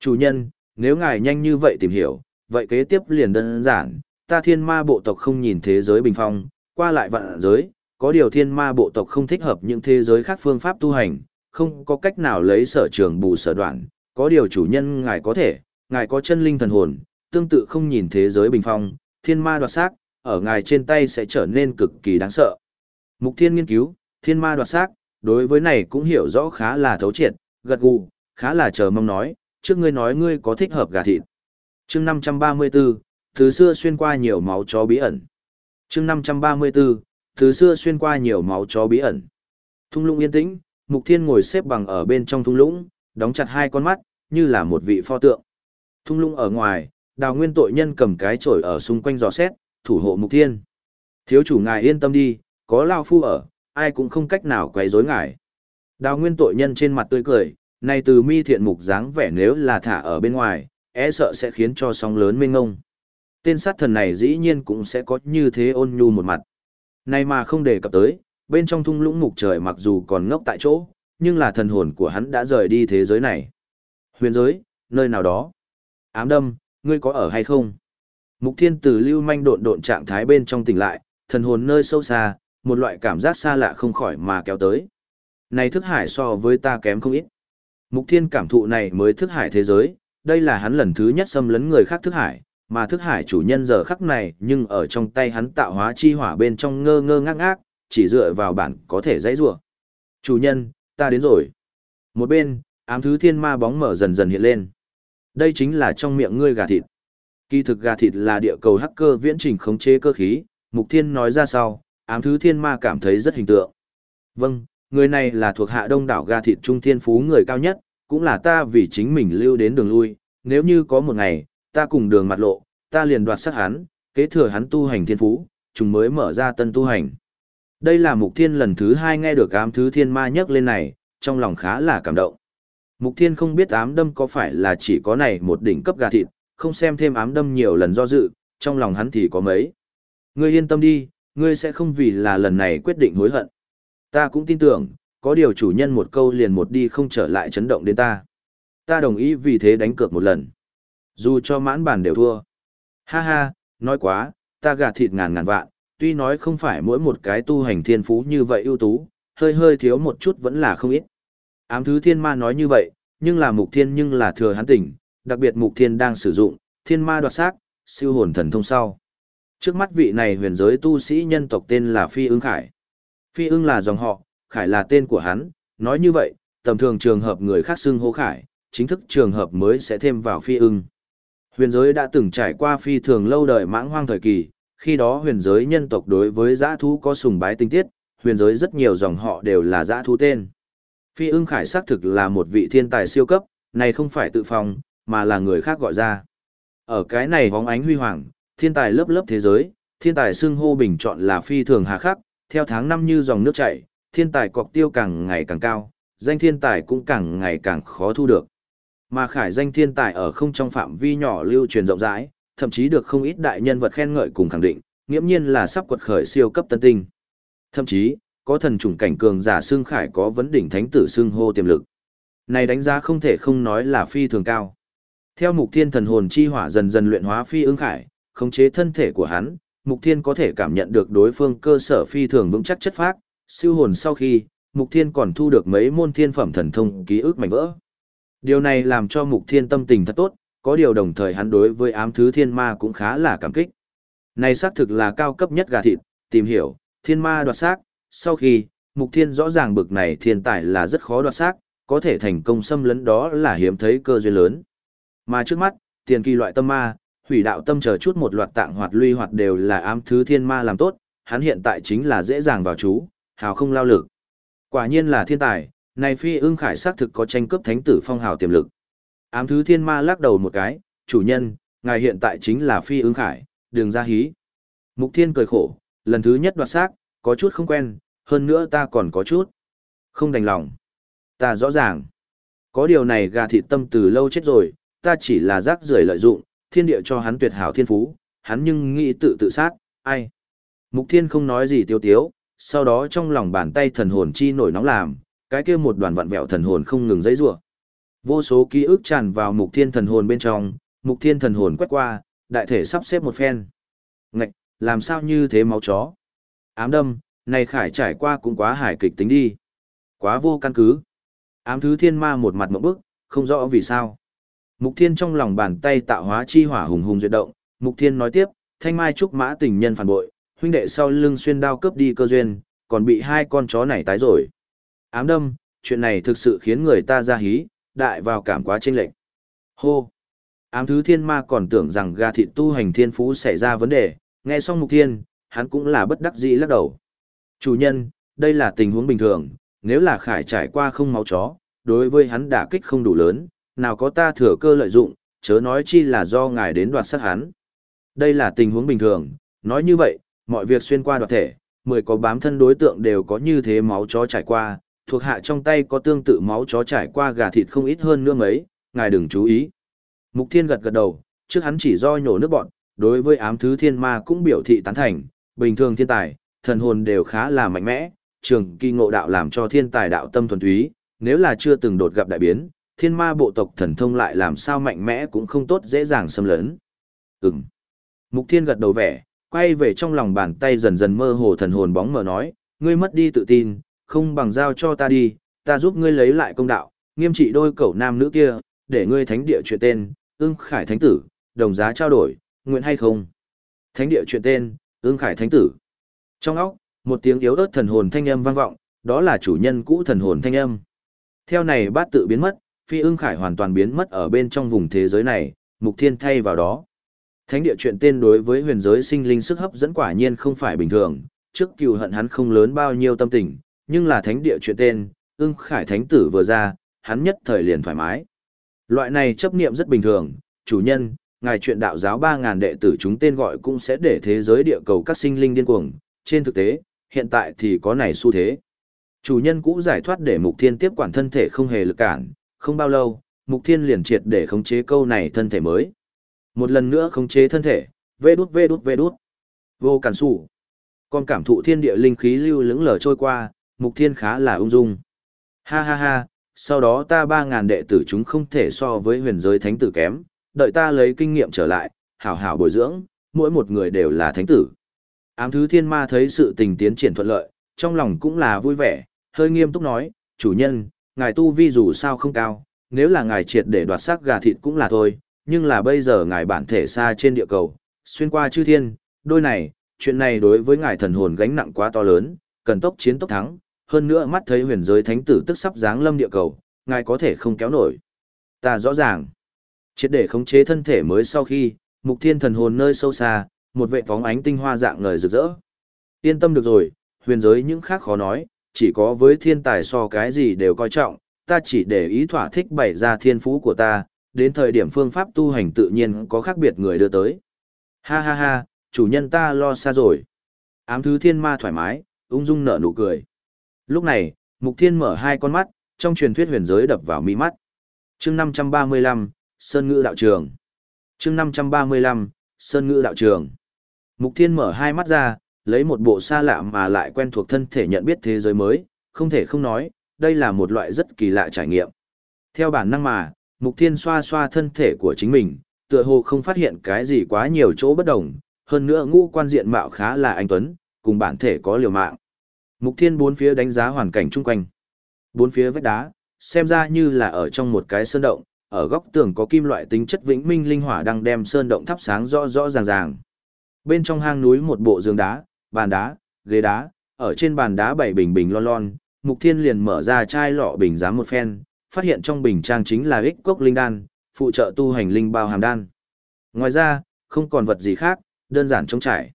Speaker 1: Chủ nhân, nếu ngài nhanh như vậy tìm hiểu, vậy kế tiếp liền đơn giản, ta thiên ma bộ tộc không nhìn thế giới bình phong, qua lại vạn giới, có điều thiên ma bộ tộc không thích hợp những thế giới khác phương pháp tu hành, không có cách nào lấy sở trường bù sở đoạn, có điều chủ nhân ngài có thể, ngài có chân linh thần hồn, tương tự không nhìn thế giới bình phong, thiên ma đoạt xác, ở ngài trên tay sẽ trở nên cực kỳ đáng sợ. Mục thiên nghiên cứu, thiên ma đoạt xác, đối với này cũng hiểu rõ khá là thấu triệt, gật gù, khá là chờ mong nói, trước ngươi nói ngươi có thích hợp gà thịt. chương 534, từ xưa xuyên qua nhiều máu chó bí ẩn. chương 534, từ xưa xuyên qua nhiều máu chó bí ẩn. Thung lũng yên tĩnh, Mục Thiên ngồi xếp bằng ở bên trong thung lũng, đóng chặt hai con mắt, như là một vị pho tượng. Thung lũng ở ngoài, đào nguyên tội nhân cầm cái chổi ở xung quanh dò xét, thủ hộ Mục Thiên. Thiếu chủ ngài yên tâm đi, có Lao Phu ở, ai cũng không cách nào quấy rối ngài. Đào nguyên tội nhân trên mặt tươi cười, này từ mi thiện mục dáng vẻ nếu là thả ở bên ngoài, e sợ sẽ khiến cho sóng lớn mênh ngông. Tên sát thần này dĩ nhiên cũng sẽ có như thế ôn nhu một mặt. Này mà không đề cập tới, bên trong thung lũng mục trời mặc dù còn ngốc tại chỗ, nhưng là thần hồn của hắn đã rời đi thế giới này. Huyền giới, nơi nào đó. Ám đâm, ngươi có ở hay không? Mục thiên tử lưu manh độn độn trạng thái bên trong tỉnh lại, thần hồn nơi sâu xa, một loại cảm giác xa lạ không khỏi mà kéo tới. Này thức hải so với ta kém không ít. Mục thiên cảm thụ này mới thức hải thế giới, đây là hắn lần thứ nhất xâm lấn người khác thức hải, mà thức hải chủ nhân giờ khắc này nhưng ở trong tay hắn tạo hóa chi hỏa bên trong ngơ ngơ ngác ngác, chỉ dựa vào bản có thể dãy rủa. Chủ nhân, ta đến rồi. Một bên, ám thứ thiên ma bóng mở dần dần hiện lên. Đây chính là trong miệng ngươi gà thịt. Kỳ thực gà thịt là địa cầu hacker viễn trình khống chế cơ khí, mục thiên nói ra sau, ám thứ thiên ma cảm thấy rất hình tượng. Vâng, người này là thuộc hạ đông đảo gà thịt trung thiên phú người cao nhất, cũng là ta vì chính mình lưu đến đường lui, nếu như có một ngày, ta cùng đường mặt lộ, ta liền đoạt sát hắn, kế thừa hắn tu hành thiên phú, chúng mới mở ra tân tu hành. Đây là mục thiên lần thứ hai nghe được ám thứ thiên ma nhắc lên này, trong lòng khá là cảm động. Mục thiên không biết ám đâm có phải là chỉ có này một đỉnh cấp gà thịt, không xem thêm ám đâm nhiều lần do dự, trong lòng hắn thì có mấy. Ngươi yên tâm đi, ngươi sẽ không vì là lần này quyết định hối hận. Ta cũng tin tưởng, có điều chủ nhân một câu liền một đi không trở lại chấn động đến ta. Ta đồng ý vì thế đánh cược một lần. Dù cho mãn bản đều thua. Ha ha, nói quá, ta gà thịt ngàn ngàn vạn, tuy nói không phải mỗi một cái tu hành thiên phú như vậy ưu tú, hơi hơi thiếu một chút vẫn là không ít. Ám thứ thiên ma nói như vậy, nhưng là mục thiên nhưng là thừa hắn tỉnh, đặc biệt mục thiên đang sử dụng, thiên ma đoạt xác, siêu hồn thần thông sau. Trước mắt vị này huyền giới tu sĩ nhân tộc tên là Phi ưng Khải. Phi ưng là dòng họ, Khải là tên của hắn, nói như vậy, tầm thường trường hợp người khác xưng hô Khải, chính thức trường hợp mới sẽ thêm vào Phi ưng. Huyền giới đã từng trải qua phi thường lâu đời mãng hoang thời kỳ, khi đó huyền giới nhân tộc đối với giã thú có sùng bái tinh tiết, huyền giới rất nhiều dòng họ đều là giã thú tên. Phi ưng khải xác thực là một vị thiên tài siêu cấp, này không phải tự phòng, mà là người khác gọi ra. Ở cái này hóng ánh huy hoàng, thiên tài lớp lớp thế giới, thiên tài xưng hô bình chọn là phi thường hà khắc, theo tháng năm như dòng nước chảy, thiên tài cọc tiêu càng ngày càng cao, danh thiên tài cũng càng ngày càng khó thu được. Mà khải danh thiên tài ở không trong phạm vi nhỏ lưu truyền rộng rãi, thậm chí được không ít đại nhân vật khen ngợi cùng khẳng định, nghiễm nhiên là sắp quật khởi siêu cấp tân tinh. Thậm chí, có thần chủng cảnh cường giả xương khải có vấn đỉnh thánh tử xương hô tiềm lực. Này đánh giá không thể không nói là phi thường cao. Theo mục thiên thần hồn chi hỏa dần dần luyện hóa phi ứng khải, khống chế thân thể của hắn, mục thiên có thể cảm nhận được đối phương cơ sở phi thường vững chắc chất phác, siêu hồn sau khi, mục thiên còn thu được mấy môn thiên phẩm thần thông ký ức mảnh vỡ. Điều này làm cho mục thiên tâm tình thật tốt, có điều đồng thời hắn đối với ám thứ thiên ma cũng khá là cảm kích. Này xác thực là cao cấp nhất gà thịt, tìm hiểu, thiên ma đoạt xác, sau khi, mục thiên rõ ràng bực này thiên tài là rất khó đoạt xác, có thể thành công xâm lấn đó là hiếm thấy cơ duyên lớn. Mà trước mắt, tiền kỳ loại tâm ma, hủy đạo tâm chờ chút một loạt tạng hoạt luy hoạt đều là ám thứ thiên ma làm tốt, hắn hiện tại chính là dễ dàng vào chú, hào không lao lực. Quả nhiên là thiên tài, này phi ưng khải xác thực có tranh cướp thánh tử phong hào tiềm lực. Ám thứ thiên ma lắc đầu một cái, chủ nhân, ngài hiện tại chính là phi ưng khải, đường ra hí. Mục thiên cười khổ, lần thứ nhất đoạt xác, có chút không quen, hơn nữa ta còn có chút. Không đành lòng. Ta rõ ràng. Có điều này gà thịt tâm từ lâu chết rồi, ta chỉ là rác rưởi lợi dụng, thiên địa cho hắn tuyệt hảo thiên phú, hắn nhưng nghĩ tự tự sát, ai. Mục thiên không nói gì tiêu tiếu, sau đó trong lòng bàn tay thần hồn chi nổi nóng làm, cái kia một đoàn vặn vẹo thần hồn không ngừng dãy rủa. Vô số ký ức tràn vào mục thiên thần hồn bên trong, mục thiên thần hồn quét qua, đại thể sắp xếp một phen. Ngạch, làm sao như thế máu chó? Ám đâm, này khải trải qua cũng quá hài kịch tính đi. Quá vô căn cứ. Ám thứ thiên ma một mặt mộng bức, không rõ vì sao. Mục thiên trong lòng bàn tay tạo hóa chi hỏa hùng hùng duyệt động, mục thiên nói tiếp, thanh mai trúc mã tình nhân phản bội, huynh đệ sau lưng xuyên đao cướp đi cơ duyên, còn bị hai con chó này tái rồi. Ám đâm, chuyện này thực sự khiến người ta ra hí, đại vào cảm quá chênh lệch. Hô! Ám thứ thiên ma còn tưởng rằng gà thịt tu hành thiên phú xảy ra vấn đề, nghe xong mục thiên, hắn cũng là bất đắc dĩ lắc đầu. Chủ nhân, đây là tình huống bình thường, nếu là khải trải qua không máu chó, đối với hắn đả kích không đủ lớn, nào có ta thừa cơ lợi dụng, chớ nói chi là do ngài đến đoạt sát hắn. Đây là tình huống bình thường, nói như vậy, mọi việc xuyên qua đoạt thể, mười có bám thân đối tượng đều có như thế máu chó trải qua, thuộc hạ trong tay có tương tự máu chó trải qua gà thịt không ít hơn nữa mấy, ngài đừng chú ý. Mục Thiên gật gật đầu, trước hắn chỉ do nhổ nước bọn, đối với ám thứ thiên ma cũng biểu thị tán thành, bình thường thiên tài, thần hồn đều khá là mạnh mẽ, trường kỳ ngộ đạo làm cho thiên tài đạo tâm thuần túy, nếu là chưa từng đột gặp đại biến, thiên ma bộ tộc thần thông lại làm sao mạnh mẽ cũng không tốt dễ dàng xâm lấn. Ừm. Mục thiên gật đầu vẻ, quay về trong lòng bàn tay dần dần mơ hồ thần hồn bóng mờ nói, ngươi mất đi tự tin, không bằng giao cho ta đi, ta giúp ngươi lấy lại công đạo, nghiêm trị đôi cậu nam nữ kia, để ngươi thánh địa chuyện tên, ưng khải thánh tử, đồng giá trao đổi, nguyện hay không? Thánh địa chuyện tên, ưng khải thánh tử. Trong óc, một tiếng yếu ớt thần hồn thanh âm vang vọng, đó là chủ nhân cũ thần hồn thanh âm. Theo này bát tự biến mất, phi ưng khải hoàn toàn biến mất ở bên trong vùng thế giới này, mục thiên thay vào đó. Thánh địa chuyện tên đối với huyền giới sinh linh sức hấp dẫn quả nhiên không phải bình thường, trước cựu hận hắn không lớn bao nhiêu tâm tình, nhưng là thánh địa chuyện tên, ưng khải thánh tử vừa ra, hắn nhất thời liền thoải mái. Loại này chấp niệm rất bình thường, chủ nhân, ngài chuyện đạo giáo ba ngàn đệ tử chúng tên gọi cũng sẽ để thế giới địa cầu các sinh linh điên cuồng. Trên thực tế, hiện tại thì có này xu thế. Chủ nhân cũ giải thoát để Mục Thiên tiếp quản thân thể không hề lực cản, không bao lâu, Mục Thiên liền triệt để khống chế câu này thân thể mới. Một lần nữa khống chế thân thể, vê đút vê đút vê đút. Vô cản sủ. Con cảm thụ thiên địa linh khí lưu lững lờ trôi qua, Mục Thiên khá là ung dung. Ha ha ha, sau đó ta ba ngàn đệ tử chúng không thể so với huyền giới thánh tử kém, đợi ta lấy kinh nghiệm trở lại, hảo hảo bồi dưỡng, mỗi một người đều là thánh tử. Ám thứ thiên ma thấy sự tình tiến triển thuận lợi, trong lòng cũng là vui vẻ, hơi nghiêm túc nói, chủ nhân, ngài tu vi dù sao không cao, nếu là ngài triệt để đoạt xác gà thịt cũng là thôi, nhưng là bây giờ ngài bản thể xa trên địa cầu, xuyên qua chư thiên, đôi này, chuyện này đối với ngài thần hồn gánh nặng quá to lớn, cần tốc chiến tốc thắng, hơn nữa mắt thấy huyền giới thánh tử tức sắp giáng lâm địa cầu, ngài có thể không kéo nổi. Ta rõ ràng, triệt để khống chế thân thể mới sau khi, mục thiên thần hồn nơi sâu xa, một vệ phóng ánh tinh hoa dạng ngời rực rỡ. Yên tâm được rồi, huyền giới những khác khó nói, chỉ có với thiên tài so cái gì đều coi trọng, ta chỉ để ý thỏa thích bày ra thiên phú của ta, đến thời điểm phương pháp tu hành tự nhiên có khác biệt người đưa tới. Ha ha ha, chủ nhân ta lo xa rồi. Ám thứ thiên ma thoải mái, ung dung nở nụ cười. Lúc này, mục thiên mở hai con mắt, trong truyền thuyết huyền giới đập vào mi mắt. chương 535, Sơn Ngữ Đạo Trường. chương 535, Sơn Ngữ Đạo Trường. Mục thiên mở hai mắt ra, lấy một bộ xa lạ mà lại quen thuộc thân thể nhận biết thế giới mới, không thể không nói, đây là một loại rất kỳ lạ trải nghiệm. Theo bản năng mà, Mục Thiên xoa xoa thân thể của chính mình, tựa hồ không phát hiện cái gì quá nhiều chỗ bất đồng, hơn nữa ngũ quan diện mạo khá là anh tuấn, cùng bản thể có liều mạng. Mục Thiên bốn phía đánh giá hoàn cảnh chung quanh. Bốn phía vách đá, xem ra như là ở trong một cái sơn động, ở góc tường có kim loại tính chất vĩnh minh linh hỏa đang đem sơn động thắp sáng rõ rõ ràng ràng. Bên trong hang núi một bộ giường đá, bàn đá, ghế đá, ở trên bàn đá bảy bình bình lon lon, Mục Thiên liền mở ra chai lọ bình giám một phen, phát hiện trong bình trang chính là ích cốc linh đan, phụ trợ tu hành linh bao hàm đan. Ngoài ra, không còn vật gì khác, đơn giản trống trải.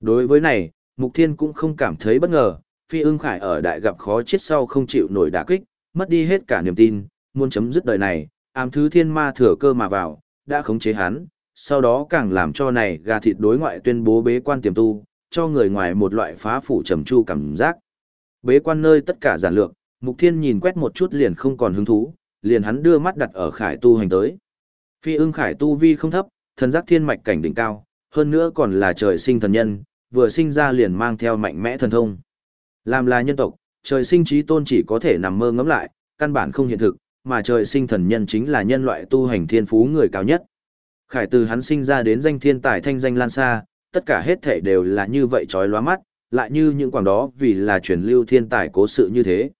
Speaker 1: Đối với này, Mục Thiên cũng không cảm thấy bất ngờ, phi ưng khải ở đại gặp khó chết sau không chịu nổi đả kích, mất đi hết cả niềm tin, muốn chấm dứt đời này, ám thứ thiên ma thừa cơ mà vào, đã khống chế hắn, sau đó càng làm cho này gà thịt đối ngoại tuyên bố bế quan tiềm tu, cho người ngoài một loại phá phủ trầm chu cảm giác. Bế quan nơi tất cả giản lược, Mục Thiên nhìn quét một chút liền không còn hứng thú, liền hắn đưa mắt đặt ở khải tu hành tới. Phi ưng khải tu vi không thấp, thần giác thiên mạch cảnh đỉnh cao, hơn nữa còn là trời sinh thần nhân, vừa sinh ra liền mang theo mạnh mẽ thần thông. Làm là nhân tộc, trời sinh trí tôn chỉ có thể nằm mơ ngẫm lại, căn bản không hiện thực, mà trời sinh thần nhân chính là nhân loại tu hành thiên phú người cao nhất. Khải từ hắn sinh ra đến danh thiên tài thanh danh lan xa, tất cả hết thể đều là như vậy trói lóa mắt, lại như những quảng đó vì là truyền lưu thiên tài cố sự như thế.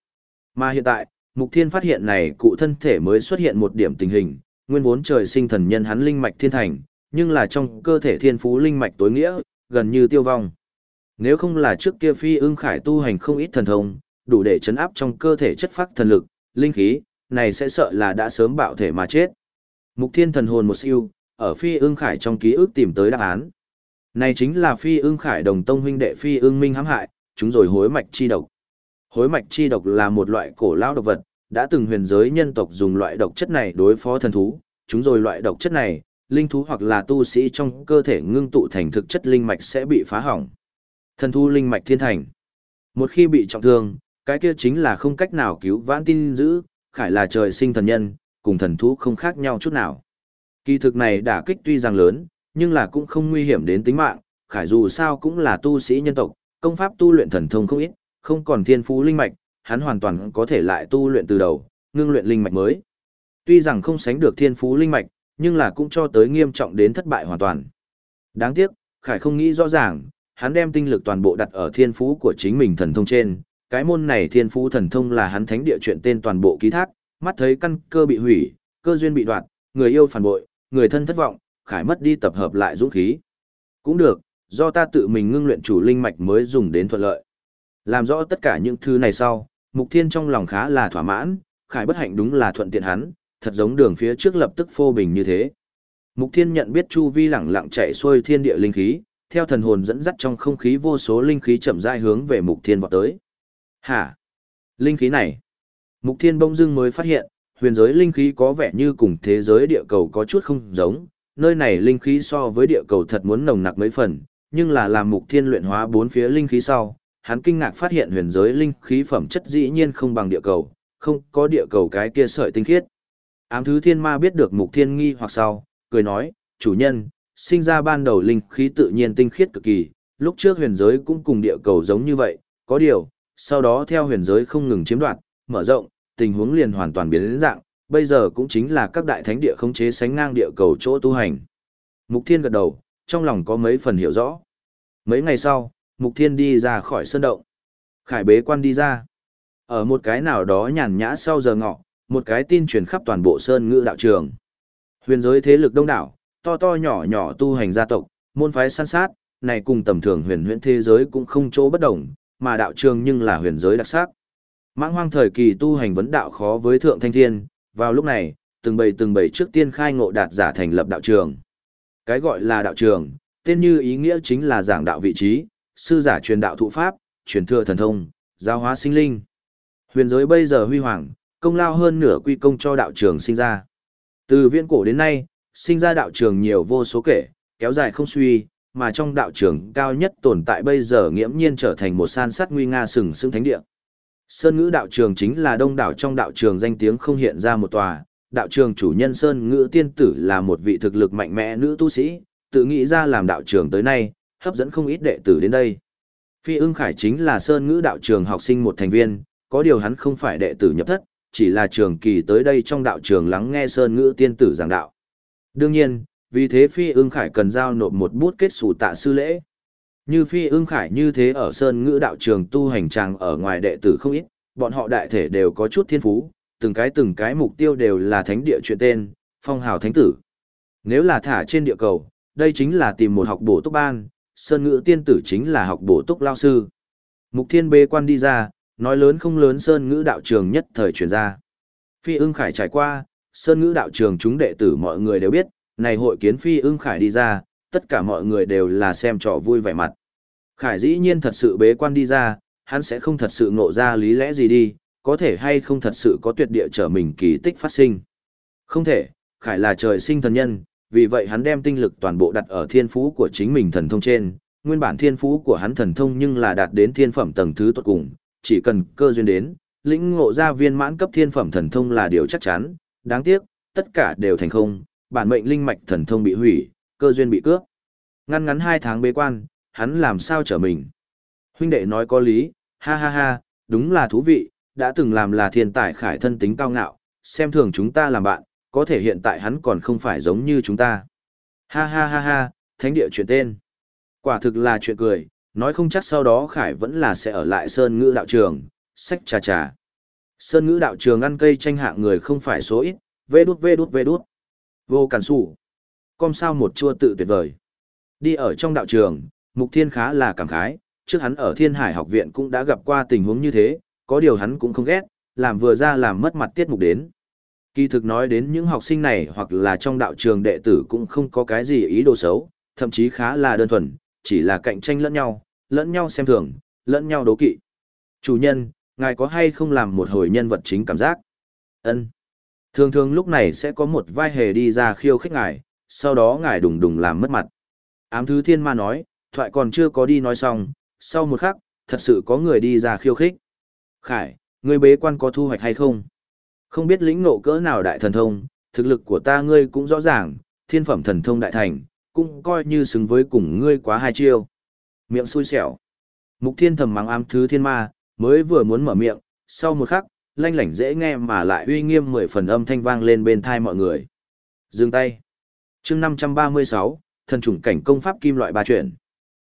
Speaker 1: Mà hiện tại, Mục Thiên phát hiện này cụ thân thể mới xuất hiện một điểm tình hình, nguyên vốn trời sinh thần nhân hắn linh mạch thiên thành, nhưng là trong cơ thể thiên phú linh mạch tối nghĩa, gần như tiêu vong. Nếu không là trước kia phi ưng khải tu hành không ít thần thông, đủ để chấn áp trong cơ thể chất phát thần lực, linh khí, này sẽ sợ là đã sớm bạo thể mà chết. Mục Thiên thần hồn một siêu, ở phi ưng khải trong ký ức tìm tới đáp án. Này chính là phi ưng khải đồng tông huynh đệ phi ưng minh hãm hại, chúng rồi hối mạch chi độc. Hối mạch chi độc là một loại cổ lao độc vật, đã từng huyền giới nhân tộc dùng loại độc chất này đối phó thần thú, chúng rồi loại độc chất này, linh thú hoặc là tu sĩ trong cơ thể ngưng tụ thành thực chất linh mạch sẽ bị phá hỏng. Thần thú linh mạch thiên thành. Một khi bị trọng thương, cái kia chính là không cách nào cứu vãn tin giữ, khải là trời sinh thần nhân, cùng thần thú không khác nhau chút nào. Kỳ thực này đả kích tuy rằng lớn, nhưng là cũng không nguy hiểm đến tính mạng, khải dù sao cũng là tu sĩ nhân tộc, công pháp tu luyện thần thông không ít, không còn thiên phú linh mạch, hắn hoàn toàn có thể lại tu luyện từ đầu, ngưng luyện linh mạch mới. Tuy rằng không sánh được thiên phú linh mạch, nhưng là cũng cho tới nghiêm trọng đến thất bại hoàn toàn. Đáng tiếc, Khải không nghĩ rõ ràng, hắn đem tinh lực toàn bộ đặt ở thiên phú của chính mình thần thông trên, cái môn này thiên phú thần thông là hắn thánh địa chuyện tên toàn bộ ký thác, mắt thấy căn cơ bị hủy, cơ duyên bị đoạt, người yêu phản bội, người thân thất vọng, Khải mất đi tập hợp lại dũng khí. Cũng được, do ta tự mình ngưng luyện chủ linh mạch mới dùng đến thuận lợi. Làm rõ tất cả những thứ này sau, Mục Thiên trong lòng khá là thỏa mãn, Khải bất hạnh đúng là thuận tiện hắn, thật giống đường phía trước lập tức phô bình như thế. Mục Thiên nhận biết chu vi lẳng lặng chạy xuôi thiên địa linh khí, theo thần hồn dẫn dắt trong không khí vô số linh khí chậm rãi hướng về Mục Thiên vọt tới. Hả? Linh khí này? Mục Thiên bỗng dưng mới phát hiện, huyền giới linh khí có vẻ như cùng thế giới địa cầu có chút không giống, nơi này linh khí so với địa cầu thật muốn nồng nặc mấy phần, nhưng là làm mục thiên luyện hóa bốn phía linh khí sau, hắn kinh ngạc phát hiện huyền giới linh khí phẩm chất dĩ nhiên không bằng địa cầu, không có địa cầu cái kia sợi tinh khiết. Ám thứ thiên ma biết được mục thiên nghi hoặc sau, cười nói, chủ nhân, sinh ra ban đầu linh khí tự nhiên tinh khiết cực kỳ, lúc trước huyền giới cũng cùng địa cầu giống như vậy, có điều, sau đó theo huyền giới không ngừng chiếm đoạt, mở rộng, tình huống liền hoàn toàn biến đến dạng, bây giờ cũng chính là các đại thánh địa khống chế sánh ngang địa cầu chỗ tu hành. Mục Thiên gật đầu, trong lòng có mấy phần hiểu rõ. Mấy ngày sau, Mục Thiên đi ra khỏi sơn động. Khải bế quan đi ra. Ở một cái nào đó nhàn nhã sau giờ ngọ, một cái tin truyền khắp toàn bộ sơn ngữ đạo trường. Huyền giới thế lực đông đảo, to to nhỏ nhỏ tu hành gia tộc, môn phái săn sát, này cùng tầm thường huyền huyễn thế giới cũng không chỗ bất đồng, mà đạo trường nhưng là huyền giới đặc sắc. Mãng hoang thời kỳ tu hành vấn đạo khó với thượng thanh thiên, vào lúc này, từng bầy từng bầy trước tiên khai ngộ đạt giả thành lập đạo trường. Cái gọi là đạo trường, tên như ý nghĩa chính là giảng đạo vị trí, sư giả truyền đạo thụ pháp, truyền thừa thần thông, giáo hóa sinh linh. Huyền giới bây giờ huy hoàng, công lao hơn nửa quy công cho đạo trường sinh ra. Từ viễn cổ đến nay, sinh ra đạo trường nhiều vô số kể, kéo dài không suy, mà trong đạo trường cao nhất tồn tại bây giờ nghiễm nhiên trở thành một san sát nguy nga sừng sững thánh địa. Sơn ngữ đạo trường chính là đông đảo trong đạo trường danh tiếng không hiện ra một tòa, đạo trường chủ nhân Sơn ngữ tiên tử là một vị thực lực mạnh mẽ nữ tu sĩ, tự nghĩ ra làm đạo trường tới nay, hấp dẫn không ít đệ tử đến đây. Phi ưng khải chính là Sơn ngữ đạo trường học sinh một thành viên, có điều hắn không phải đệ tử nhập thất, chỉ là trường kỳ tới đây trong đạo trường lắng nghe Sơn ngữ tiên tử giảng đạo. Đương nhiên, vì thế Phi ưng khải cần giao nộp một bút kết sủ tạ sư lễ. Như Phi ương khải như thế ở Sơn ngữ đạo trường tu hành tràng ở ngoài đệ tử không ít, bọn họ đại thể đều có chút thiên phú, từng cái từng cái mục tiêu đều là thánh địa chuyện tên, phong hào thánh tử. Nếu là thả trên địa cầu, đây chính là tìm một học bổ túc ban, Sơn ngữ tiên tử chính là học bổ túc lao sư. Mục thiên bê quan đi ra, nói lớn không lớn Sơn ngữ đạo trường nhất thời truyền ra. Phi ưng khải trải qua, Sơn ngữ đạo trường chúng đệ tử mọi người đều biết, này hội kiến Phi ưng khải đi ra, tất cả mọi người đều là xem trò vui vẻ mặt. Khải dĩ nhiên thật sự bế quan đi ra, hắn sẽ không thật sự ngộ ra lý lẽ gì đi, có thể hay không thật sự có tuyệt địa trở mình kỳ tích phát sinh. Không thể, Khải là trời sinh thần nhân, vì vậy hắn đem tinh lực toàn bộ đặt ở thiên phú của chính mình thần thông trên, nguyên bản thiên phú của hắn thần thông nhưng là đạt đến thiên phẩm tầng thứ tốt cùng, chỉ cần cơ duyên đến, lĩnh ngộ ra viên mãn cấp thiên phẩm thần thông là điều chắc chắn, đáng tiếc, tất cả đều thành không, bản mệnh linh mạch thần thông bị hủy, cơ duyên bị cướp. Ngăn ngắn hai tháng bế quan, hắn làm sao trở mình. Huynh đệ nói có lý, ha ha ha, đúng là thú vị, đã từng làm là thiên tài khải thân tính cao ngạo, xem thường chúng ta làm bạn, có thể hiện tại hắn còn không phải giống như chúng ta. Ha ha ha ha, thánh địa chuyện tên. Quả thực là chuyện cười, nói không chắc sau đó khải vẫn là sẽ ở lại sơn ngữ đạo trường, sách trà trà. Sơn ngữ đạo trường ăn cây tranh hạng người không phải số ít, vê đút vê đút vê đút. Vô cản sủ. Com sao một chua tự tuyệt vời. Đi ở trong đạo trường, Mục Thiên khá là cảm khái, trước hắn ở Thiên Hải học viện cũng đã gặp qua tình huống như thế, có điều hắn cũng không ghét, làm vừa ra làm mất mặt tiết mục đến. Kỳ thực nói đến những học sinh này hoặc là trong đạo trường đệ tử cũng không có cái gì ý đồ xấu, thậm chí khá là đơn thuần, chỉ là cạnh tranh lẫn nhau, lẫn nhau xem thường, lẫn nhau đố kỵ. Chủ nhân, ngài có hay không làm một hồi nhân vật chính cảm giác? Ân. Thường thường lúc này sẽ có một vai hề đi ra khiêu khích ngài, sau đó ngài đùng đùng làm mất mặt. Ám thứ thiên ma nói, thoại còn chưa có đi nói xong, sau một khắc, thật sự có người đi ra khiêu khích. Khải, ngươi bế quan có thu hoạch hay không? Không biết lĩnh ngộ cỡ nào đại thần thông, thực lực của ta ngươi cũng rõ ràng, thiên phẩm thần thông đại thành, cũng coi như xứng với cùng ngươi quá hai chiêu. Miệng xui xẻo. Mục thiên thầm mắng ám thứ thiên ma, mới vừa muốn mở miệng, sau một khắc, lanh lảnh dễ nghe mà lại uy nghiêm mười phần âm thanh vang lên bên thai mọi người. Dừng tay chương 536, thần chủng cảnh công pháp kim loại ba chuyển.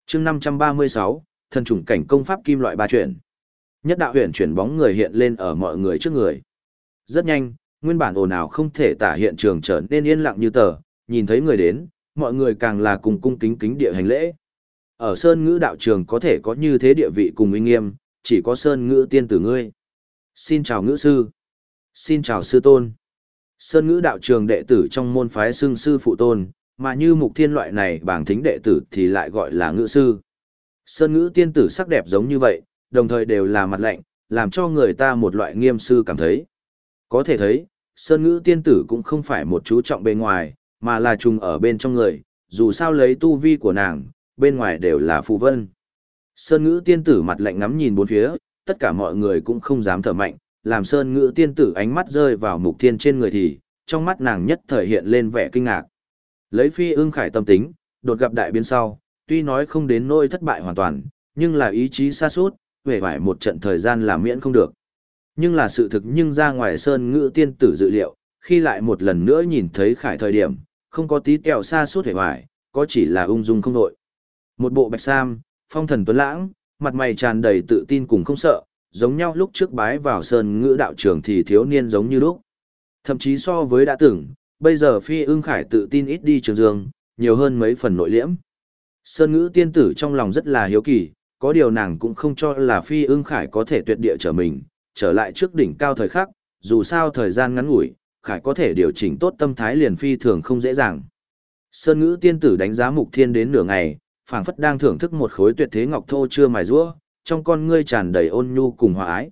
Speaker 1: chương 536, thần chủng cảnh công pháp kim loại ba chuyển. Nhất đạo huyền chuyển bóng người hiện lên ở mọi người trước người. Rất nhanh, nguyên bản ồn ào không thể tả hiện trường trở nên yên lặng như tờ, nhìn thấy người đến, mọi người càng là cùng cung kính kính địa hành lễ. Ở Sơn Ngữ đạo trường có thể có như thế địa vị cùng uy nghiêm, chỉ có Sơn Ngữ tiên tử ngươi. Xin chào ngữ sư. Xin chào sư tôn. Sơn Ngữ đạo trường đệ tử trong môn phái xương sư phụ tôn, mà như mục thiên loại này bảng thính đệ tử thì lại gọi là ngữ sư. Sơn Ngữ tiên tử sắc đẹp giống như vậy, đồng thời đều là mặt lạnh, làm cho người ta một loại nghiêm sư cảm thấy. Có thể thấy, Sơn Ngữ tiên tử cũng không phải một chú trọng bề ngoài, mà là trùng ở bên trong người, dù sao lấy tu vi của nàng, bên ngoài đều là phù vân. Sơn ngữ tiên tử mặt lạnh ngắm nhìn bốn phía, tất cả mọi người cũng không dám thở mạnh, làm sơn ngữ tiên tử ánh mắt rơi vào mục thiên trên người thì, trong mắt nàng nhất thời hiện lên vẻ kinh ngạc. Lấy phi ưng khải tâm tính, đột gặp đại biến sau, tuy nói không đến nỗi thất bại hoàn toàn, nhưng là ý chí xa suốt, về phải một trận thời gian là miễn không được. Nhưng là sự thực nhưng ra ngoài sơn ngữ tiên tử dự liệu, khi lại một lần nữa nhìn thấy khải thời điểm, không có tí kẹo xa suốt hề hoài, có chỉ là ung dung không đội. Một bộ bạch sam, phong thần tuấn lãng, mặt mày tràn đầy tự tin cùng không sợ, giống nhau lúc trước bái vào sơn ngữ đạo trường thì thiếu niên giống như lúc. Thậm chí so với đã từng, bây giờ phi ưng khải tự tin ít đi trường dương, nhiều hơn mấy phần nội liễm. Sơn ngữ tiên tử trong lòng rất là hiếu kỳ, có điều nàng cũng không cho là phi ưng khải có thể tuyệt địa trở mình, trở lại trước đỉnh cao thời khắc, dù sao thời gian ngắn ngủi, khải có thể điều chỉnh tốt tâm thái liền phi thường không dễ dàng. Sơn ngữ tiên tử đánh giá mục thiên đến nửa ngày, phảng phất đang thưởng thức một khối tuyệt thế ngọc thô chưa mài rũa, trong con ngươi tràn đầy ôn nhu cùng hòa ái.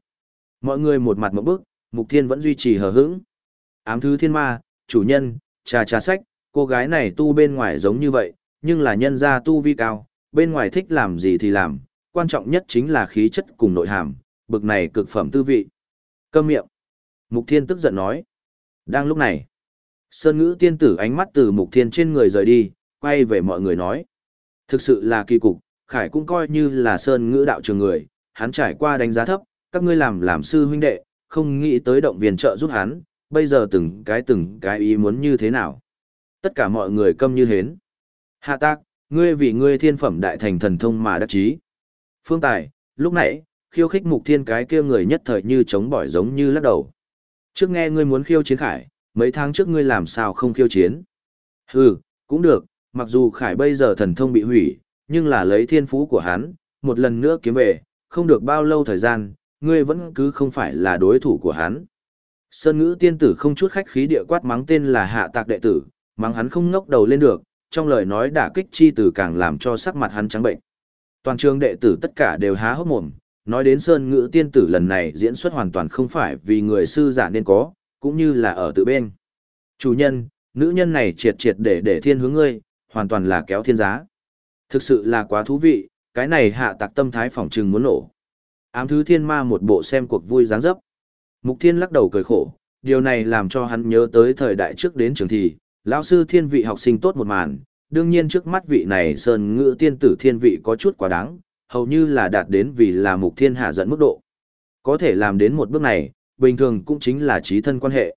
Speaker 1: Mọi người một mặt một bước, mục thiên vẫn duy trì hờ hững. Ám thứ thiên ma, chủ nhân, trà trà sách, cô gái này tu bên ngoài giống như vậy, nhưng là nhân gia tu vi cao, bên ngoài thích làm gì thì làm, quan trọng nhất chính là khí chất cùng nội hàm, bực này cực phẩm tư vị. Câm miệng. Mục Thiên tức giận nói. Đang lúc này, Sơn Ngữ tiên tử ánh mắt từ Mục Thiên trên người rời đi, quay về mọi người nói. Thực sự là kỳ cục, Khải cũng coi như là Sơn Ngữ đạo trường người, hắn trải qua đánh giá thấp, các ngươi làm làm sư huynh đệ, không nghĩ tới động viên trợ giúp hắn, bây giờ từng cái từng cái ý muốn như thế nào. Tất cả mọi người câm như hến. Hạ tác, ngươi vì ngươi thiên phẩm đại thành thần thông mà đắc chí. Phương Tài, lúc nãy, khiêu khích mục thiên cái kia người nhất thời như chống bỏi giống như lắc đầu. Trước nghe ngươi muốn khiêu chiến khải, mấy tháng trước ngươi làm sao không khiêu chiến. Hừ, cũng được, mặc dù khải bây giờ thần thông bị hủy, nhưng là lấy thiên phú của hắn, một lần nữa kiếm về, không được bao lâu thời gian, ngươi vẫn cứ không phải là đối thủ của hắn. Sơn ngữ tiên tử không chút khách khí địa quát mắng tên là hạ tạc đệ tử, mắng hắn không ngốc đầu lên được, trong lời nói đả kích chi tử càng làm cho sắc mặt hắn trắng bệnh. Toàn trường đệ tử tất cả đều há hốc mồm, nói đến Sơn Ngữ tiên tử lần này diễn xuất hoàn toàn không phải vì người sư giả nên có, cũng như là ở tự bên. Chủ nhân, nữ nhân này triệt triệt để để thiên hướng ngươi, hoàn toàn là kéo thiên giá. Thực sự là quá thú vị, cái này hạ tạc tâm thái phỏng trừng muốn nổ. Ám thứ thiên ma một bộ xem cuộc vui dáng dấp. Mục thiên lắc đầu cười khổ, điều này làm cho hắn nhớ tới thời đại trước đến trường thì, lão sư thiên vị học sinh tốt một màn, đương nhiên trước mắt vị này sơn ngữ tiên tử thiên vị có chút quá đáng, hầu như là đạt đến vì là mục thiên hạ dẫn mức độ. Có thể làm đến một bước này, bình thường cũng chính là trí thân quan hệ.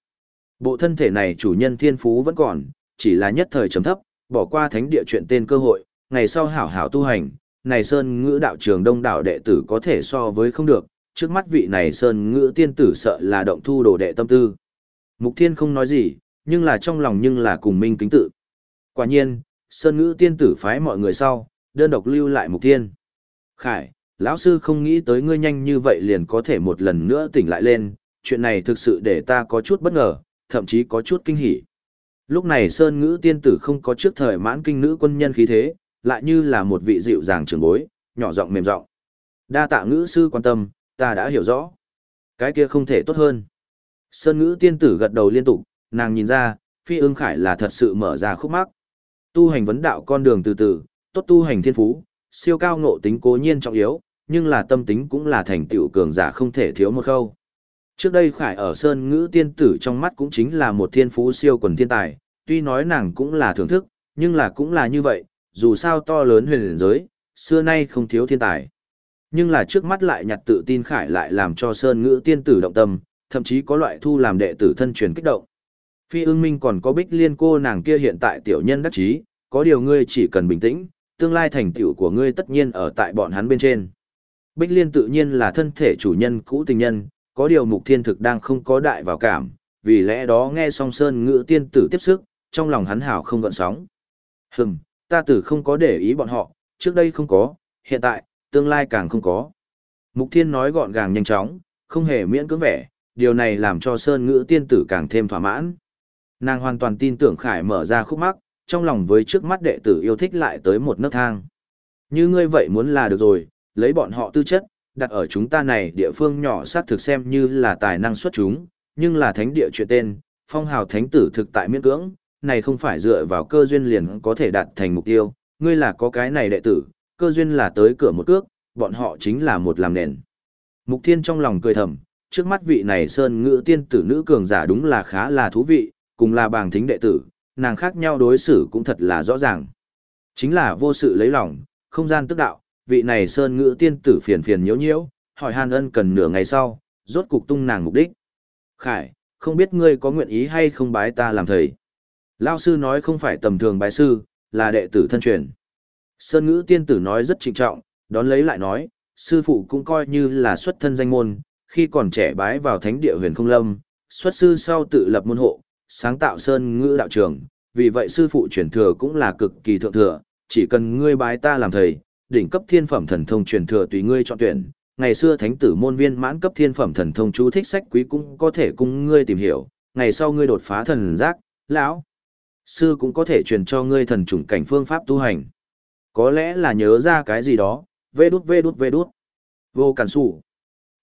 Speaker 1: Bộ thân thể này chủ nhân thiên phú vẫn còn, chỉ là nhất thời chấm thấp, bỏ qua thánh địa chuyện tên cơ hội, ngày sau hảo hảo tu hành, này sơn ngữ đạo trường đông đảo đệ tử có thể so với không được, trước mắt vị này sơn ngữ tiên tử sợ là động thu đồ đệ tâm tư. Mục thiên không nói gì, nhưng là trong lòng nhưng là cùng minh kính tự. Quả nhiên, sơn ngữ tiên tử phái mọi người sau, đơn độc lưu lại mục thiên. Khải, lão sư không nghĩ tới ngươi nhanh như vậy liền có thể một lần nữa tỉnh lại lên, chuyện này thực sự để ta có chút bất ngờ, thậm chí có chút kinh hỉ. Lúc này Sơn Ngữ tiên tử không có trước thời mãn kinh nữ quân nhân khí thế, lại như là một vị dịu dàng trưởng bối, nhỏ giọng mềm giọng. Đa tạ ngữ sư quan tâm, ta đã hiểu rõ. Cái kia không thể tốt hơn. Sơn Ngữ tiên tử gật đầu liên tục, nàng nhìn ra, Phi Ưng Khải là thật sự mở ra khúc mắc. Tu hành vấn đạo con đường từ từ, tốt tu hành thiên phú, siêu cao ngộ tính cố nhiên trọng yếu, nhưng là tâm tính cũng là thành tựu cường giả không thể thiếu một khâu. Trước đây Khải ở Sơn Ngữ tiên tử trong mắt cũng chính là một thiên phú siêu quần thiên tài, tuy nói nàng cũng là thưởng thức, nhưng là cũng là như vậy, dù sao to lớn huyền giới, xưa nay không thiếu thiên tài. Nhưng là trước mắt lại nhặt tự tin Khải lại làm cho Sơn Ngữ tiên tử động tâm, thậm chí có loại thu làm đệ tử thân truyền kích động. Phi ương minh còn có bích liên cô nàng kia hiện tại tiểu nhân đắc chí, có điều ngươi chỉ cần bình tĩnh, tương lai thành tựu của ngươi tất nhiên ở tại bọn hắn bên trên. Bích Liên tự nhiên là thân thể chủ nhân cũ tình nhân, có điều mục thiên thực đang không có đại vào cảm, vì lẽ đó nghe song sơn ngữ tiên tử tiếp sức, trong lòng hắn hảo không gợn sóng. Hừm, ta tử không có để ý bọn họ, trước đây không có, hiện tại, tương lai càng không có. Mục thiên nói gọn gàng nhanh chóng, không hề miễn cưỡng vẻ, điều này làm cho sơn ngữ tiên tử càng thêm thỏa mãn. Nàng hoàn toàn tin tưởng Khải mở ra khúc mắc, trong lòng với trước mắt đệ tử yêu thích lại tới một nấc thang. Như ngươi vậy muốn là được rồi, lấy bọn họ tư chất, đặt ở chúng ta này địa phương nhỏ sát thực xem như là tài năng xuất chúng, nhưng là thánh địa chuyện tên, phong hào thánh tử thực tại miễn cưỡng, này không phải dựa vào cơ duyên liền có thể đạt thành mục tiêu, ngươi là có cái này đệ tử, cơ duyên là tới cửa một cước, bọn họ chính là một làm nền. Mục Thiên trong lòng cười thầm, trước mắt vị này sơn ngữ tiên tử nữ cường giả đúng là khá là thú vị, cùng là bàng thính đệ tử, nàng khác nhau đối xử cũng thật là rõ ràng. Chính là vô sự lấy lòng, không gian tức đạo, vị này sơn ngữ tiên tử phiền phiền nhiễu nhiễu, hỏi Hàn Ân cần nửa ngày sau, rốt cục tung nàng mục đích. Khải, không biết ngươi có nguyện ý hay không bái ta làm thầy. Lao sư nói không phải tầm thường bái sư, là đệ tử thân truyền. Sơn ngữ tiên tử nói rất trịnh trọng, đón lấy lại nói, sư phụ cũng coi như là xuất thân danh môn, khi còn trẻ bái vào thánh địa huyền không lâm, xuất sư sau tự lập môn hộ, sáng tạo sơn ngữ đạo trường, vì vậy sư phụ truyền thừa cũng là cực kỳ thượng thừa, chỉ cần ngươi bái ta làm thầy, đỉnh cấp thiên phẩm thần thông truyền thừa tùy ngươi chọn tuyển. Ngày xưa thánh tử môn viên mãn cấp thiên phẩm thần thông chú thích sách quý cũng có thể cùng ngươi tìm hiểu, ngày sau ngươi đột phá thần giác, lão sư cũng có thể truyền cho ngươi thần chủng cảnh phương pháp tu hành. Có lẽ là nhớ ra cái gì đó, vê đút vê đút vê đút. Vô cản sủ.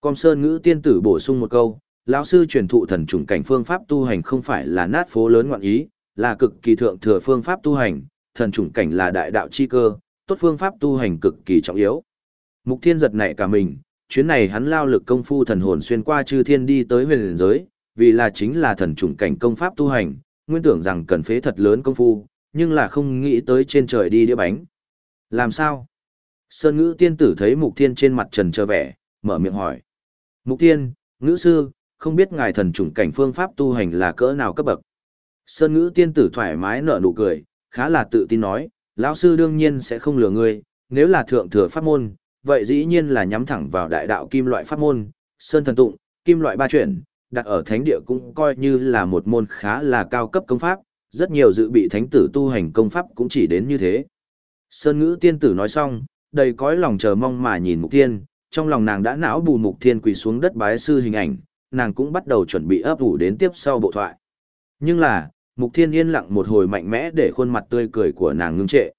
Speaker 1: Com Sơn ngữ tiên tử bổ sung một câu, lão sư truyền thụ thần chủng cảnh phương pháp tu hành không phải là nát phố lớn ngoạn ý, là cực kỳ thượng thừa phương pháp tu hành, thần chủng cảnh là đại đạo chi cơ, tốt phương pháp tu hành cực kỳ trọng yếu. Mục Thiên giật nảy cả mình, chuyến này hắn lao lực công phu thần hồn xuyên qua chư thiên đi tới huyền giới, vì là chính là thần chủng cảnh công pháp tu hành, nguyên tưởng rằng cần phế thật lớn công phu, nhưng là không nghĩ tới trên trời đi đĩa bánh. Làm sao? Sơn ngữ tiên tử thấy Mục Thiên trên mặt trần trơ vẻ, mở miệng hỏi. Mục Thiên, ngữ sư, không biết ngài thần chủng cảnh phương pháp tu hành là cỡ nào cấp bậc. Sơn ngữ tiên tử thoải mái nở nụ cười, khá là tự tin nói, lão sư đương nhiên sẽ không lừa ngươi, nếu là thượng thừa pháp môn, vậy dĩ nhiên là nhắm thẳng vào đại đạo kim loại pháp môn, sơn thần tụng, kim loại ba chuyển, đặt ở thánh địa cũng coi như là một môn khá là cao cấp công pháp, rất nhiều dự bị thánh tử tu hành công pháp cũng chỉ đến như thế. Sơn ngữ tiên tử nói xong, đầy cõi lòng chờ mong mà nhìn mục thiên, trong lòng nàng đã não bù mục thiên quỳ xuống đất bái sư hình ảnh, nàng cũng bắt đầu chuẩn bị ấp ủ đến tiếp sau bộ thoại. Nhưng là, mục thiên yên lặng một hồi mạnh mẽ để khuôn mặt tươi cười của nàng ngưng trệ.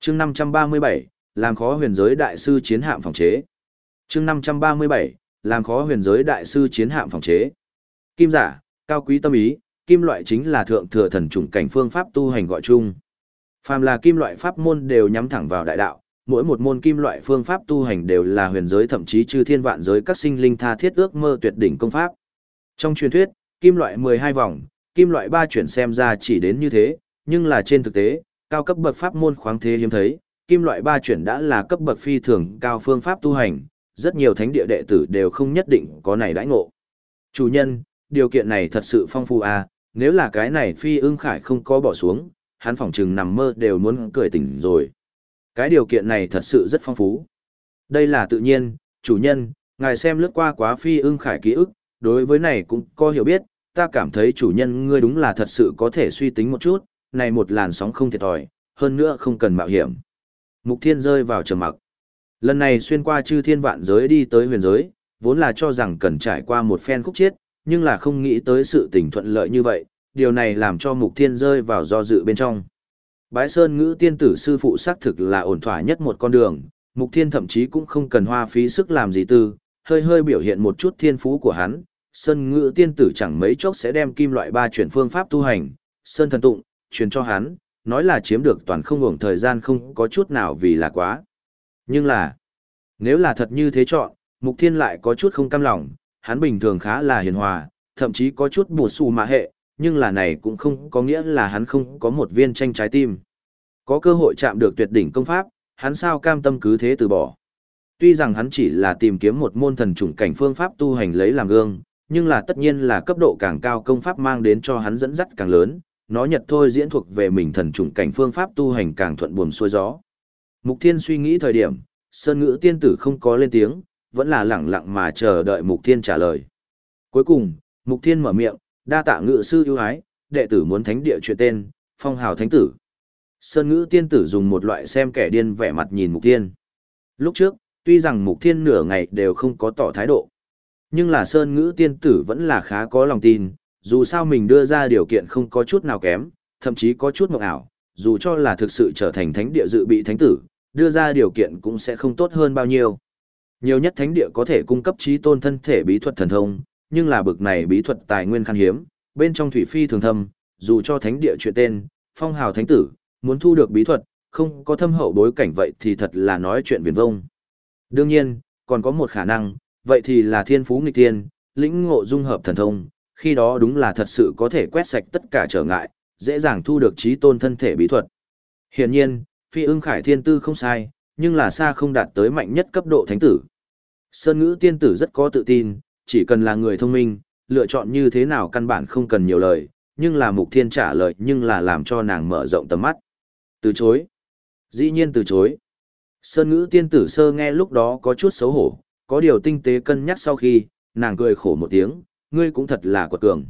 Speaker 1: chương 537, làm khó huyền giới đại sư chiến hạm phòng chế. chương 537, làm khó huyền giới đại sư chiến hạm phòng chế. Kim giả, cao quý tâm ý, kim loại chính là thượng thừa thần chủng cảnh phương pháp tu hành gọi chung. Phàm là kim loại pháp môn đều nhắm thẳng vào đại đạo, mỗi một môn kim loại phương pháp tu hành đều là huyền giới thậm chí chư thiên vạn giới các sinh linh tha thiết ước mơ tuyệt đỉnh công pháp. Trong truyền thuyết, kim loại 12 vòng, kim loại ba chuyển xem ra chỉ đến như thế, nhưng là trên thực tế, cao cấp bậc pháp môn khoáng thế hiếm thấy, kim loại ba chuyển đã là cấp bậc phi thường cao phương pháp tu hành, rất nhiều thánh địa đệ tử đều không nhất định có này đãi ngộ. Chủ nhân, điều kiện này thật sự phong phú à, nếu là cái này phi ưng khải không có bỏ xuống, hắn phỏng chừng nằm mơ đều muốn cười tỉnh rồi. Cái điều kiện này thật sự rất phong phú. Đây là tự nhiên, chủ nhân, ngài xem lướt qua quá phi ưng khải ký ức, đối với này cũng có hiểu biết, ta cảm thấy chủ nhân ngươi đúng là thật sự có thể suy tính một chút, này một làn sóng không thiệt thòi, hơn nữa không cần mạo hiểm. Mục thiên rơi vào trầm mặc. Lần này xuyên qua chư thiên vạn giới đi tới huyền giới, vốn là cho rằng cần trải qua một phen khúc chiết, nhưng là không nghĩ tới sự tình thuận lợi như vậy, điều này làm cho mục thiên rơi vào do dự bên trong. Bái Sơn ngữ tiên tử sư phụ xác thực là ổn thỏa nhất một con đường, mục thiên thậm chí cũng không cần hoa phí sức làm gì tư, hơi hơi biểu hiện một chút thiên phú của hắn. Sơn ngữ tiên tử chẳng mấy chốc sẽ đem kim loại ba chuyển phương pháp tu hành, Sơn thần tụng, truyền cho hắn, nói là chiếm được toàn không ngủng thời gian không có chút nào vì là quá. Nhưng là, nếu là thật như thế chọn, mục thiên lại có chút không cam lòng, hắn bình thường khá là hiền hòa, thậm chí có chút bùa xù mà hệ, nhưng là này cũng không có nghĩa là hắn không có một viên tranh trái tim. Có cơ hội chạm được tuyệt đỉnh công pháp, hắn sao cam tâm cứ thế từ bỏ. Tuy rằng hắn chỉ là tìm kiếm một môn thần chủng cảnh phương pháp tu hành lấy làm gương, nhưng là tất nhiên là cấp độ càng cao công pháp mang đến cho hắn dẫn dắt càng lớn, nó nhật thôi diễn thuộc về mình thần chủng cảnh phương pháp tu hành càng thuận buồm xuôi gió. Mục Thiên suy nghĩ thời điểm, Sơn Ngữ tiên tử không có lên tiếng, vẫn là lẳng lặng mà chờ đợi Mục Thiên trả lời. Cuối cùng, Mục Thiên mở miệng, đa tạ ngự sư ưu ái, đệ tử muốn thánh địa chuyện tên, phong hào thánh tử. Sơn ngữ tiên tử dùng một loại xem kẻ điên vẻ mặt nhìn mục thiên. Lúc trước, tuy rằng mục thiên nửa ngày đều không có tỏ thái độ. Nhưng là Sơn ngữ tiên tử vẫn là khá có lòng tin, dù sao mình đưa ra điều kiện không có chút nào kém, thậm chí có chút mộng ảo, dù cho là thực sự trở thành thánh địa dự bị thánh tử, đưa ra điều kiện cũng sẽ không tốt hơn bao nhiêu. Nhiều nhất thánh địa có thể cung cấp trí tôn thân thể bí thuật thần thông, nhưng là bực này bí thuật tài nguyên khan hiếm, bên trong thủy phi thường thâm, dù cho thánh địa chuyện tên, phong hào thánh tử, muốn thu được bí thuật, không có thâm hậu bối cảnh vậy thì thật là nói chuyện viển vông. Đương nhiên, còn có một khả năng, vậy thì là thiên phú nghịch tiên, lĩnh ngộ dung hợp thần thông, khi đó đúng là thật sự có thể quét sạch tất cả trở ngại, dễ dàng thu được trí tôn thân thể bí thuật. Hiển nhiên, phi ưng khải thiên tư không sai, nhưng là xa không đạt tới mạnh nhất cấp độ thánh tử. Sơn ngữ tiên tử rất có tự tin, chỉ cần là người thông minh, lựa chọn như thế nào căn bản không cần nhiều lời, nhưng là mục thiên trả lời nhưng là làm cho nàng mở rộng tầm mắt. Từ chối. Dĩ nhiên từ chối. Sơn ngữ tiên tử sơ nghe lúc đó có chút xấu hổ, có điều tinh tế cân nhắc sau khi, nàng cười khổ một tiếng, ngươi cũng thật là quật cường.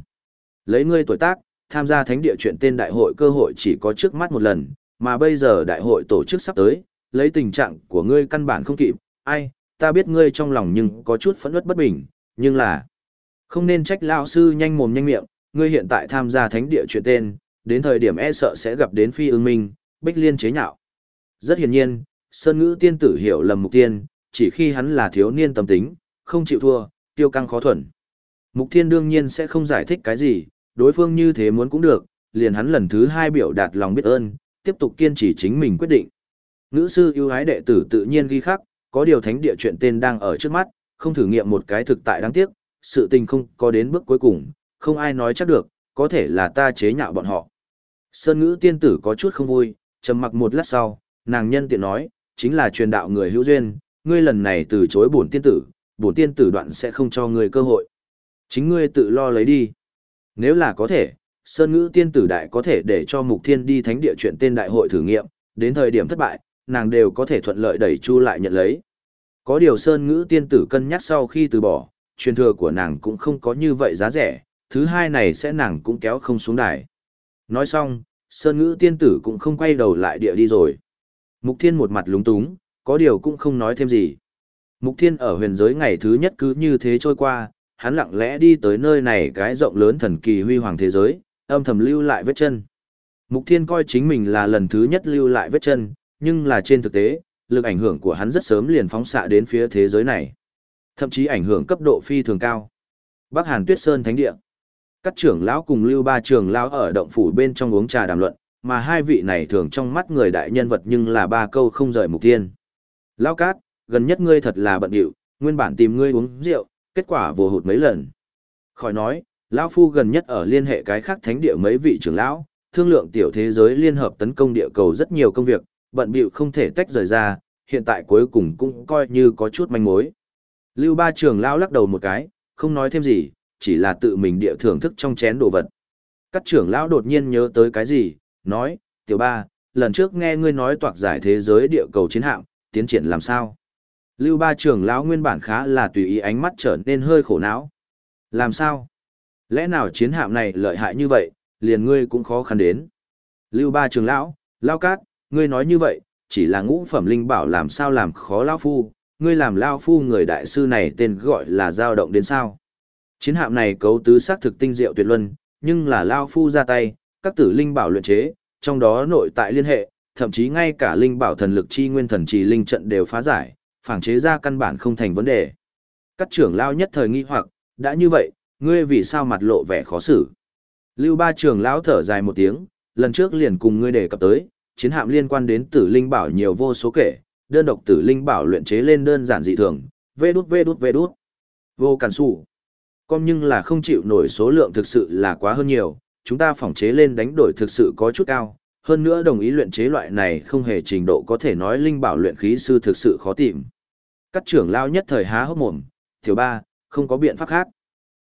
Speaker 1: Lấy ngươi tuổi tác, tham gia thánh địa chuyện tên đại hội cơ hội chỉ có trước mắt một lần, mà bây giờ đại hội tổ chức sắp tới, lấy tình trạng của ngươi căn bản không kịp, ai, ta biết ngươi trong lòng nhưng có chút phẫn uất bất bình, nhưng là không nên trách lão sư nhanh mồm nhanh miệng, ngươi hiện tại tham gia thánh địa chuyện tên, đến thời điểm e sợ sẽ gặp đến phi ương minh, bích liên chế nhạo. Rất hiển nhiên, Sơn Ngữ tiên tử hiểu lầm mục tiên, chỉ khi hắn là thiếu niên tâm tính, không chịu thua, tiêu căng khó thuần. Mục thiên đương nhiên sẽ không giải thích cái gì, đối phương như thế muốn cũng được, liền hắn lần thứ hai biểu đạt lòng biết ơn, tiếp tục kiên trì chính mình quyết định. Nữ sư yêu ái đệ tử tự nhiên ghi khắc, có điều thánh địa chuyện tên đang ở trước mắt, không thử nghiệm một cái thực tại đáng tiếc, sự tình không có đến bước cuối cùng, không ai nói chắc được, có thể là ta chế nhạo bọn họ. Sơn ngữ tiên tử có chút không vui, trầm mặc một lát sau, nàng nhân tiện nói, chính là truyền đạo người hữu duyên, ngươi lần này từ chối bổn tiên tử, bổn tiên tử đoạn sẽ không cho ngươi cơ hội. Chính ngươi tự lo lấy đi. Nếu là có thể, Sơn Ngữ tiên tử đại có thể để cho Mục Thiên đi thánh địa chuyện tên đại hội thử nghiệm, đến thời điểm thất bại, nàng đều có thể thuận lợi đẩy Chu lại nhận lấy. Có điều Sơn Ngữ tiên tử cân nhắc sau khi từ bỏ, truyền thừa của nàng cũng không có như vậy giá rẻ, thứ hai này sẽ nàng cũng kéo không xuống đài. Nói xong, Sơn Ngữ tiên tử cũng không quay đầu lại địa đi rồi. Mục Thiên một mặt lúng túng, có điều cũng không nói thêm gì. Mục Thiên ở huyền giới ngày thứ nhất cứ như thế trôi qua, hắn lặng lẽ đi tới nơi này cái rộng lớn thần kỳ huy hoàng thế giới, âm thầm lưu lại vết chân. Mục Thiên coi chính mình là lần thứ nhất lưu lại vết chân, nhưng là trên thực tế, lực ảnh hưởng của hắn rất sớm liền phóng xạ đến phía thế giới này. Thậm chí ảnh hưởng cấp độ phi thường cao. Bắc Hàn Tuyết Sơn Thánh Địa. Các trưởng lão cùng lưu ba trưởng lão ở động phủ bên trong uống trà đàm luận, mà hai vị này thường trong mắt người đại nhân vật nhưng là ba câu không rời Mục tiên. Lão Cát, gần nhất ngươi thật là bận điệu, nguyên bản tìm ngươi uống rượu, kết quả vô hụt mấy lần. Khỏi nói, lão phu gần nhất ở liên hệ cái khác thánh địa mấy vị trưởng lão, thương lượng tiểu thế giới liên hợp tấn công địa cầu rất nhiều công việc, bận bịu không thể tách rời ra, hiện tại cuối cùng cũng coi như có chút manh mối. Lưu ba Trường lão lắc đầu một cái, không nói thêm gì, chỉ là tự mình địa thưởng thức trong chén đồ vật. Các trưởng lão đột nhiên nhớ tới cái gì, nói, tiểu ba, lần trước nghe ngươi nói toạc giải thế giới địa cầu chiến hạm, tiến triển làm sao? Lưu ba trưởng lão nguyên bản khá là tùy ý ánh mắt trở nên hơi khổ não. Làm sao? Lẽ nào chiến hạm này lợi hại như vậy, liền ngươi cũng khó khăn đến. Lưu ba trưởng lão, lao cát, ngươi nói như vậy, chỉ là ngũ phẩm linh bảo làm sao làm khó lao phu, ngươi làm lao phu người đại sư này tên gọi là dao động đến sao. Chiến hạm này cấu tứ xác thực tinh diệu tuyệt luân, nhưng là lao phu ra tay, các tử linh bảo luyện chế, trong đó nội tại liên hệ, thậm chí ngay cả linh bảo thần lực chi nguyên thần trì linh trận đều phá giải, phản chế ra căn bản không thành vấn đề. Các trưởng lao nhất thời nghi hoặc, đã như vậy, ngươi vì sao mặt lộ vẻ khó xử. Lưu ba trưởng lão thở dài một tiếng, lần trước liền cùng ngươi đề cập tới, chiến hạm liên quan đến tử linh bảo nhiều vô số kể, đơn độc tử linh bảo luyện chế lên đơn giản dị thường, vê đút vê đút vê đút. Vô cản sủ. Con nhưng là không chịu nổi số lượng thực sự là quá hơn nhiều, chúng ta phỏng chế lên đánh đổi thực sự có chút cao, hơn nữa đồng ý luyện chế loại này không hề trình độ có thể nói linh bảo luyện khí sư thực sự khó tìm. Các trưởng lao nhất thời há hốc mồm, thiếu ba, không có biện pháp khác.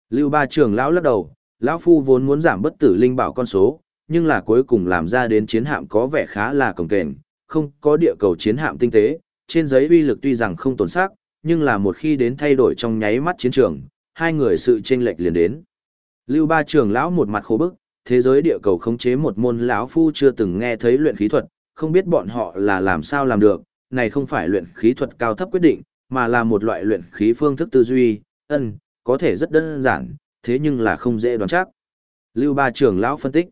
Speaker 1: Lưu ba trưởng lão lắc đầu, lão phu vốn muốn giảm bất tử linh bảo con số, nhưng là cuối cùng làm ra đến chiến hạm có vẻ khá là cồng kềnh, không có địa cầu chiến hạm tinh tế, trên giấy uy lực tuy rằng không tổn sắc, nhưng là một khi đến thay đổi trong nháy mắt chiến trường, hai người sự chênh lệch liền đến. Lưu ba trưởng lão một mặt khổ bức, thế giới địa cầu khống chế một môn lão phu chưa từng nghe thấy luyện khí thuật, không biết bọn họ là làm sao làm được, này không phải luyện khí thuật cao thấp quyết định, mà là một loại luyện khí phương thức tư duy, ân, có thể rất đơn giản, thế nhưng là không dễ đoán chắc. Lưu ba trưởng lão phân tích.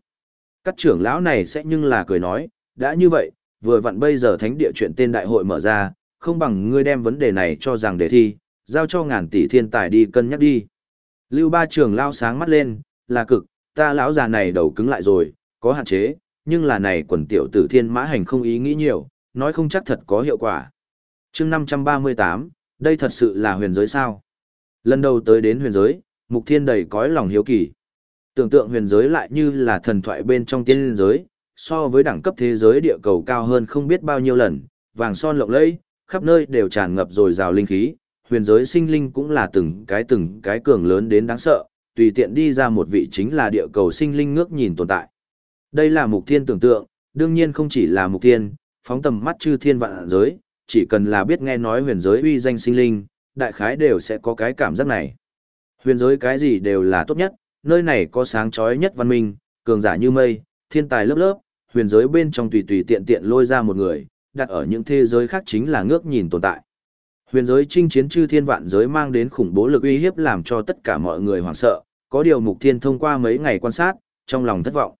Speaker 1: Các trưởng lão này sẽ nhưng là cười nói, đã như vậy, vừa vặn bây giờ thánh địa chuyện tên đại hội mở ra, không bằng ngươi đem vấn đề này cho rằng đề thi, giao cho ngàn tỷ thiên tài đi cân nhắc đi. Lưu ba trưởng lão sáng mắt lên, là cực, ta lão già này đầu cứng lại rồi, có hạn chế, nhưng là này quần tiểu tử thiên mã hành không ý nghĩ nhiều, nói không chắc thật có hiệu quả. chương 538, đây thật sự là huyền giới sao? Lần đầu tới đến huyền giới, mục thiên đầy cõi lòng hiếu kỳ. Tưởng tượng huyền giới lại như là thần thoại bên trong tiên giới, so với đẳng cấp thế giới địa cầu cao hơn không biết bao nhiêu lần, vàng son lộng lẫy, khắp nơi đều tràn ngập rồi rào linh khí, huyền giới sinh linh cũng là từng cái từng cái cường lớn đến đáng sợ, tùy tiện đi ra một vị chính là địa cầu sinh linh ngước nhìn tồn tại. Đây là mục thiên tưởng tượng, đương nhiên không chỉ là mục thiên, phóng tầm mắt chư thiên vạn giới, chỉ cần là biết nghe nói huyền giới uy danh sinh linh, đại khái đều sẽ có cái cảm giác này. Huyền giới cái gì đều là tốt nhất, nơi này có sáng chói nhất văn minh, cường giả như mây, thiên tài lớp lớp, huyền giới bên trong tùy tùy tiện tiện lôi ra một người, đặt ở những thế giới khác chính là ngước nhìn tồn tại. Huyền giới chinh chiến chư thiên vạn giới mang đến khủng bố lực uy hiếp làm cho tất cả mọi người hoảng sợ, có điều mục thiên thông qua mấy ngày quan sát, trong lòng thất vọng.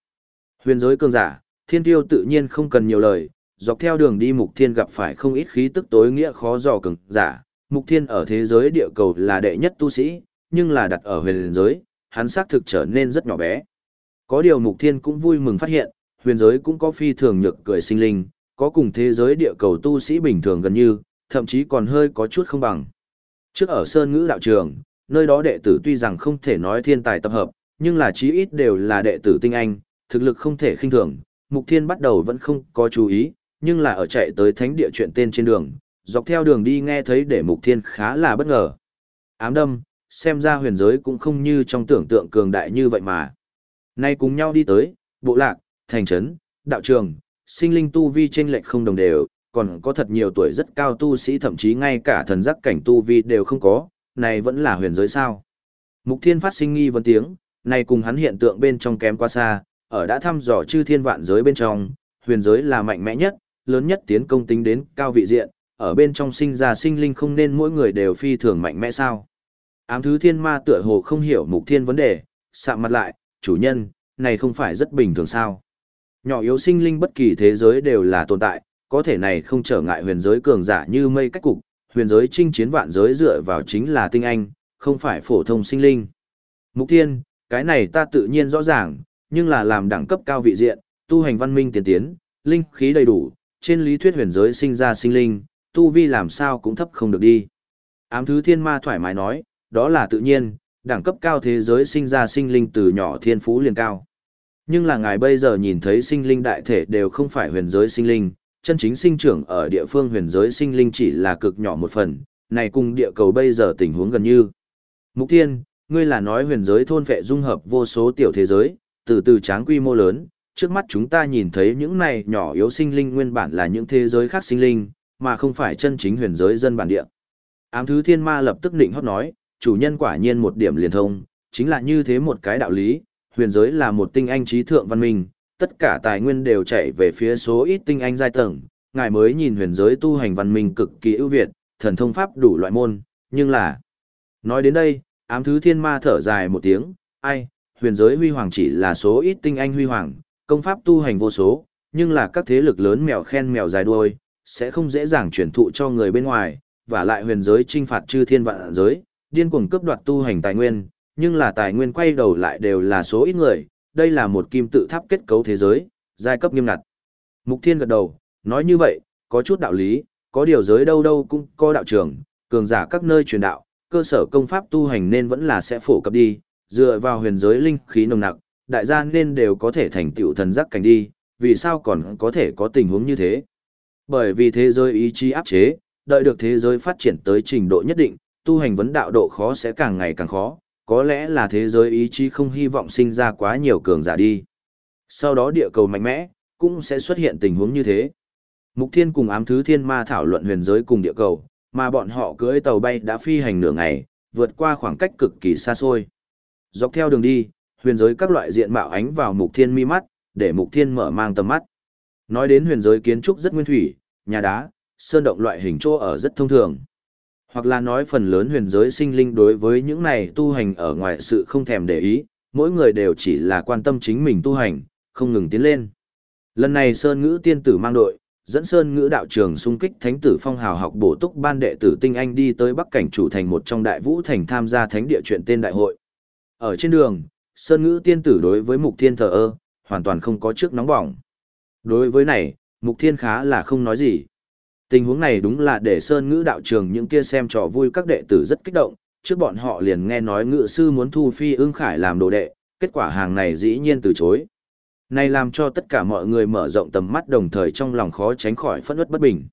Speaker 1: Huyền giới cường giả, thiên tiêu tự nhiên không cần nhiều lời, dọc theo đường đi mục thiên gặp phải không ít khí tức tối nghĩa khó dò cường giả. Mục thiên ở thế giới địa cầu là đệ nhất tu sĩ, nhưng là đặt ở huyền giới, hắn xác thực trở nên rất nhỏ bé. Có điều mục thiên cũng vui mừng phát hiện, huyền giới cũng có phi thường nhược cười sinh linh, có cùng thế giới địa cầu tu sĩ bình thường gần như, thậm chí còn hơi có chút không bằng. Trước ở Sơn Ngữ đạo trường, nơi đó đệ tử tuy rằng không thể nói thiên tài tập hợp, nhưng là chí ít đều là đệ tử tinh anh, thực lực không thể khinh thường. Mục Thiên bắt đầu vẫn không có chú ý, nhưng là ở chạy tới thánh địa chuyện tên trên đường, dọc theo đường đi nghe thấy để Mục Thiên khá là bất ngờ. Ám đâm, xem ra huyền giới cũng không như trong tưởng tượng cường đại như vậy mà. Nay cùng nhau đi tới, bộ lạc, thành trấn, đạo trường, sinh linh tu vi chênh lệch không đồng đều, còn có thật nhiều tuổi rất cao tu sĩ thậm chí ngay cả thần giác cảnh tu vi đều không có, này vẫn là huyền giới sao. Mục thiên phát sinh nghi vấn tiếng, này cùng hắn hiện tượng bên trong kém quá xa, ở đã thăm dò chư thiên vạn giới bên trong, huyền giới là mạnh mẽ nhất, lớn nhất tiến công tính đến cao vị diện, ở bên trong sinh ra sinh linh không nên mỗi người đều phi thường mạnh mẽ sao. Ám thứ thiên ma tựa hồ không hiểu mục thiên vấn đề, sạm mặt lại, chủ nhân, này không phải rất bình thường sao. Nhỏ yếu sinh linh bất kỳ thế giới đều là tồn tại, có thể này không trở ngại huyền giới cường giả như mây cách cục, huyền giới chinh chiến vạn giới dựa vào chính là tinh anh, không phải phổ thông sinh linh. Mục thiên, cái này ta tự nhiên rõ ràng, nhưng là làm đẳng cấp cao vị diện, tu hành văn minh tiền tiến, linh khí đầy đủ, trên lý thuyết huyền giới sinh ra sinh linh, tu vi làm sao cũng thấp không được đi. Ám thứ thiên ma thoải mái nói, đó là tự nhiên, đẳng cấp cao thế giới sinh ra sinh linh từ nhỏ thiên phú liền cao. Nhưng là ngài bây giờ nhìn thấy sinh linh đại thể đều không phải huyền giới sinh linh, chân chính sinh trưởng ở địa phương huyền giới sinh linh chỉ là cực nhỏ một phần, này cùng địa cầu bây giờ tình huống gần như. Mục Thiên, ngươi là nói huyền giới thôn vệ dung hợp vô số tiểu thế giới, từ từ tráng quy mô lớn, trước mắt chúng ta nhìn thấy những này nhỏ yếu sinh linh nguyên bản là những thế giới khác sinh linh, mà không phải chân chính huyền giới dân bản địa. Ám thứ thiên ma lập tức định hót nói, chủ nhân quả nhiên một điểm liền thông, chính là như thế một cái đạo lý, huyền giới là một tinh anh trí thượng văn minh, tất cả tài nguyên đều chạy về phía số ít tinh anh giai tầng, ngài mới nhìn huyền giới tu hành văn minh cực kỳ ưu việt, thần thông pháp đủ loại môn, nhưng là... Nói đến đây, ám thứ thiên ma thở dài một tiếng, ai, huyền giới huy hoàng chỉ là số ít tinh anh huy hoàng, công pháp tu hành vô số, nhưng là các thế lực lớn mèo khen mèo dài đuôi, sẽ không dễ dàng chuyển thụ cho người bên ngoài, và lại huyền giới trinh phạt chư thiên vạn giới, điên cuồng cướp đoạt tu hành tài nguyên, nhưng là tài nguyên quay đầu lại đều là số ít người, đây là một kim tự tháp kết cấu thế giới, giai cấp nghiêm ngặt. Mục Thiên gật đầu, nói như vậy, có chút đạo lý, có điều giới đâu đâu cũng có đạo trường, cường giả các nơi truyền đạo, cơ sở công pháp tu hành nên vẫn là sẽ phổ cập đi, dựa vào huyền giới linh khí nồng nặc, đại gia nên đều có thể thành tựu thần giác cảnh đi, vì sao còn có thể có tình huống như thế? Bởi vì thế giới ý chí áp chế, đợi được thế giới phát triển tới trình độ nhất định, tu hành vấn đạo độ khó sẽ càng ngày càng khó, có lẽ là thế giới ý chí không hy vọng sinh ra quá nhiều cường giả đi. Sau đó địa cầu mạnh mẽ, cũng sẽ xuất hiện tình huống như thế. Mục Thiên cùng ám thứ thiên ma thảo luận huyền giới cùng địa cầu, mà bọn họ cưỡi tàu bay đã phi hành nửa ngày, vượt qua khoảng cách cực kỳ xa xôi. Dọc theo đường đi, huyền giới các loại diện mạo ánh vào Mục Thiên mi mắt, để Mục Thiên mở mang tầm mắt. Nói đến huyền giới kiến trúc rất nguyên thủy, nhà đá, sơn động loại hình chỗ ở rất thông thường. Hoặc là nói phần lớn huyền giới sinh linh đối với những này tu hành ở ngoài sự không thèm để ý, mỗi người đều chỉ là quan tâm chính mình tu hành, không ngừng tiến lên. Lần này Sơn Ngữ tiên tử mang đội, dẫn Sơn Ngữ đạo trường xung kích thánh tử phong hào học bổ túc ban đệ tử tinh anh đi tới Bắc cảnh chủ thành một trong đại vũ thành tham gia thánh địa chuyện tên đại hội. Ở trên đường, Sơn ngữ tiên tử đối với mục thiên thờ ơ, hoàn toàn không có trước nóng bỏng. Đối với này, mục thiên khá là không nói gì. Tình huống này đúng là để Sơn ngữ đạo trường những kia xem trò vui các đệ tử rất kích động, trước bọn họ liền nghe nói ngự sư muốn thu phi ương khải làm đồ đệ, kết quả hàng này dĩ nhiên từ chối. Này làm cho tất cả mọi người mở rộng tầm mắt đồng thời trong lòng khó tránh khỏi phẫn uất bất bình.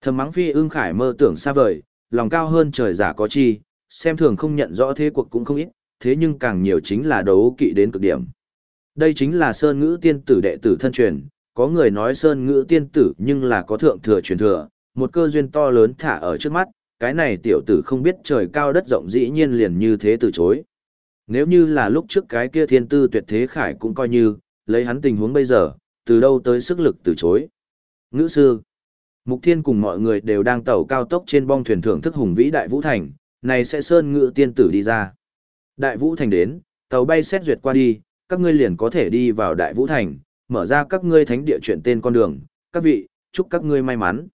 Speaker 1: Thầm mắng phi ương khải mơ tưởng xa vời, lòng cao hơn trời giả có chi, xem thường không nhận rõ thế cuộc cũng không ít, thế nhưng càng nhiều chính là đấu kỵ đến cực điểm. Đây chính là Sơn Ngữ tiên tử đệ tử thân truyền, có người nói Sơn Ngữ tiên tử nhưng là có thượng thừa truyền thừa, một cơ duyên to lớn thả ở trước mắt, cái này tiểu tử không biết trời cao đất rộng dĩ nhiên liền như thế từ chối. Nếu như là lúc trước cái kia thiên tư tuyệt thế khải cũng coi như, lấy hắn tình huống bây giờ, từ đâu tới sức lực từ chối. Ngữ sư Mục Thiên cùng mọi người đều đang tàu cao tốc trên bong thuyền thưởng thức hùng vĩ Đại Vũ Thành, này sẽ sơn ngự tiên tử đi ra. Đại Vũ Thành đến, tàu bay xét duyệt qua đi, các ngươi liền có thể đi vào Đại Vũ Thành, mở ra các ngươi thánh địa chuyện tên con đường, các vị, chúc các ngươi may mắn.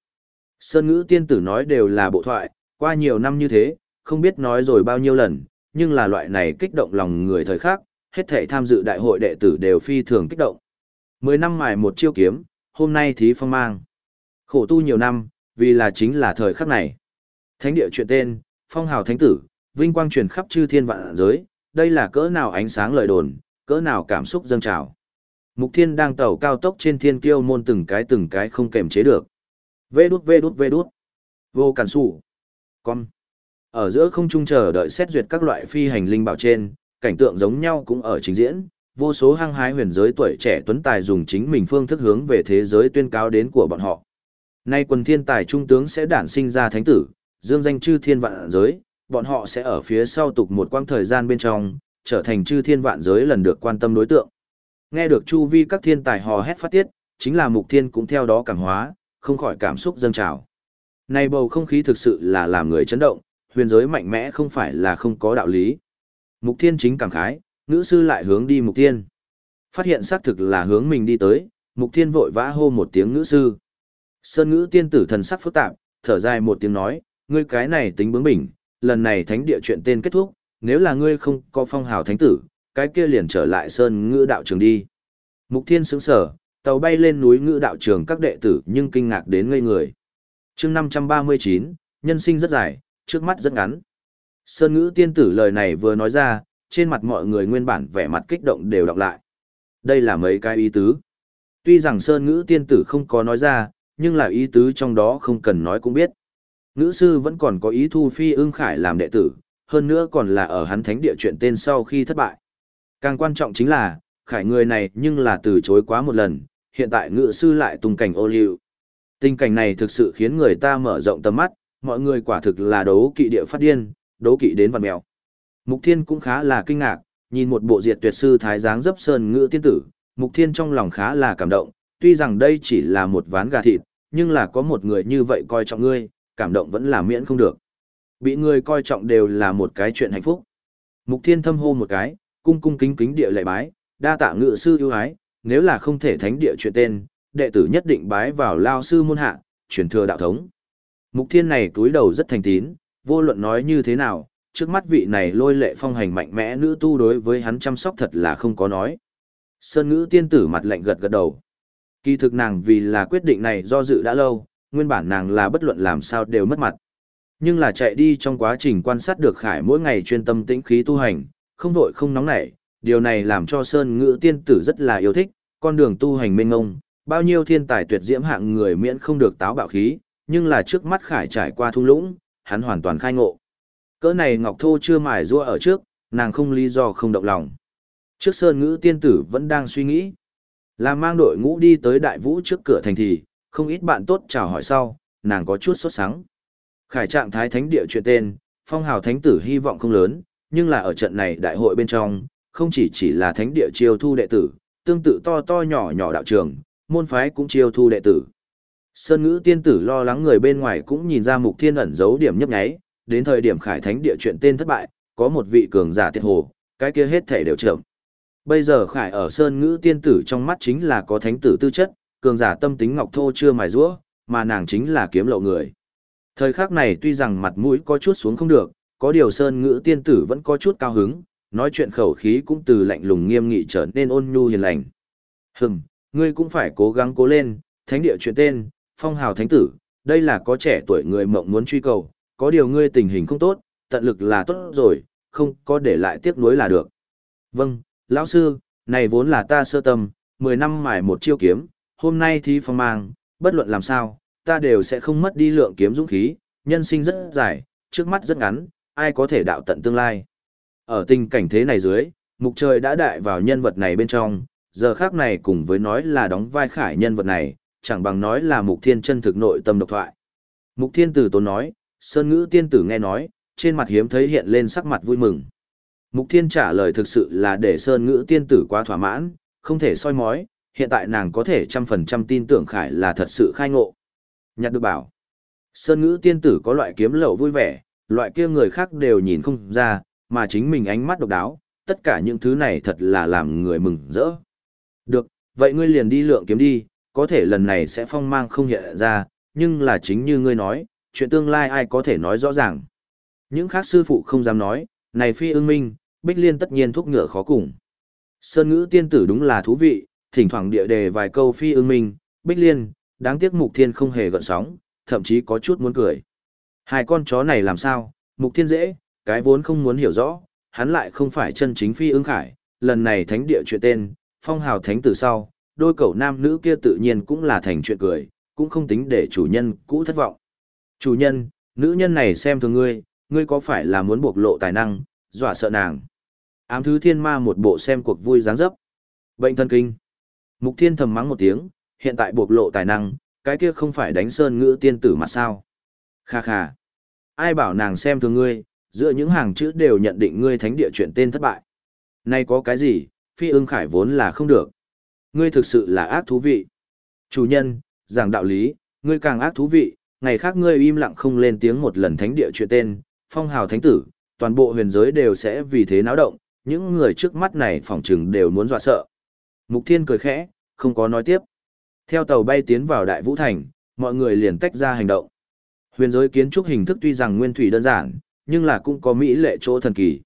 Speaker 1: Sơn ngữ tiên tử nói đều là bộ thoại, qua nhiều năm như thế, không biết nói rồi bao nhiêu lần, nhưng là loại này kích động lòng người thời khác, hết thể tham dự đại hội đệ tử đều phi thường kích động. Mười năm mài một chiêu kiếm, hôm nay thí phong mang. Khổ tu nhiều năm, vì là chính là thời khắc này. Thánh địa chuyện tên, phong hào thánh tử, vinh quang truyền khắp chư thiên vạn giới, đây là cỡ nào ánh sáng lời đồn, cỡ nào cảm xúc dâng trào. Mục Thiên đang tàu cao tốc trên thiên kiêu môn từng cái từng cái không kềm chế được. Vê đút vê đút vê đút. Vô cản sủ. Con. Ở giữa không trung chờ đợi xét duyệt các loại phi hành linh bảo trên, cảnh tượng giống nhau cũng ở trình diễn, vô số hăng hái huyền giới tuổi trẻ tuấn tài dùng chính mình phương thức hướng về thế giới tuyên cáo đến của bọn họ. Nay quần thiên tài trung tướng sẽ đản sinh ra thánh tử, dương danh chư thiên vạn giới, bọn họ sẽ ở phía sau tục một quãng thời gian bên trong, trở thành chư thiên vạn giới lần được quan tâm đối tượng. Nghe được chu vi các thiên tài hò hét phát tiết, chính là mục thiên cũng theo đó cảm hóa, không khỏi cảm xúc dâng trào. Này bầu không khí thực sự là làm người chấn động, huyền giới mạnh mẽ không phải là không có đạo lý. Mục thiên chính cảm khái, nữ sư lại hướng đi mục thiên. Phát hiện xác thực là hướng mình đi tới, mục thiên vội vã hô một tiếng nữ sư. Sơn ngữ tiên tử thần sắc phức tạp, thở dài một tiếng nói, ngươi cái này tính bướng bỉnh, lần này thánh địa chuyện tên kết thúc, nếu là ngươi không có phong hào thánh tử, cái kia liền trở lại sơn ngữ đạo trường đi. Mục thiên sững sở, tàu bay lên núi ngữ đạo trường các đệ tử nhưng kinh ngạc đến ngây người. chương 539, nhân sinh rất dài, trước mắt rất ngắn. Sơn ngữ tiên tử lời này vừa nói ra, trên mặt mọi người nguyên bản vẻ mặt kích động đều đọc lại. Đây là mấy cái ý tứ. Tuy rằng Sơn ngữ tiên tử không có nói ra, nhưng là ý tứ trong đó không cần nói cũng biết. Ngữ sư vẫn còn có ý thu phi ưng khải làm đệ tử, hơn nữa còn là ở hắn thánh địa chuyện tên sau khi thất bại. Càng quan trọng chính là, khải người này nhưng là từ chối quá một lần, hiện tại ngự sư lại tung cảnh ô liu. Tình cảnh này thực sự khiến người ta mở rộng tầm mắt, mọi người quả thực là đấu kỵ địa phát điên, đấu kỵ đến vằn mèo. Mục Thiên cũng khá là kinh ngạc, nhìn một bộ diệt tuyệt sư thái dáng dấp sơn ngữ tiên tử, Mục Thiên trong lòng khá là cảm động, tuy rằng đây chỉ là một ván gà thịt, nhưng là có một người như vậy coi trọng ngươi, cảm động vẫn là miễn không được. Bị người coi trọng đều là một cái chuyện hạnh phúc. Mục Thiên thâm hô một cái, cung cung kính kính địa lệ bái, đa tạ ngự sư ưu ái, nếu là không thể thánh địa chuyện tên, đệ tử nhất định bái vào lao sư môn hạ, truyền thừa đạo thống. Mục Thiên này túi đầu rất thành tín, vô luận nói như thế nào, trước mắt vị này lôi lệ phong hành mạnh mẽ nữ tu đối với hắn chăm sóc thật là không có nói. Sơn ngữ tiên tử mặt lạnh gật gật đầu. Kỳ thực nàng vì là quyết định này do dự đã lâu, nguyên bản nàng là bất luận làm sao đều mất mặt. Nhưng là chạy đi trong quá trình quan sát được Khải mỗi ngày chuyên tâm tĩnh khí tu hành, không vội không nóng nảy, điều này làm cho Sơn Ngữ tiên tử rất là yêu thích, con đường tu hành mênh ngông, bao nhiêu thiên tài tuyệt diễm hạng người miễn không được táo bạo khí, nhưng là trước mắt Khải trải qua thung lũng, hắn hoàn toàn khai ngộ. Cỡ này Ngọc Thô chưa mài rua ở trước, nàng không lý do không động lòng. Trước Sơn Ngữ tiên tử vẫn đang suy nghĩ. Là mang đội ngũ đi tới đại vũ trước cửa thành thì, không ít bạn tốt chào hỏi sau, nàng có chút sốt sắng. Khải trạng thái thánh địa chuyện tên, phong hào thánh tử hy vọng không lớn, nhưng là ở trận này đại hội bên trong, không chỉ chỉ là thánh địa chiêu thu đệ tử, tương tự to to nhỏ nhỏ đạo trường, môn phái cũng chiêu thu đệ tử. Sơn ngữ tiên tử lo lắng người bên ngoài cũng nhìn ra mục thiên ẩn giấu điểm nhấp nháy, đến thời điểm khải thánh địa chuyện tên thất bại, có một vị cường giả tiệt hồ, cái kia hết thể đều chậm. Bây giờ khải ở sơn ngữ tiên tử trong mắt chính là có thánh tử tư chất, cường giả tâm tính ngọc thô chưa mài rũa, mà nàng chính là kiếm lậu người. Thời khắc này tuy rằng mặt mũi có chút xuống không được, có điều sơn ngữ tiên tử vẫn có chút cao hứng, nói chuyện khẩu khí cũng từ lạnh lùng nghiêm nghị trở nên ôn nhu hiền lành. Hừm, ngươi cũng phải cố gắng cố lên, thánh địa chuyện tên, phong hào thánh tử, đây là có trẻ tuổi người mộng muốn truy cầu, có điều ngươi tình hình không tốt, tận lực là tốt rồi, không có để lại tiếc nuối là được. Vâng, lão sư, này vốn là ta sơ tâm, 10 năm mài một chiêu kiếm, hôm nay thi phong mang, bất luận làm sao, ta đều sẽ không mất đi lượng kiếm dũng khí, nhân sinh rất dài, trước mắt rất ngắn, ai có thể đạo tận tương lai. Ở tình cảnh thế này dưới, mục trời đã đại vào nhân vật này bên trong, giờ khác này cùng với nói là đóng vai khải nhân vật này, chẳng bằng nói là mục thiên chân thực nội tâm độc thoại. Mục thiên tử tốn nói, sơn ngữ tiên tử nghe nói, trên mặt hiếm thấy hiện lên sắc mặt vui mừng. Mục thiên trả lời thực sự là để sơn ngữ tiên tử quá thỏa mãn, không thể soi mói, hiện tại nàng có thể trăm phần trăm tin tưởng khải là thật sự khai ngộ. Nhặt được bảo, sơn ngữ tiên tử có loại kiếm lậu vui vẻ, loại kia người khác đều nhìn không ra, mà chính mình ánh mắt độc đáo, tất cả những thứ này thật là làm người mừng rỡ. Được, vậy ngươi liền đi lượng kiếm đi, có thể lần này sẽ phong mang không hiện ra, nhưng là chính như ngươi nói, chuyện tương lai ai có thể nói rõ ràng. Những khác sư phụ không dám nói, này phi ưng minh, Bích Liên tất nhiên thúc ngựa khó cùng. Sơn ngữ tiên tử đúng là thú vị, thỉnh thoảng địa đề vài câu phi ưng minh, Bích Liên, đáng tiếc Mục Thiên không hề gợn sóng, thậm chí có chút muốn cười. Hai con chó này làm sao, Mục Thiên dễ, cái vốn không muốn hiểu rõ, hắn lại không phải chân chính phi ứng khải, lần này thánh địa chuyện tên, phong hào thánh tử sau, đôi cậu nam nữ kia tự nhiên cũng là thành chuyện cười, cũng không tính để chủ nhân cũ thất vọng. Chủ nhân, nữ nhân này xem thường ngươi, ngươi có phải là muốn bộc lộ tài năng, dọa sợ nàng. Ám thứ thiên ma một bộ xem cuộc vui dáng dấp. Bệnh thân kinh. Mục thiên thầm mắng một tiếng, hiện tại bộc lộ tài năng, cái kia không phải đánh sơn ngữ tiên tử mà sao. Kha kha. Ai bảo nàng xem thường ngươi, giữa những hàng chữ đều nhận định ngươi thánh địa chuyện tên thất bại. Nay có cái gì, phi ưng khải vốn là không được. Ngươi thực sự là ác thú vị. Chủ nhân, giảng đạo lý, ngươi càng ác thú vị, ngày khác ngươi im lặng không lên tiếng một lần thánh địa chuyện tên, phong hào thánh tử, toàn bộ huyền giới đều sẽ vì thế náo động, những người trước mắt này phỏng chừng đều muốn dọa sợ. Mục Thiên cười khẽ, không có nói tiếp. Theo tàu bay tiến vào Đại Vũ Thành, mọi người liền tách ra hành động. Huyền giới kiến trúc hình thức tuy rằng nguyên thủy đơn giản, nhưng là cũng có mỹ lệ chỗ thần kỳ.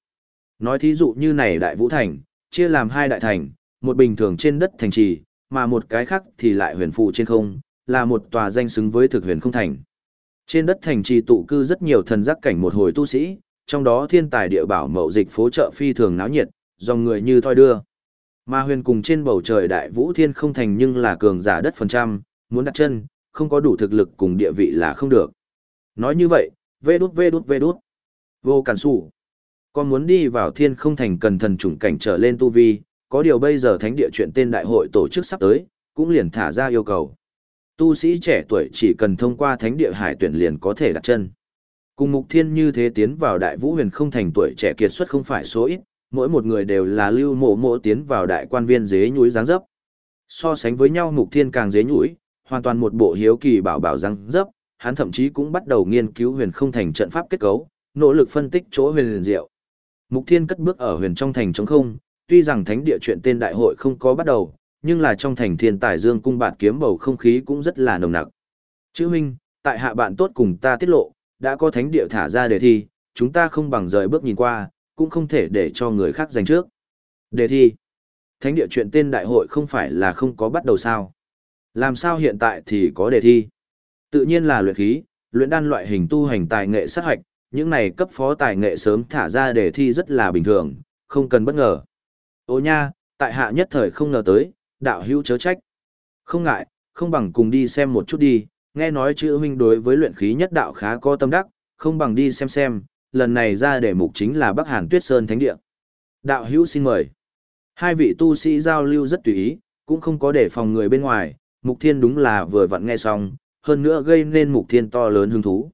Speaker 1: Nói thí dụ như này Đại Vũ Thành, chia làm hai đại thành, một bình thường trên đất thành trì, mà một cái khác thì lại huyền phụ trên không, là một tòa danh xứng với thực huyền không thành. Trên đất thành trì tụ cư rất nhiều thần giác cảnh một hồi tu sĩ, trong đó thiên tài địa bảo mậu dịch phố chợ phi thường náo nhiệt, dòng người như thoi đưa. Mà huyền cùng trên bầu trời đại vũ thiên không thành nhưng là cường giả đất phần trăm, muốn đặt chân, không có đủ thực lực cùng địa vị là không được. Nói như vậy, vê đút vê đút vê đút. Vô cản sủ. Con muốn đi vào thiên không thành cần thần chủng cảnh trở lên tu vi, có điều bây giờ thánh địa chuyện tên đại hội tổ chức sắp tới, cũng liền thả ra yêu cầu. Tu sĩ trẻ tuổi chỉ cần thông qua thánh địa hải tuyển liền có thể đặt chân. Cùng mục thiên như thế tiến vào đại vũ huyền không thành tuổi trẻ kiệt xuất không phải số ít, mỗi một người đều là lưu mộ mộ tiến vào đại quan viên dế nhúi dáng dấp. So sánh với nhau mục thiên càng dế nhúi, hoàn toàn một bộ hiếu kỳ bảo bảo dáng dấp, hắn thậm chí cũng bắt đầu nghiên cứu huyền không thành trận pháp kết cấu, nỗ lực phân tích chỗ huyền liền diệu. Mục thiên cất bước ở huyền trong thành trống không, tuy rằng thánh địa chuyện tên đại hội không có bắt đầu, nhưng là trong thành thiên tài dương cung bạt kiếm bầu không khí cũng rất là nồng nặc. Chữ huynh, tại hạ bạn tốt cùng ta tiết lộ, đã có thánh địa thả ra đề thi, chúng ta không bằng rời bước nhìn qua, cũng không thể để cho người khác giành trước. Đề thi. Thánh địa chuyện tên đại hội không phải là không có bắt đầu sao. Làm sao hiện tại thì có đề thi? Tự nhiên là luyện khí, luyện đan loại hình tu hành tài nghệ sát hoạch, những này cấp phó tài nghệ sớm thả ra để thi rất là bình thường, không cần bất ngờ. Ô nha, tại hạ nhất thời không ngờ tới, đạo hữu chớ trách. Không ngại, không bằng cùng đi xem một chút đi, nghe nói chữ huynh đối với luyện khí nhất đạo khá có tâm đắc, không bằng đi xem xem, lần này ra để mục chính là Bắc Hàn Tuyết Sơn Thánh Địa. Đạo hữu xin mời. Hai vị tu sĩ giao lưu rất tùy ý, cũng không có để phòng người bên ngoài, mục thiên đúng là vừa vặn nghe xong, hơn nữa gây nên mục thiên to lớn hứng thú.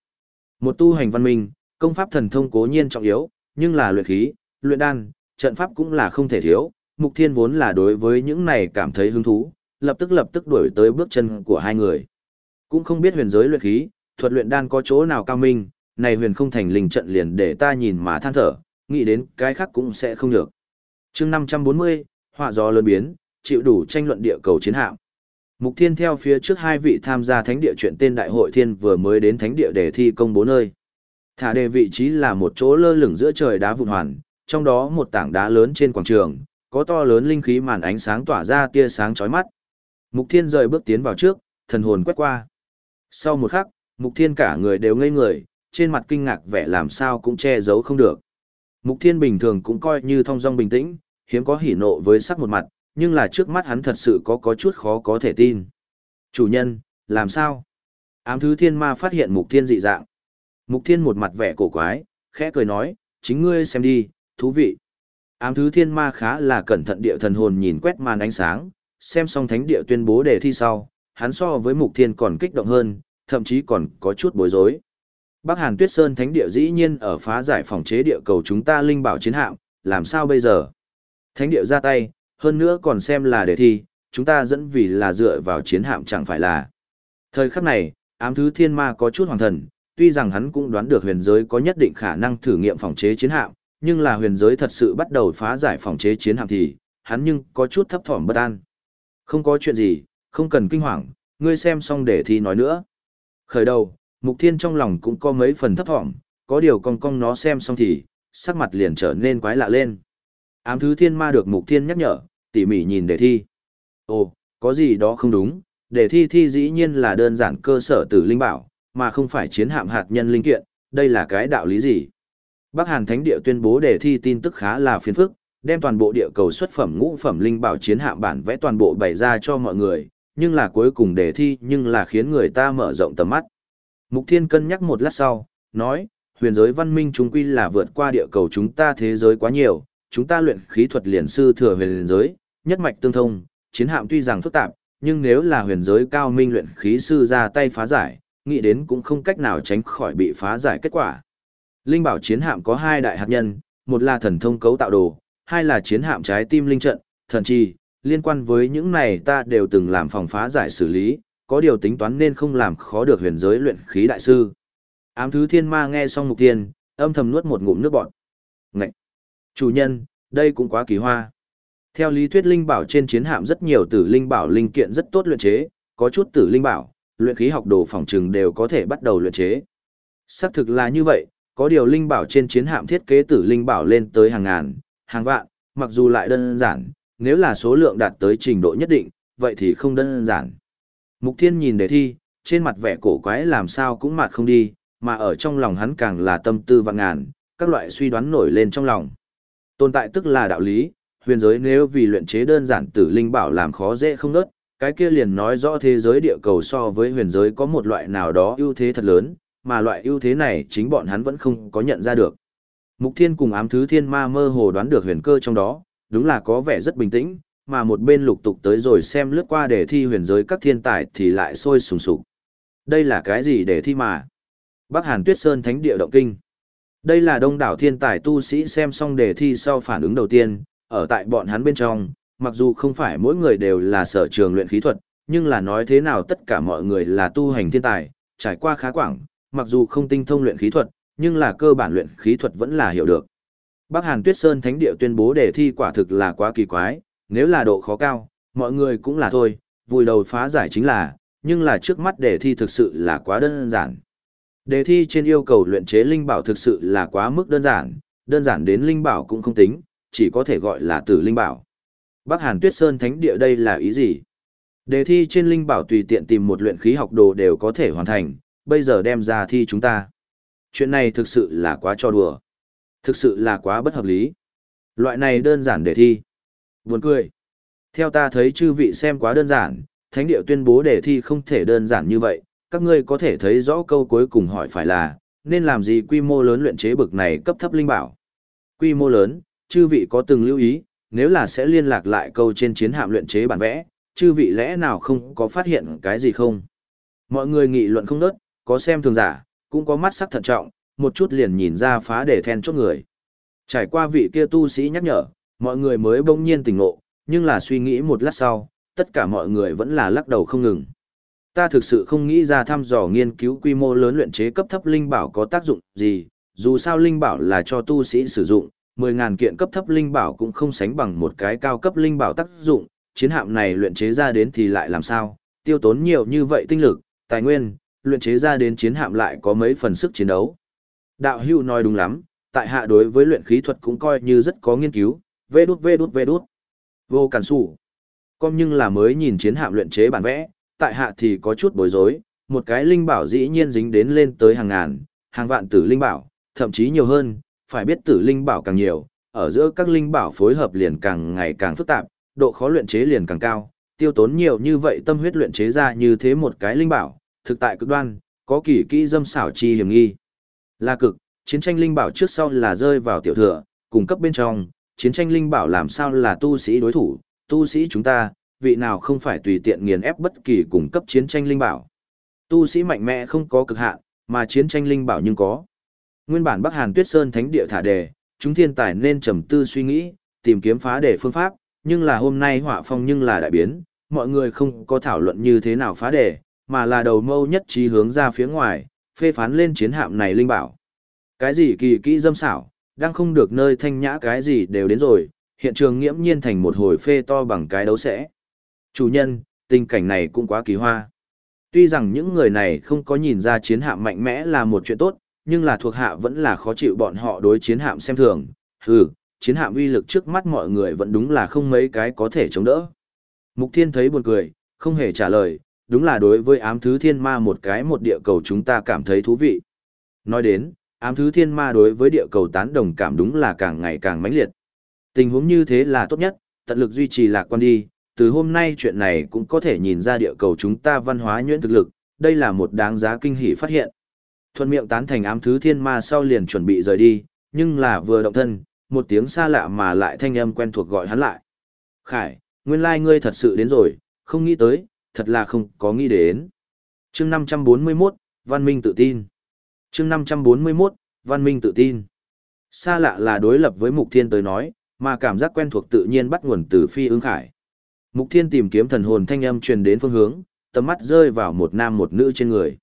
Speaker 1: Một tu hành văn minh, công pháp thần thông cố nhiên trọng yếu, nhưng là luyện khí, luyện đan, trận pháp cũng là không thể thiếu, Mục Thiên vốn là đối với những này cảm thấy hứng thú, lập tức lập tức đuổi tới bước chân của hai người. Cũng không biết huyền giới luyện khí, thuật luyện đan có chỗ nào cao minh, này huyền không thành linh trận liền để ta nhìn mà than thở, nghĩ đến cái khác cũng sẽ không được. chương 540, họa gió lớn biến, chịu đủ tranh luận địa cầu chiến hạm. Mục Thiên theo phía trước hai vị tham gia thánh địa chuyện tên đại hội thiên vừa mới đến thánh địa để thi công bố nơi. Thả đề vị trí là một chỗ lơ lửng giữa trời đá vụn hoàn, trong đó một tảng đá lớn trên quảng trường, có to lớn linh khí màn ánh sáng tỏa ra tia sáng chói mắt. Mục Thiên rời bước tiến vào trước, thần hồn quét qua. Sau một khắc, Mục Thiên cả người đều ngây người, trên mặt kinh ngạc vẻ làm sao cũng che giấu không được. Mục Thiên bình thường cũng coi như thong dong bình tĩnh, hiếm có hỉ nộ với sắc một mặt, nhưng là trước mắt hắn thật sự có có chút khó có thể tin. Chủ nhân, làm sao? Ám thứ thiên ma phát hiện Mục Thiên dị dạng. Mục Thiên một mặt vẻ cổ quái, khẽ cười nói, chính ngươi xem đi, thú vị. Ám thứ thiên ma khá là cẩn thận địa thần hồn nhìn quét màn ánh sáng, xem xong thánh địa tuyên bố đề thi sau, hắn so với Mục Thiên còn kích động hơn, thậm chí còn có chút bối rối. Bắc Hàn Tuyết Sơn Thánh địa dĩ nhiên ở phá giải phòng chế địa cầu chúng ta linh bảo chiến hạm, làm sao bây giờ? Thánh địa ra tay, hơn nữa còn xem là đề thi, chúng ta dẫn vì là dựa vào chiến hạm chẳng phải là. Thời khắc này, ám thứ thiên ma có chút hoàng thần, tuy rằng hắn cũng đoán được huyền giới có nhất định khả năng thử nghiệm phòng chế chiến hạm, nhưng là huyền giới thật sự bắt đầu phá giải phòng chế chiến hạm thì, hắn nhưng có chút thấp thỏm bất an. Không có chuyện gì, không cần kinh hoàng, ngươi xem xong để thi nói nữa. Khởi đầu, Mục Thiên trong lòng cũng có mấy phần thấp thỏm, có điều con con nó xem xong thì, sắc mặt liền trở nên quái lạ lên. Ám thứ thiên ma được Mục Thiên nhắc nhở, tỉ mỉ nhìn đề thi. Ồ, có gì đó không đúng, đề thi thi dĩ nhiên là đơn giản cơ sở tử linh bảo, mà không phải chiến hạm hạt nhân linh kiện, đây là cái đạo lý gì? Bắc Hàn Thánh Địa tuyên bố đề thi tin tức khá là phiền phức, đem toàn bộ địa cầu xuất phẩm ngũ phẩm linh bảo chiến hạm bản vẽ toàn bộ bày ra cho mọi người, nhưng là cuối cùng đề thi nhưng là khiến người ta mở rộng tầm mắt. Mục Thiên cân nhắc một lát sau, nói, huyền giới văn minh chúng quy là vượt qua địa cầu chúng ta thế giới quá nhiều, chúng ta luyện khí thuật liền sư thừa huyền giới, nhất mạch tương thông, chiến hạm tuy rằng phức tạp, nhưng nếu là huyền giới cao minh luyện khí sư ra tay phá giải, nghĩ đến cũng không cách nào tránh khỏi bị phá giải kết quả. Linh bảo chiến hạm có hai đại hạt nhân, một là thần thông cấu tạo đồ, hai là chiến hạm trái tim linh trận, thần chi, liên quan với những này ta đều từng làm phòng phá giải xử lý, có điều tính toán nên không làm khó được huyền giới luyện khí đại sư. Ám thứ thiên ma nghe xong mục tiên, âm thầm nuốt một ngụm nước bọt. Ngậy! Chủ nhân, đây cũng quá kỳ hoa. Theo lý thuyết linh bảo trên chiến hạm rất nhiều tử linh bảo linh kiện rất tốt luyện chế, có chút tử linh bảo, luyện khí học đồ phòng trừng đều có thể bắt đầu luyện chế. Xác thực là như vậy, có điều linh bảo trên chiến hạm thiết kế tử linh bảo lên tới hàng ngàn, hàng vạn, mặc dù lại đơn giản, nếu là số lượng đạt tới trình độ nhất định, vậy thì không đơn giản. Mục Thiên nhìn đề thi, trên mặt vẻ cổ quái làm sao cũng mặt không đi, mà ở trong lòng hắn càng là tâm tư vạn ngàn, các loại suy đoán nổi lên trong lòng. Tồn tại tức là đạo lý, huyền giới nếu vì luyện chế đơn giản tử linh bảo làm khó dễ không nớt, cái kia liền nói rõ thế giới địa cầu so với huyền giới có một loại nào đó ưu thế thật lớn, mà loại ưu thế này chính bọn hắn vẫn không có nhận ra được. Mục Thiên cùng ám thứ thiên ma mơ hồ đoán được huyền cơ trong đó, đúng là có vẻ rất bình tĩnh, mà một bên lục tục tới rồi xem lướt qua để thi huyền giới các thiên tài thì lại sôi sùng sục. Đây là cái gì để thi mà? Bắc Hàn Tuyết Sơn Thánh Địa Động Kinh. Đây là đông đảo thiên tài tu sĩ xem xong đề thi sau phản ứng đầu tiên, ở tại bọn hắn bên trong, mặc dù không phải mỗi người đều là sở trường luyện khí thuật, nhưng là nói thế nào tất cả mọi người là tu hành thiên tài, trải qua khá quảng, mặc dù không tinh thông luyện khí thuật, nhưng là cơ bản luyện khí thuật vẫn là hiểu được. Bắc Hàn Tuyết Sơn Thánh Địa tuyên bố đề thi quả thực là quá kỳ quái, nếu là độ khó cao, mọi người cũng là thôi, vùi đầu phá giải chính là, nhưng là trước mắt đề thi thực sự là quá đơn giản. Đề thi trên yêu cầu luyện chế linh bảo thực sự là quá mức đơn giản, đơn giản đến linh bảo cũng không tính, chỉ có thể gọi là tử linh bảo. Bắc Hàn Tuyết Sơn Thánh Địa đây là ý gì? Đề thi trên linh bảo tùy tiện tìm một luyện khí học đồ đều có thể hoàn thành, bây giờ đem ra thi chúng ta. Chuyện này thực sự là quá cho đùa. Thực sự là quá bất hợp lý. Loại này đơn giản đề thi. Buồn cười. Theo ta thấy chư vị xem quá đơn giản, thánh địa tuyên bố đề thi không thể đơn giản như vậy, các ngươi có thể thấy rõ câu cuối cùng hỏi phải là, nên làm gì quy mô lớn luyện chế bực này cấp thấp linh bảo. Quy mô lớn, chư vị có từng lưu ý, nếu là sẽ liên lạc lại câu trên chiến hạm luyện chế bản vẽ, chư vị lẽ nào không có phát hiện cái gì không? Mọi người nghị luận không đớt, có xem thường giả, cũng có mắt sắc thận trọng, một chút liền nhìn ra phá để then chốt người. Trải qua vị kia tu sĩ nhắc nhở, mọi người mới bỗng nhiên tỉnh ngộ, nhưng là suy nghĩ một lát sau, tất cả mọi người vẫn là lắc đầu không ngừng. Ta thực sự không nghĩ ra thăm dò nghiên cứu quy mô lớn luyện chế cấp thấp linh bảo có tác dụng gì, dù sao linh bảo là cho tu sĩ sử dụng, 10.000 kiện cấp thấp linh bảo cũng không sánh bằng một cái cao cấp linh bảo tác dụng, chiến hạm này luyện chế ra đến thì lại làm sao, tiêu tốn nhiều như vậy tinh lực, tài nguyên, luyện chế ra đến chiến hạm lại có mấy phần sức chiến đấu. Đạo hưu nói đúng lắm, tại hạ đối với luyện khí thuật cũng coi như rất có nghiên cứu, vê đút vê đút vê đút. Vô cản sủ. Còn nhưng là mới nhìn chiến hạm luyện chế bản vẽ, tại hạ thì có chút bối rối, một cái linh bảo dĩ nhiên dính đến lên tới hàng ngàn, hàng vạn tử linh bảo, thậm chí nhiều hơn, phải biết tử linh bảo càng nhiều, ở giữa các linh bảo phối hợp liền càng ngày càng phức tạp, độ khó luyện chế liền càng cao, tiêu tốn nhiều như vậy tâm huyết luyện chế ra như thế một cái linh bảo, thực tại cực đoan, có kỳ kỹ dâm xảo chi hiểm nghi. Là cực, chiến tranh linh bảo trước sau là rơi vào tiểu thừa, cung cấp bên trong, chiến tranh linh bảo làm sao là tu sĩ đối thủ, tu sĩ chúng ta, vị nào không phải tùy tiện nghiền ép bất kỳ cung cấp chiến tranh linh bảo. Tu sĩ mạnh mẽ không có cực hạn, mà chiến tranh linh bảo nhưng có. Nguyên bản Bắc Hàn Tuyết Sơn Thánh địa thả đề, chúng thiên tài nên trầm tư suy nghĩ, tìm kiếm phá đề phương pháp, nhưng là hôm nay họa phong nhưng là đại biến, mọi người không có thảo luận như thế nào phá đề, mà là đầu mâu nhất trí hướng ra phía ngoài, phê phán lên chiến hạm này linh bảo. Cái gì kỳ kỹ dâm xảo, đang không được nơi thanh nhã cái gì đều đến rồi, hiện trường nghiễm nhiên thành một hồi phê to bằng cái đấu sẽ. Chủ nhân, tình cảnh này cũng quá kỳ hoa. Tuy rằng những người này không có nhìn ra chiến hạm mạnh mẽ là một chuyện tốt, nhưng là thuộc hạ vẫn là khó chịu bọn họ đối chiến hạm xem thường. Hừ, chiến hạm uy lực trước mắt mọi người vẫn đúng là không mấy cái có thể chống đỡ. Mục Thiên thấy buồn cười, không hề trả lời, đúng là đối với ám thứ thiên ma một cái một địa cầu chúng ta cảm thấy thú vị. Nói đến, ám thứ thiên ma đối với địa cầu tán đồng cảm đúng là càng ngày càng mãnh liệt. Tình huống như thế là tốt nhất, tận lực duy trì lạc quan đi, từ hôm nay chuyện này cũng có thể nhìn ra địa cầu chúng ta văn hóa nhuyễn thực lực, đây là một đáng giá kinh hỉ phát hiện. Thuận miệng tán thành ám thứ thiên ma sau liền chuẩn bị rời đi, nhưng là vừa động thân, một tiếng xa lạ mà lại thanh âm quen thuộc gọi hắn lại. Khải, nguyên lai ngươi thật sự đến rồi, không nghĩ tới, thật là không có nghĩ đến. chương 541, Văn Minh tự tin. chương 541, Văn Minh tự tin. Xa lạ là đối lập với Mục Thiên tới nói, mà cảm giác quen thuộc tự nhiên bắt nguồn từ phi ứng khải. Mục Thiên tìm kiếm thần hồn thanh âm truyền đến phương hướng, tầm mắt rơi vào một nam một nữ trên người.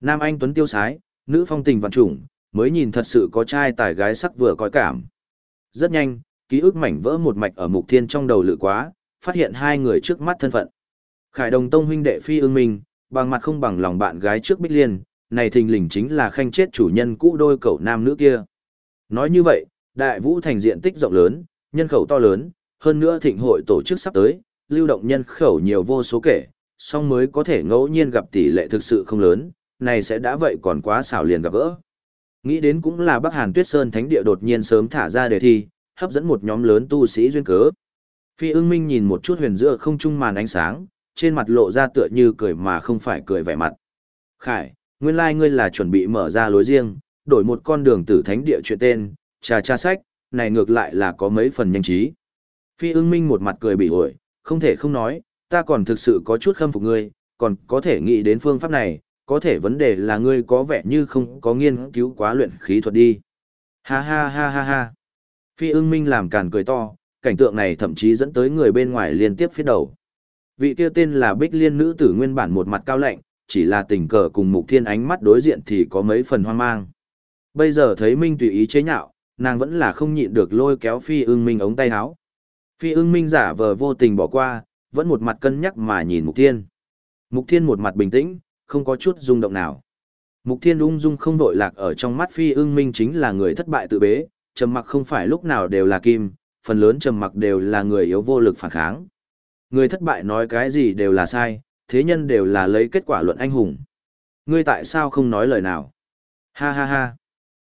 Speaker 1: Nam anh tuấn tiêu sái, nữ phong tình vạn trùng, mới nhìn thật sự có trai tài gái sắc vừa coi cảm. Rất nhanh, ký ức mảnh vỡ một mạch ở Mục Thiên trong đầu lự quá, phát hiện hai người trước mắt thân phận. Khải Đồng Tông huynh đệ phi ương minh, bằng mặt không bằng lòng bạn gái trước Bích Liên, này thình lình chính là khanh chết chủ nhân cũ đôi cậu nam nữ kia. Nói như vậy, đại vũ thành diện tích rộng lớn, nhân khẩu to lớn, hơn nữa thịnh hội tổ chức sắp tới, lưu động nhân khẩu nhiều vô số kể, song mới có thể ngẫu nhiên gặp tỷ lệ thực sự không lớn, này sẽ đã vậy còn quá xảo liền gặp gỡ. Nghĩ đến cũng là Bắc Hàn Tuyết Sơn Thánh địa đột nhiên sớm thả ra đề thi, hấp dẫn một nhóm lớn tu sĩ duyên cớ. Phi ưng minh nhìn một chút huyền giữa không trung màn ánh sáng, trên mặt lộ ra tựa như cười mà không phải cười vẻ mặt. Khải, nguyên lai like ngươi là chuẩn bị mở ra lối riêng, đổi một con đường tử thánh địa chuyện tên, trà tra sách, này ngược lại là có mấy phần nhanh trí. Phi ưng minh một mặt cười bị ổi, không thể không nói, ta còn thực sự có chút khâm phục ngươi, còn có thể nghĩ đến phương pháp này, có thể vấn đề là ngươi có vẻ như không có nghiên cứu quá luyện khí thuật đi. Ha ha ha ha ha. Phi ưng minh làm càn cười to, cảnh tượng này thậm chí dẫn tới người bên ngoài liên tiếp phía đầu. Vị kia tên là Bích Liên nữ tử nguyên bản một mặt cao lạnh, chỉ là tình cờ cùng Mục Thiên ánh mắt đối diện thì có mấy phần hoang mang. Bây giờ thấy Minh tùy ý chế nhạo, nàng vẫn là không nhịn được lôi kéo Phi ưng minh ống tay áo. Phi ưng minh giả vờ vô tình bỏ qua, vẫn một mặt cân nhắc mà nhìn Mục Thiên. Mục Thiên một mặt bình tĩnh, không có chút rung động nào. Mục Thiên ung dung không vội lạc ở trong mắt Phi ưng minh chính là người thất bại tự bế, trầm mặc không phải lúc nào đều là kim, phần lớn trầm mặc đều là người yếu vô lực phản kháng. Người thất bại nói cái gì đều là sai, thế nhân đều là lấy kết quả luận anh hùng. Ngươi tại sao không nói lời nào? Ha ha ha.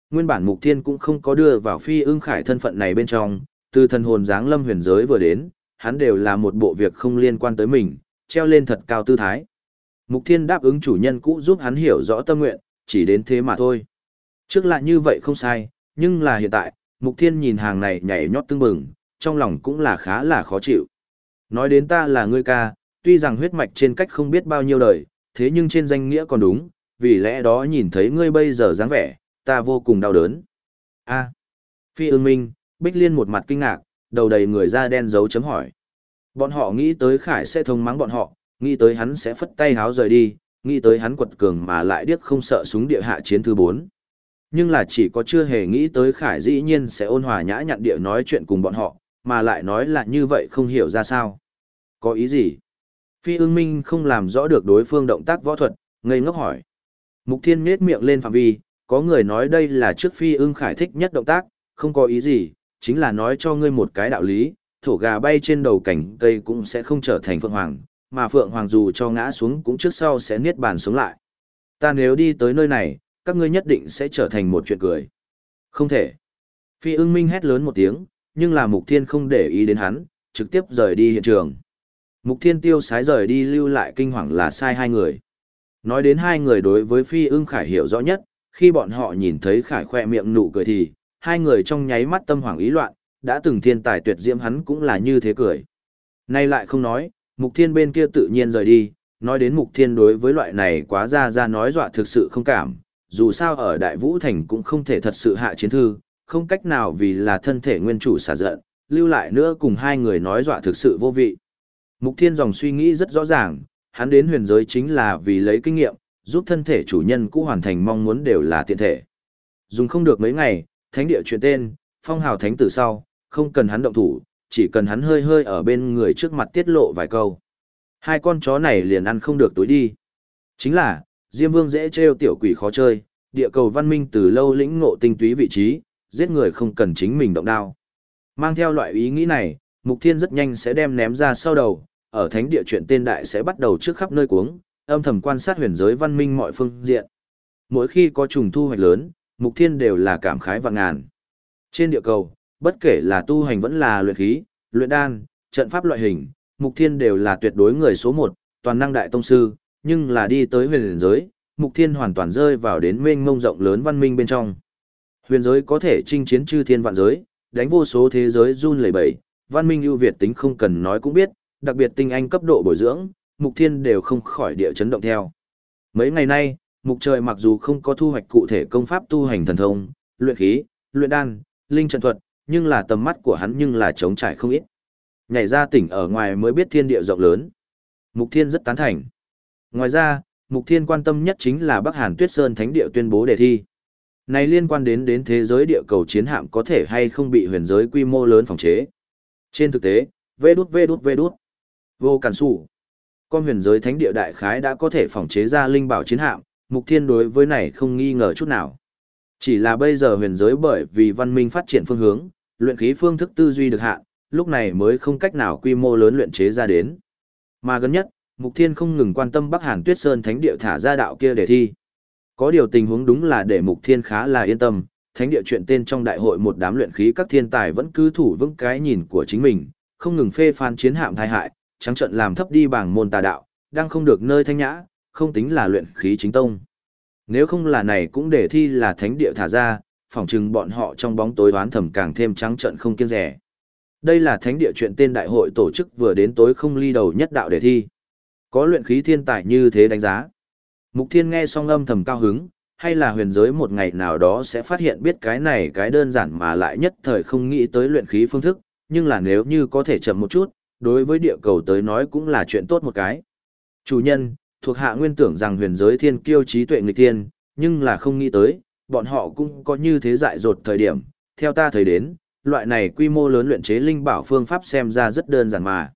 Speaker 1: Nguyên bản Mục Thiên cũng không có đưa vào phi ưng khải thân phận này bên trong, từ thần hồn Giáng lâm huyền giới vừa đến, hắn đều là một bộ việc không liên quan tới mình, treo lên thật cao tư thái. Mục Thiên đáp ứng chủ nhân cũ giúp hắn hiểu rõ tâm nguyện, chỉ đến thế mà thôi. Trước lại như vậy không sai, nhưng là hiện tại, Mục Thiên nhìn hàng này nhảy nhót tương bừng, trong lòng cũng là khá là khó chịu. Nói đến ta là ngươi ca, tuy rằng huyết mạch trên cách không biết bao nhiêu đời, thế nhưng trên danh nghĩa còn đúng, vì lẽ đó nhìn thấy ngươi bây giờ dáng vẻ, ta vô cùng đau đớn. A. À. Phi ương minh, Bích Liên một mặt kinh ngạc, đầu đầy người da đen dấu chấm hỏi. Bọn họ nghĩ tới Khải sẽ thông mắng bọn họ, nghĩ tới hắn sẽ phất tay háo rời đi, nghĩ tới hắn quật cường mà lại điếc không sợ súng địa hạ chiến thứ 4. Nhưng là chỉ có chưa hề nghĩ tới Khải dĩ nhiên sẽ ôn hòa nhã nhặn địa nói chuyện cùng bọn họ, mà lại nói là như vậy không hiểu ra sao. Có ý gì? Phi ương minh không làm rõ được đối phương động tác võ thuật, ngây ngốc hỏi. Mục thiên miết miệng lên phạm vi, có người nói đây là trước phi ưng khải thích nhất động tác, không có ý gì, chính là nói cho ngươi một cái đạo lý, thổ gà bay trên đầu cảnh cây cũng sẽ không trở thành phượng hoàng, mà phượng hoàng dù cho ngã xuống cũng trước sau sẽ niết bàn xuống lại. Ta nếu đi tới nơi này, các ngươi nhất định sẽ trở thành một chuyện cười. Không thể. Phi ưng minh hét lớn một tiếng, nhưng là mục thiên không để ý đến hắn, trực tiếp rời đi hiện trường. Mục thiên tiêu sái rời đi lưu lại kinh hoàng là sai hai người. Nói đến hai người đối với phi ưng khải hiểu rõ nhất, khi bọn họ nhìn thấy khải khoe miệng nụ cười thì, hai người trong nháy mắt tâm hoảng ý loạn, đã từng thiên tài tuyệt diễm hắn cũng là như thế cười. Nay lại không nói, mục thiên bên kia tự nhiên rời đi, nói đến mục thiên đối với loại này quá ra ra nói dọa thực sự không cảm, dù sao ở Đại Vũ Thành cũng không thể thật sự hạ chiến thư, không cách nào vì là thân thể nguyên chủ xả giận, lưu lại nữa cùng hai người nói dọa thực sự vô vị. Mục Thiên dòng suy nghĩ rất rõ ràng, hắn đến huyền giới chính là vì lấy kinh nghiệm, giúp thân thể chủ nhân cũ hoàn thành mong muốn đều là tiện thể. Dùng không được mấy ngày, thánh địa chuyển tên, phong hào thánh tử sau, không cần hắn động thủ, chỉ cần hắn hơi hơi ở bên người trước mặt tiết lộ vài câu. Hai con chó này liền ăn không được tối đi. Chính là, Diêm Vương dễ trêu tiểu quỷ khó chơi, địa cầu văn minh từ lâu lĩnh ngộ tinh túy vị trí, giết người không cần chính mình động đao. Mang theo loại ý nghĩ này, Mục Thiên rất nhanh sẽ đem ném ra sau đầu, ở thánh địa chuyện tên đại sẽ bắt đầu trước khắp nơi cuống, âm thầm quan sát huyền giới văn minh mọi phương diện. Mỗi khi có trùng thu hoạch lớn, Mục Thiên đều là cảm khái và ngàn. Trên địa cầu, bất kể là tu hành vẫn là luyện khí, luyện đan, trận pháp loại hình, Mục Thiên đều là tuyệt đối người số một, toàn năng đại tông sư, nhưng là đi tới huyền giới, Mục Thiên hoàn toàn rơi vào đến mênh mông rộng lớn văn minh bên trong. Huyền giới có thể chinh chiến chư thiên vạn giới, đánh vô số thế giới run lẩy bẩy, văn minh ưu việt tính không cần nói cũng biết, đặc biệt tinh anh cấp độ bồi dưỡng, Mục Thiên đều không khỏi địa chấn động theo. Mấy ngày nay, Mục Trời mặc dù không có thu hoạch cụ thể công pháp tu hành thần thông, luyện khí, luyện đan, linh trận thuật, nhưng là tầm mắt của hắn nhưng là trống trải không ít. Nhảy ra tỉnh ở ngoài mới biết thiên địa rộng lớn. Mục Thiên rất tán thành. Ngoài ra, Mục Thiên quan tâm nhất chính là Bắc Hàn Tuyết Sơn Thánh địa tuyên bố đề thi. Này liên quan đến đến thế giới địa cầu chiến hạm có thể hay không bị huyền giới quy mô lớn phòng chế. Trên thực tế, vê đút vê đút vê đút. Vô cản sủ. Con huyền giới thánh địa đại khái đã có thể phòng chế ra linh bảo chiến hạm, Mục Thiên đối với này không nghi ngờ chút nào. Chỉ là bây giờ huyền giới bởi vì văn minh phát triển phương hướng, luyện khí phương thức tư duy được hạn, lúc này mới không cách nào quy mô lớn luyện chế ra đến. Mà gần nhất, Mục Thiên không ngừng quan tâm Bắc Hàn Tuyết Sơn Thánh địa thả ra đạo kia để thi. Có điều tình huống đúng là để Mục Thiên khá là yên tâm, Thánh địa chuyện tên trong đại hội một đám luyện khí các thiên tài vẫn cứ thủ vững cái nhìn của chính mình, không ngừng phê phán chiến hạm thai hại, trắng trận làm thấp đi bảng môn tà đạo, đang không được nơi thanh nhã, không tính là luyện khí chính tông. Nếu không là này cũng để thi là thánh địa thả ra, phỏng chừng bọn họ trong bóng tối đoán thầm càng thêm trắng trận không kiêng rẻ. Đây là thánh địa chuyện tên đại hội tổ chức vừa đến tối không ly đầu nhất đạo để thi. Có luyện khí thiên tài như thế đánh giá. Mục thiên nghe xong âm thầm cao hứng, hay là huyền giới một ngày nào đó sẽ phát hiện biết cái này cái đơn giản mà lại nhất thời không nghĩ tới luyện khí phương thức, nhưng là nếu như có thể chậm một chút, đối với địa cầu tới nói cũng là chuyện tốt một cái. Chủ nhân, thuộc hạ nguyên tưởng rằng huyền giới thiên kiêu trí tuệ người tiên, nhưng là không nghĩ tới, bọn họ cũng có như thế dại dột thời điểm, theo ta thấy đến, loại này quy mô lớn luyện chế linh bảo phương pháp xem ra rất đơn giản mà.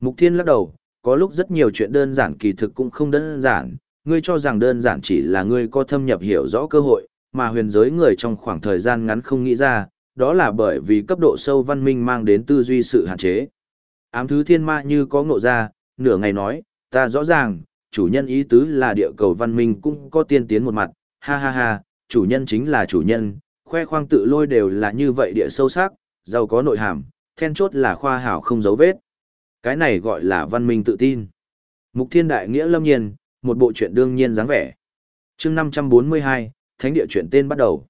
Speaker 1: Mục Thiên lắc đầu, có lúc rất nhiều chuyện đơn giản kỳ thực cũng không đơn giản, ngươi cho rằng đơn giản chỉ là ngươi có thâm nhập hiểu rõ cơ hội, mà huyền giới người trong khoảng thời gian ngắn không nghĩ ra, đó là bởi vì cấp độ sâu văn minh mang đến tư duy sự hạn chế. Ám thứ thiên ma như có ngộ ra, nửa ngày nói, ta rõ ràng, chủ nhân ý tứ là địa cầu văn minh cũng có tiên tiến một mặt, ha ha ha, chủ nhân chính là chủ nhân, khoe khoang tự lôi đều là như vậy địa sâu sắc, giàu có nội hàm, then chốt là khoa hảo không dấu vết. Cái này gọi là văn minh tự tin. Mục thiên đại nghĩa lâm nhiên, một bộ chuyện đương nhiên dáng vẻ. chương 542, Thánh địa chuyển tên bắt đầu.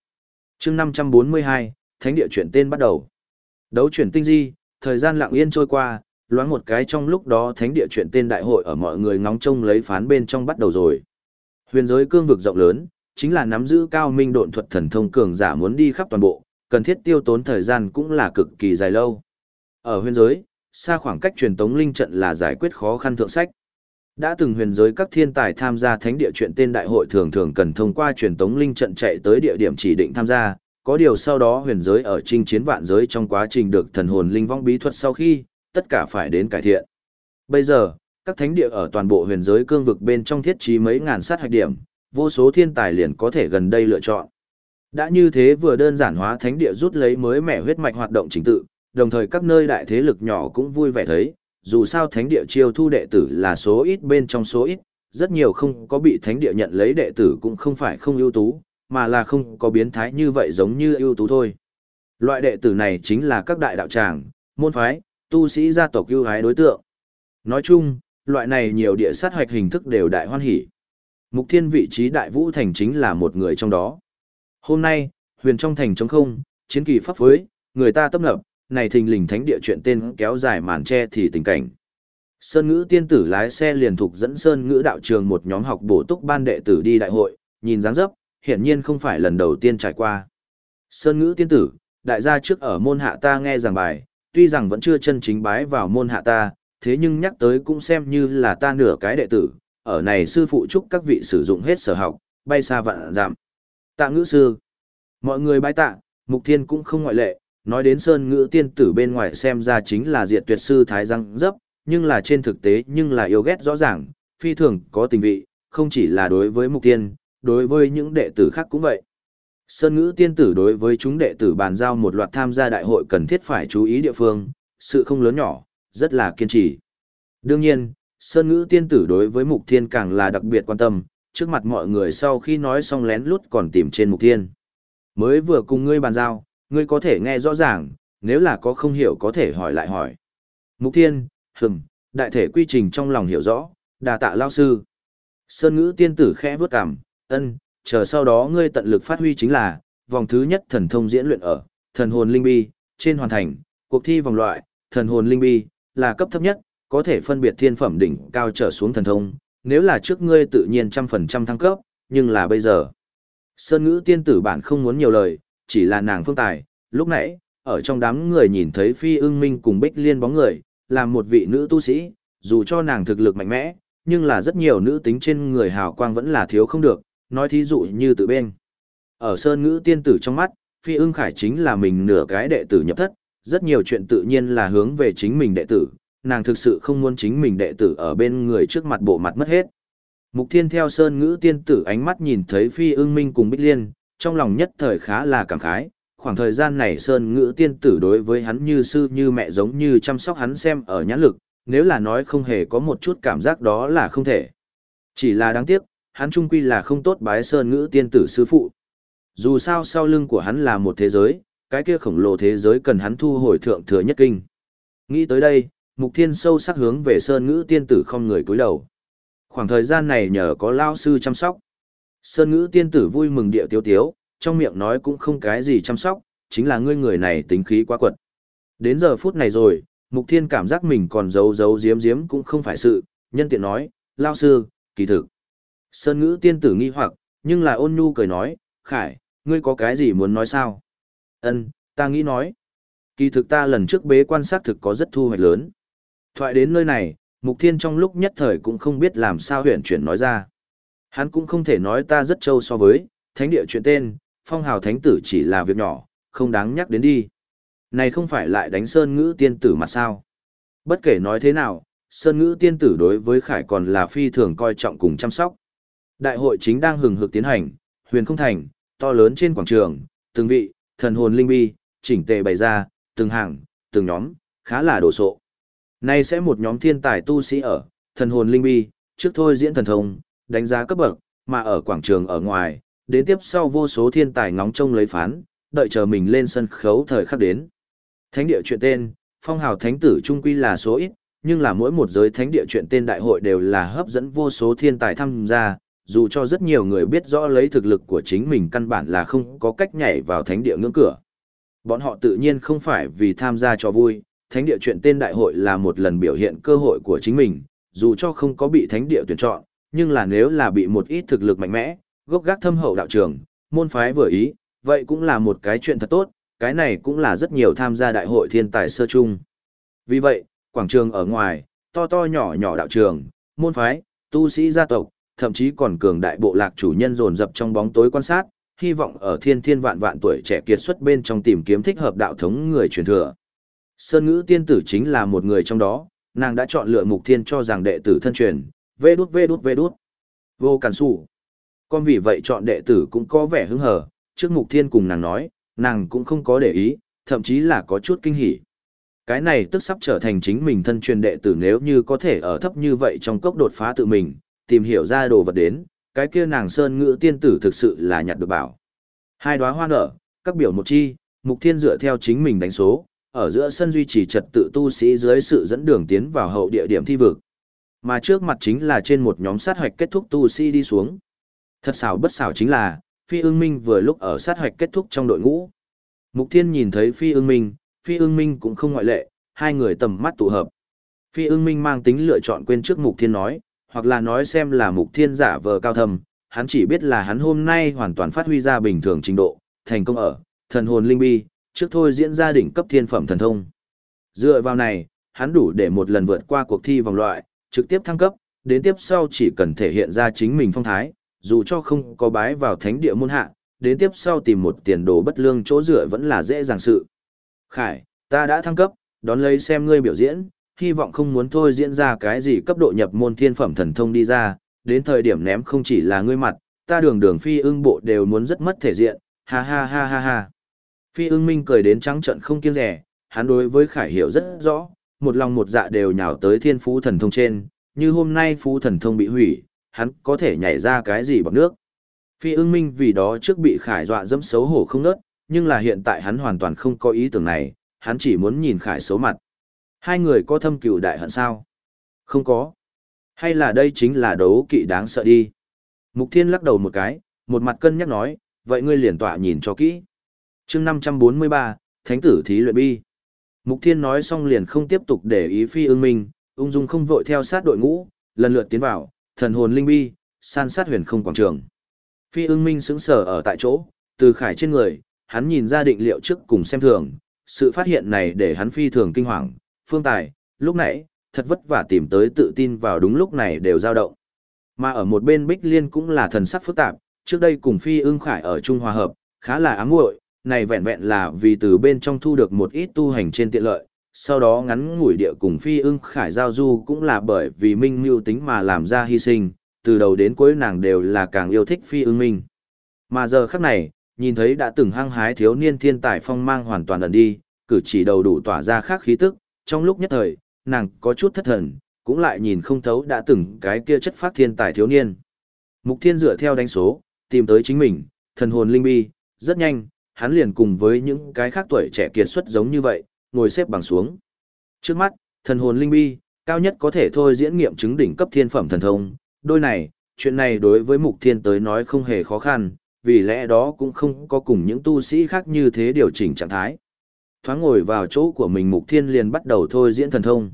Speaker 1: chương 542, Thánh địa chuyển tên bắt đầu. Đấu chuyển tinh di, thời gian lặng yên trôi qua, loáng một cái trong lúc đó Thánh địa chuyển tên đại hội ở mọi người ngóng trông lấy phán bên trong bắt đầu rồi. Huyền giới cương vực rộng lớn, chính là nắm giữ cao minh độn thuật thần thông cường giả muốn đi khắp toàn bộ, cần thiết tiêu tốn thời gian cũng là cực kỳ dài lâu. Ở huyền giới, xa khoảng cách truyền tống linh trận là giải quyết khó khăn thượng sách. Đã từng huyền giới các thiên tài tham gia thánh địa chuyện tên đại hội thường thường cần thông qua truyền tống linh trận chạy tới địa điểm chỉ định tham gia, có điều sau đó huyền giới ở chinh chiến vạn giới trong quá trình được thần hồn linh vong bí thuật sau khi, tất cả phải đến cải thiện. Bây giờ, các thánh địa ở toàn bộ huyền giới cương vực bên trong thiết trí mấy ngàn sát hạch điểm, vô số thiên tài liền có thể gần đây lựa chọn. Đã như thế vừa đơn giản hóa thánh địa rút lấy mới mẻ huyết mạch hoạt động chính tự, đồng thời các nơi đại thế lực nhỏ cũng vui vẻ thấy, dù sao thánh địa chiêu thu đệ tử là số ít bên trong số ít, rất nhiều không có bị thánh địa nhận lấy đệ tử cũng không phải không ưu tú, mà là không có biến thái như vậy giống như ưu tú thôi. Loại đệ tử này chính là các đại đạo tràng, môn phái, tu sĩ gia tộc ưu hái đối tượng. Nói chung, loại này nhiều địa sát hoạch hình thức đều đại hoan hỷ. Mục thiên vị trí đại vũ thành chính là một người trong đó. Hôm nay, huyền trong thành trống không, chiến kỳ pháp phối, người ta tâm lập, này thình lình thánh địa chuyện tên kéo dài màn che thì tình cảnh. Sơn ngữ tiên tử lái xe liền thuộc dẫn Sơn ngữ đạo trường một nhóm học bổ túc ban đệ tử đi đại hội, nhìn dáng dấp, hiển nhiên không phải lần đầu tiên trải qua. Sơn ngữ tiên tử, đại gia trước ở môn hạ ta nghe giảng bài, tuy rằng vẫn chưa chân chính bái vào môn hạ ta, thế nhưng nhắc tới cũng xem như là ta nửa cái đệ tử, ở này sư phụ chúc các vị sử dụng hết sở học, bay xa vạn giảm. Tạ ngữ sư. Mọi người bái tạ, mục thiên cũng không ngoại lệ, nói đến sơn ngữ tiên tử bên ngoài xem ra chính là diệt tuyệt sư thái răng dấp, nhưng là trên thực tế nhưng là yêu ghét rõ ràng, phi thường có tình vị, không chỉ là đối với mục Thiên, đối với những đệ tử khác cũng vậy. Sơn ngữ tiên tử đối với chúng đệ tử bàn giao một loạt tham gia đại hội cần thiết phải chú ý địa phương, sự không lớn nhỏ, rất là kiên trì. Đương nhiên, Sơn ngữ tiên tử đối với mục thiên càng là đặc biệt quan tâm, trước mặt mọi người sau khi nói xong lén lút còn tìm trên mục thiên. Mới vừa cùng ngươi bàn giao, ngươi có thể nghe rõ ràng, nếu là có không hiểu có thể hỏi lại hỏi. Mục thiên, hừm, đại thể quy trình trong lòng hiểu rõ, đà tạ lao sư. Sơn ngữ tiên tử khẽ vuốt cằm, ân, chờ sau đó ngươi tận lực phát huy chính là, vòng thứ nhất thần thông diễn luyện ở, thần hồn linh bi, trên hoàn thành, cuộc thi vòng loại, thần hồn linh bi, là cấp thấp nhất, có thể phân biệt thiên phẩm đỉnh cao trở xuống thần thông, nếu là trước ngươi tự nhiên trăm phần trăm thăng cấp, nhưng là bây giờ. Sơn ngữ tiên tử bản không muốn nhiều lời, chỉ là nàng phương tài, lúc nãy, ở trong đám người nhìn thấy phi ưng minh cùng bích liên bóng người, làm một vị nữ tu sĩ, dù cho nàng thực lực mạnh mẽ, nhưng là rất nhiều nữ tính trên người hào quang vẫn là thiếu không được, nói thí dụ như tự bên. Ở sơn ngữ tiên tử trong mắt, phi ưng khải chính là mình nửa cái đệ tử nhập thất, rất nhiều chuyện tự nhiên là hướng về chính mình đệ tử, nàng thực sự không muốn chính mình đệ tử ở bên người trước mặt bộ mặt mất hết. Mục thiên theo sơn ngữ tiên tử ánh mắt nhìn thấy phi ưng minh cùng bích liên, trong lòng nhất thời khá là cảm khái, khoảng thời gian này sơn ngữ tiên tử đối với hắn như sư như mẹ giống như chăm sóc hắn xem ở nhãn lực, nếu là nói không hề có một chút cảm giác đó là không thể. Chỉ là đáng tiếc, hắn trung quy là không tốt bái sơn ngữ tiên tử sư phụ. Dù sao sau lưng của hắn là một thế giới, cái kia khổng lồ thế giới cần hắn thu hồi thượng thừa nhất kinh. Nghĩ tới đây, Mục Thiên sâu sắc hướng về Sơn Ngữ tiên tử không người cúi đầu. Khoảng thời gian này nhờ có lao sư chăm sóc. Sơn Ngữ tiên tử vui mừng điệu tiếu tiếu, trong miệng nói cũng không cái gì chăm sóc, chính là ngươi người này tính khí quá quật. Đến giờ phút này rồi, Mục Thiên cảm giác mình còn giấu giấu giếm giếm cũng không phải sự, nhân tiện nói, lao sư, kỳ thực. Sơn Ngữ tiên tử nghi hoặc, nhưng là ôn nhu cười nói, Khải, ngươi có cái gì muốn nói sao? Ân, ta nghĩ nói. Kỳ thực ta lần trước bế quan sát thực có rất thu hoạch lớn. Thoại đến nơi này, Mục Thiên trong lúc nhất thời cũng không biết làm sao huyện chuyển nói ra. Hắn cũng không thể nói ta rất trâu so với, thánh địa chuyện tên, phong hào thánh tử chỉ là việc nhỏ, không đáng nhắc đến đi. Này không phải lại đánh sơn ngữ tiên tử mà sao? Bất kể nói thế nào, sơn ngữ tiên tử đối với Khải còn là phi thường coi trọng cùng chăm sóc. Đại hội chính đang hừng hực tiến hành, huyền không thành, to lớn trên quảng trường, từng vị, thần hồn linh bi, chỉnh tề bày ra, từng hàng, từng nhóm, khá là đồ sộ. Nay sẽ một nhóm thiên tài tu sĩ ở, thần hồn linh bi, trước thôi diễn thần thông, đánh giá cấp bậc, mà ở quảng trường ở ngoài, đến tiếp sau vô số thiên tài ngóng trông lấy phán, đợi chờ mình lên sân khấu thời khắc đến. Thánh địa chuyện tên, phong hào thánh tử trung quy là số ít, nhưng là mỗi một giới thánh địa chuyện tên đại hội đều là hấp dẫn vô số thiên tài tham gia, dù cho rất nhiều người biết rõ lấy thực lực của chính mình căn bản là không có cách nhảy vào thánh địa ngưỡng cửa. Bọn họ tự nhiên không phải vì tham gia cho vui, thánh địa chuyện tên đại hội là một lần biểu hiện cơ hội của chính mình, dù cho không có bị thánh địa tuyển chọn, nhưng là nếu là bị một ít thực lực mạnh mẽ, gốc gác thâm hậu đạo trường, môn phái vừa ý, vậy cũng là một cái chuyện thật tốt, cái này cũng là rất nhiều tham gia đại hội thiên tài sơ chung. Vì vậy, quảng trường ở ngoài, to to nhỏ nhỏ đạo trường, môn phái, tu sĩ gia tộc, thậm chí còn cường đại bộ lạc chủ nhân dồn dập trong bóng tối quan sát, hy vọng ở thiên thiên vạn vạn tuổi trẻ kiệt xuất bên trong tìm kiếm thích hợp đạo thống người truyền thừa. Sơn ngữ tiên tử chính là một người trong đó, nàng đã chọn lựa mục thiên cho rằng đệ tử thân truyền, vê đút vê đút vê đút. Vô cản sủ. Con vì vậy chọn đệ tử cũng có vẻ hứng hở, trước Mục Thiên cùng nàng nói, nàng cũng không có để ý, thậm chí là có chút kinh hỉ. Cái này tức sắp trở thành chính mình thân truyền đệ tử nếu như có thể ở thấp như vậy trong cốc đột phá tự mình, tìm hiểu ra đồ vật đến, cái kia nàng sơn ngữ tiên tử thực sự là nhặt được bảo. Hai đóa hoa nở, các biểu một chi, Mục Thiên dựa theo chính mình đánh số, ở giữa sân duy trì trật tự tu sĩ dưới sự dẫn đường tiến vào hậu địa điểm thi vực. Mà trước mặt chính là trên một nhóm sát hoạch kết thúc tu sĩ đi xuống. Thật xảo bất xảo chính là, Phi ương minh vừa lúc ở sát hoạch kết thúc trong đội ngũ. Mục Thiên nhìn thấy Phi ương minh, Phi ương minh cũng không ngoại lệ, hai người tầm mắt tụ hợp. Phi ương minh mang tính lựa chọn quên trước Mục Thiên nói, hoặc là nói xem là Mục Thiên giả vờ cao thầm, hắn chỉ biết là hắn hôm nay hoàn toàn phát huy ra bình thường trình độ, thành công ở, thần hồn linh bi, trước thôi diễn ra đỉnh cấp thiên phẩm thần thông. Dựa vào này, hắn đủ để một lần vượt qua cuộc thi vòng loại, trực tiếp thăng cấp, đến tiếp sau chỉ cần thể hiện ra chính mình phong thái, dù cho không có bái vào thánh địa môn hạ, đến tiếp sau tìm một tiền đồ bất lương chỗ dựa vẫn là dễ dàng sự. Khải, ta đã thăng cấp, đón lấy xem ngươi biểu diễn, hy vọng không muốn thôi diễn ra cái gì cấp độ nhập môn thiên phẩm thần thông đi ra, đến thời điểm ném không chỉ là ngươi mặt, ta đường đường phi ưng bộ đều muốn rất mất thể diện, ha ha ha ha ha. Phi ưng minh cười đến trắng trận không kiêng rẻ, hắn đối với Khải hiểu rất rõ, một lòng một dạ đều nhào tới thiên phú thần thông trên, như hôm nay phú thần thông bị hủy, hắn có thể nhảy ra cái gì bằng nước. Phi ưng minh vì đó trước bị Khải dọa dẫm xấu hổ không nớt, nhưng là hiện tại hắn hoàn toàn không có ý tưởng này, hắn chỉ muốn nhìn Khải xấu mặt. Hai người có thâm cừu đại hận sao? Không có. Hay là đây chính là đấu kỵ đáng sợ đi? Mục Thiên lắc đầu một cái, một mặt cân nhắc nói, vậy ngươi liền tọa nhìn cho kỹ chương 543, Thánh tử thí luyện bi. Mục Thiên nói xong liền không tiếp tục để ý phi ương minh, ung dung không vội theo sát đội ngũ, lần lượt tiến vào, thần hồn linh bi, san sát huyền không quảng trường. Phi ương minh sững sờ ở tại chỗ, từ khải trên người, hắn nhìn ra định liệu trước cùng xem thường, sự phát hiện này để hắn phi thường kinh hoàng, phương tài, lúc nãy, thật vất vả tìm tới tự tin vào đúng lúc này đều dao động. Mà ở một bên Bích Liên cũng là thần sắc phức tạp, trước đây cùng Phi ưng khải ở Trung Hòa Hợp, khá là ám muội này vẹn vẹn là vì từ bên trong thu được một ít tu hành trên tiện lợi, sau đó ngắn ngủi địa cùng Phi ưng khải giao du cũng là bởi vì Minh mưu tính mà làm ra hy sinh, từ đầu đến cuối nàng đều là càng yêu thích Phi ưng Minh. Mà giờ khắc này, nhìn thấy đã từng hăng hái thiếu niên thiên tài phong mang hoàn toàn ẩn đi, cử chỉ đầu đủ tỏa ra khác khí tức, trong lúc nhất thời, nàng có chút thất thần, cũng lại nhìn không thấu đã từng cái kia chất phát thiên tài thiếu niên. Mục Thiên dựa theo đánh số, tìm tới chính mình, thần hồn linh bi, rất nhanh, hắn liền cùng với những cái khác tuổi trẻ kiệt xuất giống như vậy, ngồi xếp bằng xuống. Trước mắt, thần hồn linh bi, cao nhất có thể thôi diễn nghiệm chứng đỉnh cấp thiên phẩm thần thông, đôi này, chuyện này đối với Mục Thiên tới nói không hề khó khăn, vì lẽ đó cũng không có cùng những tu sĩ khác như thế điều chỉnh trạng thái. Thoáng ngồi vào chỗ của mình Mục Thiên liền bắt đầu thôi diễn thần thông.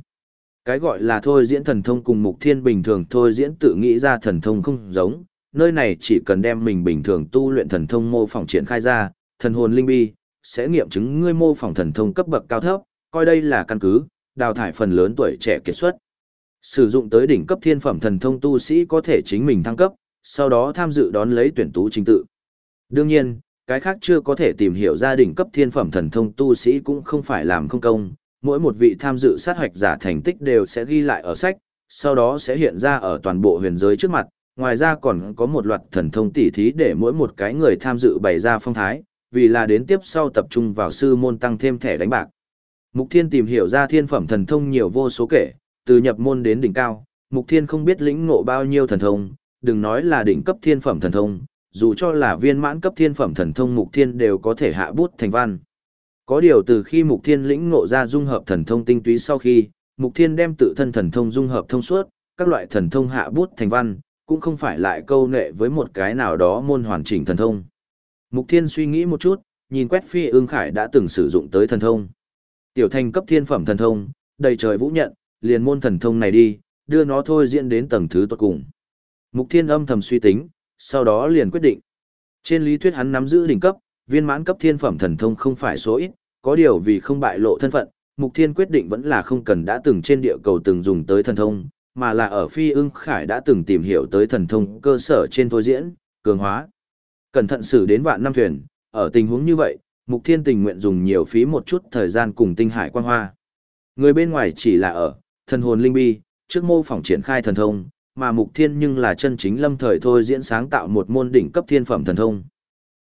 Speaker 1: Cái gọi là thôi diễn thần thông cùng Mục Thiên bình thường thôi diễn tự nghĩ ra thần thông không giống, nơi này chỉ cần đem mình bình thường tu luyện thần thông mô phỏng triển khai ra, thần hồn linh bi, sẽ nghiệm chứng ngươi mô phỏng thần thông cấp bậc cao thấp, coi đây là căn cứ, đào thải phần lớn tuổi trẻ kết xuất. Sử dụng tới đỉnh cấp thiên phẩm thần thông tu sĩ có thể chính mình thăng cấp, sau đó tham dự đón lấy tuyển tú chính tự. Đương nhiên, cái khác chưa có thể tìm hiểu gia đình cấp thiên phẩm thần thông tu sĩ cũng không phải làm không công, mỗi một vị tham dự sát hoạch giả thành tích đều sẽ ghi lại ở sách, sau đó sẽ hiện ra ở toàn bộ huyền giới trước mặt, ngoài ra còn có một loạt thần thông tỉ thí để mỗi một cái người tham dự bày ra phong thái, vì là đến tiếp sau tập trung vào sư môn tăng thêm thẻ đánh bạc. Mục Thiên tìm hiểu ra thiên phẩm thần thông nhiều vô số kể, từ nhập môn đến đỉnh cao, Mục Thiên không biết lĩnh ngộ bao nhiêu thần thông, đừng nói là đỉnh cấp thiên phẩm thần thông, dù cho là viên mãn cấp thiên phẩm thần thông Mục Thiên đều có thể hạ bút thành văn. Có điều từ khi Mục Thiên lĩnh ngộ ra dung hợp thần thông tinh túy sau khi, Mục Thiên đem tự thân thần thông dung hợp thông suốt, các loại thần thông hạ bút thành văn, cũng không phải lại câu nệ với một cái nào đó môn hoàn chỉnh thần thông. Mục Thiên suy nghĩ một chút, nhìn quét phi ương khải đã từng sử dụng tới thần thông. Tiểu thành cấp thiên phẩm thần thông, đầy trời vũ nhận, liền môn thần thông này đi, đưa nó thôi diễn đến tầng thứ tốt cùng. Mục Thiên âm thầm suy tính, sau đó liền quyết định. Trên lý thuyết hắn nắm giữ đỉnh cấp, viên mãn cấp thiên phẩm thần thông không phải số ít, có điều vì không bại lộ thân phận, Mục Thiên quyết định vẫn là không cần đã từng trên địa cầu từng dùng tới thần thông, mà là ở phi ưng khải đã từng tìm hiểu tới thần thông cơ sở trên thôi diễn, cường hóa. Cẩn thận xử đến vạn năm thuyền, ở tình huống như vậy, Mục Thiên tình nguyện dùng nhiều phí một chút thời gian cùng tinh hải quan hoa. Người bên ngoài chỉ là ở, thần hồn linh bi, trước mô phỏng triển khai thần thông, mà Mục Thiên nhưng là chân chính lâm thời thôi diễn sáng tạo một môn đỉnh cấp thiên phẩm thần thông.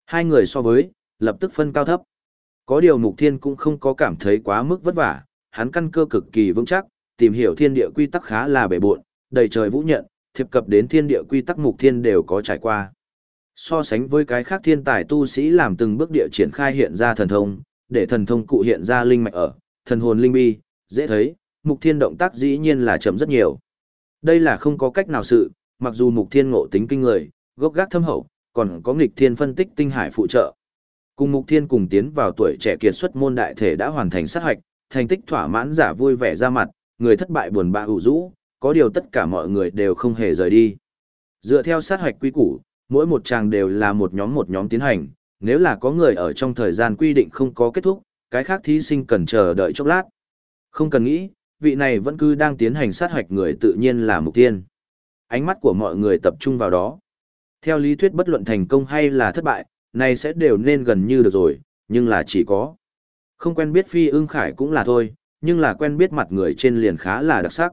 Speaker 1: Hai người so với, lập tức phân cao thấp. Có điều Mục Thiên cũng không có cảm thấy quá mức vất vả, hắn căn cơ cực kỳ vững chắc, tìm hiểu thiên địa quy tắc khá là bể bộn, đầy trời vũ nhận, thiệp cập đến thiên địa quy tắc Mục Thiên đều có trải qua. So sánh với cái khác thiên tài tu sĩ làm từng bước địa triển khai hiện ra thần thông, để thần thông cụ hiện ra linh mạch ở, thần hồn linh bi, dễ thấy, Mục Thiên động tác dĩ nhiên là chậm rất nhiều. Đây là không có cách nào sự, mặc dù Mục Thiên ngộ tính kinh người, gốc gác thâm hậu, còn có nghịch thiên phân tích tinh hải phụ trợ. Cùng Mục Thiên cùng tiến vào tuổi trẻ kiệt xuất môn đại thể đã hoàn thành sát hoạch, thành tích thỏa mãn giả vui vẻ ra mặt, người thất bại buồn bã ủ rũ, có điều tất cả mọi người đều không hề rời đi. Dựa theo sát hoạch quy củ, mỗi một chàng đều là một nhóm một nhóm tiến hành, nếu là có người ở trong thời gian quy định không có kết thúc, cái khác thí sinh cần chờ đợi chốc lát. Không cần nghĩ, vị này vẫn cứ đang tiến hành sát hoạch người tự nhiên là mục tiên. Ánh mắt của mọi người tập trung vào đó. Theo lý thuyết bất luận thành công hay là thất bại, này sẽ đều nên gần như được rồi, nhưng là chỉ có. Không quen biết phi ưng khải cũng là thôi, nhưng là quen biết mặt người trên liền khá là đặc sắc.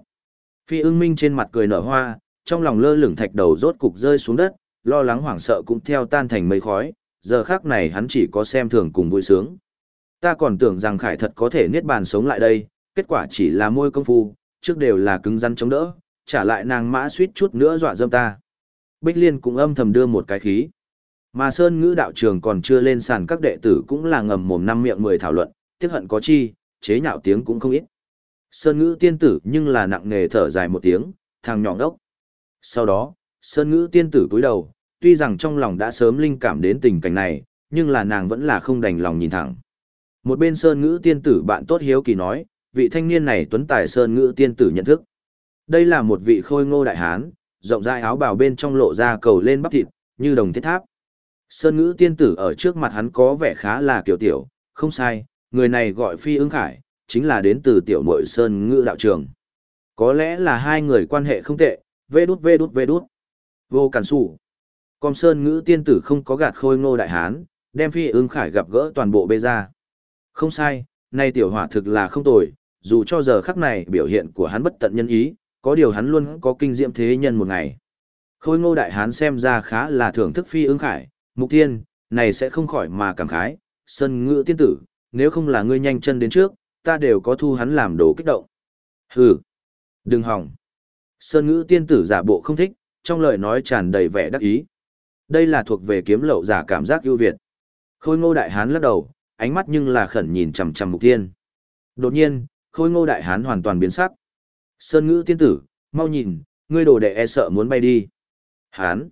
Speaker 1: Phi ưng minh trên mặt cười nở hoa, trong lòng lơ lửng thạch đầu rốt cục rơi xuống đất, lo lắng hoảng sợ cũng theo tan thành mây khói, giờ khác này hắn chỉ có xem thường cùng vui sướng. Ta còn tưởng rằng khải thật có thể niết bàn sống lại đây, kết quả chỉ là môi công phu, trước đều là cứng rắn chống đỡ, trả lại nàng mã suýt chút nữa dọa dâm ta. Bích Liên cũng âm thầm đưa một cái khí. Mà Sơn Ngữ đạo trường còn chưa lên sàn các đệ tử cũng là ngầm mồm năm miệng mười thảo luận, tiếc hận có chi, chế nhạo tiếng cũng không ít. Sơn Ngữ tiên tử nhưng là nặng nề thở dài một tiếng, thằng nhỏ đốc. Sau đó, Sơn Ngữ tiên tử cúi đầu, tuy rằng trong lòng đã sớm linh cảm đến tình cảnh này, nhưng là nàng vẫn là không đành lòng nhìn thẳng. Một bên Sơn Ngữ tiên tử bạn tốt hiếu kỳ nói, vị thanh niên này tuấn tài Sơn Ngữ tiên tử nhận thức. Đây là một vị khôi ngô đại hán, rộng rãi áo bào bên trong lộ ra cầu lên bắp thịt, như đồng thiết tháp. Sơn ngữ tiên tử ở trước mặt hắn có vẻ khá là kiểu tiểu, không sai, người này gọi phi ứng khải, chính là đến từ tiểu mội Sơn ngữ đạo trường. Có lẽ là hai người quan hệ không tệ, vê đút vê đút vê đút. Vô cản sủ. Còn Sơn ngữ tiên tử không có gạt khôi ngô đại hán, đem phi ương khải gặp gỡ toàn bộ bê ra. Không sai, nay tiểu hỏa thực là không tồi, dù cho giờ khắc này biểu hiện của hắn bất tận nhân ý, có điều hắn luôn có kinh diệm thế nhân một ngày. Khôi ngô đại hán xem ra khá là thưởng thức phi ương khải, mục tiên, này sẽ không khỏi mà cảm khái, Sơn ngữ tiên tử, nếu không là ngươi nhanh chân đến trước, ta đều có thu hắn làm đồ kích động. Hừ, đừng hỏng. Sơn ngữ tiên tử giả bộ không thích, trong lời nói tràn đầy vẻ đắc ý. Đây là thuộc về kiếm lậu giả cảm giác ưu việt. Khôi ngô đại hán lắc đầu, ánh mắt nhưng là khẩn nhìn chằm chằm mục tiên. Đột nhiên, khôi ngô đại hán hoàn toàn biến sắc. Sơn ngữ tiên tử, mau nhìn, ngươi đồ đệ e sợ muốn bay đi. Hán.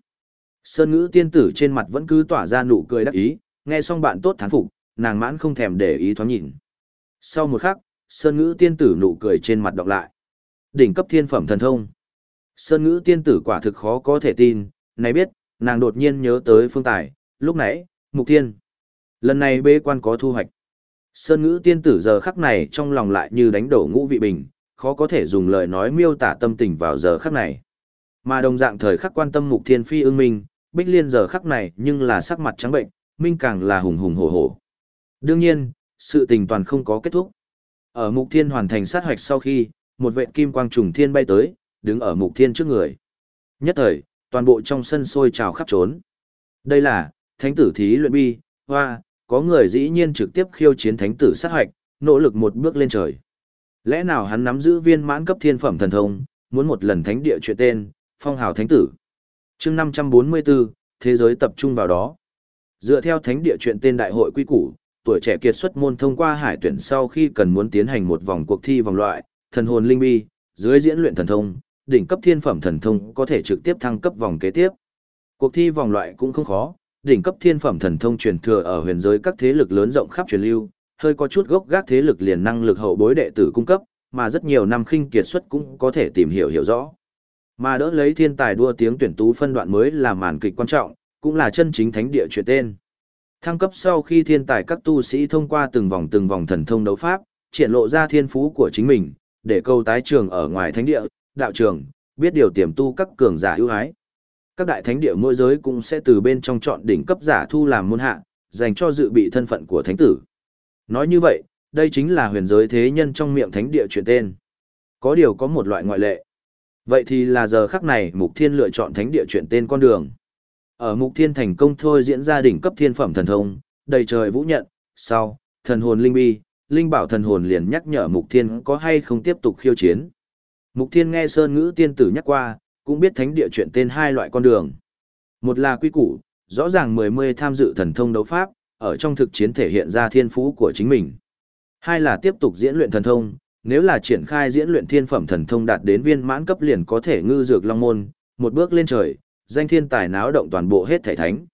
Speaker 1: Sơn ngữ tiên tử trên mặt vẫn cứ tỏa ra nụ cười đắc ý, nghe xong bạn tốt thán phục, nàng mãn không thèm để ý thoáng nhìn. Sau một khắc, Sơn ngữ tiên tử nụ cười trên mặt đọc lại. Đỉnh cấp thiên phẩm thần thông. Sơn ngữ tiên tử quả thực khó có thể tin, này biết, nàng đột nhiên nhớ tới phương tài, lúc nãy, mục tiên. Lần này bế quan có thu hoạch. Sơn ngữ tiên tử giờ khắc này trong lòng lại như đánh đổ ngũ vị bình, khó có thể dùng lời nói miêu tả tâm tình vào giờ khắc này. Mà đồng dạng thời khắc quan tâm mục thiên phi ưng minh, bích liên giờ khắc này nhưng là sắc mặt trắng bệnh, minh càng là hùng hùng hổ hổ. Đương nhiên, sự tình toàn không có kết thúc. Ở mục thiên hoàn thành sát hoạch sau khi, một vệ kim quang trùng thiên bay tới, đứng ở mục thiên trước người. Nhất thời, toàn bộ trong sân sôi trào khắp trốn. Đây là, thánh tử thí luyện bi, hoa, có người dĩ nhiên trực tiếp khiêu chiến thánh tử sát hoạch, nỗ lực một bước lên trời. Lẽ nào hắn nắm giữ viên mãn cấp thiên phẩm thần thông, muốn một lần thánh địa chuyện tên, phong hào thánh tử. chương 544, thế giới tập trung vào đó. Dựa theo thánh địa chuyện tên đại hội quy củ, tuổi trẻ kiệt xuất môn thông qua hải tuyển sau khi cần muốn tiến hành một vòng cuộc thi vòng loại, thần hồn linh bi, dưới diễn luyện thần thông, đỉnh cấp thiên phẩm thần thông có thể trực tiếp thăng cấp vòng kế tiếp. Cuộc thi vòng loại cũng không khó, đỉnh cấp thiên phẩm thần thông truyền thừa ở huyền giới các thế lực lớn rộng khắp truyền lưu, hơi có chút gốc gác thế lực liền năng lực hậu bối đệ tử cung cấp, mà rất nhiều năm khinh kiệt xuất cũng có thể tìm hiểu hiểu rõ. Mà đỡ lấy thiên tài đua tiếng tuyển tú phân đoạn mới là màn kịch quan trọng, cũng là chân chính thánh địa chuyện tên. Thăng cấp sau khi thiên tài các tu sĩ thông qua từng vòng từng vòng thần thông đấu pháp, triển lộ ra thiên phú của chính mình, để câu tái trường ở ngoài thánh địa, đạo trường, biết điều tiềm tu các cường giả ưu ái. Các đại thánh địa mỗi giới cũng sẽ từ bên trong chọn đỉnh cấp giả thu làm môn hạ, dành cho dự bị thân phận của thánh tử. Nói như vậy, đây chính là huyền giới thế nhân trong miệng thánh địa chuyển tên. Có điều có một loại ngoại lệ. Vậy thì là giờ khắc này Mục Thiên lựa chọn thánh địa chuyển tên con đường. Ở Mục Thiên thành công thôi diễn ra đỉnh cấp thiên phẩm thần thông, đầy trời vũ nhận, sau, thần hồn linh bi, linh bảo thần hồn liền nhắc nhở Mục Thiên có hay không tiếp tục khiêu chiến. Mục Thiên nghe Sơn Ngữ tiên tử nhắc qua, cũng biết thánh địa chuyện tên hai loại con đường. Một là quy củ, rõ ràng mười mươi tham dự thần thông đấu pháp, ở trong thực chiến thể hiện ra thiên phú của chính mình. Hai là tiếp tục diễn luyện thần thông, nếu là triển khai diễn luyện thiên phẩm thần thông đạt đến viên mãn cấp liền có thể ngư dược long môn, một bước lên trời, danh thiên tài náo động toàn bộ hết thể thánh.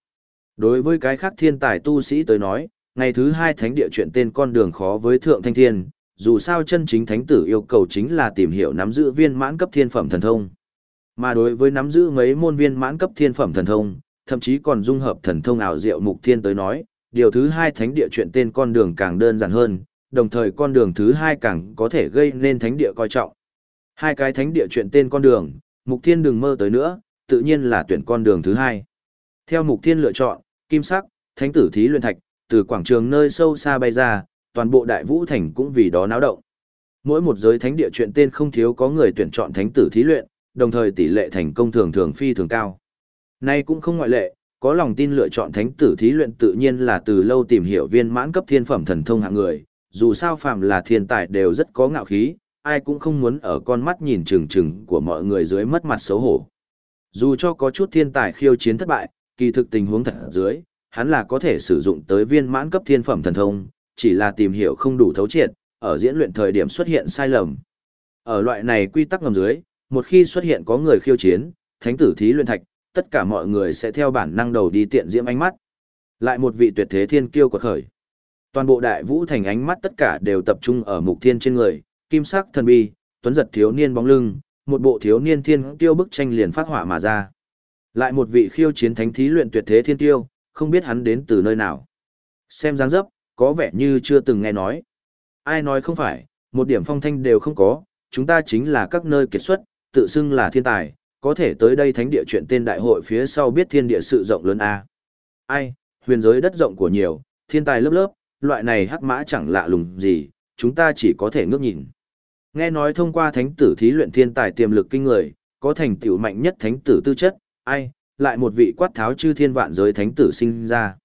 Speaker 1: Đối với cái khác thiên tài tu sĩ tới nói, ngày thứ hai thánh địa chuyện tên con đường khó với thượng thanh thiên, dù sao chân chính thánh tử yêu cầu chính là tìm hiểu nắm giữ viên mãn cấp thiên phẩm thần thông. Mà đối với nắm giữ mấy môn viên mãn cấp thiên phẩm thần thông, thậm chí còn dung hợp thần thông ảo diệu mục thiên tới nói, điều thứ hai thánh địa chuyện tên con đường càng đơn giản hơn, đồng thời con đường thứ hai càng có thể gây nên thánh địa coi trọng. Hai cái thánh địa chuyện tên con đường, mục thiên đừng mơ tới nữa, tự nhiên là tuyển con đường thứ hai. Theo mục thiên lựa chọn, kim sắc, thánh tử thí luyện thạch, từ quảng trường nơi sâu xa bay ra, toàn bộ đại vũ thành cũng vì đó náo động. Mỗi một giới thánh địa chuyện tên không thiếu có người tuyển chọn thánh tử thí luyện, đồng thời tỷ lệ thành công thường thường phi thường cao. Nay cũng không ngoại lệ, có lòng tin lựa chọn thánh tử thí luyện tự nhiên là từ lâu tìm hiểu viên mãn cấp thiên phẩm thần thông hạng người, dù sao phàm là thiên tài đều rất có ngạo khí, ai cũng không muốn ở con mắt nhìn chừng chừng của mọi người dưới mất mặt xấu hổ. Dù cho có chút thiên tài khiêu chiến thất bại, kỳ thực tình huống thật dưới, hắn là có thể sử dụng tới viên mãn cấp thiên phẩm thần thông, chỉ là tìm hiểu không đủ thấu triệt, ở diễn luyện thời điểm xuất hiện sai lầm. Ở loại này quy tắc ngầm dưới, một khi xuất hiện có người khiêu chiến, thánh tử thí luyện thạch, tất cả mọi người sẽ theo bản năng đầu đi tiện diễm ánh mắt. Lại một vị tuyệt thế thiên kiêu quật khởi. Toàn bộ đại vũ thành ánh mắt tất cả đều tập trung ở mục thiên trên người, kim sắc thần bi, tuấn giật thiếu niên bóng lưng, một bộ thiếu niên thiên tiêu bức tranh liền phát hỏa mà ra. Lại một vị khiêu chiến thánh thí luyện tuyệt thế thiên tiêu, không biết hắn đến từ nơi nào. Xem dáng dấp, có vẻ như chưa từng nghe nói. Ai nói không phải, một điểm phong thanh đều không có, chúng ta chính là các nơi kiệt xuất, tự xưng là thiên tài, có thể tới đây thánh địa chuyện tên đại hội phía sau biết thiên địa sự rộng lớn A. Ai, huyền giới đất rộng của nhiều, thiên tài lớp lớp, loại này hắc mã chẳng lạ lùng gì, chúng ta chỉ có thể ngước nhìn. Nghe nói thông qua thánh tử thí luyện thiên tài tiềm lực kinh người, có thành tựu mạnh nhất thánh tử tư chất, ai, lại một vị quát tháo chư thiên vạn giới thánh tử sinh ra.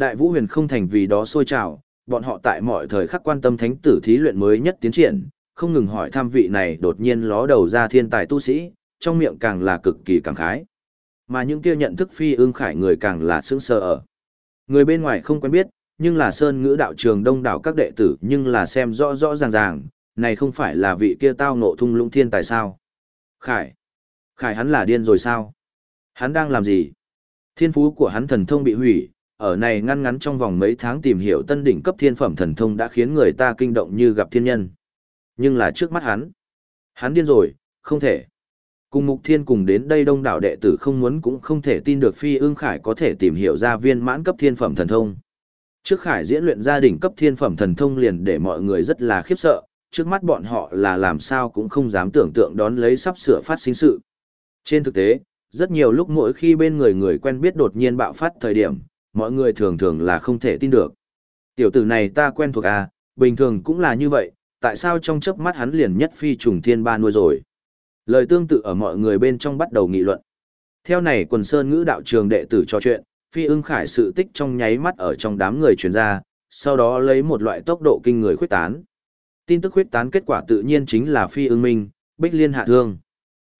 Speaker 1: Đại vũ huyền không thành vì đó sôi trào, bọn họ tại mọi thời khắc quan tâm thánh tử thí luyện mới nhất tiến triển, không ngừng hỏi thăm vị này đột nhiên ló đầu ra thiên tài tu sĩ, trong miệng càng là cực kỳ cảm khái. Mà những kia nhận thức phi ương khải người càng là sững sờ ở. Người bên ngoài không quen biết, nhưng là sơn ngữ đạo trường đông đảo các đệ tử nhưng là xem rõ rõ ràng ràng, này không phải là vị kia tao nộ thung lũng thiên tài sao. Khải. Khải hắn là điên rồi sao? Hắn đang làm gì? Thiên phú của hắn thần thông bị hủy, ở này ngăn ngắn trong vòng mấy tháng tìm hiểu tân đỉnh cấp thiên phẩm thần thông đã khiến người ta kinh động như gặp thiên nhân. Nhưng là trước mắt hắn. Hắn điên rồi, không thể. Cùng Mục Thiên cùng đến đây đông đảo đệ tử không muốn cũng không thể tin được Phi ương Khải có thể tìm hiểu ra viên mãn cấp thiên phẩm thần thông. Trước Khải diễn luyện gia đình cấp thiên phẩm thần thông liền để mọi người rất là khiếp sợ, trước mắt bọn họ là làm sao cũng không dám tưởng tượng đón lấy sắp sửa phát sinh sự. Trên thực tế, rất nhiều lúc mỗi khi bên người người quen biết đột nhiên bạo phát thời điểm, mọi người thường thường là không thể tin được. Tiểu tử này ta quen thuộc à, bình thường cũng là như vậy, tại sao trong chớp mắt hắn liền nhất phi trùng thiên ba nuôi rồi. Lời tương tự ở mọi người bên trong bắt đầu nghị luận. Theo này quần sơn ngữ đạo trường đệ tử trò chuyện, phi ưng khải sự tích trong nháy mắt ở trong đám người truyền ra, sau đó lấy một loại tốc độ kinh người khuyết tán. Tin tức khuyết tán kết quả tự nhiên chính là phi ưng minh, bích liên hạ thương.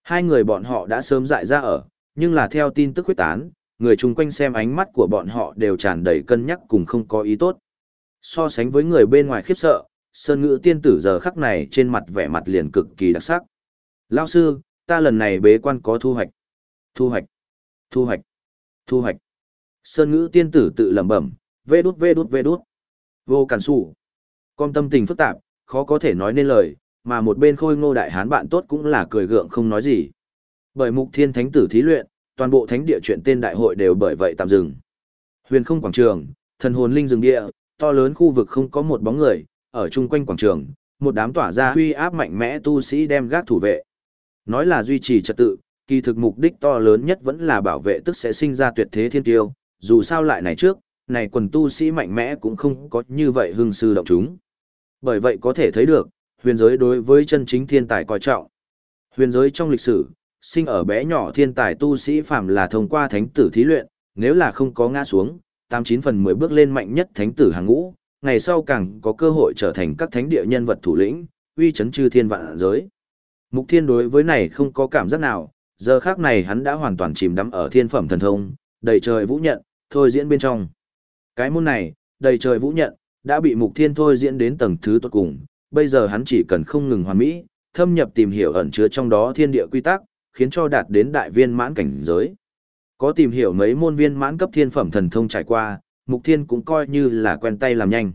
Speaker 1: Hai người bọn họ đã sớm dại ra ở, nhưng là theo tin tức khuyết tán, người chung quanh xem ánh mắt của bọn họ đều tràn đầy cân nhắc cùng không có ý tốt. So sánh với người bên ngoài khiếp sợ, sơn ngữ tiên tử giờ khắc này trên mặt vẻ mặt liền cực kỳ đặc sắc. Lao sư, ta lần này bế quan có thu hoạch. Thu hoạch. Thu hoạch. Thu hoạch. Sơn ngữ tiên tử tự lẩm bẩm, vê đút vê đút vê đút. Vô cản sủ. Con tâm tình phức tạp, khó có thể nói nên lời, mà một bên khôi ngô đại hán bạn tốt cũng là cười gượng không nói gì. Bởi mục thiên thánh tử thí luyện, toàn bộ thánh địa chuyện tên đại hội đều bởi vậy tạm dừng. Huyền không quảng trường, thần hồn linh rừng địa, to lớn khu vực không có một bóng người, ở chung quanh quảng trường, một đám tỏa ra huy áp mạnh mẽ tu sĩ đem gác thủ vệ. Nói là duy trì trật tự, kỳ thực mục đích to lớn nhất vẫn là bảo vệ tức sẽ sinh ra tuyệt thế thiên tiêu, dù sao lại này trước, này quần tu sĩ mạnh mẽ cũng không có như vậy hưng sư động chúng. Bởi vậy có thể thấy được, huyền giới đối với chân chính thiên tài coi trọng. Huyền giới trong lịch sử, sinh ở bé nhỏ thiên tài tu sĩ phàm là thông qua thánh tử thí luyện, nếu là không có ngã xuống, 89 phần 10 bước lên mạnh nhất thánh tử hàng ngũ, ngày sau càng có cơ hội trở thành các thánh địa nhân vật thủ lĩnh, uy chấn chư thiên vạn giới. Mục Thiên đối với này không có cảm giác nào, giờ khác này hắn đã hoàn toàn chìm đắm ở thiên phẩm thần thông, đầy trời vũ nhận, thôi diễn bên trong. Cái môn này, đầy trời vũ nhận, đã bị Mục Thiên thôi diễn đến tầng thứ tốt cùng, bây giờ hắn chỉ cần không ngừng hoàn mỹ, thâm nhập tìm hiểu ẩn chứa trong đó thiên địa quy tắc, khiến cho đạt đến đại viên mãn cảnh giới. Có tìm hiểu mấy môn viên mãn cấp thiên phẩm thần thông trải qua, Mục Thiên cũng coi như là quen tay làm nhanh.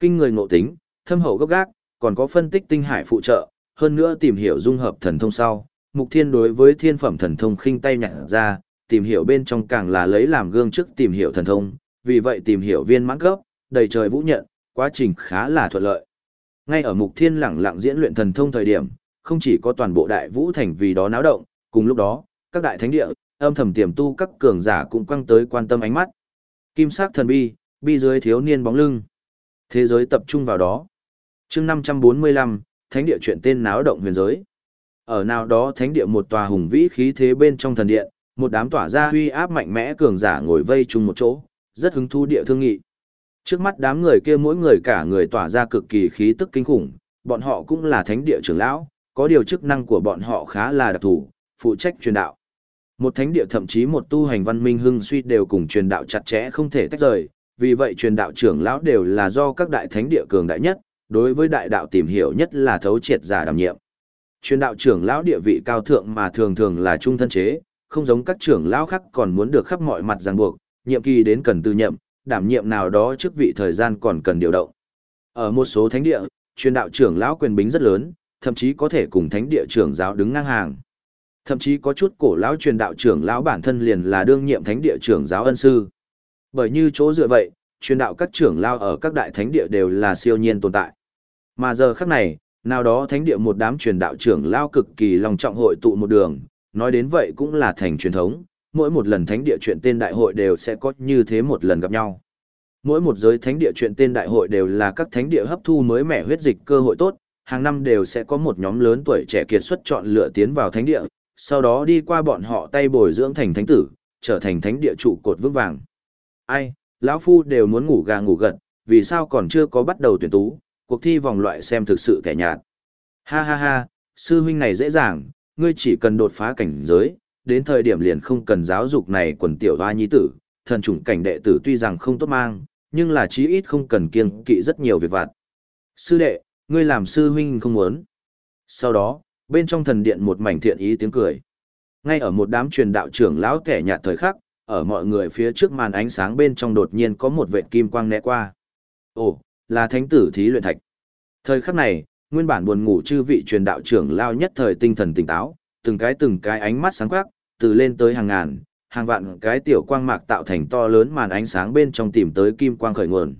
Speaker 1: Kinh người ngộ tính, thâm hậu gốc gác, còn có phân tích tinh hải phụ trợ, hơn nữa tìm hiểu dung hợp thần thông sau. Mục Thiên đối với thiên phẩm thần thông khinh tay nhặt ra, tìm hiểu bên trong càng là lấy làm gương trước tìm hiểu thần thông, vì vậy tìm hiểu viên mãn cấp, đầy trời vũ nhận, quá trình khá là thuận lợi. Ngay ở Mục Thiên lẳng lặng diễn luyện thần thông thời điểm, không chỉ có toàn bộ đại vũ thành vì đó náo động, cùng lúc đó, các đại thánh địa, âm thầm tiềm tu các cường giả cũng quăng tới quan tâm ánh mắt. Kim sắc thần bi, bi dưới thiếu niên bóng lưng. Thế giới tập trung vào đó. chương 545, thánh địa chuyện tên náo động huyền giới. Ở nào đó thánh địa một tòa hùng vĩ khí thế bên trong thần điện, một đám tỏa ra huy áp mạnh mẽ cường giả ngồi vây chung một chỗ, rất hứng thú địa thương nghị. Trước mắt đám người kia mỗi người cả người tỏa ra cực kỳ khí tức kinh khủng, bọn họ cũng là thánh địa trưởng lão, có điều chức năng của bọn họ khá là đặc thù, phụ trách truyền đạo. Một thánh địa thậm chí một tu hành văn minh hưng suy đều cùng truyền đạo chặt chẽ không thể tách rời, vì vậy truyền đạo trưởng lão đều là do các đại thánh địa cường đại nhất, đối với đại đạo tìm hiểu nhất là thấu triệt giả đảm nhiệm. Truyền đạo trưởng lão địa vị cao thượng mà thường thường là trung thân chế, không giống các trưởng lão khác còn muốn được khắp mọi mặt ràng buộc, nhiệm kỳ đến cần từ nhậm, đảm nhiệm nào đó chức vị thời gian còn cần điều động. Ở một số thánh địa, truyền đạo trưởng lão quyền bính rất lớn, thậm chí có thể cùng thánh địa trưởng giáo đứng ngang hàng. Thậm chí có chút cổ lão truyền đạo trưởng lão bản thân liền là đương nhiệm thánh địa trưởng giáo ân sư. Bởi như chỗ dựa vậy, truyền đạo các trưởng lao ở các đại thánh địa đều là siêu nhiên tồn tại. Mà giờ khắc này, nào đó thánh địa một đám truyền đạo trưởng lao cực kỳ lòng trọng hội tụ một đường, nói đến vậy cũng là thành truyền thống, mỗi một lần thánh địa chuyện tên đại hội đều sẽ có như thế một lần gặp nhau. Mỗi một giới thánh địa chuyện tên đại hội đều là các thánh địa hấp thu mới mẻ huyết dịch cơ hội tốt, hàng năm đều sẽ có một nhóm lớn tuổi trẻ kiệt xuất chọn lựa tiến vào thánh địa, sau đó đi qua bọn họ tay bồi dưỡng thành thánh tử, trở thành thánh địa trụ cột vững vàng. Ai, lão phu đều muốn ngủ gà ngủ gật, vì sao còn chưa có bắt đầu tuyển tú, cuộc thi vòng loại xem thực sự kẻ nhạt. Ha ha ha, sư huynh này dễ dàng, ngươi chỉ cần đột phá cảnh giới, đến thời điểm liền không cần giáo dục này quần tiểu hoa nhi tử, thần chủng cảnh đệ tử tuy rằng không tốt mang, nhưng là chí ít không cần kiêng kỵ rất nhiều việc vặt. Sư đệ, ngươi làm sư huynh không muốn. Sau đó, bên trong thần điện một mảnh thiện ý tiếng cười. Ngay ở một đám truyền đạo trưởng lão kẻ nhạt thời khắc, ở mọi người phía trước màn ánh sáng bên trong đột nhiên có một vệt kim quang né qua. Ồ, là thánh tử thí luyện thạch. Thời khắc này, nguyên bản buồn ngủ chư vị truyền đạo trưởng lao nhất thời tinh thần tỉnh táo, từng cái từng cái ánh mắt sáng quắc, từ lên tới hàng ngàn, hàng vạn cái tiểu quang mạc tạo thành to lớn màn ánh sáng bên trong tìm tới kim quang khởi nguồn.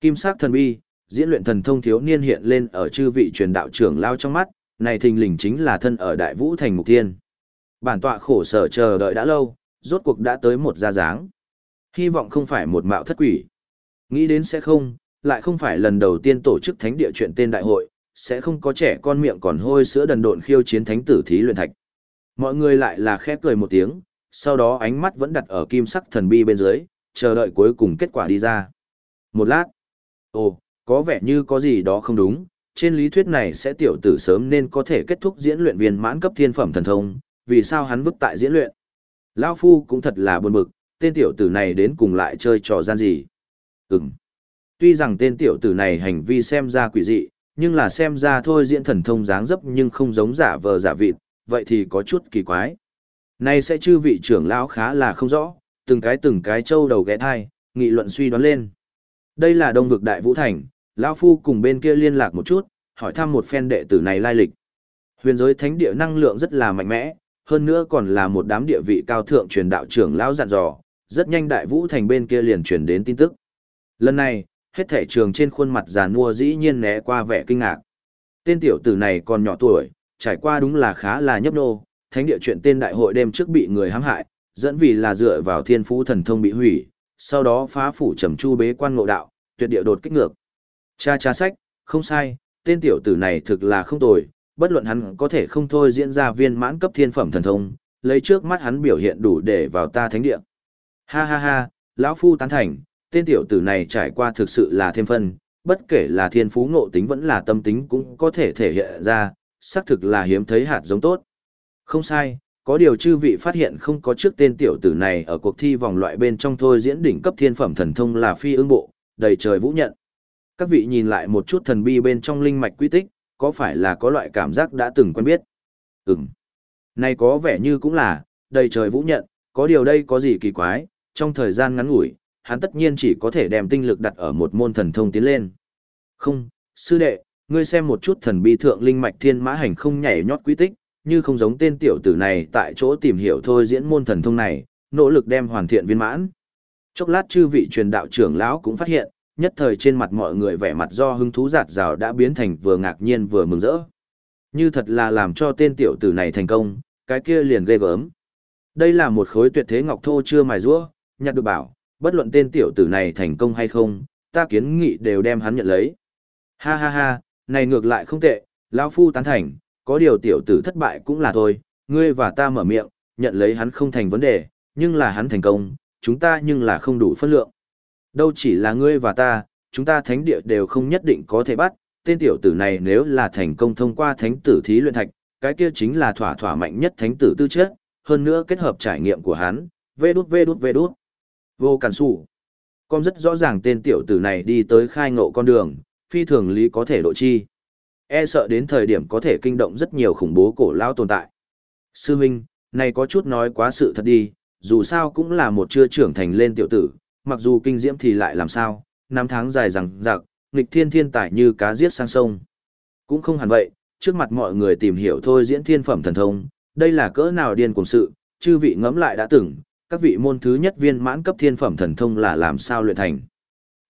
Speaker 1: Kim sắc thần bi, diễn luyện thần thông thiếu niên hiện lên ở chư vị truyền đạo trưởng lao trong mắt, này thình lình chính là thân ở Đại Vũ thành Mục Thiên. Bản tọa khổ sở chờ đợi đã lâu, rốt cuộc đã tới một gia dáng. Hy vọng không phải một mạo thất quỷ. Nghĩ đến sẽ không, lại không phải lần đầu tiên tổ chức thánh địa chuyện tên đại hội, sẽ không có trẻ con miệng còn hôi sữa đần độn khiêu chiến thánh tử thí luyện thạch. Mọi người lại là khép cười một tiếng, sau đó ánh mắt vẫn đặt ở kim sắc thần bi bên dưới, chờ đợi cuối cùng kết quả đi ra. Một lát. Ồ, có vẻ như có gì đó không đúng, trên lý thuyết này sẽ tiểu tử sớm nên có thể kết thúc diễn luyện viên mãn cấp thiên phẩm thần thông, vì sao hắn vứt tại diễn luyện. Lao Phu cũng thật là buồn bực, tên tiểu tử này đến cùng lại chơi trò gian gì. Ừm. Tuy rằng tên tiểu tử này hành vi xem ra quỷ dị, nhưng là xem ra thôi diễn thần thông dáng dấp nhưng không giống giả vờ giả vịt, vậy thì có chút kỳ quái. Này sẽ chư vị trưởng lão khá là không rõ, từng cái từng cái trâu đầu ghé thai, nghị luận suy đoán lên. Đây là đông vực đại vũ thành, lão phu cùng bên kia liên lạc một chút, hỏi thăm một phen đệ tử này lai lịch. Huyền giới thánh địa năng lượng rất là mạnh mẽ, hơn nữa còn là một đám địa vị cao thượng truyền đạo trưởng lão dặn dò, rất nhanh đại vũ thành bên kia liền truyền đến tin tức. Lần này, hết thể trường trên khuôn mặt già nua dĩ nhiên né qua vẻ kinh ngạc. Tên tiểu tử này còn nhỏ tuổi, trải qua đúng là khá là nhấp nô, thánh địa chuyện tên đại hội đêm trước bị người hãm hại, dẫn vì là dựa vào thiên phú thần thông bị hủy, sau đó phá phủ trầm chu bế quan ngộ đạo, tuyệt địa đột kích ngược. Cha cha sách, không sai, tên tiểu tử này thực là không tồi, bất luận hắn có thể không thôi diễn ra viên mãn cấp thiên phẩm thần thông, lấy trước mắt hắn biểu hiện đủ để vào ta thánh địa. Ha ha ha, lão phu tán thành, tên tiểu tử này trải qua thực sự là thêm phân, bất kể là thiên phú ngộ tính vẫn là tâm tính cũng có thể thể hiện ra, xác thực là hiếm thấy hạt giống tốt. Không sai, có điều chư vị phát hiện không có trước tên tiểu tử này ở cuộc thi vòng loại bên trong thôi diễn đỉnh cấp thiên phẩm thần thông là phi ương bộ, đầy trời vũ nhận. Các vị nhìn lại một chút thần bi bên trong linh mạch quy tích, có phải là có loại cảm giác đã từng quen biết? Ừm. Này có vẻ như cũng là, đầy trời vũ nhận, có điều đây có gì kỳ quái, trong thời gian ngắn ngủi, hắn tất nhiên chỉ có thể đem tinh lực đặt ở một môn thần thông tiến lên. Không, sư đệ, ngươi xem một chút thần bi thượng linh mạch thiên mã hành không nhảy nhót quy tích, như không giống tên tiểu tử này tại chỗ tìm hiểu thôi diễn môn thần thông này, nỗ lực đem hoàn thiện viên mãn. Chốc lát chư vị truyền đạo trưởng lão cũng phát hiện, nhất thời trên mặt mọi người vẻ mặt do hứng thú giạt rào đã biến thành vừa ngạc nhiên vừa mừng rỡ. Như thật là làm cho tên tiểu tử này thành công, cái kia liền ghê gớm. Đây là một khối tuyệt thế ngọc thô chưa mài rũa, nhặt được bảo, bất luận tên tiểu tử này thành công hay không, ta kiến nghị đều đem hắn nhận lấy. Ha ha ha, này ngược lại không tệ, lão phu tán thành, có điều tiểu tử thất bại cũng là thôi, ngươi và ta mở miệng, nhận lấy hắn không thành vấn đề, nhưng là hắn thành công, chúng ta nhưng là không đủ phân lượng. Đâu chỉ là ngươi và ta, chúng ta thánh địa đều không nhất định có thể bắt, tên tiểu tử này nếu là thành công thông qua thánh tử thí luyện thạch, cái kia chính là thỏa thỏa mạnh nhất thánh tử tư chất, hơn nữa kết hợp trải nghiệm của hắn, vê đút vê đút vê đút. Vô cản sủ. Con rất rõ ràng tên tiểu tử này đi tới khai ngộ con đường, phi thường lý có thể độ chi. E sợ đến thời điểm có thể kinh động rất nhiều khủng bố cổ lao tồn tại. Sư huynh, này có chút nói quá sự thật đi, dù sao cũng là một chưa trưởng thành lên tiểu tử, mặc dù kinh diễm thì lại làm sao, năm tháng dài rằng rạc, nghịch thiên thiên tài như cá giết sang sông. Cũng không hẳn vậy, trước mặt mọi người tìm hiểu thôi diễn thiên phẩm thần thông, đây là cỡ nào điên cùng sự, chư vị ngẫm lại đã từng, các vị môn thứ nhất viên mãn cấp thiên phẩm thần thông là làm sao luyện thành.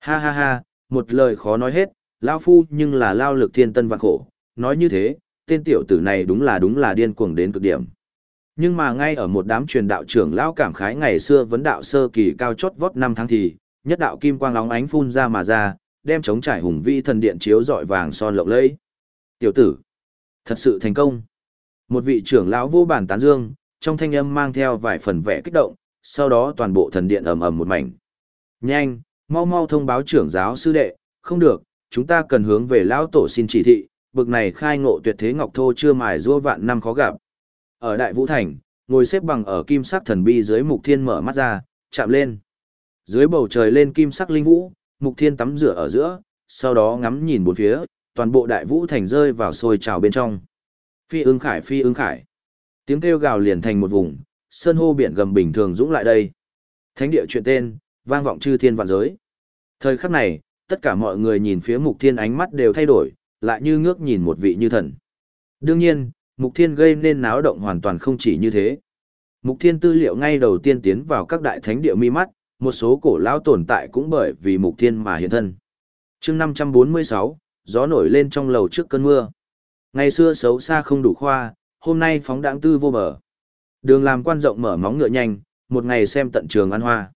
Speaker 1: Ha ha ha, một lời khó nói hết, lao phu nhưng là lao lực thiên tân vạn khổ, nói như thế, tên tiểu tử này đúng là đúng là điên cuồng đến cực điểm. Nhưng mà ngay ở một đám truyền đạo trưởng lão cảm khái ngày xưa vấn đạo sơ kỳ cao chót vót năm tháng thì, nhất đạo kim quang lóng ánh phun ra mà ra, đem chống trải hùng vĩ thần điện chiếu rọi vàng son lộng lẫy. Tiểu tử, thật sự thành công. Một vị trưởng lão vô bản tán dương, trong thanh âm mang theo vài phần vẻ kích động, sau đó toàn bộ thần điện ầm ầm một mảnh. Nhanh, mau mau thông báo trưởng giáo sư đệ, không được, chúng ta cần hướng về lão tổ xin chỉ thị, bực này khai ngộ tuyệt thế ngọc thô chưa mài rua vạn năm khó gặp. Ở Đại Vũ Thành, ngồi xếp bằng ở kim sắc thần bi dưới mục thiên mở mắt ra, chạm lên. Dưới bầu trời lên kim sắc linh vũ, mục thiên tắm rửa ở giữa, sau đó ngắm nhìn bốn phía, toàn bộ Đại Vũ Thành rơi vào sôi trào bên trong. Phi ưng khải phi ưng khải. Tiếng kêu gào liền thành một vùng, sơn hô biển gầm bình thường dũng lại đây. Thánh địa chuyện tên, vang vọng chư thiên vạn giới. Thời khắc này, tất cả mọi người nhìn phía mục thiên ánh mắt đều thay đổi, lại như ngước nhìn một vị như thần. Đương nhiên, mục thiên gây nên náo động hoàn toàn không chỉ như thế. Mục thiên tư liệu ngay đầu tiên tiến vào các đại thánh địa mi mắt, một số cổ lão tồn tại cũng bởi vì mục thiên mà hiện thân. chương 546, gió nổi lên trong lầu trước cơn mưa. Ngày xưa xấu xa không đủ khoa, hôm nay phóng đãng tư vô bờ. Đường làm quan rộng mở móng ngựa nhanh, một ngày xem tận trường ăn hoa.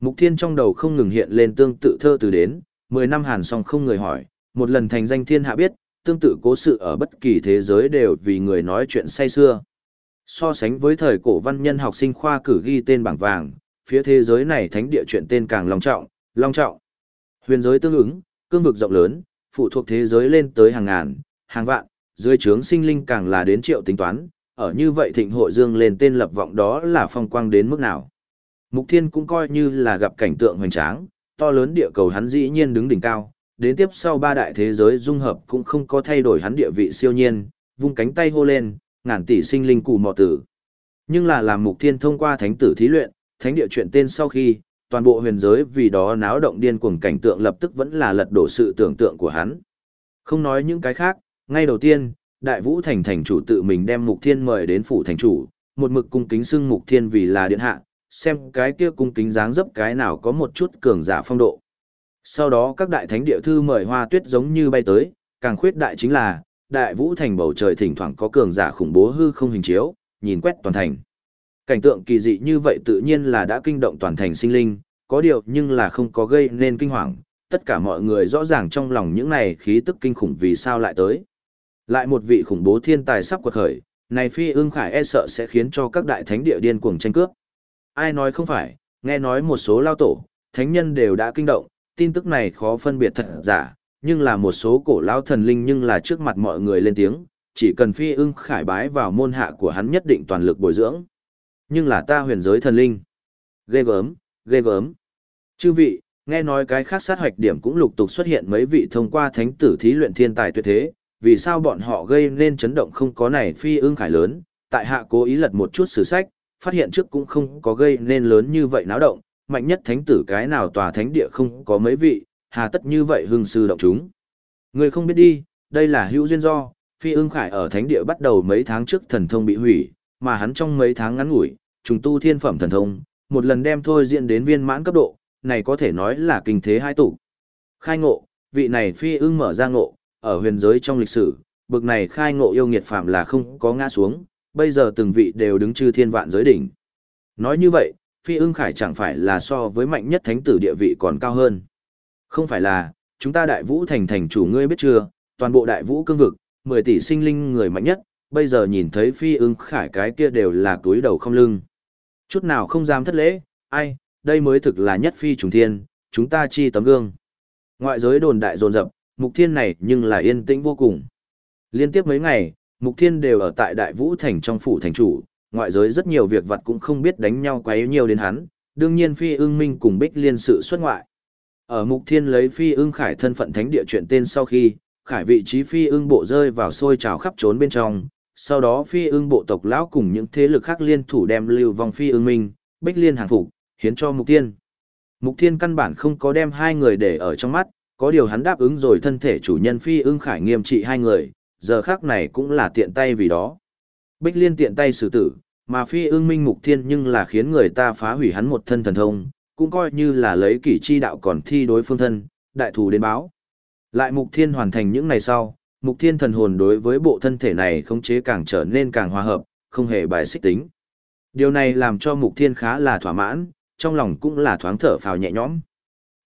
Speaker 1: Mục thiên trong đầu không ngừng hiện lên tương tự thơ từ đến, mười năm hàn song không người hỏi, một lần thành danh thiên hạ biết, tương tự cố sự ở bất kỳ thế giới đều vì người nói chuyện say xưa. So sánh với thời cổ văn nhân học sinh khoa cử ghi tên bảng vàng, phía thế giới này thánh địa chuyện tên càng long trọng, long trọng. Huyền giới tương ứng, cương vực rộng lớn, phụ thuộc thế giới lên tới hàng ngàn, hàng vạn, dưới trướng sinh linh càng là đến triệu tính toán, ở như vậy thịnh hội dương lên tên lập vọng đó là phong quang đến mức nào. Mục Thiên cũng coi như là gặp cảnh tượng hoành tráng, to lớn địa cầu hắn dĩ nhiên đứng đỉnh cao, đến tiếp sau ba đại thế giới dung hợp cũng không có thay đổi hắn địa vị siêu nhiên, vung cánh tay hô lên, ngàn tỷ sinh linh cù mọ tử. Nhưng là làm Mục Thiên thông qua thánh tử thí luyện, thánh địa chuyện tên sau khi, toàn bộ huyền giới vì đó náo động điên cuồng cảnh tượng lập tức vẫn là lật đổ sự tưởng tượng của hắn. Không nói những cái khác, ngay đầu tiên, Đại Vũ Thành thành chủ tự mình đem Mục Thiên mời đến phủ thành chủ, một mực cung kính xưng Mục Thiên vì là điện hạ, xem cái kia cung kính dáng dấp cái nào có một chút cường giả phong độ. Sau đó các đại thánh địa thư mời hoa tuyết giống như bay tới, càng khuyết đại chính là, đại vũ thành bầu trời thỉnh thoảng có cường giả khủng bố hư không hình chiếu, nhìn quét toàn thành. Cảnh tượng kỳ dị như vậy tự nhiên là đã kinh động toàn thành sinh linh, có điều nhưng là không có gây nên kinh hoàng, tất cả mọi người rõ ràng trong lòng những này khí tức kinh khủng vì sao lại tới. Lại một vị khủng bố thiên tài sắp quật khởi, này phi ương khải e sợ sẽ khiến cho các đại thánh địa điên cuồng tranh cướp. Ai nói không phải, Nghe nói một số lao tổ, thánh nhân đều đã kinh động, tin tức này khó phân biệt thật giả, nhưng là một số cổ lao thần linh nhưng là trước mặt mọi người lên tiếng, chỉ cần phi ưng khải bái vào môn hạ của hắn nhất định toàn lực bồi dưỡng. Nhưng là ta huyền giới thần linh. Ghê gớm, ghê gớm. Chư vị, nghe nói cái khác sát hoạch điểm cũng lục tục xuất hiện mấy vị thông qua thánh tử thí luyện thiên tài tuyệt thế, vì sao bọn họ gây nên chấn động không có này phi ưng khải lớn, tại hạ cố ý lật một chút sử sách, phát hiện trước cũng không có gây nên lớn như vậy náo động, mạnh nhất thánh tử cái nào tòa thánh địa không có mấy vị, hà tất như vậy hưng sư động chúng. Người không biết đi, đây là hữu duyên do, phi ưng khải ở thánh địa bắt đầu mấy tháng trước thần thông bị hủy, mà hắn trong mấy tháng ngắn ngủi, trùng tu thiên phẩm thần thông, một lần đem thôi diễn đến viên mãn cấp độ, này có thể nói là kinh thế hai tụ. Khai ngộ, vị này phi ưng mở ra ngộ, ở huyền giới trong lịch sử, bực này khai ngộ yêu nghiệt phạm là không có ngã xuống, bây giờ từng vị đều đứng chư thiên vạn giới đỉnh. Nói như vậy, phi ưng khải chẳng phải là so với mạnh nhất thánh tử địa vị còn cao hơn. Không phải là, chúng ta đại vũ thành thành chủ ngươi biết chưa, toàn bộ đại vũ cương vực, 10 tỷ sinh linh người mạnh nhất, bây giờ nhìn thấy phi ưng khải cái kia đều là túi đầu không lưng. Chút nào không dám thất lễ, ai, đây mới thực là nhất phi trùng thiên, chúng ta chi tấm gương. Ngoại giới đồn đại dồn dập, mục thiên này nhưng là yên tĩnh vô cùng. Liên tiếp mấy ngày, mục thiên đều ở tại đại vũ thành trong phủ thành chủ, ngoại giới rất nhiều việc vật cũng không biết đánh nhau quá yếu nhiều đến hắn, đương nhiên phi ưng minh cùng bích liên sự xuất ngoại. Ở mục thiên lấy phi ưng khải thân phận thánh địa chuyện tên sau khi, khải vị trí phi ưng bộ rơi vào sôi trào khắp trốn bên trong, sau đó phi ưng bộ tộc lão cùng những thế lực khác liên thủ đem lưu vong phi ưng minh, bích liên hàng phục, hiến cho mục thiên. Mục thiên căn bản không có đem hai người để ở trong mắt, có điều hắn đáp ứng rồi thân thể chủ nhân phi ưng khải nghiêm trị hai người, giờ khác này cũng là tiện tay vì đó. Bích liên tiện tay xử tử, mà phi ưng minh mục thiên nhưng là khiến người ta phá hủy hắn một thân thần thông, cũng coi như là lấy kỷ chi đạo còn thi đối phương thân, đại thù đến báo. Lại mục thiên hoàn thành những ngày sau, mục thiên thần hồn đối với bộ thân thể này khống chế càng trở nên càng hòa hợp, không hề bài xích tính. Điều này làm cho mục thiên khá là thỏa mãn, trong lòng cũng là thoáng thở phào nhẹ nhõm.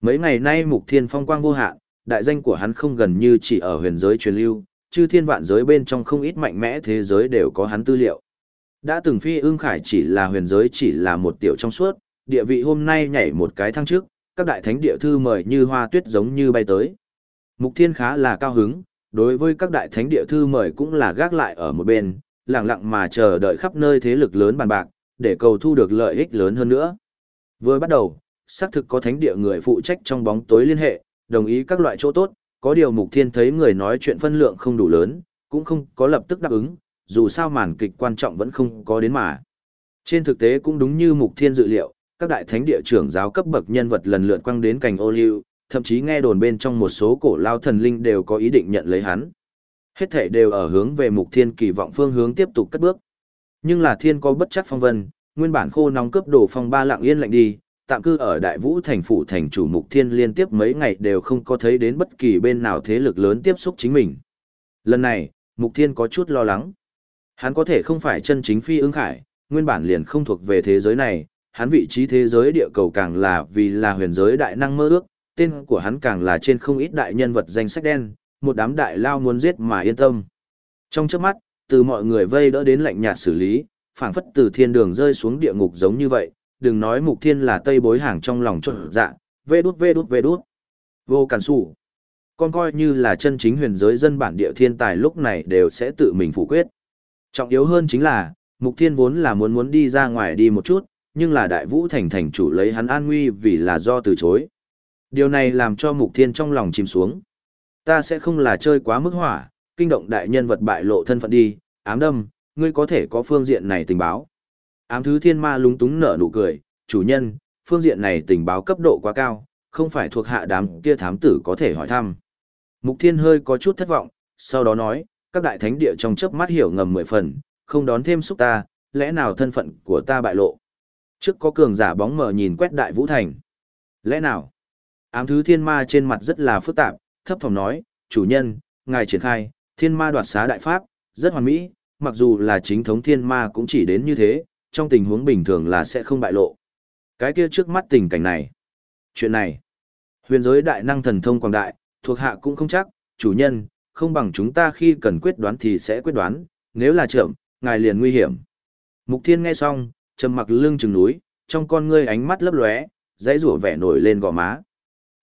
Speaker 1: Mấy ngày nay mục thiên phong quang vô hạn, đại danh của hắn không gần như chỉ ở huyền giới truyền lưu, chư thiên vạn giới bên trong không ít mạnh mẽ thế giới đều có hắn tư liệu. Đã từng phi ương khải chỉ là huyền giới chỉ là một tiểu trong suốt, địa vị hôm nay nhảy một cái thăng trước, các đại thánh địa thư mời như hoa tuyết giống như bay tới. Mục thiên khá là cao hứng, đối với các đại thánh địa thư mời cũng là gác lại ở một bên, lặng lặng mà chờ đợi khắp nơi thế lực lớn bàn bạc, để cầu thu được lợi ích lớn hơn nữa. Vừa bắt đầu, xác thực có thánh địa người phụ trách trong bóng tối liên hệ, đồng ý các loại chỗ tốt, có điều mục thiên thấy người nói chuyện phân lượng không đủ lớn, cũng không có lập tức đáp ứng, dù sao màn kịch quan trọng vẫn không có đến mà. Trên thực tế cũng đúng như mục thiên dự liệu, các đại thánh địa trưởng giáo cấp bậc nhân vật lần lượt quăng đến cành ô liu, thậm chí nghe đồn bên trong một số cổ lao thần linh đều có ý định nhận lấy hắn. Hết thể đều ở hướng về mục thiên kỳ vọng phương hướng tiếp tục cất bước. Nhưng là thiên có bất chắc phong vân, nguyên bản khô nóng cướp đổ phong ba lặng yên lạnh đi, tạm cư ở đại vũ thành phủ thành chủ mục thiên liên tiếp mấy ngày đều không có thấy đến bất kỳ bên nào thế lực lớn tiếp xúc chính mình. Lần này, mục thiên có chút lo lắng. Hắn có thể không phải chân chính phi ứng khải, nguyên bản liền không thuộc về thế giới này, hắn vị trí thế giới địa cầu càng là vì là huyền giới đại năng mơ ước, tên của hắn càng là trên không ít đại nhân vật danh sách đen, một đám đại lao muốn giết mà yên tâm. Trong trước mắt, từ mọi người vây đỡ đến lạnh nhạt xử lý, phảng phất từ thiên đường rơi xuống địa ngục giống như vậy, đừng nói mục thiên là tây bối hàng trong lòng trộn dạ, vê đút vê đút vê đút. Vô cản sủ. Con coi như là chân chính huyền giới dân bản địa thiên tài lúc này đều sẽ tự mình phủ quyết. Trọng yếu hơn chính là, mục thiên vốn là muốn muốn đi ra ngoài đi một chút, nhưng là đại vũ thành thành chủ lấy hắn an nguy vì là do từ chối. Điều này làm cho mục thiên trong lòng chìm xuống. Ta sẽ không là chơi quá mức hỏa, kinh động đại nhân vật bại lộ thân phận đi, ám đâm, ngươi có thể có phương diện này tình báo. Ám thứ thiên ma lúng túng nở nụ cười, chủ nhân, phương diện này tình báo cấp độ quá cao, không phải thuộc hạ đám kia thám tử có thể hỏi thăm. Mục thiên hơi có chút thất vọng, sau đó nói, các đại thánh địa trong chớp mắt hiểu ngầm mười phần, không đón thêm xúc ta, lẽ nào thân phận của ta bại lộ. Trước có cường giả bóng mờ nhìn quét đại vũ thành. Lẽ nào? Ám thứ thiên ma trên mặt rất là phức tạp, thấp thỏm nói, chủ nhân, ngài triển khai, thiên ma đoạt xá đại pháp, rất hoàn mỹ, mặc dù là chính thống thiên ma cũng chỉ đến như thế, trong tình huống bình thường là sẽ không bại lộ. Cái kia trước mắt tình cảnh này. Chuyện này, huyền giới đại năng thần thông quảng đại, thuộc hạ cũng không chắc, chủ nhân, không bằng chúng ta khi cần quyết đoán thì sẽ quyết đoán, nếu là trưởng ngài liền nguy hiểm. Mục thiên nghe xong, trầm mặc lưng chừng núi, trong con ngươi ánh mắt lấp lóe, dãy rủa vẻ nổi lên gò má.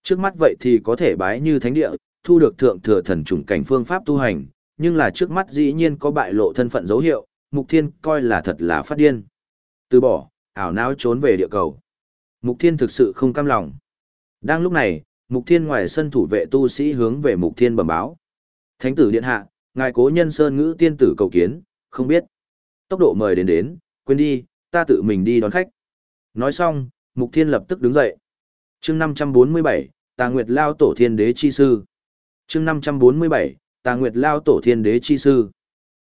Speaker 1: Trước mắt vậy thì có thể bái như thánh địa, thu được thượng thừa thần trùng cảnh phương pháp tu hành, nhưng là trước mắt dĩ nhiên có bại lộ thân phận dấu hiệu, Mục Thiên coi là thật là phát điên. Từ bỏ, ảo não trốn về địa cầu. Mục Thiên thực sự không cam lòng. Đang lúc này, Mục Thiên ngoài sân thủ vệ tu sĩ hướng về Mục Thiên bẩm báo. Thánh tử điện hạ, ngài cố nhân sơn ngữ tiên tử cầu kiến, không biết. Tốc độ mời đến đến, quên đi, ta tự mình đi đón khách. Nói xong, Mục Thiên lập tức đứng dậy. chương 547, Tà Nguyệt Lao Tổ Thiên Đế Chi Sư. chương 547, Tà Nguyệt Lao Tổ Thiên Đế Chi Sư.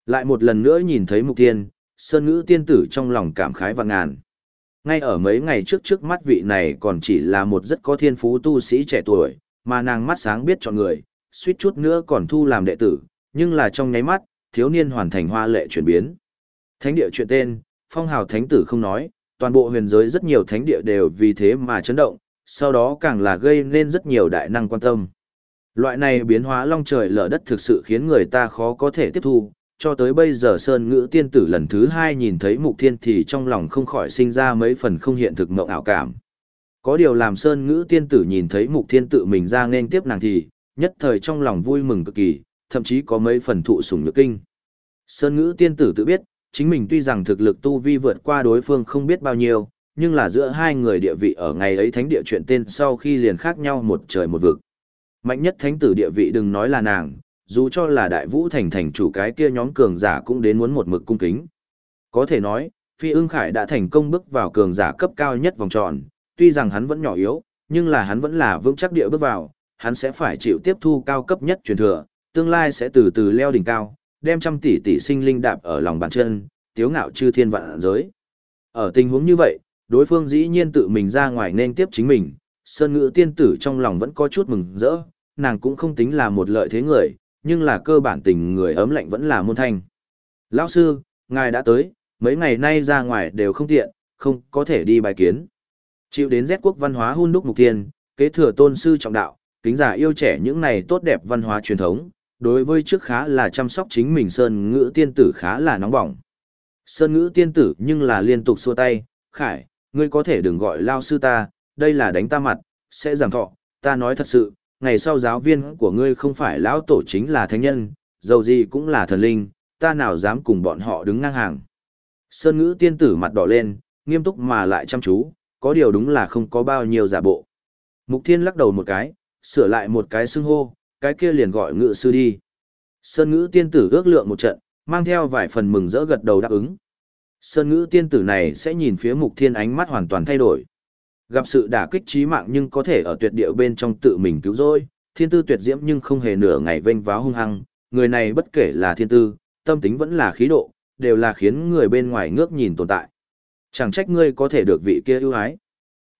Speaker 1: Lại một lần nữa nhìn thấy Mục Thiên, Sơn Ngữ Tiên Tử trong lòng cảm khái và ngàn. Ngay ở mấy ngày trước trước mắt vị này còn chỉ là một rất có thiên phú tu sĩ trẻ tuổi, mà nàng mắt sáng biết chọn người, suýt chút nữa còn thu làm đệ tử, nhưng là trong nháy mắt, thiếu niên hoàn thành hoa lệ chuyển biến. Thánh địa chuyện tên, phong hào thánh tử không nói, toàn bộ huyền giới rất nhiều thánh địa đều vì thế mà chấn động, sau đó càng là gây nên rất nhiều đại năng quan tâm. Loại này biến hóa long trời lở đất thực sự khiến người ta khó có thể tiếp thu, cho tới bây giờ Sơn Ngữ Tiên Tử lần thứ hai nhìn thấy Mục Thiên thì trong lòng không khỏi sinh ra mấy phần không hiện thực mộng ảo cảm. Có điều làm Sơn Ngữ Tiên Tử nhìn thấy Mục Thiên tự mình ra nên tiếp nàng thì, nhất thời trong lòng vui mừng cực kỳ, thậm chí có mấy phần thụ sủng nhược kinh. Sơn Ngữ Tiên Tử tự biết, chính mình tuy rằng thực lực tu vi vượt qua đối phương không biết bao nhiêu, nhưng là giữa hai người địa vị ở ngày ấy thánh địa chuyện tên sau khi liền khác nhau một trời một vực. Mạnh nhất thánh tử địa vị đừng nói là nàng, dù cho là đại vũ thành thành chủ cái kia nhóm cường giả cũng đến muốn một mực cung kính. Có thể nói, Phi ưng khải đã thành công bước vào cường giả cấp cao nhất vòng tròn, tuy rằng hắn vẫn nhỏ yếu, nhưng là hắn vẫn là vững chắc địa bước vào, hắn sẽ phải chịu tiếp thu cao cấp nhất truyền thừa, tương lai sẽ từ từ leo đỉnh cao, đem trăm tỷ tỷ sinh linh đạp ở lòng bàn chân, tiếu ngạo chư thiên vạn giới. Ở tình huống như vậy, đối phương dĩ nhiên tự mình ra ngoài nên tiếp chính mình, sơn ngữ tiên tử trong lòng vẫn có chút mừng rỡ, nàng cũng không tính là một lợi thế người, nhưng là cơ bản tình người ấm lạnh vẫn là môn thanh. Lão sư, ngài đã tới, mấy ngày nay ra ngoài đều không tiện, không có thể đi bài kiến. Chịu đến Z quốc văn hóa hun đúc mục tiên, kế thừa tôn sư trọng đạo, kính giả yêu trẻ những này tốt đẹp văn hóa truyền thống, đối với trước khá là chăm sóc chính mình Sơn Ngữ tiên tử khá là nóng bỏng. Sơn Ngữ tiên tử nhưng là liên tục xua tay, khải, ngươi có thể đừng gọi lao sư ta, đây là đánh ta mặt, sẽ giảm thọ, ta nói thật sự, ngày sau giáo viên của ngươi không phải lão tổ chính là thánh nhân, dầu gì cũng là thần linh, ta nào dám cùng bọn họ đứng ngang hàng. Sơn ngữ tiên tử mặt đỏ lên, nghiêm túc mà lại chăm chú, có điều đúng là không có bao nhiêu giả bộ. Mục thiên lắc đầu một cái, sửa lại một cái xưng hô, cái kia liền gọi ngự sư đi. Sơn ngữ tiên tử ước lượng một trận, mang theo vài phần mừng rỡ gật đầu đáp ứng. Sơn ngữ tiên tử này sẽ nhìn phía mục thiên ánh mắt hoàn toàn thay đổi. Gặp sự đả kích trí mạng nhưng có thể ở tuyệt địa bên trong tự mình cứu rỗi, thiên tư tuyệt diễm nhưng không hề nửa ngày vênh váo hung hăng, người này bất kể là thiên tư, tâm tính vẫn là khí độ, đều là khiến người bên ngoài ngước nhìn tồn tại. Chẳng trách ngươi có thể được vị kia ưu ái.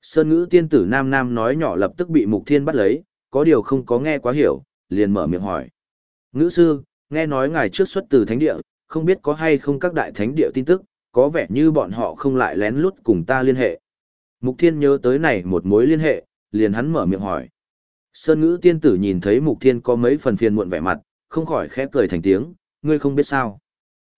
Speaker 1: Sơn ngữ tiên tử nam nam nói nhỏ lập tức bị mục thiên bắt lấy, có điều không có nghe quá hiểu, liền mở miệng hỏi. Ngữ sư, nghe nói ngài trước xuất từ thánh địa, không biết có hay không các đại thánh địa tin tức, có vẻ như bọn họ không lại lén lút cùng ta liên hệ. Mục Thiên nhớ tới này một mối liên hệ, liền hắn mở miệng hỏi. Sơn ngữ tiên tử nhìn thấy Mục Thiên có mấy phần phiền muộn vẻ mặt, không khỏi khẽ cười thành tiếng, ngươi không biết sao.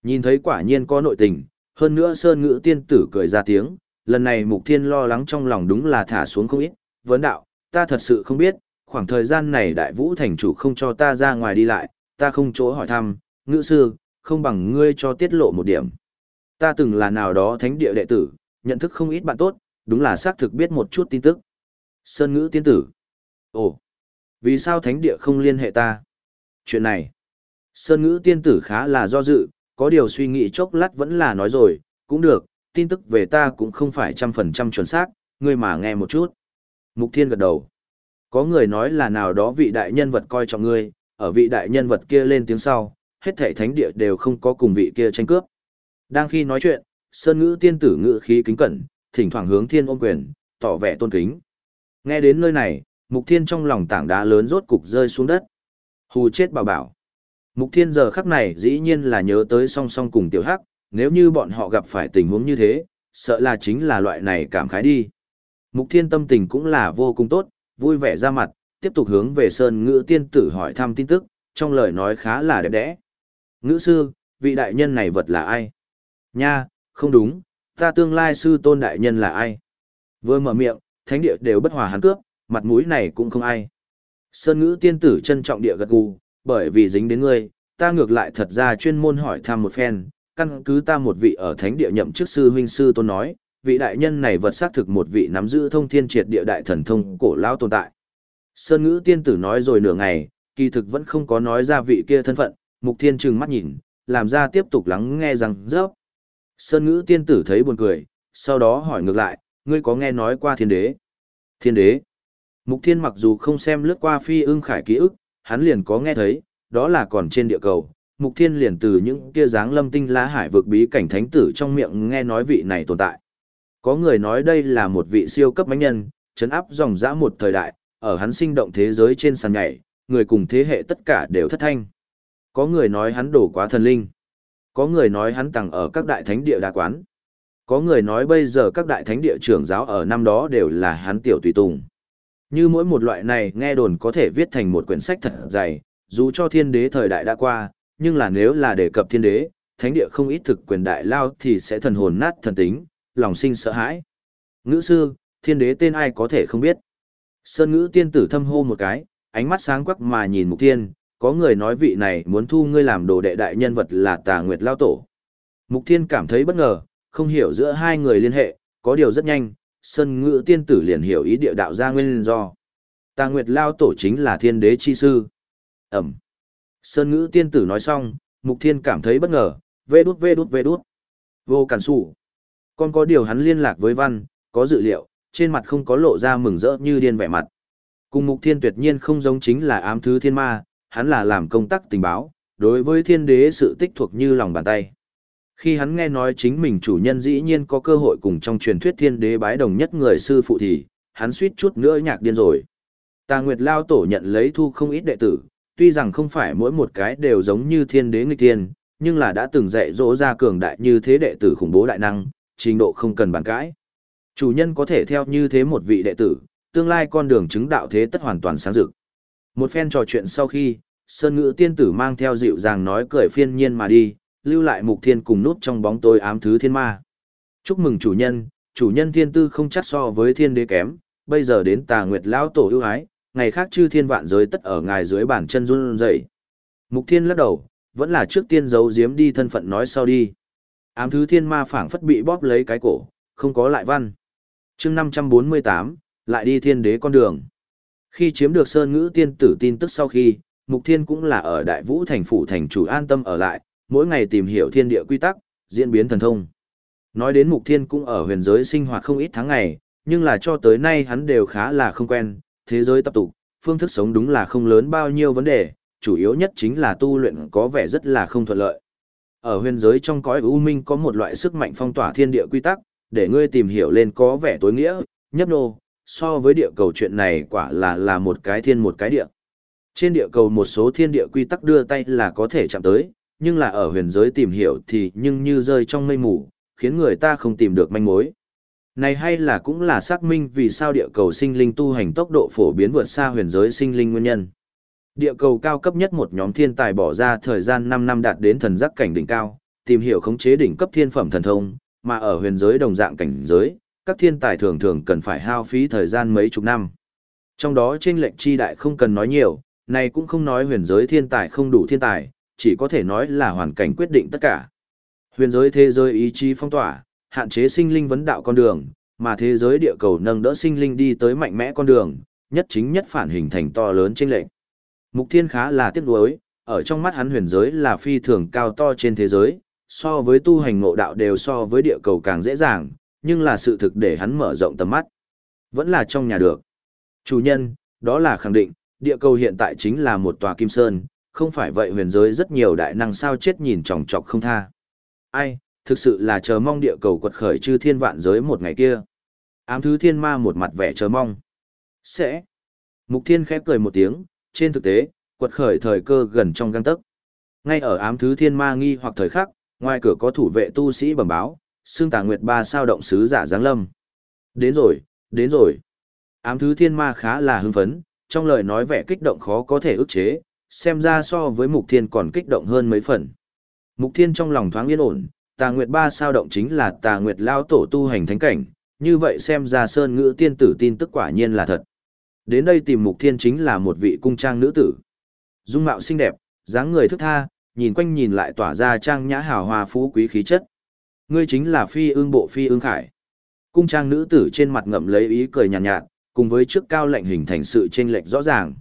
Speaker 1: Nhìn thấy quả nhiên có nội tình, hơn nữa Sơn ngữ tiên tử cười ra tiếng, lần này Mục Thiên lo lắng trong lòng đúng là thả xuống không ít, vấn đạo, ta thật sự không biết, khoảng thời gian này đại vũ thành chủ không cho ta ra ngoài đi lại, ta không chỗ hỏi thăm, ngữ sư, không bằng ngươi cho tiết lộ một điểm. Ta từng là nào đó thánh địa đệ tử, nhận thức không ít bạn tốt, đúng là xác thực biết một chút tin tức. Sơn ngữ tiên tử. Ồ, vì sao thánh địa không liên hệ ta? Chuyện này, Sơn ngữ tiên tử khá là do dự, có điều suy nghĩ chốc lát vẫn là nói rồi, cũng được, tin tức về ta cũng không phải trăm phần trăm chuẩn xác, ngươi mà nghe một chút. Mục thiên gật đầu. Có người nói là nào đó vị đại nhân vật coi trọng ngươi, ở vị đại nhân vật kia lên tiếng sau, hết thảy thánh địa đều không có cùng vị kia tranh cướp. Đang khi nói chuyện, Sơn ngữ tiên tử ngữ khí kính cẩn, thỉnh thoảng hướng thiên ôm quyền, tỏ vẻ tôn kính. Nghe đến nơi này, mục thiên trong lòng tảng đá lớn rốt cục rơi xuống đất. Hù chết bảo bảo. Mục thiên giờ khắc này dĩ nhiên là nhớ tới song song cùng tiểu hắc, nếu như bọn họ gặp phải tình huống như thế, sợ là chính là loại này cảm khái đi. Mục thiên tâm tình cũng là vô cùng tốt, vui vẻ ra mặt, tiếp tục hướng về sơn ngữ tiên tử hỏi thăm tin tức, trong lời nói khá là đẹp đẽ. Ngữ sư, vị đại nhân này vật là ai? Nha, không đúng, ta tương lai sư tôn đại nhân là ai? Vừa mở miệng, thánh địa đều bất hòa hắn cướp, mặt mũi này cũng không ai. Sơn ngữ tiên tử trân trọng địa gật gù, bởi vì dính đến ngươi, ta ngược lại thật ra chuyên môn hỏi thăm một phen, căn cứ ta một vị ở thánh địa nhậm chức sư huynh sư tôn nói, vị đại nhân này vật xác thực một vị nắm giữ thông thiên triệt địa đại thần thông cổ lão tồn tại. Sơn ngữ tiên tử nói rồi nửa ngày, kỳ thực vẫn không có nói ra vị kia thân phận, mục thiên trừng mắt nhìn, làm ra tiếp tục lắng nghe rằng rớp. Sơn ngữ tiên tử thấy buồn cười, sau đó hỏi ngược lại, ngươi có nghe nói qua thiên đế? Thiên đế? Mục thiên mặc dù không xem lướt qua phi ưng khải ký ức, hắn liền có nghe thấy, đó là còn trên địa cầu. Mục thiên liền từ những kia dáng lâm tinh lá hải vực bí cảnh thánh tử trong miệng nghe nói vị này tồn tại. Có người nói đây là một vị siêu cấp bánh nhân, chấn áp dòng dã một thời đại, ở hắn sinh động thế giới trên sàn nhảy, người cùng thế hệ tất cả đều thất thanh. Có người nói hắn đổ quá thần linh. Có người nói hắn tặng ở các đại thánh địa đa quán. Có người nói bây giờ các đại thánh địa trưởng giáo ở năm đó đều là hắn tiểu tùy tùng. Như mỗi một loại này nghe đồn có thể viết thành một quyển sách thật dày, dù cho thiên đế thời đại đã qua, nhưng là nếu là đề cập thiên đế, thánh địa không ít thực quyền đại lao thì sẽ thần hồn nát thần tính, lòng sinh sợ hãi. Ngữ sư, thiên đế tên ai có thể không biết. Sơn ngữ tiên tử thâm hô một cái, ánh mắt sáng quắc mà nhìn mục tiên, có người nói vị này muốn thu ngươi làm đồ đệ đại nhân vật là tà nguyệt lao tổ. Mục thiên cảm thấy bất ngờ, không hiểu giữa hai người liên hệ, có điều rất nhanh, Sơn ngữ tiên tử liền hiểu ý địa đạo ra nguyên do. Tà nguyệt lao tổ chính là thiên đế chi sư. Ẩm. Sơn ngữ tiên tử nói xong, mục thiên cảm thấy bất ngờ, vê đút vê đút vê đút. Vô cản sủ. Còn có điều hắn liên lạc với văn, có dự liệu, trên mặt không có lộ ra mừng rỡ như điên vẻ mặt. Cùng mục thiên tuyệt nhiên không giống chính là ám thứ thiên ma, hắn là làm công tác tình báo, đối với thiên đế sự tích thuộc như lòng bàn tay. Khi hắn nghe nói chính mình chủ nhân dĩ nhiên có cơ hội cùng trong truyền thuyết thiên đế bái đồng nhất người sư phụ thì, hắn suýt chút nữa nhạc điên rồi. Tà Nguyệt Lao Tổ nhận lấy thu không ít đệ tử, tuy rằng không phải mỗi một cái đều giống như thiên đế nghịch thiên, nhưng là đã từng dạy dỗ ra cường đại như thế đệ tử khủng bố đại năng, trình độ không cần bàn cãi. Chủ nhân có thể theo như thế một vị đệ tử, tương lai con đường chứng đạo thế tất hoàn toàn sáng rực. Một phen trò chuyện sau khi, Sơn Ngữ tiên tử mang theo dịu dàng nói cười phiên nhiên mà đi, lưu lại Mục Thiên cùng nút trong bóng tối ám thứ thiên ma. Chúc mừng chủ nhân, chủ nhân thiên tư không chắc so với thiên đế kém, bây giờ đến Tà Nguyệt lão tổ ưu ái, ngày khác chư thiên vạn giới tất ở ngài dưới bàn chân run rẩy. Mục Thiên lắc đầu, vẫn là trước tiên giấu giếm đi thân phận nói sau đi. Ám thứ thiên ma phảng phất bị bóp lấy cái cổ, không có lại văn. chương 548, lại đi thiên đế con đường. Khi chiếm được Sơn Ngữ tiên tử tin tức sau khi, Mục Thiên cũng là ở Đại Vũ thành phủ thành chủ an tâm ở lại, mỗi ngày tìm hiểu thiên địa quy tắc, diễn biến thần thông. Nói đến Mục Thiên cũng ở huyền giới sinh hoạt không ít tháng ngày, nhưng là cho tới nay hắn đều khá là không quen, thế giới tập tục, phương thức sống đúng là không lớn bao nhiêu vấn đề, chủ yếu nhất chính là tu luyện có vẻ rất là không thuận lợi. Ở huyền giới trong cõi u minh có một loại sức mạnh phong tỏa thiên địa quy tắc, để ngươi tìm hiểu lên có vẻ tối nghĩa, nhấp nô, so với địa cầu chuyện này quả là là một cái thiên một cái địa. Trên địa cầu một số thiên địa quy tắc đưa tay là có thể chạm tới, nhưng là ở huyền giới tìm hiểu thì nhưng như rơi trong mây mù, khiến người ta không tìm được manh mối. Này hay là cũng là xác minh vì sao địa cầu sinh linh tu hành tốc độ phổ biến vượt xa huyền giới sinh linh nguyên nhân. Địa cầu cao cấp nhất một nhóm thiên tài bỏ ra thời gian 5 năm đạt đến thần giác cảnh đỉnh cao, tìm hiểu khống chế đỉnh cấp thiên phẩm thần thông, mà ở huyền giới đồng dạng cảnh giới, các thiên tài thường thường cần phải hao phí thời gian mấy chục năm. Trong đó trên lệnh chi đại không cần nói nhiều, này cũng không nói huyền giới thiên tài không đủ thiên tài, chỉ có thể nói là hoàn cảnh quyết định tất cả. Huyền giới thế giới ý chí phong tỏa, hạn chế sinh linh vấn đạo con đường, mà thế giới địa cầu nâng đỡ sinh linh đi tới mạnh mẽ con đường, nhất chính nhất phản hình thành to lớn trên lệnh. Mục Thiên khá là tiếc nuối, ở trong mắt hắn huyền giới là phi thường cao to trên thế giới, so với tu hành ngộ đạo đều so với địa cầu càng dễ dàng, nhưng là sự thực để hắn mở rộng tầm mắt. Vẫn là trong nhà được. Chủ nhân, đó là khẳng định, địa cầu hiện tại chính là một tòa kim sơn, không phải vậy huyền giới rất nhiều đại năng sao chết nhìn chòng chọc không tha. Ai, thực sự là chờ mong địa cầu quật khởi chư thiên vạn giới một ngày kia. Ám thứ thiên ma một mặt vẻ chờ mong. Sẽ. Mục thiên khép cười một tiếng, trên thực tế, quật khởi thời cơ gần trong găng tấc. Ngay ở ám thứ thiên ma nghi hoặc thời khắc, ngoài cửa có thủ vệ tu sĩ bẩm báo, xương tà nguyệt ba sao động sứ giả giáng lâm. Đến rồi, đến rồi. Ám thứ thiên ma khá là hưng phấn, trong lời nói vẻ kích động khó có thể ức chế, xem ra so với mục thiên còn kích động hơn mấy phần. Mục thiên trong lòng thoáng yên ổn, tà nguyệt ba sao động chính là tà nguyệt lao tổ tu hành thánh cảnh, như vậy xem ra sơn ngữ tiên tử tin tức quả nhiên là thật. Đến đây tìm mục thiên chính là một vị cung trang nữ tử. Dung mạo xinh đẹp, dáng người thức tha, nhìn quanh nhìn lại tỏa ra trang nhã hào hoa phú quý khí chất. Ngươi chính là phi ương bộ phi ương khải. Cung trang nữ tử trên mặt ngậm lấy ý cười nhàn nhạt, nhạt, cùng với trước cao lệnh hình thành sự chênh lệch rõ ràng.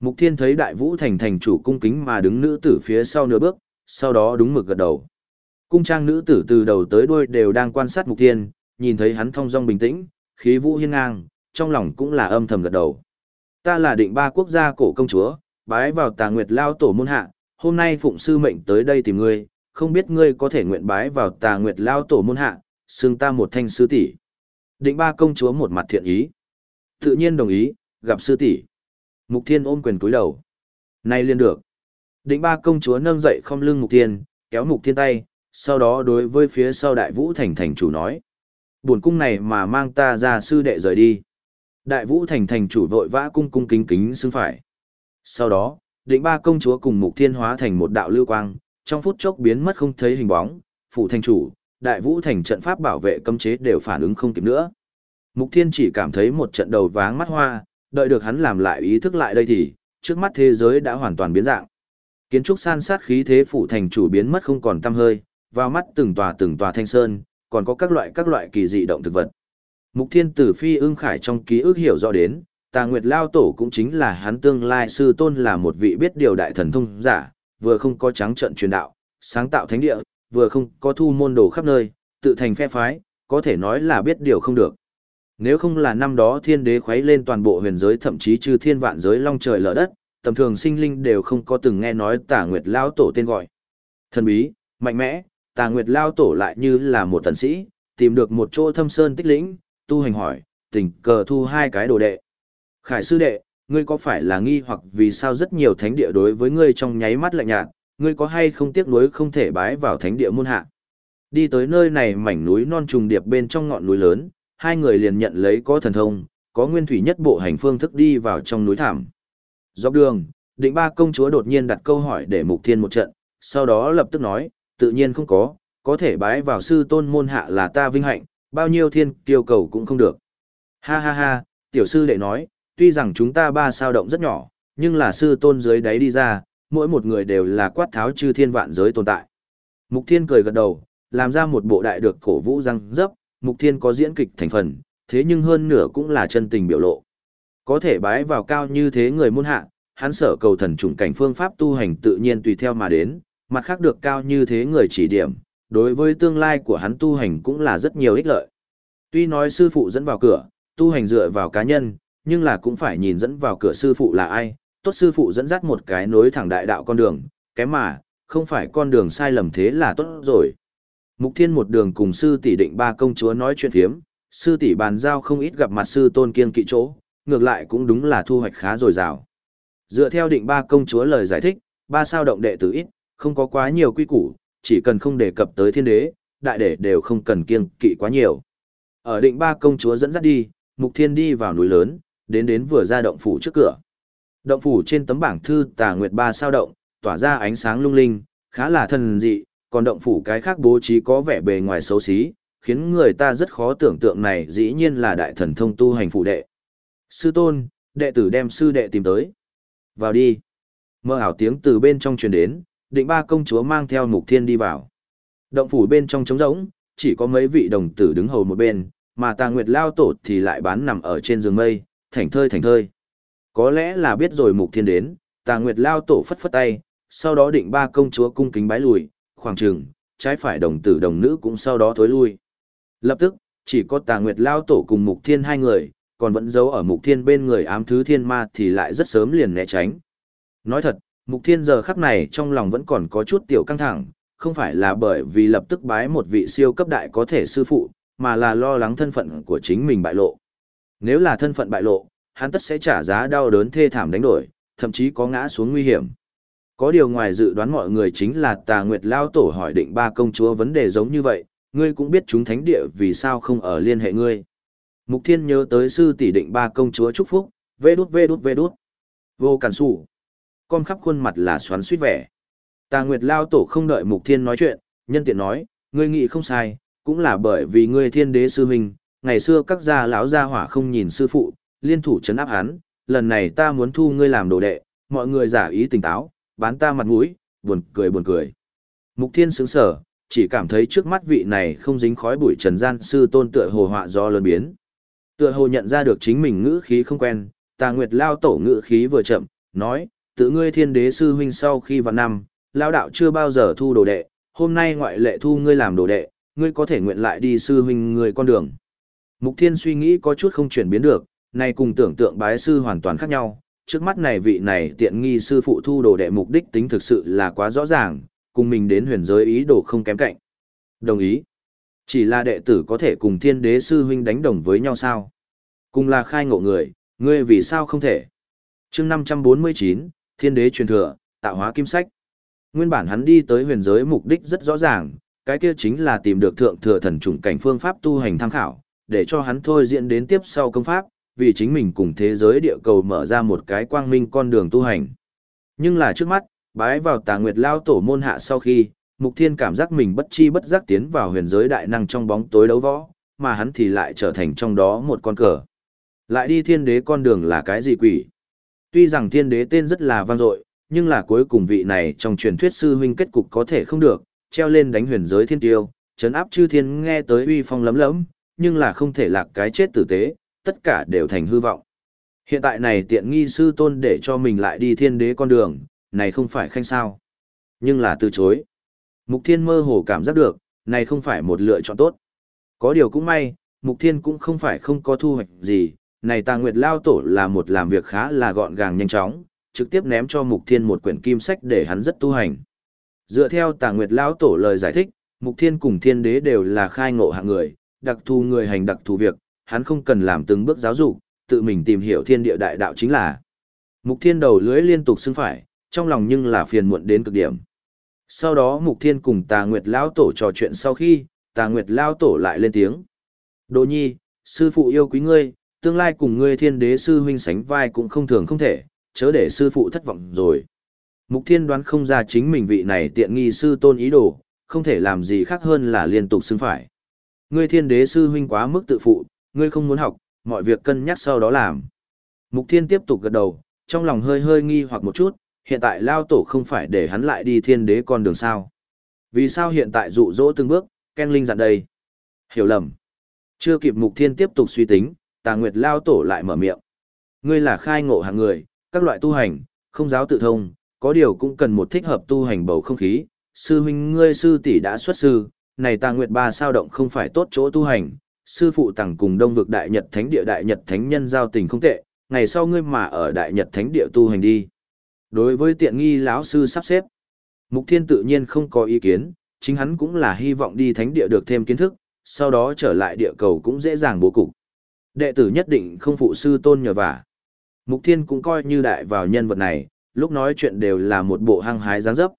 Speaker 1: Mục Thiên thấy Đại Vũ thành thành chủ cung kính mà đứng nữ tử phía sau nửa bước, sau đó đúng mực gật đầu. Cung trang nữ tử từ đầu tới đuôi đều đang quan sát Mục Thiên, nhìn thấy hắn thong dong bình tĩnh, khí vũ hiên ngang, trong lòng cũng là âm thầm gật đầu. Ta là định ba quốc gia cổ công chúa, bái vào Tà Nguyệt lao tổ môn hạ, hôm nay phụng sư mệnh tới đây tìm ngươi, không biết ngươi có thể nguyện bái vào Tà Nguyệt lao tổ môn hạ, xưng ta một thanh sư tỷ. Định ba công chúa một mặt thiện ý. Tự nhiên đồng ý, gặp sư tỷ. Mục Thiên ôm quyền cúi đầu. Nay liên được. Định ba công chúa nâng dậy không lưng Mục Thiên, kéo Mục Thiên tay, sau đó đối với phía sau Đại Vũ Thành thành chủ nói. Buồn cung này mà mang ta ra sư đệ rời đi. Đại Vũ Thành thành chủ vội vã cung cung kính kính xưng phải. Sau đó, định ba công chúa cùng Mục Thiên hóa thành một đạo lưu quang, trong phút chốc biến mất không thấy hình bóng, phụ thành chủ, Đại Vũ Thành trận pháp bảo vệ cấm chế đều phản ứng không kịp nữa. Mục Thiên chỉ cảm thấy một trận đầu váng mắt hoa, đợi được hắn làm lại ý thức lại đây thì, trước mắt thế giới đã hoàn toàn biến dạng. Kiến trúc san sát khí thế phủ thành chủ biến mất không còn tăm hơi, vào mắt từng tòa từng tòa thanh sơn, còn có các loại các loại kỳ dị động thực vật. Mục Thiên Tử Phi ưng khải trong ký ức hiểu rõ đến, Tà Nguyệt Lao Tổ cũng chính là hắn tương lai sư tôn là một vị biết điều đại thần thông giả, vừa không có trắng trận truyền đạo, sáng tạo thánh địa, vừa không có thu môn đồ khắp nơi, tự thành phe phái, có thể nói là biết điều không được. Nếu không là năm đó thiên đế khuấy lên toàn bộ huyền giới thậm chí chư thiên vạn giới long trời lở đất, tầm thường sinh linh đều không có từng nghe nói tà nguyệt lao tổ tên gọi. Thần bí, mạnh mẽ, tà nguyệt lao tổ lại như là một tần sĩ, tìm được một chỗ thâm sơn tích lĩnh, tu hành hỏi, tình cờ thu hai cái đồ đệ. Khải sư đệ, ngươi có phải là nghi hoặc vì sao rất nhiều thánh địa đối với ngươi trong nháy mắt lạnh nhạt, ngươi có hay không tiếc nuối không thể bái vào thánh địa môn hạ. Đi tới nơi này mảnh núi non trùng điệp bên trong ngọn núi lớn, hai người liền nhận lấy có thần thông, có nguyên thủy nhất bộ hành phương thức đi vào trong núi thảm. Dọc đường, định ba công chúa đột nhiên đặt câu hỏi để mục thiên một trận, sau đó lập tức nói, tự nhiên không có, có thể bái vào sư tôn môn hạ là ta vinh hạnh, bao nhiêu thiên tiêu cầu cũng không được. Ha ha ha, tiểu sư đệ nói, tuy rằng chúng ta ba sao động rất nhỏ, nhưng là sư tôn dưới đáy đi ra, mỗi một người đều là quát tháo chư thiên vạn giới tồn tại. Mục thiên cười gật đầu, làm ra một bộ đại được cổ vũ răng dấp, Mục Thiên có diễn kịch thành phần, thế nhưng hơn nửa cũng là chân tình biểu lộ. Có thể bái vào cao như thế người môn hạ, hắn sở cầu thần trùng cảnh phương pháp tu hành tự nhiên tùy theo mà đến, mặt khác được cao như thế người chỉ điểm, đối với tương lai của hắn tu hành cũng là rất nhiều ích lợi. Tuy nói sư phụ dẫn vào cửa, tu hành dựa vào cá nhân, nhưng là cũng phải nhìn dẫn vào cửa sư phụ là ai, tốt sư phụ dẫn dắt một cái nối thẳng đại đạo con đường, kém mà, không phải con đường sai lầm thế là tốt rồi. Mục Thiên một đường cùng sư tỷ định ba công chúa nói chuyện phiếm, sư tỷ bàn giao không ít gặp mặt sư tôn kiên kỵ chỗ, ngược lại cũng đúng là thu hoạch khá dồi dào. Dựa theo định ba công chúa lời giải thích, ba sao động đệ tử ít, không có quá nhiều quy củ, chỉ cần không đề cập tới thiên đế, đại đệ đều không cần kiên kỵ quá nhiều. Ở định ba công chúa dẫn dắt đi, Mục Thiên đi vào núi lớn, đến đến vừa ra động phủ trước cửa. Động phủ trên tấm bảng thư Tà Nguyệt ba sao động, tỏa ra ánh sáng lung linh, khá là thần dị, còn động phủ cái khác bố trí có vẻ bề ngoài xấu xí, khiến người ta rất khó tưởng tượng này dĩ nhiên là đại thần thông tu hành phủ đệ. Sư tôn, đệ tử đem sư đệ tìm tới. Vào đi. Mơ ảo tiếng từ bên trong truyền đến, định ba công chúa mang theo mục thiên đi vào. Động phủ bên trong trống rỗng, chỉ có mấy vị đồng tử đứng hầu một bên, mà tà nguyệt lao tổ thì lại bán nằm ở trên giường mây, thảnh thơi thảnh thơi. Có lẽ là biết rồi mục thiên đến, tà nguyệt lao tổ phất phất tay, sau đó định ba công chúa cung kính bái lùi, khoảng trường, trái phải đồng tử đồng nữ cũng sau đó thối lui. Lập tức, chỉ có tà nguyệt lao tổ cùng mục thiên hai người, còn vẫn giấu ở mục thiên bên người ám thứ thiên ma thì lại rất sớm liền né tránh. Nói thật, mục thiên giờ khắc này trong lòng vẫn còn có chút tiểu căng thẳng, không phải là bởi vì lập tức bái một vị siêu cấp đại có thể sư phụ, mà là lo lắng thân phận của chính mình bại lộ. Nếu là thân phận bại lộ, hắn tất sẽ trả giá đau đớn thê thảm đánh đổi, thậm chí có ngã xuống nguy hiểm. Có điều ngoài dự đoán mọi người chính là tà nguyệt lao tổ hỏi định ba công chúa vấn đề giống như vậy, ngươi cũng biết chúng thánh địa vì sao không ở liên hệ ngươi. Mục thiên nhớ tới sư tỷ định ba công chúa chúc phúc, vê đút vê đút vê đút. Vô cản xù Con khắp khuôn mặt là xoắn suýt vẻ. Tà nguyệt lao tổ không đợi mục thiên nói chuyện, nhân tiện nói, ngươi nghĩ không sai, cũng là bởi vì ngươi thiên đế sư huynh, ngày xưa các gia lão gia hỏa không nhìn sư phụ, liên thủ chấn áp hắn, lần này ta muốn thu ngươi làm đồ đệ, mọi người giả ý tỉnh táo, bán ta mặt mũi, buồn cười buồn cười. Mục Thiên sững sờ, chỉ cảm thấy trước mắt vị này không dính khói bụi trần gian sư tôn tựa hồ họa do lớn biến. Tựa hồ nhận ra được chính mình ngữ khí không quen, Tà Nguyệt lao tổ ngữ khí vừa chậm, nói, tự ngươi thiên đế sư huynh sau khi vào năm, lao đạo chưa bao giờ thu đồ đệ, hôm nay ngoại lệ thu ngươi làm đồ đệ, ngươi có thể nguyện lại đi sư huynh người con đường. Mục Thiên suy nghĩ có chút không chuyển biến được, này cùng tưởng tượng bái sư hoàn toàn khác nhau, trước mắt này vị này tiện nghi sư phụ thu đồ đệ mục đích tính thực sự là quá rõ ràng, cùng mình đến huyền giới ý đồ không kém cạnh. Đồng ý. Chỉ là đệ tử có thể cùng thiên đế sư huynh đánh đồng với nhau sao? Cùng là khai ngộ người, ngươi vì sao không thể? chương 549, thiên đế truyền thừa, tạo hóa kim sách. Nguyên bản hắn đi tới huyền giới mục đích rất rõ ràng, cái kia chính là tìm được thượng thừa thần chủng cảnh phương pháp tu hành tham khảo, để cho hắn thôi diễn đến tiếp sau công pháp, vì chính mình cùng thế giới địa cầu mở ra một cái quang minh con đường tu hành. Nhưng là trước mắt, bái vào tà nguyệt lao tổ môn hạ sau khi, Mục Thiên cảm giác mình bất chi bất giác tiến vào huyền giới đại năng trong bóng tối đấu võ, mà hắn thì lại trở thành trong đó một con cờ. Lại đi thiên đế con đường là cái gì quỷ? Tuy rằng thiên đế tên rất là vang dội, nhưng là cuối cùng vị này trong truyền thuyết sư huynh kết cục có thể không được, treo lên đánh huyền giới thiên tiêu, chấn áp chư thiên nghe tới uy phong lấm lấm, nhưng là không thể lạc cái chết tử tế, tất cả đều thành hư vọng. Hiện tại này tiện nghi sư tôn để cho mình lại đi thiên đế con đường, này không phải khanh sao. Nhưng là từ chối. Mục thiên mơ hồ cảm giác được, này không phải một lựa chọn tốt. Có điều cũng may, mục thiên cũng không phải không có thu hoạch gì, này tà nguyệt lao tổ là một làm việc khá là gọn gàng nhanh chóng, trực tiếp ném cho mục thiên một quyển kim sách để hắn rất tu hành. Dựa theo tà nguyệt lao tổ lời giải thích, mục thiên cùng thiên đế đều là khai ngộ hạng người, đặc thù người hành đặc thù việc, hắn không cần làm từng bước giáo dục, tự mình tìm hiểu thiên địa đại đạo chính là. Mục thiên đầu lưới liên tục xưng phải, trong lòng nhưng là phiền muộn đến cực điểm. Sau đó Mục Thiên cùng Tà Nguyệt Lão Tổ trò chuyện sau khi, Tà Nguyệt Lão Tổ lại lên tiếng. Đỗ nhi, sư phụ yêu quý ngươi, tương lai cùng ngươi thiên đế sư huynh sánh vai cũng không thường không thể, chớ để sư phụ thất vọng rồi. Mục Thiên đoán không ra chính mình vị này tiện nghi sư tôn ý đồ, không thể làm gì khác hơn là liên tục xưng phải. Ngươi thiên đế sư huynh quá mức tự phụ, ngươi không muốn học, mọi việc cân nhắc sau đó làm. Mục Thiên tiếp tục gật đầu, trong lòng hơi hơi nghi hoặc một chút, hiện tại lao tổ không phải để hắn lại đi thiên đế con đường sao. Vì sao hiện tại dụ dỗ từng bước, Ken Linh dặn đây? Hiểu lầm. Chưa kịp mục thiên tiếp tục suy tính, tà nguyệt lao tổ lại mở miệng. Ngươi là khai ngộ hạng người, các loại tu hành, không giáo tự thông, có điều cũng cần một thích hợp tu hành bầu không khí. Sư huynh ngươi sư tỷ đã xuất sư, này tà nguyệt ba sao động không phải tốt chỗ tu hành. Sư phụ tặng cùng đông vực đại nhật thánh địa đại nhật thánh nhân giao tình không tệ, ngày sau ngươi mà ở đại nhật thánh địa tu hành đi. Đối với tiện nghi lão sư sắp xếp, Mục Thiên tự nhiên không có ý kiến, chính hắn cũng là hy vọng đi thánh địa được thêm kiến thức, sau đó trở lại địa cầu cũng dễ dàng bố cục. Đệ tử nhất định không phụ sư tôn nhờ vả. Mục Thiên cũng coi như đại vào nhân vật này, lúc nói chuyện đều là một bộ hăng hái dáng dấp.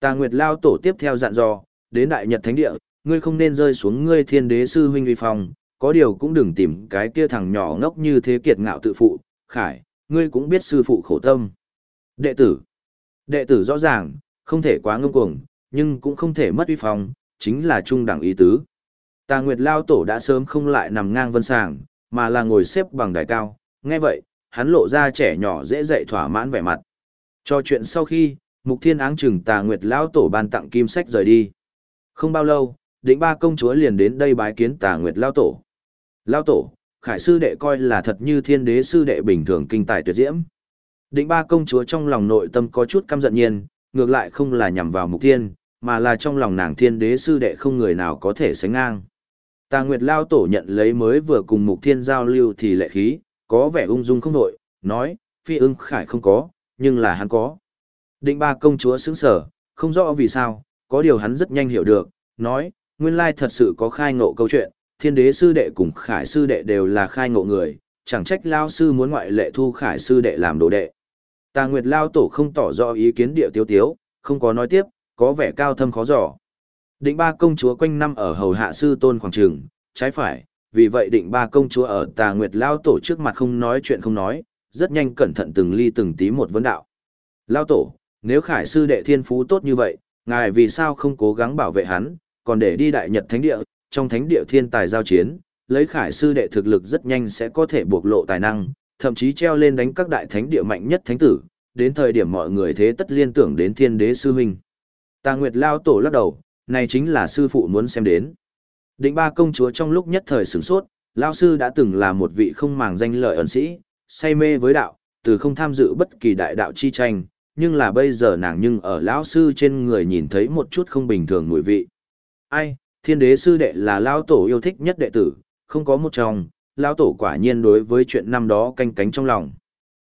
Speaker 1: Tà Nguyệt Lao tổ tiếp theo dặn dò, đến Đại Nhật Thánh Địa, ngươi không nên rơi xuống ngươi thiên đế sư huynh uy phong, có điều cũng đừng tìm cái kia thằng nhỏ ngốc như thế kiệt ngạo tự phụ, khải, ngươi cũng biết sư phụ khổ tâm. Đệ tử. Đệ tử rõ ràng, không thể quá ngông cuồng, nhưng cũng không thể mất uy phong, chính là trung đẳng ý tứ. Tà Nguyệt Lao Tổ đã sớm không lại nằm ngang vân sàng, mà là ngồi xếp bằng đài cao, nghe vậy, hắn lộ ra trẻ nhỏ dễ dậy thỏa mãn vẻ mặt. Cho chuyện sau khi, Mục Thiên áng chừng Tà Nguyệt Lao Tổ ban tặng kim sách rời đi. Không bao lâu, định ba công chúa liền đến đây bái kiến Tà Nguyệt Lao Tổ. Lao Tổ, khải sư đệ coi là thật như thiên đế sư đệ bình thường kinh tài tuyệt diễm. Định ba công chúa trong lòng nội tâm có chút căm giận nhiên, ngược lại không là nhằm vào mục thiên, mà là trong lòng nàng thiên đế sư đệ không người nào có thể sánh ngang. Tà Nguyệt Lao Tổ nhận lấy mới vừa cùng mục thiên giao lưu thì lệ khí, có vẻ ung dung không nội, nói, phi ưng khải không có, nhưng là hắn có. Định ba công chúa sững sở, không rõ vì sao, có điều hắn rất nhanh hiểu được, nói, nguyên lai thật sự có khai ngộ câu chuyện, thiên đế sư đệ cùng khải sư đệ đều là khai ngộ người, chẳng trách lao sư muốn ngoại lệ thu khải sư đệ làm đồ đệ. Tà Nguyệt Lao Tổ không tỏ rõ ý kiến địa tiêu tiếu, không có nói tiếp, có vẻ cao thâm khó dò. Định ba công chúa quanh năm ở hầu hạ sư tôn khoảng trường, trái phải, vì vậy định ba công chúa ở Tà Nguyệt Lao Tổ trước mặt không nói chuyện không nói, rất nhanh cẩn thận từng ly từng tí một vấn đạo. Lao Tổ, nếu khải sư đệ thiên phú tốt như vậy, ngài vì sao không cố gắng bảo vệ hắn, còn để đi đại nhật thánh địa, trong thánh địa thiên tài giao chiến, lấy khải sư đệ thực lực rất nhanh sẽ có thể bộc lộ tài năng, thậm chí treo lên đánh các đại thánh địa mạnh nhất thánh tử, đến thời điểm mọi người thế tất liên tưởng đến thiên đế sư huynh. Tà Nguyệt lao tổ lắc đầu, này chính là sư phụ muốn xem đến. Định ba công chúa trong lúc nhất thời sửng sốt, lao sư đã từng là một vị không màng danh lợi ẩn sĩ, say mê với đạo, từ không tham dự bất kỳ đại đạo chi tranh, nhưng là bây giờ nàng nhưng ở lão sư trên người nhìn thấy một chút không bình thường mùi vị. Ai, thiên đế sư đệ là lao tổ yêu thích nhất đệ tử, không có một chồng, lao tổ quả nhiên đối với chuyện năm đó canh cánh trong lòng.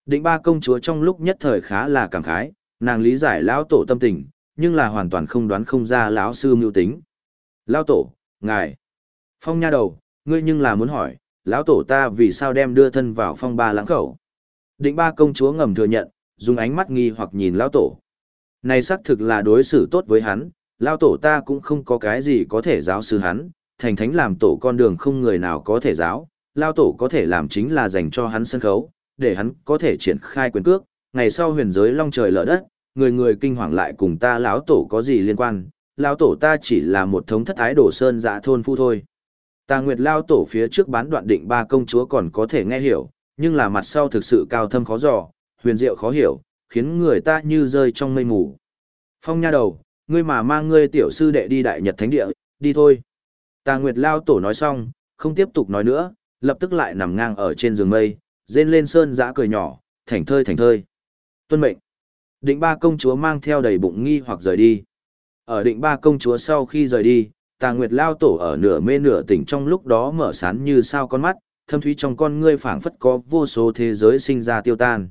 Speaker 1: Định ba công chúa trong lúc nhất thời khá là cảm khái, nàng lý giải lão tổ tâm tình, nhưng là hoàn toàn không đoán không ra lão sư mưu tính. Lão tổ, ngài, phong nha đầu, ngươi nhưng là muốn hỏi, lão tổ ta vì sao đem đưa thân vào phong ba lãng khẩu. Định ba công chúa ngầm thừa nhận, dùng ánh mắt nghi hoặc nhìn lão tổ. Này xác thực là đối xử tốt với hắn, lão tổ ta cũng không có cái gì có thể giáo sư hắn, thành thánh làm tổ con đường không người nào có thể giáo, lão tổ có thể làm chính là dành cho hắn sân khấu, để hắn có thể triển khai quyền cước, ngày sau huyền giới long trời lở đất, người người kinh hoàng lại cùng ta lão tổ có gì liên quan, lão tổ ta chỉ là một thống thất ái đổ sơn dạ thôn phu thôi. Ta Nguyệt lão tổ phía trước bán đoạn định ba công chúa còn có thể nghe hiểu, nhưng là mặt sau thực sự cao thâm khó dò, huyền diệu khó hiểu, khiến người ta như rơi trong mây mù. Phong nha đầu, ngươi mà mang ngươi tiểu sư đệ đi đại nhật thánh địa, đi thôi. Tà Nguyệt lão tổ nói xong, không tiếp tục nói nữa, lập tức lại nằm ngang ở trên giường mây, rên lên sơn giã cười nhỏ, thảnh thơi thảnh thơi. Tuân mệnh. Định ba công chúa mang theo đầy bụng nghi hoặc rời đi. Ở định ba công chúa sau khi rời đi, tà nguyệt lao tổ ở nửa mê nửa tỉnh trong lúc đó mở sán như sao con mắt, thâm thúy trong con ngươi phảng phất có vô số thế giới sinh ra tiêu tan.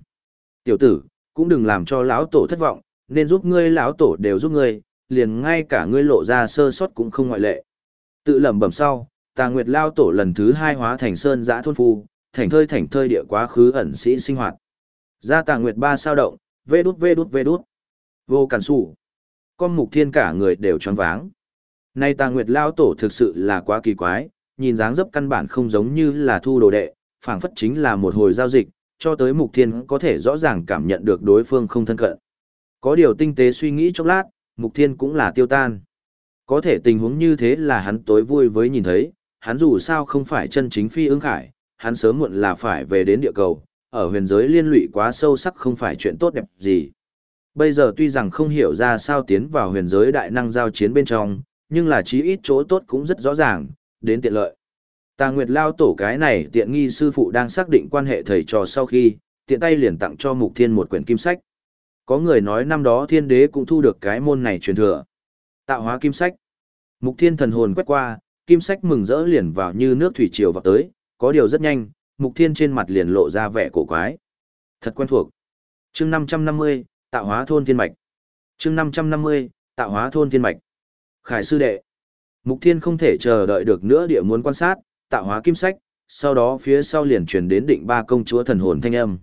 Speaker 1: Tiểu tử, cũng đừng làm cho lão tổ thất vọng, nên giúp ngươi lão tổ đều giúp ngươi, liền ngay cả ngươi lộ ra sơ sót cũng không ngoại lệ. Tự lẩm bẩm sau, Tà Nguyệt lao tổ lần thứ hai hóa thành sơn giã thôn phu, thành thơi thành thơi địa quá khứ ẩn sĩ sinh hoạt. Ra Tà Nguyệt ba sao động, vê đút vê đút vê đút. Vô cản sủ. Con mục thiên cả người đều tròn váng. Nay Tà Nguyệt lao tổ thực sự là quá kỳ quái, nhìn dáng dấp căn bản không giống như là thu đồ đệ, phảng phất chính là một hồi giao dịch, cho tới mục thiên có thể rõ ràng cảm nhận được đối phương không thân cận. Có điều tinh tế suy nghĩ chốc lát, mục thiên cũng là tiêu tan. Có thể tình huống như thế là hắn tối vui với nhìn thấy, hắn dù sao không phải chân chính phi ứng khải, hắn sớm muộn là phải về đến địa cầu, ở huyền giới liên lụy quá sâu sắc không phải chuyện tốt đẹp gì. Bây giờ tuy rằng không hiểu ra sao tiến vào huyền giới đại năng giao chiến bên trong, nhưng là chí ít chỗ tốt cũng rất rõ ràng, đến tiện lợi. Tà Nguyệt Lao tổ cái này tiện nghi sư phụ đang xác định quan hệ thầy trò sau khi, tiện tay liền tặng cho Mục Thiên một quyển kim sách. Có người nói năm đó thiên đế cũng thu được cái môn này truyền thừa. Tạo hóa kim sách. Mục Thiên thần hồn quét qua, kim sách mừng rỡ liền vào như nước thủy triều vào tới, có điều rất nhanh, Mục Thiên trên mặt liền lộ ra vẻ cổ quái. Thật quen thuộc. Chương 550, tạo hóa thôn thiên mạch. Chương 550, tạo hóa thôn thiên mạch. Khải sư đệ. Mục Thiên không thể chờ đợi được nữa địa muốn quan sát, tạo hóa kim sách, sau đó phía sau liền truyền đến định ba công chúa thần hồn thanh âm.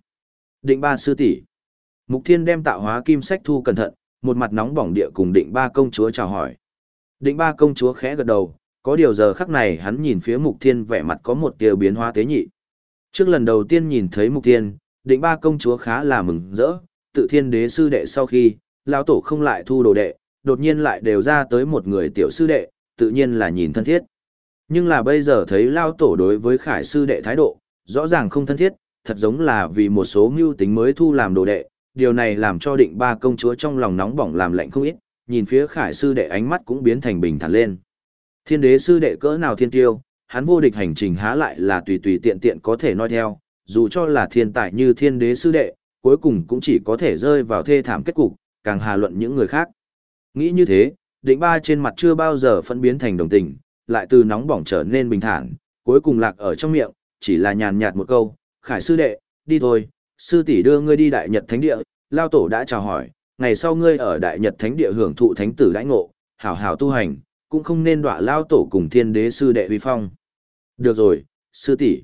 Speaker 1: Định ba sư tỷ. Mục Thiên đem tạo hóa kim sách thu cẩn thận, một mặt nóng bỏng địa cùng định ba công chúa chào hỏi. Định ba công chúa khẽ gật đầu, có điều giờ khắc này hắn nhìn phía Mục Thiên vẻ mặt có một tia biến hóa tế nhị. Trước lần đầu tiên nhìn thấy Mục Thiên, định ba công chúa khá là mừng rỡ, tự thiên đế sư đệ sau khi, lão tổ không lại thu đồ đệ, đột nhiên lại đều ra tới một người tiểu sư đệ, tự nhiên là nhìn thân thiết. Nhưng là bây giờ thấy lão tổ đối với khải sư đệ thái độ, rõ ràng không thân thiết, thật giống là vì một số mưu tính mới thu làm đồ đệ, điều này làm cho định ba công chúa trong lòng nóng bỏng làm lạnh không ít, nhìn phía khải sư đệ ánh mắt cũng biến thành bình thản lên. Thiên đế sư đệ cỡ nào thiên tiêu, hắn vô địch hành trình há lại là tùy tùy tiện tiện có thể nói theo, dù cho là thiên tài như thiên đế sư đệ, cuối cùng cũng chỉ có thể rơi vào thê thảm kết cục, càng hà luận những người khác. Nghĩ như thế, định ba trên mặt chưa bao giờ phân biến thành đồng tình, lại từ nóng bỏng trở nên bình thản, cuối cùng lạc ở trong miệng, chỉ là nhàn nhạt một câu, khải sư đệ, đi thôi, sư tỷ đưa ngươi đi đại nhật thánh địa, lao tổ đã chào hỏi, ngày sau ngươi ở đại nhật thánh địa hưởng thụ thánh tử đãi ngộ, hảo hảo tu hành, cũng không nên đọa lao tổ cùng thiên đế sư đệ huy phong. Được rồi, sư tỷ.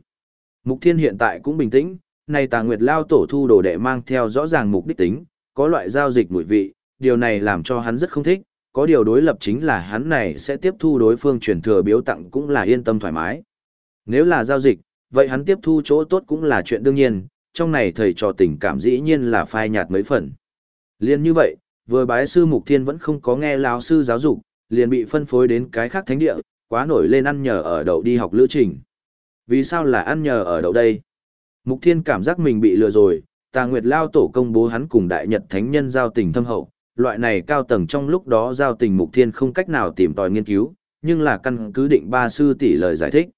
Speaker 1: Mục thiên hiện tại cũng bình tĩnh, này tà nguyệt lao tổ thu đồ đệ mang theo rõ ràng mục đích tính, có loại giao dịch mùi vị, điều này làm cho hắn rất không thích, có điều đối lập chính là hắn này sẽ tiếp thu đối phương truyền thừa biếu tặng cũng là yên tâm thoải mái. Nếu là giao dịch, vậy hắn tiếp thu chỗ tốt cũng là chuyện đương nhiên, trong này thầy trò tình cảm dĩ nhiên là phai nhạt mấy phần. Liên như vậy, vừa bái sư mục thiên vẫn không có nghe lão sư giáo dục, liền bị phân phối đến cái khác thánh địa, quá nổi lên ăn nhờ ở đậu đi học lữ trình. Vì sao là ăn nhờ ở đậu đây? Mục Thiên cảm giác mình bị lừa rồi, Tà Nguyệt Lao Tổ công bố hắn cùng Đại Nhật Thánh Nhân giao tình thâm hậu, loại này cao tầng trong lúc đó giao tình Mục Thiên không cách nào tìm tòi nghiên cứu, nhưng là căn cứ định ba sư tỷ lời giải thích.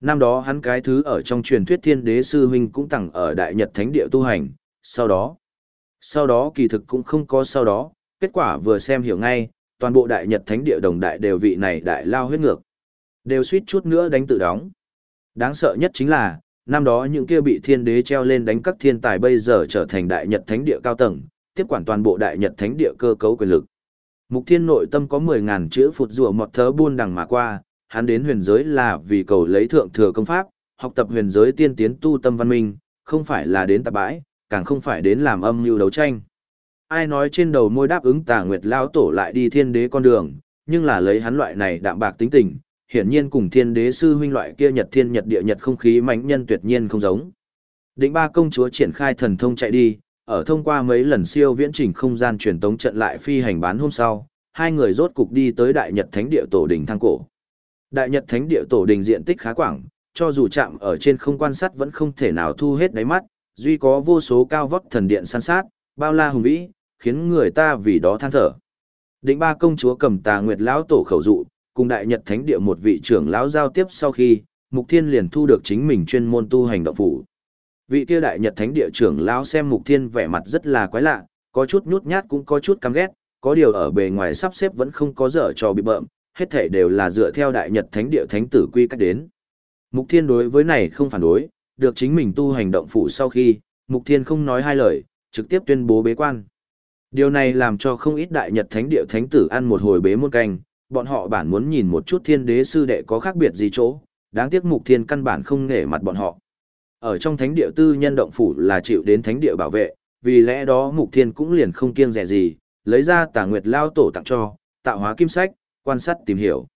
Speaker 1: Năm đó hắn cái thứ ở trong truyền thuyết thiên đế sư huynh cũng tặng ở Đại Nhật Thánh Địa tu hành, sau đó, sau đó kỳ thực cũng không có sau đó, kết quả vừa xem hiểu ngay, toàn bộ Đại Nhật Thánh Địa đồng đại đều vị này đại lao huyết ngược. Đều suýt chút nữa đánh tự đóng. Đáng sợ nhất chính là, năm đó những kia bị thiên đế treo lên đánh các thiên tài bây giờ trở thành đại nhật thánh địa cao tầng, tiếp quản toàn bộ đại nhật thánh địa cơ cấu quyền lực. Mục thiên nội tâm có 10.000 chữ phụt rùa một thớ buôn đằng mà qua, hắn đến huyền giới là vì cầu lấy thượng thừa công pháp, học tập huyền giới tiên tiến tu tâm văn minh, không phải là đến tạp bãi, càng không phải đến làm âm mưu đấu tranh. Ai nói trên đầu môi đáp ứng tà nguyệt Lão tổ lại đi thiên đế con đường, nhưng là lấy hắn loại này đạm bạc tính tình, hiển nhiên cùng thiên đế sư huynh loại kia nhật thiên nhật địa nhật không khí mãnh nhân tuyệt nhiên không giống. Định ba công chúa triển khai thần thông chạy đi, ở thông qua mấy lần siêu viễn trình không gian truyền tống trận lại phi hành bán hôm sau, hai người rốt cục đi tới Đại Nhật Thánh Địa Tổ Đình Thang Cổ. Đại Nhật Thánh Địa Tổ Đình diện tích khá quảng, cho dù chạm ở trên không quan sát vẫn không thể nào thu hết đáy mắt, duy có vô số cao vóc thần điện san sát, bao la hùng vĩ, khiến người ta vì đó than thở. Định ba công chúa cầm tà nguyệt lão tổ khẩu dụ, cùng đại nhật thánh địa một vị trưởng lão giao tiếp sau khi, Mục Thiên liền thu được chính mình chuyên môn tu hành động phủ. Vị kia đại nhật thánh địa trưởng lão xem Mục Thiên vẻ mặt rất là quái lạ, có chút nhút nhát cũng có chút căm ghét, có điều ở bề ngoài sắp xếp vẫn không có dở trò bị bợm, hết thể đều là dựa theo đại nhật thánh địa thánh tử quy cách đến. Mục Thiên đối với này không phản đối, được chính mình tu hành động phủ sau khi, Mục Thiên không nói hai lời, trực tiếp tuyên bố bế quan. Điều này làm cho không ít đại nhật thánh địa thánh tử ăn một hồi bế muôn canh, bọn họ bản muốn nhìn một chút thiên đế sư đệ có khác biệt gì chỗ, đáng tiếc mục thiên căn bản không nể mặt bọn họ. Ở trong thánh địa tư nhân động phủ là chịu đến thánh địa bảo vệ, vì lẽ đó mục thiên cũng liền không kiêng rẻ gì, lấy ra tà nguyệt lao tổ tặng cho, tạo hóa kim sách, quan sát tìm hiểu.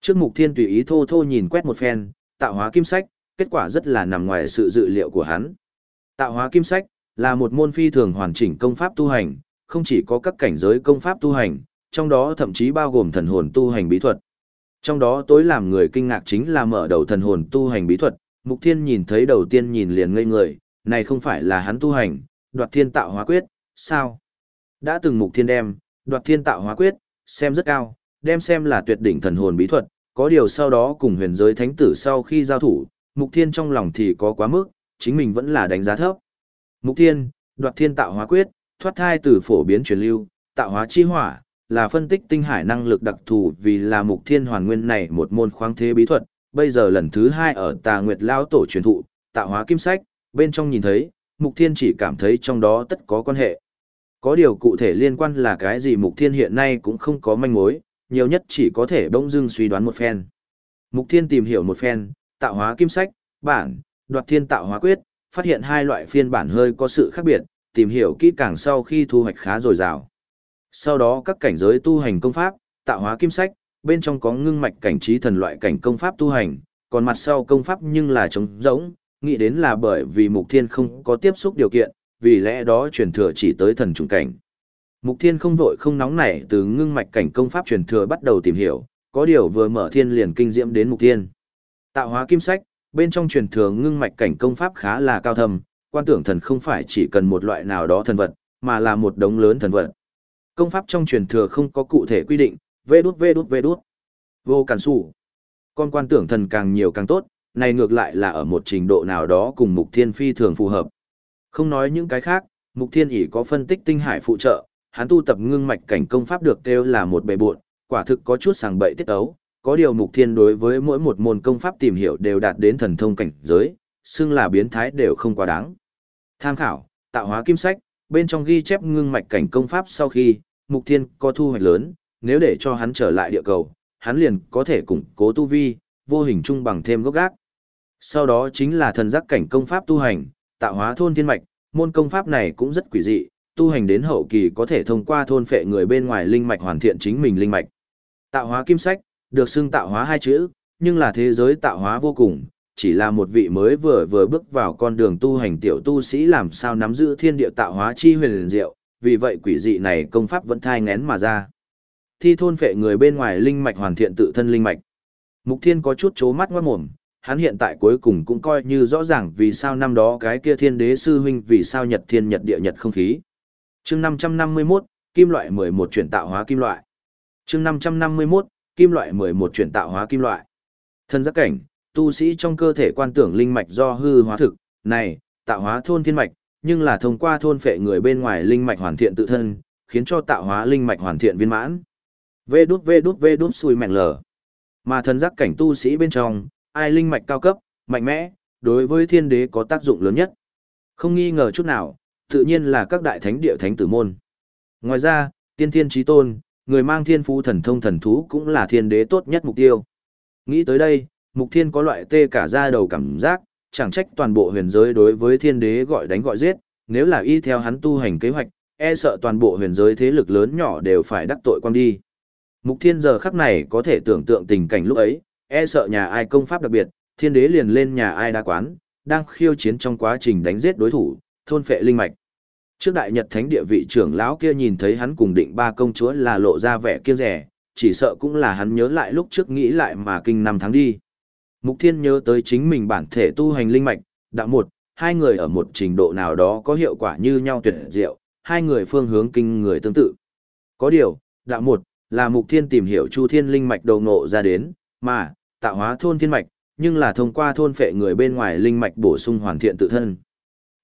Speaker 1: Trước mục thiên tùy ý thô thô nhìn quét một phen, tạo hóa kim sách, kết quả rất là nằm ngoài sự dự liệu của hắn. Tạo hóa kim sách là một môn phi thường hoàn chỉnh công pháp tu hành, không chỉ có các cảnh giới công pháp tu hành, trong đó thậm chí bao gồm thần hồn tu hành bí thuật. Trong đó tối làm người kinh ngạc chính là mở đầu thần hồn tu hành bí thuật, Mục Thiên nhìn thấy đầu tiên nhìn liền ngây người, này không phải là hắn tu hành, đoạt thiên tạo hóa quyết, sao? Đã từng Mục Thiên đem, đoạt thiên tạo hóa quyết, xem rất cao, đem xem là tuyệt đỉnh thần hồn bí thuật, có điều sau đó cùng huyền giới thánh tử sau khi giao thủ, Mục Thiên trong lòng thì có quá mức, chính mình vẫn là đánh giá thấp. Mục Thiên, đoạt thiên tạo hóa quyết, thoát thai từ phổ biến truyền lưu, tạo hóa chi hỏa, là phân tích tinh hải năng lực đặc thù vì là mục thiên hoàn nguyên này một môn khoáng thế bí thuật, bây giờ lần thứ hai ở tà nguyệt lao tổ truyền thụ, tạo hóa kim sách, bên trong nhìn thấy, mục thiên chỉ cảm thấy trong đó tất có quan hệ. Có điều cụ thể liên quan là cái gì mục thiên hiện nay cũng không có manh mối, nhiều nhất chỉ có thể bỗng dưng suy đoán một phen. Mục thiên tìm hiểu một phen, tạo hóa kim sách, bản, đoạt thiên tạo hóa quyết, phát hiện hai loại phiên bản hơi có sự khác biệt, tìm hiểu kỹ càng sau khi thu hoạch khá dồi dào. Sau đó các cảnh giới tu hành công pháp, tạo hóa kim sách, bên trong có ngưng mạch cảnh trí thần loại cảnh công pháp tu hành, còn mặt sau công pháp nhưng là trống rỗng, nghĩ đến là bởi vì Mục Thiên không có tiếp xúc điều kiện, vì lẽ đó truyền thừa chỉ tới thần trùng cảnh. Mục Thiên không vội không nóng nảy từ ngưng mạch cảnh công pháp truyền thừa bắt đầu tìm hiểu, có điều vừa mở thiên liền kinh diễm đến Mục Thiên. Tạo hóa kim sách, bên trong truyền thừa ngưng mạch cảnh công pháp khá là cao thâm, quan tưởng thần không phải chỉ cần một loại nào đó thần vật, mà là một đống lớn thần vật, Công pháp trong truyền thừa không có cụ thể quy định, vê đút vê đút vê đút. Vô cản sủ. Con quan tưởng thần càng nhiều càng tốt, này ngược lại là ở một trình độ nào đó cùng mục thiên phi thường phù hợp. Không nói những cái khác, mục thiên ỷ có phân tích tinh hải phụ trợ, hắn tu tập ngưng mạch cảnh công pháp được kêu là một bề buộn, quả thực có chút sàng bậy tiết ấu. Có điều mục thiên đối với mỗi một môn công pháp tìm hiểu đều đạt đến thần thông cảnh giới, xưng là biến thái đều không quá đáng. Tham khảo, tạo hóa kim sách, bên trong ghi chép ngưng mạch cảnh công pháp sau khi, Mục Thiên có thu hoạch lớn, nếu để cho hắn trở lại địa cầu, hắn liền có thể củng cố tu vi, vô hình trung bằng thêm gốc gác. Sau đó chính là thần giác cảnh công pháp tu hành, tạo hóa thôn thiên mạch, môn công pháp này cũng rất quỷ dị, tu hành đến hậu kỳ có thể thông qua thôn phệ người bên ngoài linh mạch hoàn thiện chính mình linh mạch. Tạo hóa kim sách, được xưng tạo hóa hai chữ, nhưng là thế giới tạo hóa vô cùng, chỉ là một vị mới vừa vừa bước vào con đường tu hành tiểu tu sĩ làm sao nắm giữ thiên địa tạo hóa chi huyền diệu, vì vậy quỷ dị này công pháp vẫn thai ngén mà ra. Thi thôn phệ người bên ngoài linh mạch hoàn thiện tự thân linh mạch. Mục Thiên có chút chố mắt ngoát mồm, hắn hiện tại cuối cùng cũng coi như rõ ràng vì sao năm đó cái kia thiên đế sư huynh vì sao nhật thiên nhật địa nhật không khí chương 551, kim loại 11 chuyển tạo hóa kim loại. chương 551, kim loại 11 chuyển tạo hóa kim loại. Thân giác cảnh, tu sĩ trong cơ thể quan tưởng linh mạch do hư hóa thực, này, tạo hóa thôn thiên mạch, nhưng là thông qua thôn phệ người bên ngoài linh mạch hoàn thiện tự thân, khiến cho tạo hóa linh mạch hoàn thiện viên mãn. Vê đút vê đút vê đút xùi mẹn lở. Mà thân giác cảnh tu sĩ bên trong, ai linh mạch cao cấp, mạnh mẽ, đối với thiên đế có tác dụng lớn nhất. Không nghi ngờ chút nào, tự nhiên là các đại thánh địa thánh tử môn. Ngoài ra, tiên thiên trí tôn, người mang thiên phú thần thông thần thú cũng là thiên đế tốt nhất mục tiêu. Nghĩ tới đây, mục thiên có loại tê cả da đầu cảm giác, chẳng trách toàn bộ huyền giới đối với thiên đế gọi đánh gọi giết, nếu là y theo hắn tu hành kế hoạch, e sợ toàn bộ huyền giới thế lực lớn nhỏ đều phải đắc tội quan đi. Mục thiên giờ khắc này có thể tưởng tượng tình cảnh lúc ấy, e sợ nhà ai công pháp đặc biệt, thiên đế liền lên nhà ai đa quán, đang khiêu chiến trong quá trình đánh giết đối thủ, thôn phệ linh mạch. Trước đại nhật thánh địa vị trưởng lão kia nhìn thấy hắn cùng định ba công chúa là lộ ra vẻ kiêng rẻ, chỉ sợ cũng là hắn nhớ lại lúc trước nghĩ lại mà kinh năm tháng đi. Mục Thiên nhớ tới chính mình bản thể tu hành linh mạch, đạo một, hai người ở một trình độ nào đó có hiệu quả như nhau tuyệt diệu, hai người phương hướng kinh người tương tự. Có điều, đạo một, là Mục Thiên tìm hiểu Chu Thiên linh mạch đầu ngộ ra đến, mà, tạo hóa thôn thiên mạch, nhưng là thông qua thôn phệ người bên ngoài linh mạch bổ sung hoàn thiện tự thân.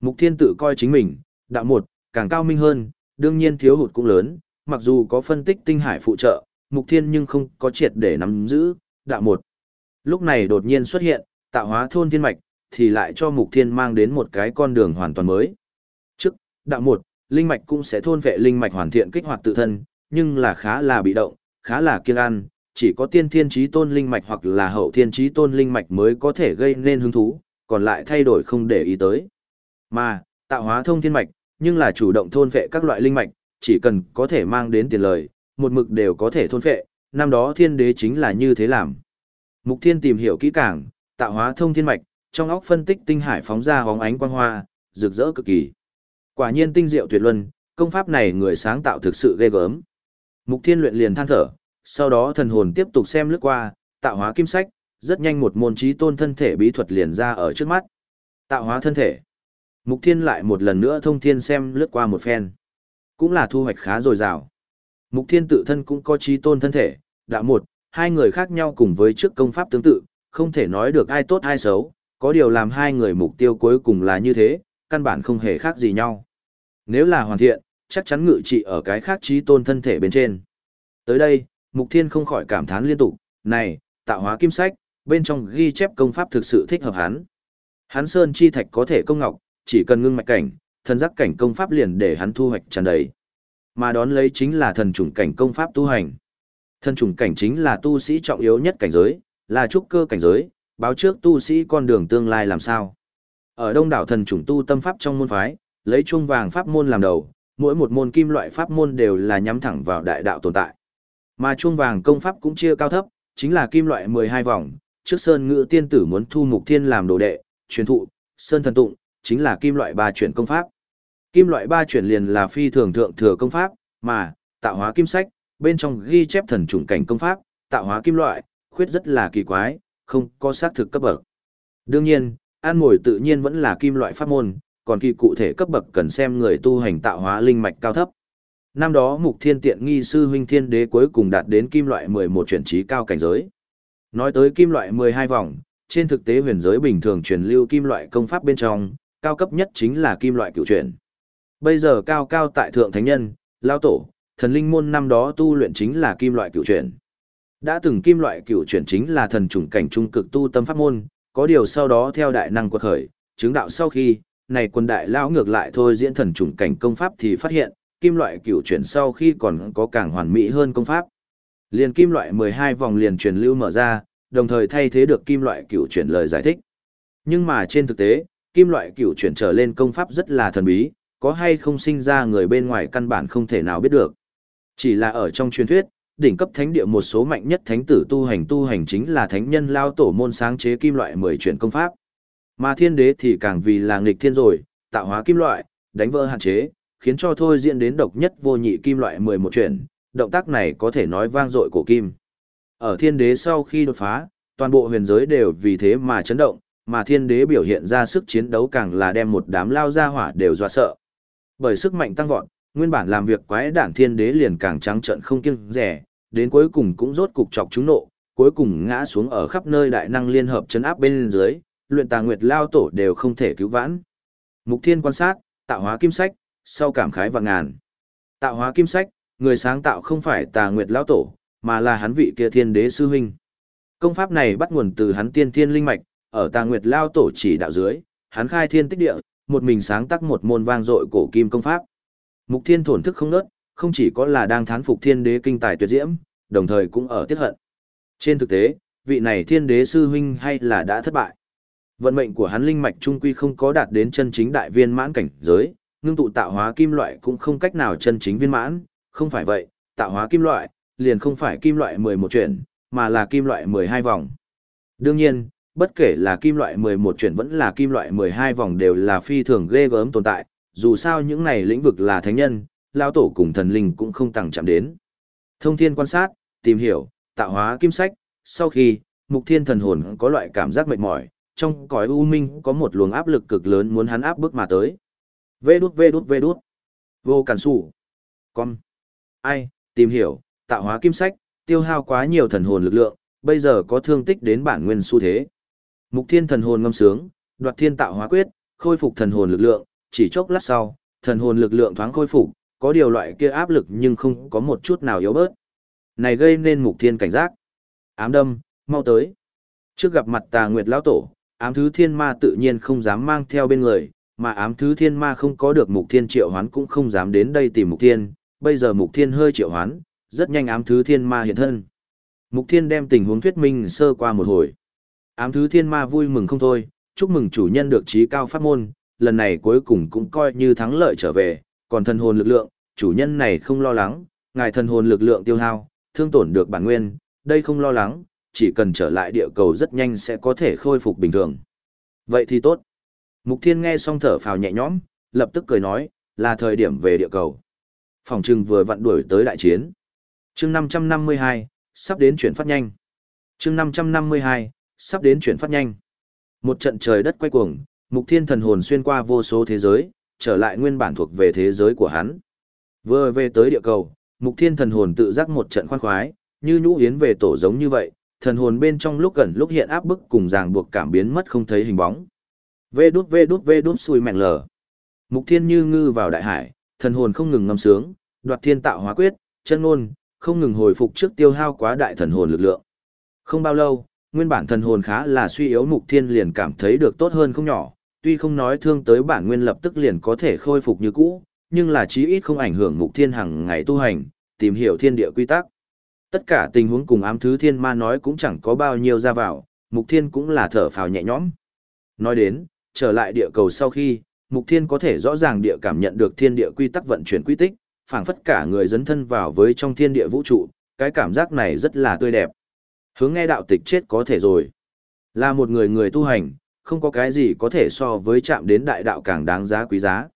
Speaker 1: Mục Thiên tự coi chính mình, đạo một, càng cao minh hơn, đương nhiên thiếu hụt cũng lớn, mặc dù có phân tích tinh hải phụ trợ, Mục Thiên nhưng không có triệt để nắm giữ, đạo một. Lúc này đột nhiên xuất hiện, tạo hóa thôn thiên mạch, thì lại cho Mục Thiên mang đến một cái con đường hoàn toàn mới. Trước, đạo một, linh mạch cũng sẽ thôn vệ linh mạch hoàn thiện kích hoạt tự thân, nhưng là khá là bị động, khá là kiêng ăn, chỉ có tiên thiên trí tôn linh mạch hoặc là hậu thiên trí tôn linh mạch mới có thể gây nên hứng thú, còn lại thay đổi không để ý tới. Mà, tạo hóa thông thiên mạch, nhưng là chủ động thôn vệ các loại linh mạch, chỉ cần có thể mang đến tiền lời, một mực đều có thể thôn vệ, năm đó thiên đế chính là như thế làm. Mục thiên tìm hiểu kỹ càng, tạo hóa thông thiên mạch, trong óc phân tích tinh hải phóng ra hóng ánh quang hoa, rực rỡ cực kỳ. Quả nhiên tinh diệu tuyệt luân, công pháp này người sáng tạo thực sự ghê gớm. Mục thiên luyện liền than thở, sau đó thần hồn tiếp tục xem lướt qua, tạo hóa kim sách, rất nhanh một môn trí tôn thân thể bí thuật liền ra ở trước mắt. Tạo hóa thân thể. Mục Thiên lại một lần nữa thông thiên xem lướt qua một phen. Cũng là thu hoạch khá dồi dào. Mục Thiên tự thân cũng có trí tôn thân thể, đã một, hai người khác nhau cùng với trước công pháp tương tự, không thể nói được ai tốt ai xấu, có điều làm hai người mục tiêu cuối cùng là như thế, căn bản không hề khác gì nhau. Nếu là hoàn thiện, chắc chắn ngự trị ở cái khác trí tôn thân thể bên trên. Tới đây, Mục Thiên không khỏi cảm thán liên tục, này, tạo hóa kim sách, bên trong ghi chép công pháp thực sự thích hợp hắn. Hắn sơn chi thạch có thể công ngọc, chỉ cần ngưng mạch cảnh, thần giác cảnh công pháp liền để hắn thu hoạch tràn đầy. Mà đón lấy chính là thần chủng cảnh công pháp tu hành. Thần chủng cảnh chính là tu sĩ trọng yếu nhất cảnh giới, là trúc cơ cảnh giới, báo trước tu sĩ con đường tương lai làm sao. Ở đông đảo thần chủng tu tâm pháp trong môn phái, lấy chuông vàng pháp môn làm đầu, mỗi một môn kim loại pháp môn đều là nhắm thẳng vào đại đạo tồn tại. Mà chuông vàng công pháp cũng chia cao thấp, chính là kim loại 12 vòng, trước sơn ngự tiên tử muốn thu mục thiên làm đồ đệ, truyền thụ, sơn thần tụng, chính là kim loại ba chuyển công pháp. Kim loại ba chuyển liền là phi thường thượng thừa công pháp, mà, tạo hóa kim sách, bên trong ghi chép thần chủng cảnh công pháp, tạo hóa kim loại, khuyết rất là kỳ quái, không có xác thực cấp bậc. Đương nhiên, an mồi tự nhiên vẫn là kim loại pháp môn, còn kỳ cụ thể cấp bậc cần xem người tu hành tạo hóa linh mạch cao thấp. Năm đó mục thiên tiện nghi sư huynh thiên đế cuối cùng đạt đến kim loại 11 chuyển trí cao cảnh giới. Nói tới kim loại 12 vòng, trên thực tế huyền giới bình thường truyền lưu kim loại công pháp bên trong, cao cấp nhất chính là kim loại cựu chuyển. Bây giờ cao cao tại thượng thánh nhân, lao tổ, thần linh môn năm đó tu luyện chính là kim loại cựu chuyển. Đã từng kim loại cựu chuyển chính là thần chủng cảnh trung cực tu tâm pháp môn, có điều sau đó theo đại năng quật khởi, chứng đạo sau khi, này quân đại lão ngược lại thôi diễn thần chủng cảnh công pháp thì phát hiện, kim loại cựu chuyển sau khi còn có càng hoàn mỹ hơn công pháp. Liền kim loại 12 vòng liền truyền lưu mở ra, đồng thời thay thế được kim loại cựu chuyển lời giải thích. Nhưng mà trên thực tế, kim loại cựu chuyển trở lên công pháp rất là thần bí, có hay không sinh ra người bên ngoài căn bản không thể nào biết được. Chỉ là ở trong truyền thuyết, đỉnh cấp thánh địa một số mạnh nhất thánh tử tu hành tu hành chính là thánh nhân lao tổ môn sáng chế kim loại 10 chuyển công pháp. Mà thiên đế thì càng vì là nghịch thiên rồi, tạo hóa kim loại, đánh vỡ hạn chế, khiến cho thôi diễn đến độc nhất vô nhị kim loại 11 chuyển, động tác này có thể nói vang dội cổ kim. Ở thiên đế sau khi đột phá, toàn bộ huyền giới đều vì thế mà chấn động, mà thiên đế biểu hiện ra sức chiến đấu càng là đem một đám lao ra hỏa đều dọa sợ. Bởi sức mạnh tăng vọt, nguyên bản làm việc quái đản thiên đế liền càng trắng trợn không kiêng rẻ, đến cuối cùng cũng rốt cục chọc chúng nộ, cuối cùng ngã xuống ở khắp nơi đại năng liên hợp chấn áp bên dưới, luyện tà nguyệt lao tổ đều không thể cứu vãn. Mục Thiên quan sát, tạo hóa kim sách, sau cảm khái vạn ngàn. Tạo hóa kim sách, người sáng tạo không phải tà nguyệt lao tổ, mà là hắn vị kia thiên đế sư huynh. Công pháp này bắt nguồn từ hắn tiên thiên linh mạch, ở tà nguyệt lao tổ chỉ đạo dưới, hắn khai thiên tích địa, một mình sáng tác một môn vang dội cổ kim công pháp. Mục Thiên thổn thức không nớt, không chỉ có là đang thán phục thiên đế kinh tài tuyệt diễm, đồng thời cũng ở tiết hận. Trên thực tế, vị này thiên đế sư huynh hay là đã thất bại. Vận mệnh của hắn linh mạch trung quy không có đạt đến chân chính đại viên mãn cảnh giới, ngưng tụ tạo hóa kim loại cũng không cách nào chân chính viên mãn, không phải vậy, tạo hóa kim loại, liền không phải kim loại 11 chuyển, mà là kim loại 12 vòng. Đương nhiên, bất kể là kim loại 11 chuyển vẫn là kim loại 12 vòng đều là phi thường ghê gớm tồn tại, dù sao những này lĩnh vực là thánh nhân, lao tổ cùng thần linh cũng không tặng chạm đến. Thông thiên quan sát, tìm hiểu, tạo hóa kim sách, sau khi, mục thiên thần hồn có loại cảm giác mệt mỏi, trong cõi u minh có một luồng áp lực cực lớn muốn hắn áp bước mà tới. Vê đút vê đút vê đút. Vô cản sủ. Con. Ai, tìm hiểu, tạo hóa kim sách, tiêu hao quá nhiều thần hồn lực lượng, bây giờ có thương tích đến bản nguyên xu thế. Mục thiên thần hồn ngâm sướng, đoạt thiên tạo hóa quyết, khôi phục thần hồn lực lượng, chỉ chốc lát sau, thần hồn lực lượng thoáng khôi phục, có điều loại kia áp lực nhưng không có một chút nào yếu bớt. Này gây nên mục thiên cảnh giác. Ám đâm, mau tới. Trước gặp mặt tà nguyệt lão tổ, ám thứ thiên ma tự nhiên không dám mang theo bên người, mà ám thứ thiên ma không có được mục thiên triệu hoán cũng không dám đến đây tìm mục thiên, bây giờ mục thiên hơi triệu hoán, rất nhanh ám thứ thiên ma hiện thân. Mục thiên đem tình huống thuyết minh sơ qua một hồi. Ám thứ thiên ma vui mừng không thôi, chúc mừng chủ nhân được trí cao pháp môn, lần này cuối cùng cũng coi như thắng lợi trở về, còn thần hồn lực lượng, chủ nhân này không lo lắng, ngài thần hồn lực lượng tiêu hao, thương tổn được bản nguyên, đây không lo lắng, chỉ cần trở lại địa cầu rất nhanh sẽ có thể khôi phục bình thường. Vậy thì tốt. Mục Thiên nghe xong thở phào nhẹ nhõm, lập tức cười nói, là thời điểm về địa cầu. Phòng trừng vừa vặn đuổi tới đại chiến. chương 552, sắp đến chuyển phát nhanh. chương 552, sắp đến chuyển phát nhanh. Một trận trời đất quay cuồng, Mục Thiên thần hồn xuyên qua vô số thế giới, trở lại nguyên bản thuộc về thế giới của hắn. Vừa về tới địa cầu, Mục Thiên thần hồn tự giác một trận khoan khoái, như nhũ yến về tổ giống như vậy, thần hồn bên trong lúc gần lúc hiện áp bức cùng ràng buộc cảm biến mất không thấy hình bóng. Vê đút vê đút vê đút xui mạnh lở. Mục Thiên như ngư vào đại hải, thần hồn không ngừng ngâm sướng, đoạt thiên tạo hóa quyết, chân ngôn, không ngừng hồi phục trước tiêu hao quá đại thần hồn lực lượng. Không bao lâu, nguyên bản thần hồn khá là suy yếu Mục Thiên liền cảm thấy được tốt hơn không nhỏ, tuy không nói thương tới bản nguyên lập tức liền có thể khôi phục như cũ, nhưng là chí ít không ảnh hưởng Mục Thiên hằng ngày tu hành, tìm hiểu thiên địa quy tắc. Tất cả tình huống cùng ám thứ thiên ma nói cũng chẳng có bao nhiêu ra vào, Mục Thiên cũng là thở phào nhẹ nhõm. Nói đến, trở lại địa cầu sau khi, Mục Thiên có thể rõ ràng địa cảm nhận được thiên địa quy tắc vận chuyển quy tích, phảng phất cả người dấn thân vào với trong thiên địa vũ trụ, cái cảm giác này rất là tươi đẹp. Hướng nghe đạo tịch chết có thể rồi. Là một người người tu hành, không có cái gì có thể so với chạm đến đại đạo càng đáng giá quý giá.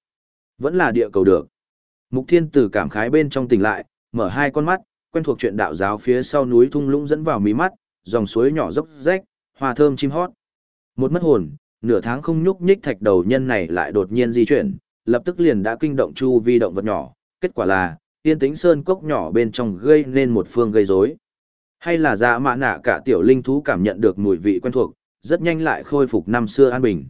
Speaker 1: Vẫn là địa cầu được. Mục Thiên tử cảm khái bên trong tỉnh lại, mở hai con mắt, quen thuộc chuyện đạo giáo phía sau núi thung lũng dẫn vào mí mắt, dòng suối nhỏ dốc rách, hoa thơm chim hót. Một mất hồn, nửa tháng không nhúc nhích thạch đầu nhân này lại đột nhiên di chuyển, lập tức liền đã kinh động chu vi động vật nhỏ, kết quả là, tiên tính sơn cốc nhỏ bên trong gây nên một phương gây rối. Hay là dạ mạ nạ cả tiểu linh thú cảm nhận được mùi vị quen thuộc, rất nhanh lại khôi phục năm xưa an bình.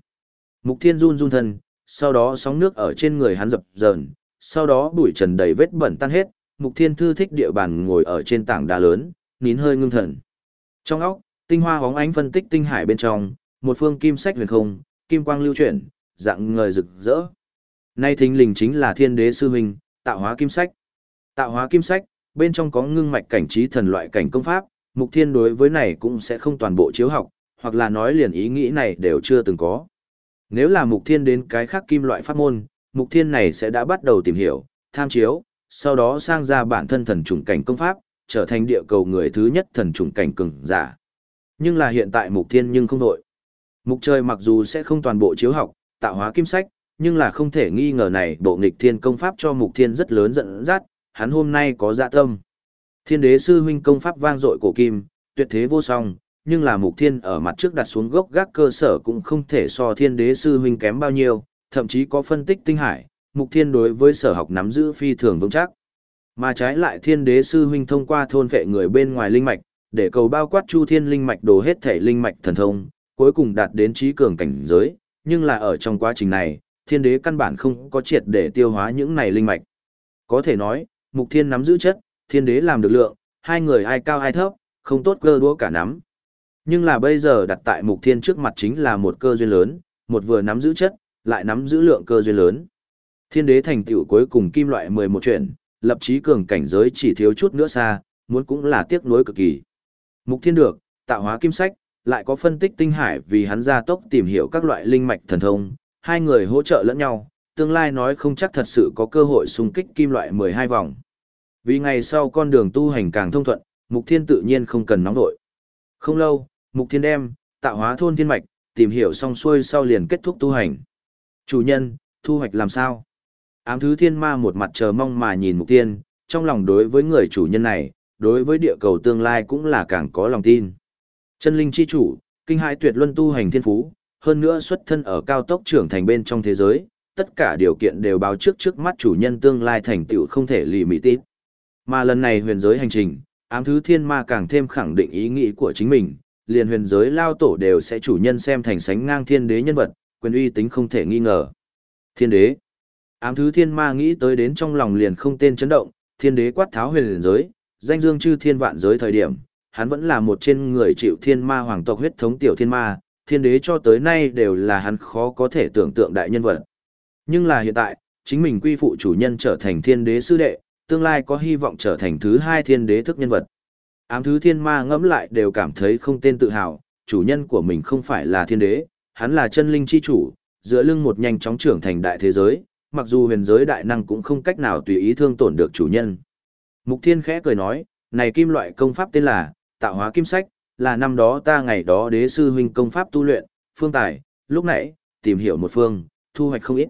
Speaker 1: Mục thiên run run thân, sau đó sóng nước ở trên người hắn dập dờn, sau đó bụi trần đầy vết bẩn tan hết, mục thiên thư thích địa bàn ngồi ở trên tảng đá lớn, nín hơi ngưng thần. Trong óc, tinh hoa hóng ánh phân tích tinh hải bên trong, một phương kim sách huyền không, kim quang lưu chuyển, dạng ngời rực rỡ. Nay thính lình chính là thiên đế sư huynh, tạo hóa kim sách. Tạo hóa kim sách, bên trong có ngưng mạch cảnh trí thần loại cảnh công pháp, mục thiên đối với này cũng sẽ không toàn bộ chiếu học, hoặc là nói liền ý nghĩ này đều chưa từng có. Nếu là mục thiên đến cái khác kim loại pháp môn, mục thiên này sẽ đã bắt đầu tìm hiểu, tham chiếu, sau đó sang ra bản thân thần trùng cảnh công pháp, trở thành địa cầu người thứ nhất thần trùng cảnh cường giả. Nhưng là hiện tại mục thiên nhưng không đội. Mục trời mặc dù sẽ không toàn bộ chiếu học, tạo hóa kim sách, nhưng là không thể nghi ngờ này bộ nghịch thiên công pháp cho mục thiên rất lớn dẫn dắt, hắn hôm nay có dạ tâm. Thiên đế sư huynh công pháp vang dội cổ kim, tuyệt thế vô song, nhưng là mục thiên ở mặt trước đặt xuống gốc gác cơ sở cũng không thể so thiên đế sư huynh kém bao nhiêu, thậm chí có phân tích tinh hải, mục thiên đối với sở học nắm giữ phi thường vững chắc. Mà trái lại thiên đế sư huynh thông qua thôn vệ người bên ngoài linh mạch, để cầu bao quát chu thiên linh mạch đồ hết thể linh mạch thần thông, cuối cùng đạt đến trí cường cảnh giới, nhưng là ở trong quá trình này, thiên đế căn bản không có triệt để tiêu hóa những này linh mạch. Có thể nói, mục thiên nắm giữ chất, thiên đế làm được lượng, hai người ai cao ai thấp, không tốt cơ đũa cả nắm. Nhưng là bây giờ đặt tại mục thiên trước mặt chính là một cơ duyên lớn, một vừa nắm giữ chất, lại nắm giữ lượng cơ duyên lớn. Thiên đế thành tựu cuối cùng kim loại 11 chuyện, lập chí cường cảnh giới chỉ thiếu chút nữa xa, muốn cũng là tiếc nuối cực kỳ. Mục thiên được, tạo hóa kim sách, lại có phân tích tinh hải vì hắn ra tốc tìm hiểu các loại linh mạch thần thông, hai người hỗ trợ lẫn nhau, tương lai nói không chắc thật sự có cơ hội xung kích kim loại 12 vòng. Vì ngày sau con đường tu hành càng thông thuận, Mục Thiên tự nhiên không cần nóng vội. Không lâu, Mục Thiên đem, tạo hóa thôn thiên mạch, tìm hiểu xong xuôi sau liền kết thúc tu hành. Chủ nhân, thu hoạch làm sao? Ám thứ thiên ma một mặt chờ mong mà nhìn Mục Thiên, trong lòng đối với người chủ nhân này, đối với địa cầu tương lai cũng là càng có lòng tin. Chân linh chi chủ, kinh hãi tuyệt luân tu hành thiên phú, hơn nữa xuất thân ở cao tốc trưởng thành bên trong thế giới, tất cả điều kiện đều báo trước trước mắt chủ nhân tương lai thành tựu không thể lì mị tít. Mà lần này huyền giới hành trình, ám thứ thiên ma càng thêm khẳng định ý nghĩ của chính mình, liền huyền giới lao tổ đều sẽ chủ nhân xem thành sánh ngang thiên đế nhân vật, quyền uy tính không thể nghi ngờ. Thiên đế. Ám thứ thiên ma nghĩ tới đến trong lòng liền không tên chấn động, thiên đế quát tháo huyền giới, danh dương chư thiên vạn giới thời điểm, hắn vẫn là một trên người chịu thiên ma hoàng tộc huyết thống tiểu thiên ma, thiên đế cho tới nay đều là hắn khó có thể tưởng tượng đại nhân vật. Nhưng là hiện tại, chính mình quy phụ chủ nhân trở thành thiên đế sư đệ, tương lai có hy vọng trở thành thứ hai thiên đế thức nhân vật. Ám thứ thiên ma ngẫm lại đều cảm thấy không tên tự hào, chủ nhân của mình không phải là thiên đế, hắn là chân linh chi chủ, giữa lưng một nhanh chóng trưởng thành đại thế giới, mặc dù huyền giới đại năng cũng không cách nào tùy ý thương tổn được chủ nhân. Mục thiên khẽ cười nói, này kim loại công pháp tên là, tạo hóa kim sách, là năm đó ta ngày đó đế sư huynh công pháp tu luyện, phương tài, lúc nãy, tìm hiểu một phương, thu hoạch không ít.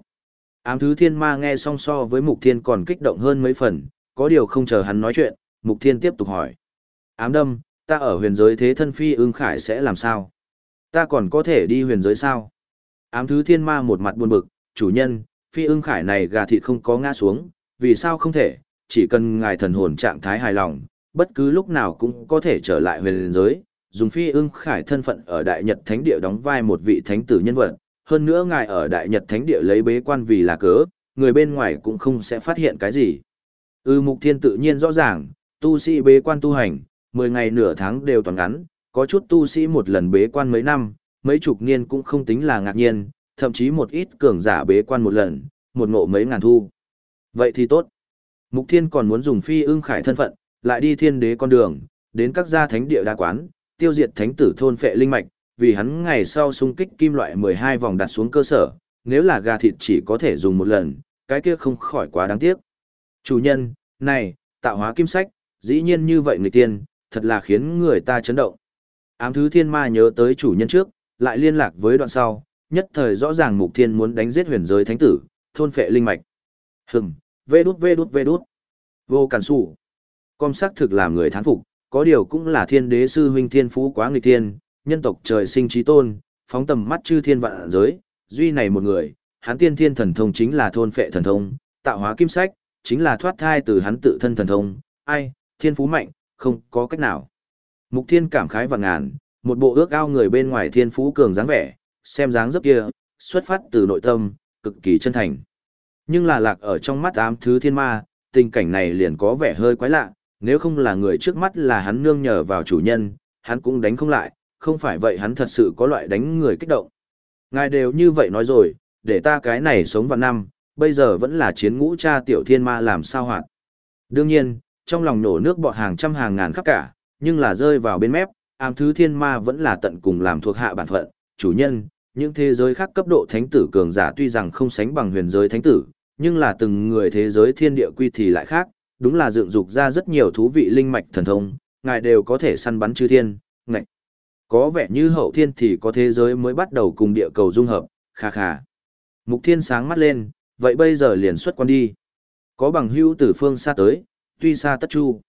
Speaker 1: Ám thứ thiên ma nghe song so với mục thiên còn kích động hơn mấy phần, có điều không chờ hắn nói chuyện, mục thiên tiếp tục hỏi. Ám đâm, ta ở huyền giới thế thân phi ưng khải sẽ làm sao? Ta còn có thể đi huyền giới sao? Ám thứ thiên ma một mặt buồn bực, chủ nhân, phi ưng khải này gà thịt không có ngã xuống, vì sao không thể, chỉ cần ngài thần hồn trạng thái hài lòng, bất cứ lúc nào cũng có thể trở lại huyền giới, dùng phi ưng khải thân phận ở Đại Nhật Thánh Địa đóng vai một vị thánh tử nhân vật, hơn nữa ngài ở Đại Nhật Thánh Địa lấy bế quan vì là cớ, người bên ngoài cũng không sẽ phát hiện cái gì. Ư Mục Thiên tự nhiên rõ ràng, tu sĩ bế quan tu hành, 10 ngày nửa tháng đều toàn ngắn, có chút tu sĩ một lần bế quan mấy năm, mấy chục niên cũng không tính là ngạc nhiên, thậm chí một ít cường giả bế quan một lần, một ngộ mấy ngàn thu. Vậy thì tốt. Mục Thiên còn muốn dùng phi ưng khải thân phận, lại đi thiên đế con đường, đến các gia thánh địa đa quán, tiêu diệt thánh tử thôn phệ linh mạch, vì hắn ngày sau xung kích kim loại 12 vòng đặt xuống cơ sở, nếu là gà thịt chỉ có thể dùng một lần, cái kia không khỏi quá đáng tiếc. Chủ nhân, này, tạo hóa kim sách, dĩ nhiên như vậy người tiên, thật là khiến người ta chấn động. Ám thứ thiên ma nhớ tới chủ nhân trước, lại liên lạc với đoạn sau, nhất thời rõ ràng mục thiên muốn đánh giết huyền giới thánh tử, thôn phệ linh mạch. Hừm, vê đút vê đút vê đút. Vô cản sủ. Com sắc thực làm người thán phục, có điều cũng là thiên đế sư huynh thiên phú quá nghịch thiên, nhân tộc trời sinh trí tôn, phóng tầm mắt chư thiên vạn giới, duy này một người, hắn tiên thiên thần thông chính là thôn phệ thần thông, tạo hóa kim sách, chính là thoát thai từ hắn tự thân thần thông, ai, thiên phú mạnh, không có cách nào. Mục thiên cảm khái và ngàn, một bộ ước ao người bên ngoài thiên phú cường dáng vẻ, xem dáng dấp kia, xuất phát từ nội tâm, cực kỳ chân thành. Nhưng là lạc ở trong mắt ám thứ thiên ma, tình cảnh này liền có vẻ hơi quái lạ, nếu không là người trước mắt là hắn nương nhờ vào chủ nhân, hắn cũng đánh không lại, không phải vậy hắn thật sự có loại đánh người kích động. Ngài đều như vậy nói rồi, để ta cái này sống vào năm, bây giờ vẫn là chiến ngũ cha tiểu thiên ma làm sao hoạt. Đương nhiên, trong lòng nổ nước bọt hàng trăm hàng ngàn khắp cả, nhưng là rơi vào bên mép, ám thứ thiên ma vẫn là tận cùng làm thuộc hạ bản phận, chủ nhân, những thế giới khác cấp độ thánh tử cường giả tuy rằng không sánh bằng huyền giới thánh tử, nhưng là từng người thế giới thiên địa quy thì lại khác, đúng là dựng dục ra rất nhiều thú vị linh mạch thần thông, ngài đều có thể săn bắn chư thiên, ngạch. Có vẻ như hậu thiên thì có thế giới mới bắt đầu cùng địa cầu dung hợp, kha kha. Mục thiên sáng mắt lên, vậy bây giờ liền xuất quan đi. Có bằng hữu từ phương xa tới, tuy xa tất chu.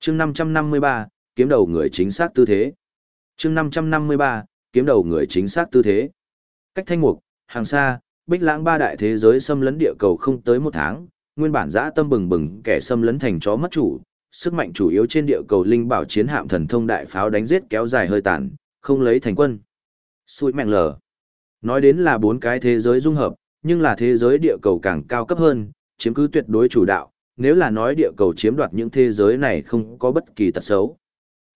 Speaker 1: chương 553, kiếm đầu người chính xác tư thế. chương 553, kiếm đầu người chính xác tư thế. Cách thanh mục, hàng xa, bích lãng ba đại thế giới xâm lấn địa cầu không tới một tháng, nguyên bản dã tâm bừng bừng kẻ xâm lấn thành chó mất chủ, sức mạnh chủ yếu trên địa cầu linh bảo chiến hạm thần thông đại pháo đánh giết kéo dài hơi tàn, không lấy thành quân. Xui mạnh lờ. Nói đến là bốn cái thế giới dung hợp, nhưng là thế giới địa cầu càng cao cấp hơn, chiếm cứ tuyệt đối chủ đạo, nếu là nói địa cầu chiếm đoạt những thế giới này không có bất kỳ tật xấu.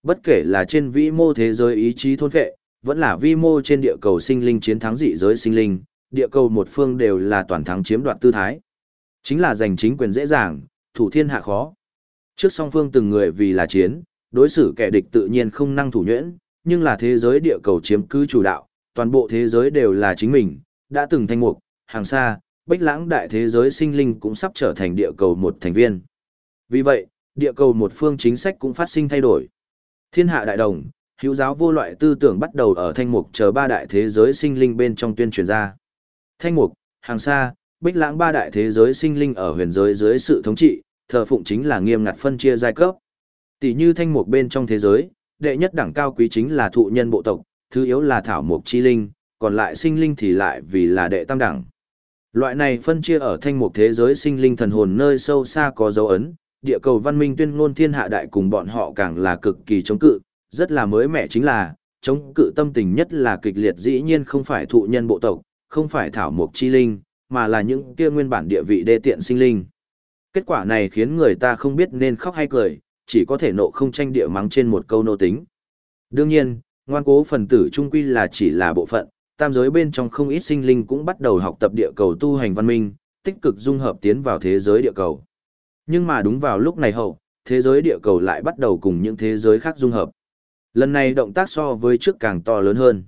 Speaker 1: Bất kể là trên vĩ mô thế giới ý chí thôn vệ, vẫn là vi mô trên địa cầu sinh linh chiến thắng dị giới sinh linh, địa cầu một phương đều là toàn thắng chiếm đoạt tư thái. Chính là giành chính quyền dễ dàng, thủ thiên hạ khó. Trước song phương từng người vì là chiến, đối xử kẻ địch tự nhiên không năng thủ nhuyễn, nhưng là thế giới địa cầu chiếm cứ chủ đạo, toàn bộ thế giới đều là chính mình, đã từng thanh mục, hàng xa, bách lãng đại thế giới sinh linh cũng sắp trở thành địa cầu một thành viên. Vì vậy, địa cầu một phương chính sách cũng phát sinh thay đổi. Thiên hạ đại đồng, hữu giáo vô loại tư tưởng bắt đầu ở thanh mục chờ ba đại thế giới sinh linh bên trong tuyên truyền ra. Thanh mục, hàng xa, bích lãng ba đại thế giới sinh linh ở huyền giới dưới sự thống trị, thờ phụng chính là nghiêm ngặt phân chia giai cấp. Tỷ như thanh mục bên trong thế giới, đệ nhất đẳng cao quý chính là thụ nhân bộ tộc, thứ yếu là thảo mục chi linh, còn lại sinh linh thì lại vì là đệ tam đẳng. Loại này phân chia ở thanh mục thế giới sinh linh thần hồn nơi sâu xa có dấu ấn, địa cầu văn minh tuyên ngôn thiên hạ đại cùng bọn họ càng là cực kỳ chống cự, rất là mới mẻ chính là, chống cự tâm tình nhất là kịch liệt dĩ nhiên không phải thụ nhân bộ tộc, không phải thảo mục chi linh, mà là những kia nguyên bản địa vị đê tiện sinh linh. Kết quả này khiến người ta không biết nên khóc hay cười, chỉ có thể nộ không tranh địa mắng trên một câu nô tính. Đương nhiên, ngoan cố phần tử trung quy là chỉ là bộ phận, tam giới bên trong không ít sinh linh cũng bắt đầu học tập địa cầu tu hành văn minh, tích cực dung hợp tiến vào thế giới địa cầu. Nhưng mà đúng vào lúc này hậu, thế giới địa cầu lại bắt đầu cùng những thế giới khác dung hợp. Lần này động tác so với trước càng to lớn hơn.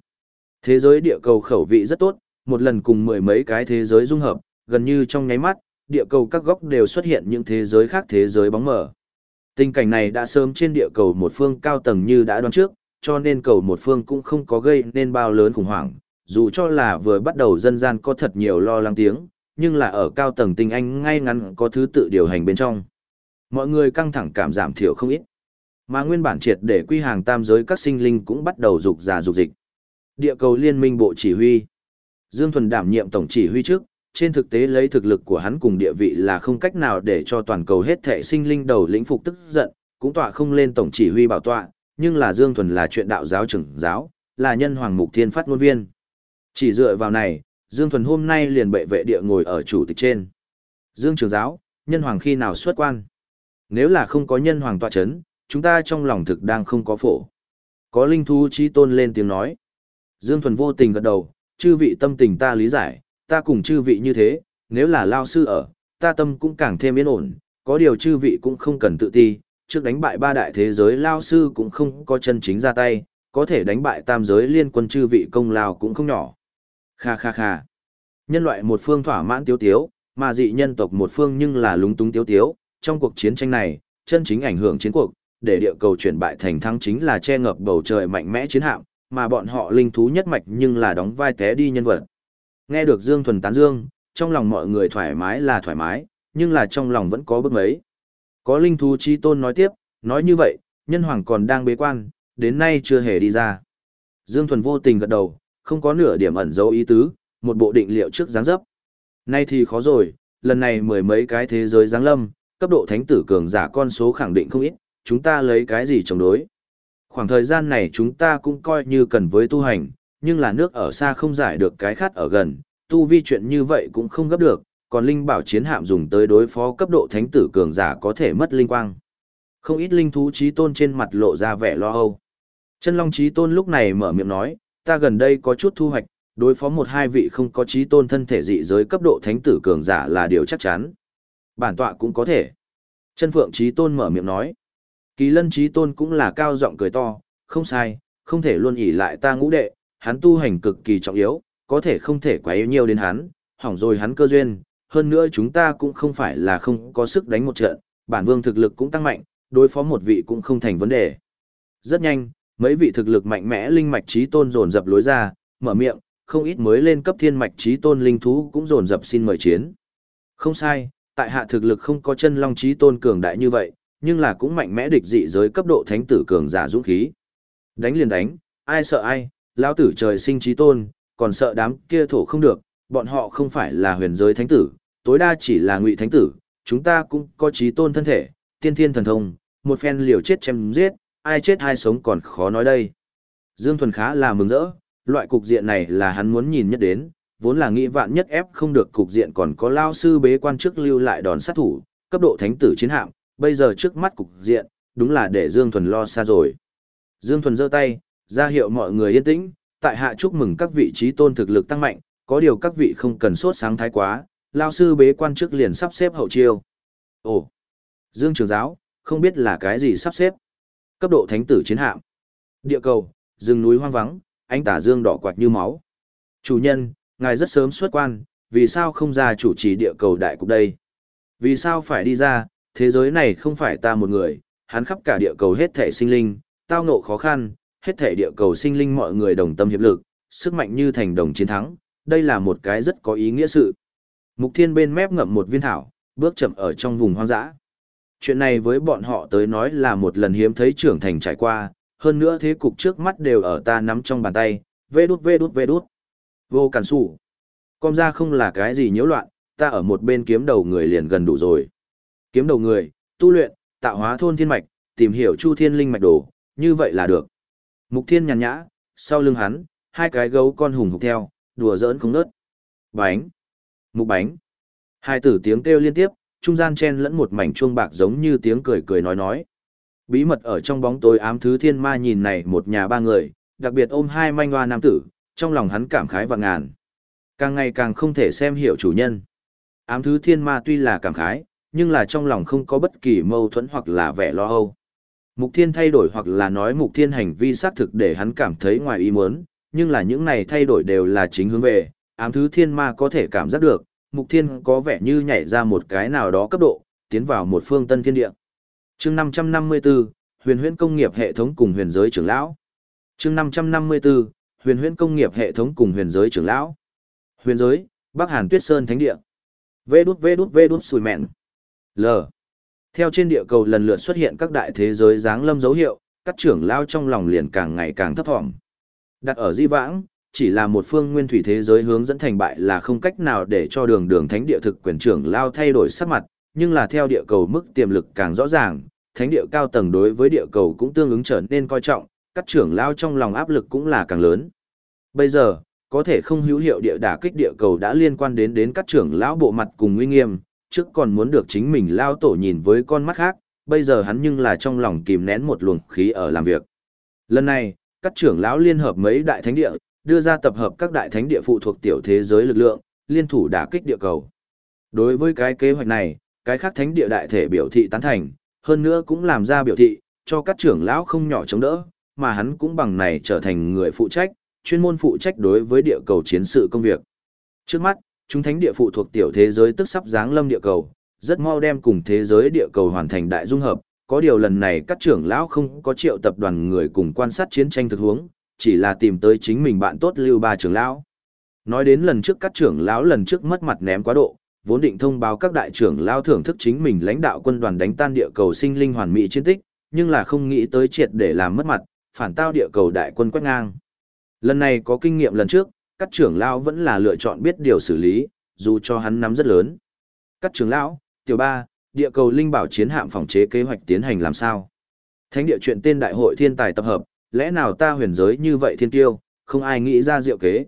Speaker 1: Thế giới địa cầu khẩu vị rất tốt, một lần cùng mười mấy cái thế giới dung hợp, gần như trong nháy mắt, địa cầu các góc đều xuất hiện những thế giới khác thế giới bóng mở. Tình cảnh này đã sớm trên địa cầu một phương cao tầng như đã đoán trước, cho nên cầu một phương cũng không có gây nên bao lớn khủng hoảng, dù cho là vừa bắt đầu dân gian có thật nhiều lo lắng tiếng, nhưng là ở cao tầng tinh anh ngay ngắn có thứ tự điều hành bên trong. Mọi người căng thẳng cảm giảm thiểu không ít. Mà nguyên bản triệt để quy hàng tam giới các sinh linh cũng bắt đầu dục giả dục dịch. Địa cầu liên minh bộ chỉ huy. Dương Thuần đảm nhiệm tổng chỉ huy trước, trên thực tế lấy thực lực của hắn cùng địa vị là không cách nào để cho toàn cầu hết thệ sinh linh đầu lĩnh phục tức giận, cũng tọa không lên tổng chỉ huy bảo tọa, nhưng là Dương Thuần là chuyện đạo giáo trưởng giáo, là nhân hoàng mục thiên phát ngôn viên. Chỉ dựa vào này, Dương Thuần hôm nay liền bệ vệ địa ngồi ở chủ tịch trên. Dương trưởng giáo, nhân hoàng khi nào xuất quan? Nếu là không có nhân hoàng tọa chấn, chúng ta trong lòng thực đang không có phổ. Có linh thú chi tôn lên tiếng nói. Dương Thuần vô tình gật đầu, chư vị tâm tình ta lý giải, ta cùng chư vị như thế, nếu là lao sư ở, ta tâm cũng càng thêm yên ổn, có điều chư vị cũng không cần tự ti, trước đánh bại ba đại thế giới lao sư cũng không có chân chính ra tay, có thể đánh bại tam giới liên quân chư vị công lao cũng không nhỏ. Kha kha kha. Nhân loại một phương thỏa mãn tiếu tiếu, mà dị nhân tộc một phương nhưng là lúng túng tiếu tiếu, trong cuộc chiến tranh này, chân chính ảnh hưởng chiến cuộc, để địa cầu chuyển bại thành thắng chính là che ngập bầu trời mạnh mẽ chiến hạm, mà bọn họ linh thú nhất mạch nhưng là đóng vai té đi nhân vật. Nghe được Dương Thuần tán dương, trong lòng mọi người thoải mái là thoải mái, nhưng là trong lòng vẫn có bức mấy. Có linh thú chi tôn nói tiếp, nói như vậy, nhân hoàng còn đang bế quan, đến nay chưa hề đi ra. Dương Thuần vô tình gật đầu, không có nửa điểm ẩn dấu ý tứ, một bộ định liệu trước dáng dấp. Nay thì khó rồi, lần này mười mấy cái thế giới giáng lâm, cấp độ thánh tử cường giả con số khẳng định không ít, chúng ta lấy cái gì chống đối. Khoảng thời gian này chúng ta cũng coi như cần với tu hành, nhưng là nước ở xa không giải được cái khát ở gần, tu vi chuyện như vậy cũng không gấp được, còn linh bảo chiến hạm dùng tới đối phó cấp độ thánh tử cường giả có thể mất linh quang. Không ít linh thú trí tôn trên mặt lộ ra vẻ lo âu. Chân Long trí tôn lúc này mở miệng nói, ta gần đây có chút thu hoạch, đối phó một hai vị không có trí tôn thân thể dị giới cấp độ thánh tử cường giả là điều chắc chắn. Bản tọa cũng có thể. Chân Phượng trí tôn mở miệng nói. Kỳ lân trí tôn cũng là cao giọng cười to, không sai, không thể luôn ỉ lại ta ngũ đệ, hắn tu hành cực kỳ trọng yếu, có thể không thể quá yếu nhiều đến hắn, hỏng rồi hắn cơ duyên, hơn nữa chúng ta cũng không phải là không có sức đánh một trận, bản vương thực lực cũng tăng mạnh, đối phó một vị cũng không thành vấn đề. Rất nhanh, mấy vị thực lực mạnh mẽ linh mạch trí tôn dồn dập lối ra, mở miệng, không ít mới lên cấp thiên mạch trí tôn linh thú cũng dồn dập xin mời chiến. Không sai, tại hạ thực lực không có chân long trí tôn cường đại như vậy, nhưng là cũng mạnh mẽ địch dị giới cấp độ thánh tử cường giả dũng khí. Đánh liền đánh, ai sợ ai, lão tử trời sinh trí tôn, còn sợ đám kia thổ không được, bọn họ không phải là huyền giới thánh tử, tối đa chỉ là ngụy thánh tử, chúng ta cũng có trí tôn thân thể, tiên thiên thần thông, một phen liều chết chém giết, ai chết ai sống còn khó nói đây. Dương Thuần khá là mừng rỡ, loại cục diện này là hắn muốn nhìn nhất đến, vốn là nghĩ vạn nhất ép không được cục diện còn có lao sư bế quan trước lưu lại đòn sát thủ, cấp độ thánh tử chiến hạm, bây giờ trước mắt cục diện, đúng là để Dương Thuần lo xa rồi. Dương Thuần giơ tay, ra hiệu mọi người yên tĩnh, tại hạ chúc mừng các vị trí tôn thực lực tăng mạnh, có điều các vị không cần sốt sáng thái quá, lao sư bế quan trước liền sắp xếp hậu chiêu. Ồ, Dương Trường Giáo, không biết là cái gì sắp xếp. Cấp độ thánh tử chiến hạm. Địa cầu, rừng núi hoang vắng, anh tả dương đỏ quạt như máu. Chủ nhân, ngài rất sớm xuất quan, vì sao không ra chủ trì địa cầu đại cục đây? Vì sao phải đi ra, thế giới này không phải ta một người, hắn khắp cả địa cầu hết thể sinh linh, tao ngộ khó khăn, hết thể địa cầu sinh linh mọi người đồng tâm hiệp lực, sức mạnh như thành đồng chiến thắng, đây là một cái rất có ý nghĩa sự. Mục Thiên bên mép ngậm một viên thảo, bước chậm ở trong vùng hoang dã. Chuyện này với bọn họ tới nói là một lần hiếm thấy trưởng thành trải qua, hơn nữa thế cục trước mắt đều ở ta nắm trong bàn tay, vê đút vê đút vê đút. Vô cản sủ. Com ra không là cái gì nhiễu loạn, ta ở một bên kiếm đầu người liền gần đủ rồi. Kiếm đầu người, tu luyện, tạo hóa thôn thiên mạch, tìm hiểu chu thiên linh mạch đồ, như vậy là được. Mục thiên nhàn nhã, sau lưng hắn, hai cái gấu con hùng hục theo, đùa giỡn không nớt. Bánh. Mục bánh. Hai tử tiếng kêu liên tiếp, trung gian chen lẫn một mảnh chuông bạc giống như tiếng cười cười nói nói. Bí mật ở trong bóng tối ám thứ thiên ma nhìn này một nhà ba người, đặc biệt ôm hai manh hoa nam tử, trong lòng hắn cảm khái và ngàn. Càng ngày càng không thể xem hiểu chủ nhân. Ám thứ thiên ma tuy là cảm khái, nhưng là trong lòng không có bất kỳ mâu thuẫn hoặc là vẻ lo âu. Mục thiên thay đổi hoặc là nói mục thiên hành vi xác thực để hắn cảm thấy ngoài ý muốn, nhưng là những này thay đổi đều là chính hướng về, ám thứ thiên ma có thể cảm giác được, mục thiên có vẻ như nhảy ra một cái nào đó cấp độ, tiến vào một phương tân thiên địa. chương 554, huyền huyễn công nghiệp hệ thống cùng huyền giới trưởng lão. chương 554, huyền huyễn công nghiệp hệ thống cùng huyền giới trưởng lão. Huyền giới, Bắc Hàn Tuyết Sơn Thánh Địa. Vê đút vê đút vê đút sùi mẹn. L. Theo trên địa cầu lần lượt xuất hiện các đại thế giới dáng lâm dấu hiệu, các trưởng lao trong lòng liền càng ngày càng thấp thỏm. Đặt ở di vãng, chỉ là một phương nguyên thủy thế giới hướng dẫn thành bại là không cách nào để cho đường đường thánh địa thực quyền trưởng lao thay đổi sắc mặt, nhưng là theo địa cầu mức tiềm lực càng rõ ràng, thánh địa cao tầng đối với địa cầu cũng tương ứng trở nên coi trọng, các trưởng lao trong lòng áp lực cũng là càng lớn. Bây giờ, có thể không hữu hiệu địa đả kích địa cầu đã liên quan đến đến các trưởng lão bộ mặt cùng uy nghiêm, trước còn muốn được chính mình lao tổ nhìn với con mắt khác, bây giờ hắn nhưng là trong lòng kìm nén một luồng khí ở làm việc. Lần này, các trưởng lão liên hợp mấy đại thánh địa, đưa ra tập hợp các đại thánh địa phụ thuộc tiểu thế giới lực lượng, liên thủ đả kích địa cầu. Đối với cái kế hoạch này, cái khác thánh địa đại thể biểu thị tán thành, hơn nữa cũng làm ra biểu thị, cho các trưởng lão không nhỏ chống đỡ, mà hắn cũng bằng này trở thành người phụ trách, chuyên môn phụ trách đối với địa cầu chiến sự công việc. Trước mắt, chúng thánh địa phụ thuộc tiểu thế giới tức sắp giáng lâm địa cầu, rất mau đem cùng thế giới địa cầu hoàn thành đại dung hợp, có điều lần này các trưởng lão không có triệu tập đoàn người cùng quan sát chiến tranh thực huống, chỉ là tìm tới chính mình bạn tốt lưu ba trưởng lão. Nói đến lần trước các trưởng lão lần trước mất mặt ném quá độ, vốn định thông báo các đại trưởng lão thưởng thức chính mình lãnh đạo quân đoàn đánh tan địa cầu sinh linh hoàn mỹ chiến tích, nhưng là không nghĩ tới triệt để làm mất mặt, phản tao địa cầu đại quân quét ngang. Lần này có kinh nghiệm lần trước, các trưởng lão vẫn là lựa chọn biết điều xử lý, dù cho hắn nắm rất lớn. Các trưởng lão, tiểu ba, địa cầu linh bảo chiến hạm phòng chế kế hoạch tiến hành làm sao? Thánh địa chuyện tên đại hội thiên tài tập hợp, lẽ nào ta huyền giới như vậy thiên tiêu, không ai nghĩ ra diệu kế.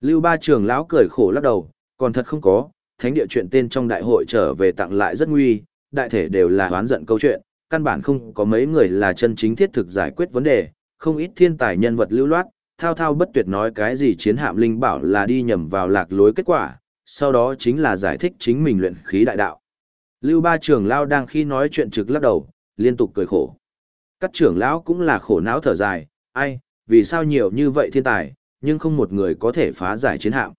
Speaker 1: Lưu ba trưởng lão cười khổ lắc đầu, còn thật không có, thánh địa chuyện tên trong đại hội trở về tặng lại rất nguy, đại thể đều là hoán giận câu chuyện, căn bản không có mấy người là chân chính thiết thực giải quyết vấn đề, không ít thiên tài nhân vật lưu loát, thao thao bất tuyệt nói cái gì chiến hạm linh bảo là đi nhầm vào lạc lối kết quả, sau đó chính là giải thích chính mình luyện khí đại đạo. Lưu ba trưởng lão đang khi nói chuyện trực lắc đầu, liên tục cười khổ. Các trưởng lão cũng là khổ não thở dài, ai, vì sao nhiều như vậy thiên tài, nhưng không một người có thể phá giải chiến hạm.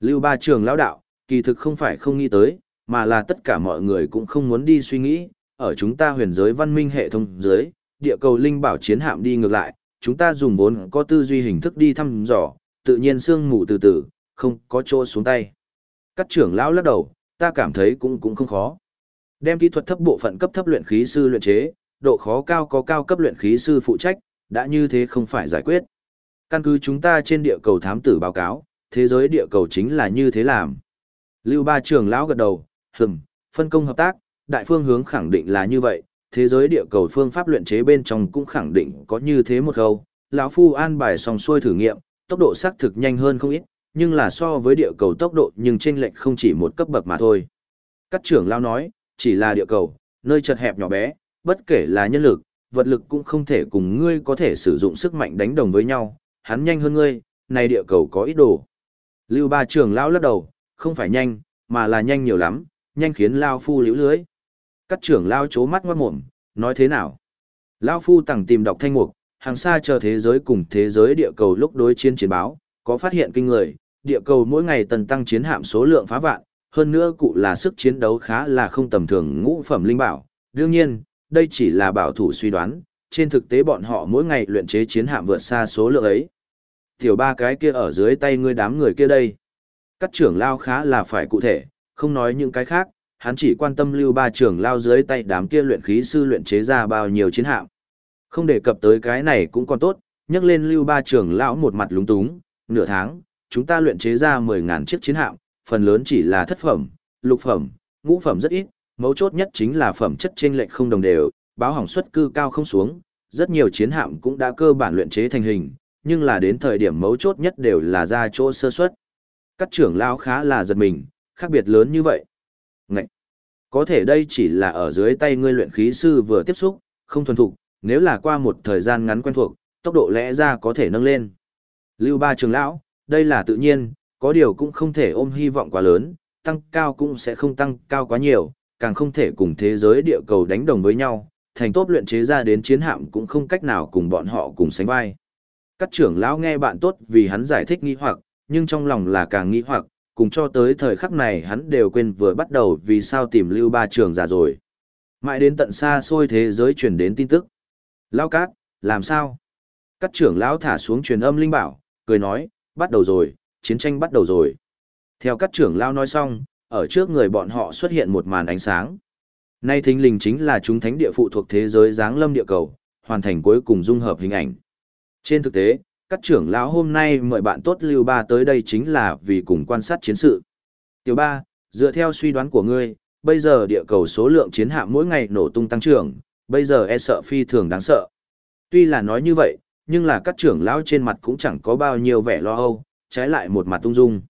Speaker 1: Lưu ba trưởng lão đạo, kỳ thực không phải không nghĩ tới, mà là tất cả mọi người cũng không muốn đi suy nghĩ, ở chúng ta huyền giới văn minh hệ thống dưới, địa cầu linh bảo chiến hạm đi ngược lại, chúng ta dùng vốn có tư duy hình thức đi thăm dò, tự nhiên sương mù từ từ, không có chỗ xuống tay. Các trưởng lão lắc đầu, ta cảm thấy cũng cũng không khó. Đem kỹ thuật thấp bộ phận cấp thấp luyện khí sư luyện chế, độ khó cao có cao cấp luyện khí sư phụ trách, đã như thế không phải giải quyết. Căn cứ chúng ta trên địa cầu thám tử báo cáo, thế giới địa cầu chính là như thế làm. Lưu Ba trưởng lão gật đầu, hừm, phân công hợp tác, đại phương hướng khẳng định là như vậy, thế giới địa cầu phương pháp luyện chế bên trong cũng khẳng định có như thế một câu. Lão Phu an bài xong xuôi thử nghiệm, tốc độ xác thực nhanh hơn không ít, nhưng là so với địa cầu tốc độ nhưng chênh lệch không chỉ một cấp bậc mà thôi. Các trưởng lão nói, chỉ là địa cầu, nơi chật hẹp nhỏ bé, bất kể là nhân lực, vật lực cũng không thể cùng ngươi có thể sử dụng sức mạnh đánh đồng với nhau, hắn nhanh hơn ngươi, này địa cầu có ít đồ. Lưu ba trưởng lão lắc đầu, không phải nhanh, mà là nhanh nhiều lắm, nhanh khiến Lao Phu liễu lưới. Các trưởng Lao chố mắt ngoát mồm, nói thế nào? Lao Phu tẳng tìm đọc thanh mục, hàng xa chờ thế giới cùng thế giới địa cầu lúc đối chiến chiến báo, có phát hiện kinh người, địa cầu mỗi ngày tần tăng chiến hạm số lượng phá vạn, hơn nữa cụ là sức chiến đấu khá là không tầm thường ngũ phẩm linh bảo. Đương nhiên, đây chỉ là bảo thủ suy đoán, trên thực tế bọn họ mỗi ngày luyện chế chiến hạm vượt xa số lượng ấy. Tiểu ba cái kia ở dưới tay ngươi đám người kia đây. Các trưởng lao khá là phải cụ thể, không nói những cái khác, hắn chỉ quan tâm lưu ba trưởng lao dưới tay đám kia luyện khí sư luyện chế ra bao nhiêu chiến hạm. Không đề cập tới cái này cũng còn tốt, nhắc lên lưu ba trưởng lão một mặt lúng túng, nửa tháng, chúng ta luyện chế ra 10.000 chiếc chiến hạm, phần lớn chỉ là thất phẩm, lục phẩm, ngũ phẩm rất ít, mấu chốt nhất chính là phẩm chất trên lệch không đồng đều, báo hỏng suất cư cao không xuống, rất nhiều chiến hạm cũng đã cơ bản luyện chế thành hình, nhưng là đến thời điểm mấu chốt nhất đều là ra chỗ sơ suất. Các trưởng lão khá là giật mình, khác biệt lớn như vậy. Ngậy! Có thể đây chỉ là ở dưới tay ngươi luyện khí sư vừa tiếp xúc, không thuần thục, nếu là qua một thời gian ngắn quen thuộc, tốc độ lẽ ra có thể nâng lên. Lưu ba trưởng lão, đây là tự nhiên, có điều cũng không thể ôm hy vọng quá lớn, tăng cao cũng sẽ không tăng cao quá nhiều, càng không thể cùng thế giới địa cầu đánh đồng với nhau, thành tốt luyện chế ra đến chiến hạm cũng không cách nào cùng bọn họ cùng sánh vai. Các trưởng lão nghe bạn tốt vì hắn giải thích nghi hoặc, nhưng trong lòng là càng nghi hoặc, cùng cho tới thời khắc này hắn đều quên vừa bắt đầu vì sao tìm lưu ba trường giả rồi. Mãi đến tận xa xôi thế giới truyền đến tin tức. lao cát, làm sao? Các trưởng lão thả xuống truyền âm linh bảo, cười nói, bắt đầu rồi, chiến tranh bắt đầu rồi. Theo các trưởng lão nói xong, ở trước người bọn họ xuất hiện một màn ánh sáng. Nay thính linh chính là chúng thánh địa phụ thuộc thế giới giáng lâm địa cầu, hoàn thành cuối cùng dung hợp hình ảnh. Trên thực tế, các trưởng lão hôm nay mời bạn tốt Lưu Ba tới đây chính là vì cùng quan sát chiến sự. Tiểu Ba, dựa theo suy đoán của ngươi, bây giờ địa cầu số lượng chiến hạm mỗi ngày nổ tung tăng trưởng, bây giờ e sợ phi thường đáng sợ. Tuy là nói như vậy, nhưng là các trưởng lão trên mặt cũng chẳng có bao nhiêu vẻ lo âu, trái lại một mặt tung dung.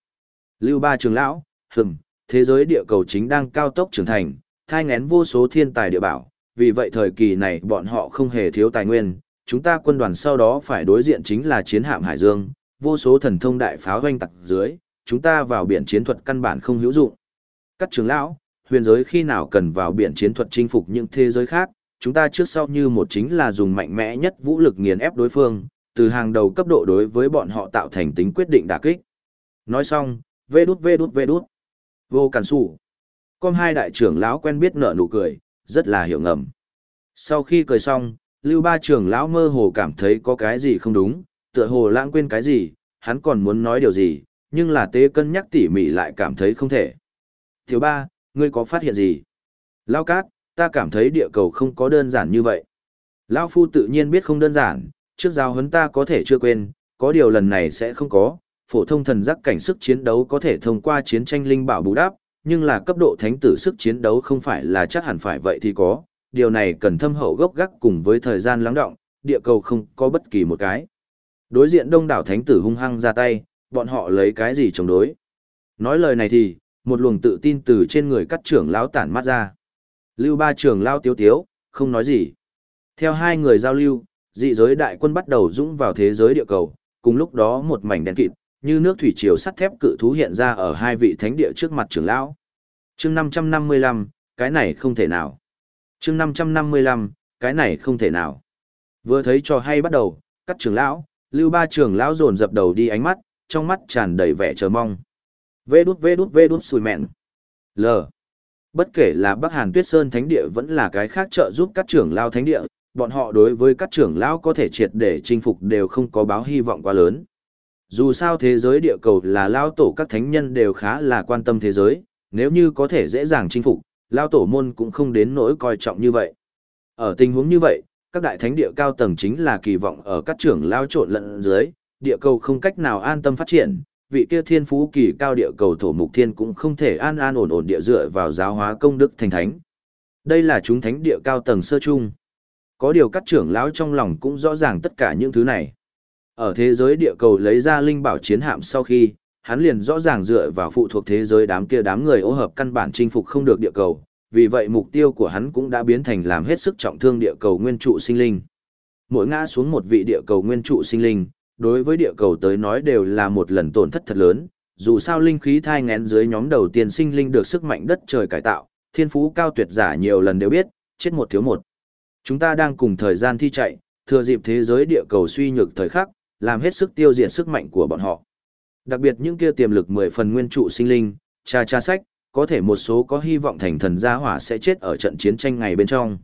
Speaker 1: Lưu Ba trưởng lão, hừm, thế giới địa cầu chính đang cao tốc trưởng thành, thai ngén vô số thiên tài địa bảo, vì vậy thời kỳ này bọn họ không hề thiếu tài nguyên, chúng ta quân đoàn sau đó phải đối diện chính là chiến hạm Hải Dương, vô số thần thông đại pháo doanh tặc dưới, chúng ta vào biển chiến thuật căn bản không hữu dụng. Các trưởng lão, huyền giới khi nào cần vào biển chiến thuật chinh phục những thế giới khác, chúng ta trước sau như một chính là dùng mạnh mẽ nhất vũ lực nghiền ép đối phương, từ hàng đầu cấp độ đối với bọn họ tạo thành tính quyết định đả kích. Nói xong, vê đút vê đút vê đút. Vô cản sủ. Con hai đại trưởng lão quen biết nở nụ cười, rất là hiểu ngầm. Sau khi cười xong, Lưu Ba trưởng lão mơ hồ cảm thấy có cái gì không đúng, tựa hồ lãng quên cái gì, hắn còn muốn nói điều gì, nhưng là tế cân nhắc tỉ mỉ lại cảm thấy không thể. Thiếu ba, ngươi có phát hiện gì? Lão cát, ta cảm thấy địa cầu không có đơn giản như vậy. Lão phu tự nhiên biết không đơn giản, trước giao huấn ta có thể chưa quên, có điều lần này sẽ không có, phổ thông thần giác cảnh sức chiến đấu có thể thông qua chiến tranh linh bảo bù đắp, nhưng là cấp độ thánh tử sức chiến đấu không phải là chắc hẳn phải vậy thì có, điều này cần thâm hậu gốc gác cùng với thời gian lắng động, địa cầu không có bất kỳ một cái. Đối diện đông đảo thánh tử hung hăng ra tay, bọn họ lấy cái gì chống đối. Nói lời này thì, một luồng tự tin từ trên người cắt trưởng lão tản mắt ra. Lưu ba trưởng lão tiếu tiếu, không nói gì. Theo hai người giao lưu, dị giới đại quân bắt đầu dũng vào thế giới địa cầu, cùng lúc đó một mảnh đen kịt, như nước thủy triều sắt thép cự thú hiện ra ở hai vị thánh địa trước mặt trưởng lão. Chương 555, cái này không thể nào chương năm trăm năm mươi lăm, cái này không thể nào. Vừa thấy trò hay bắt đầu, các trưởng lão, lưu ba trưởng lão dồn dập đầu đi ánh mắt, trong mắt tràn đầy vẻ chờ mong. Vê đút vê đút vê đút sùi mẹn. L. Bất kể là bắc hàn tuyết sơn thánh địa vẫn là cái khác trợ giúp các trưởng lao thánh địa, bọn họ đối với các trưởng lão có thể triệt để chinh phục đều không có báo hy vọng quá lớn. Dù sao thế giới địa cầu là lao tổ các thánh nhân đều khá là quan tâm thế giới, nếu như có thể dễ dàng chinh phục lao tổ môn cũng không đến nỗi coi trọng như vậy. Ở tình huống như vậy, các đại thánh địa cao tầng chính là kỳ vọng ở các trưởng lao trộn lẫn dưới, địa cầu không cách nào an tâm phát triển, vị kia thiên phú kỳ cao địa cầu thổ mục thiên cũng không thể an an ổn ổn địa dựa vào giáo hóa công đức thành thánh. Đây là chúng thánh địa cao tầng sơ chung. Có điều các trưởng lão trong lòng cũng rõ ràng tất cả những thứ này. Ở thế giới địa cầu lấy ra linh bảo chiến hạm sau khi, hắn liền rõ ràng dựa vào phụ thuộc thế giới đám kia đám người ô hợp căn bản chinh phục không được địa cầu, vì vậy mục tiêu của hắn cũng đã biến thành làm hết sức trọng thương địa cầu nguyên trụ sinh linh. Mỗi ngã xuống một vị địa cầu nguyên trụ sinh linh, đối với địa cầu tới nói đều là một lần tổn thất thật lớn, dù sao linh khí thai ngén dưới nhóm đầu tiên sinh linh được sức mạnh đất trời cải tạo, thiên phú cao tuyệt giả nhiều lần đều biết, chết một thiếu một. Chúng ta đang cùng thời gian thi chạy, thừa dịp thế giới địa cầu suy nhược thời khắc, làm hết sức tiêu diệt sức mạnh của bọn họ. Đặc biệt những kia tiềm lực 10 phần nguyên trụ sinh linh, cha cha sách, có thể một số có hy vọng thành thần gia hỏa sẽ chết ở trận chiến tranh ngày bên trong.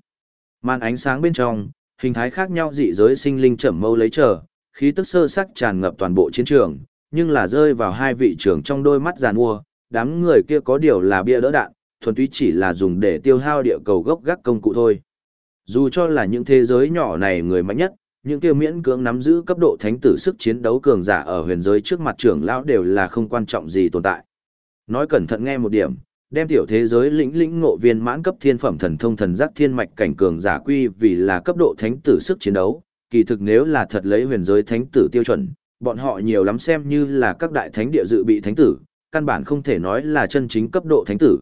Speaker 1: Màn ánh sáng bên trong, hình thái khác nhau dị giới sinh linh chậm mâu lấy chờ, khí tức sơ sắc tràn ngập toàn bộ chiến trường, nhưng là rơi vào hai vị trưởng trong đôi mắt giàn mua, đám người kia có điều là bia đỡ đạn, thuần túy chỉ là dùng để tiêu hao địa cầu gốc gác công cụ thôi. Dù cho là những thế giới nhỏ này người mạnh nhất, những kia miễn cưỡng nắm giữ cấp độ thánh tử sức chiến đấu cường giả ở huyền giới trước mặt trưởng lão đều là không quan trọng gì tồn tại. Nói cẩn thận nghe một điểm, đem tiểu thế giới lĩnh lĩnh ngộ viên mãn cấp thiên phẩm thần thông thần giác thiên mạch cảnh cường giả quy vì là cấp độ thánh tử sức chiến đấu, kỳ thực nếu là thật lấy huyền giới thánh tử tiêu chuẩn, bọn họ nhiều lắm xem như là các đại thánh địa dự bị thánh tử, căn bản không thể nói là chân chính cấp độ thánh tử.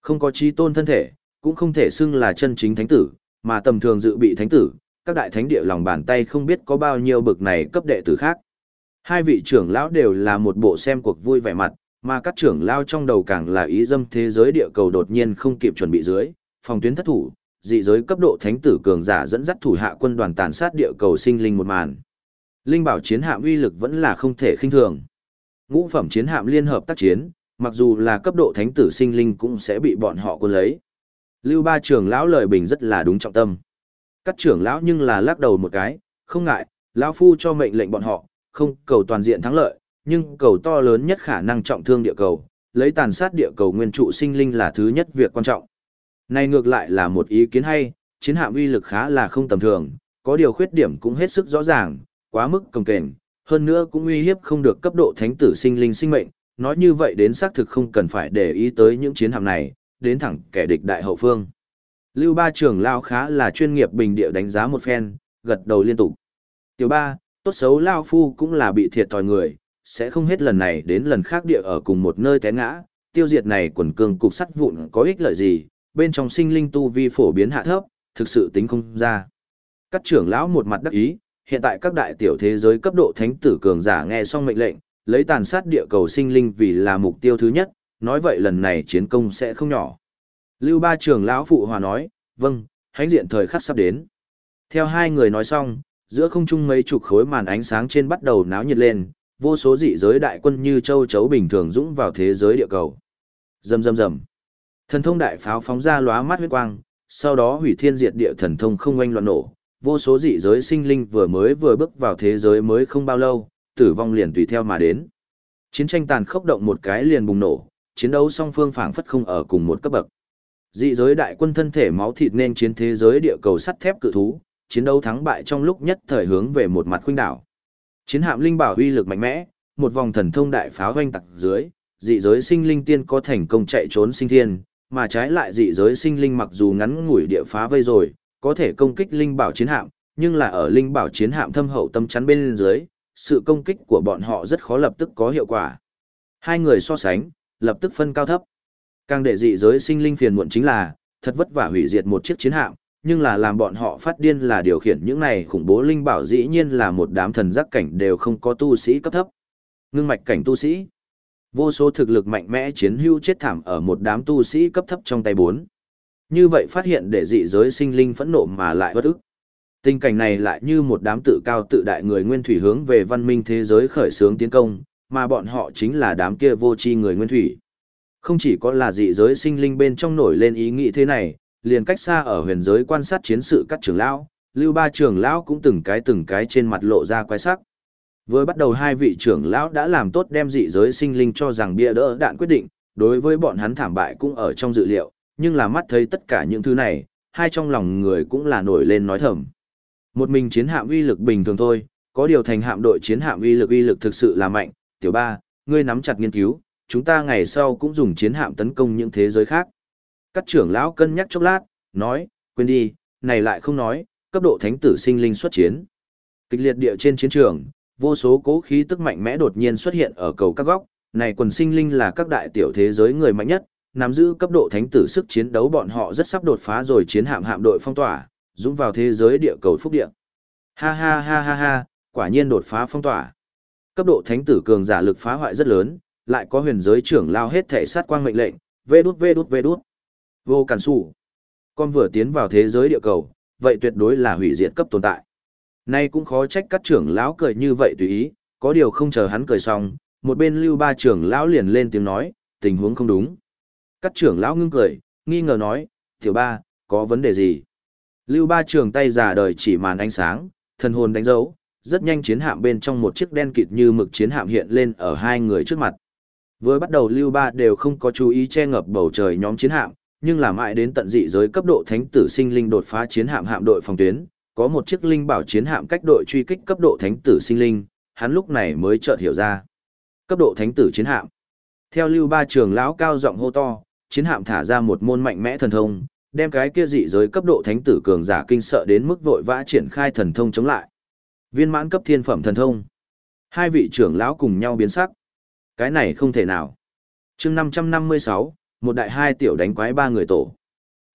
Speaker 1: Không có trí tôn thân thể, cũng không thể xưng là chân chính thánh tử, mà tầm thường dự bị thánh tử, các đại thánh địa lòng bàn tay không biết có bao nhiêu bực này cấp đệ tử khác. Hai vị trưởng lão đều là một bộ xem cuộc vui vẻ mặt, mà các trưởng lão trong đầu càng là ý dâm thế giới địa cầu đột nhiên không kịp chuẩn bị dưới, phòng tuyến thất thủ, dị giới cấp độ thánh tử cường giả dẫn dắt thủ hạ quân đoàn tàn sát địa cầu sinh linh một màn. Linh bảo chiến hạm uy lực vẫn là không thể khinh thường. Ngũ phẩm chiến hạm liên hợp tác chiến, mặc dù là cấp độ thánh tử sinh linh cũng sẽ bị bọn họ cuốn lấy. Lưu Ba trưởng lão lời bình rất là đúng trọng tâm. Các trưởng lão nhưng là lắc đầu một cái, không ngại, lão phu cho mệnh lệnh bọn họ, không cầu toàn diện thắng lợi, nhưng cầu to lớn nhất khả năng trọng thương địa cầu, lấy tàn sát địa cầu nguyên trụ sinh linh là thứ nhất việc quan trọng. Này ngược lại là một ý kiến hay, chiến hạm uy lực khá là không tầm thường, có điều khuyết điểm cũng hết sức rõ ràng, quá mức công kềnh, hơn nữa cũng uy hiếp không được cấp độ thánh tử sinh linh sinh mệnh, nói như vậy đến xác thực không cần phải để ý tới những chiến hạm này, đến thẳng kẻ địch đại hậu phương. Lưu Ba trưởng lao khá là chuyên nghiệp bình địa đánh giá một phen, gật đầu liên tục. Tiểu ba, tốt xấu lao phu cũng là bị thiệt thòi người, sẽ không hết lần này đến lần khác địa ở cùng một nơi té ngã, tiêu diệt này quần cường cục sắt vụn có ích lợi gì, bên trong sinh linh tu vi phổ biến hạ thấp, thực sự tính không ra. Các trưởng lão một mặt đắc ý, hiện tại các đại tiểu thế giới cấp độ thánh tử cường giả nghe xong mệnh lệnh, lấy tàn sát địa cầu sinh linh vì là mục tiêu thứ nhất, nói vậy lần này chiến công sẽ không nhỏ. Lưu ba trưởng lão phụ hòa nói, vâng, hãnh diện thời khắc sắp đến. Theo hai người nói xong, giữa không trung mấy chục khối màn ánh sáng trên bắt đầu náo nhiệt lên, vô số dị giới đại quân như châu chấu bình thường dũng vào thế giới địa cầu. Rầm rầm rầm. Thần thông đại pháo phóng ra lóa mắt huyết quang, sau đó hủy thiên diệt địa thần thông không oanh loạn nổ, vô số dị giới sinh linh vừa mới vừa bước vào thế giới mới không bao lâu, tử vong liền tùy theo mà đến. Chiến tranh tàn khốc động một cái liền bùng nổ, chiến đấu song phương phảng phất không ở cùng một cấp bậc. Dị giới đại quân thân thể máu thịt nên chiến thế giới địa cầu sắt thép cự thú, chiến đấu thắng bại trong lúc nhất thời hướng về một mặt khuynh đảo. Chiến hạm linh bảo uy lực mạnh mẽ, một vòng thần thông đại pháo hoanh tặc dưới, dị giới sinh linh tiên có thành công chạy trốn sinh thiên, mà trái lại dị giới sinh linh mặc dù ngắn ngủi địa phá vây rồi, có thể công kích linh bảo chiến hạm, nhưng là ở linh bảo chiến hạm thâm hậu tâm chắn bên dưới, sự công kích của bọn họ rất khó lập tức có hiệu quả. Hai người so sánh, lập tức phân cao thấp. Càng để dị giới sinh linh phiền muộn chính là, thật vất vả hủy diệt một chiếc chiến hạm, nhưng là làm bọn họ phát điên là điều khiển những này khủng bố linh bảo dĩ nhiên là một đám thần giác cảnh đều không có tu sĩ cấp thấp. Ngưng mạch cảnh tu sĩ. Vô số thực lực mạnh mẽ chiến hưu chết thảm ở một đám tu sĩ cấp thấp trong tay bốn. Như vậy phát hiện để dị giới sinh linh phẫn nộ mà lại bất ức. Tình cảnh này lại như một đám tự cao tự đại người nguyên thủy hướng về văn minh thế giới khởi xướng tiến công, mà bọn họ chính là đám kia vô tri người nguyên thủy. Không chỉ có là dị giới sinh linh bên trong nổi lên ý nghĩ thế này, liền cách xa ở huyền giới quan sát chiến sự các trưởng lão, lưu ba trưởng lão cũng từng cái từng cái trên mặt lộ ra quái sắc. Với bắt đầu hai vị trưởng lão đã làm tốt đem dị giới sinh linh cho rằng bia đỡ đạn quyết định, đối với bọn hắn thảm bại cũng ở trong dự liệu, nhưng là mắt thấy tất cả những thứ này, hai trong lòng người cũng là nổi lên nói thầm. Một mình chiến hạm uy lực bình thường thôi, Có điều thành hạm đội chiến hạm uy lực uy lực thực sự là mạnh, tiểu ba, ngươi nắm chặt nghiên cứu, chúng ta ngày sau cũng dùng chiến hạm tấn công những thế giới khác. Các trưởng lão cân nhắc chốc lát, nói, quên đi, này lại không nói, cấp độ thánh tử sinh linh xuất chiến. Kịch liệt địa trên chiến trường, vô số cố khí tức mạnh mẽ đột nhiên xuất hiện ở cầu các góc, này quần sinh linh là các đại tiểu thế giới người mạnh nhất, nắm giữ cấp độ thánh tử sức chiến đấu bọn họ rất sắp đột phá rồi chiến hạm hạm đội phong tỏa, dũng vào thế giới địa cầu phúc địa. Ha ha ha ha ha, quả nhiên đột phá phong tỏa. Cấp độ thánh tử cường giả lực phá hoại rất lớn, lại có huyền giới trưởng lao hết thể sát quang mệnh lệnh, vê đút vê đút vê đút. Vô cản sủ. Con vừa tiến vào thế giới địa cầu, vậy tuyệt đối là hủy diệt cấp tồn tại. Nay cũng khó trách các trưởng lão cười như vậy tùy ý, có điều không chờ hắn cười xong, một bên lưu ba trưởng lão liền lên tiếng nói, tình huống không đúng. Các trưởng lão ngưng cười, nghi ngờ nói, tiểu ba, có vấn đề gì? Lưu ba trường tay giả đời chỉ màn ánh sáng, thần hồn đánh dấu, rất nhanh chiến hạm bên trong một chiếc đen kịt như mực chiến hạm hiện lên ở hai người trước mặt. Vừa bắt đầu Lưu Ba đều không có chú ý che ngập bầu trời nhóm chiến hạm, nhưng là mãi đến tận dị giới cấp độ thánh tử sinh linh đột phá chiến hạm hạm đội phòng tuyến, có một chiếc linh bảo chiến hạm cách đội truy kích cấp độ thánh tử sinh linh, hắn lúc này mới chợt hiểu ra. Cấp độ thánh tử chiến hạm. Theo Lưu Ba trường lão cao giọng hô to, chiến hạm thả ra một môn mạnh mẽ thần thông, đem cái kia dị giới cấp độ thánh tử cường giả kinh sợ đến mức vội vã triển khai thần thông chống lại. Viên mãn cấp thiên phẩm thần thông. Hai vị trưởng lão cùng nhau biến sắc. Cái này không thể nào. chương 556, một đại hai tiểu đánh quái ba người tổ.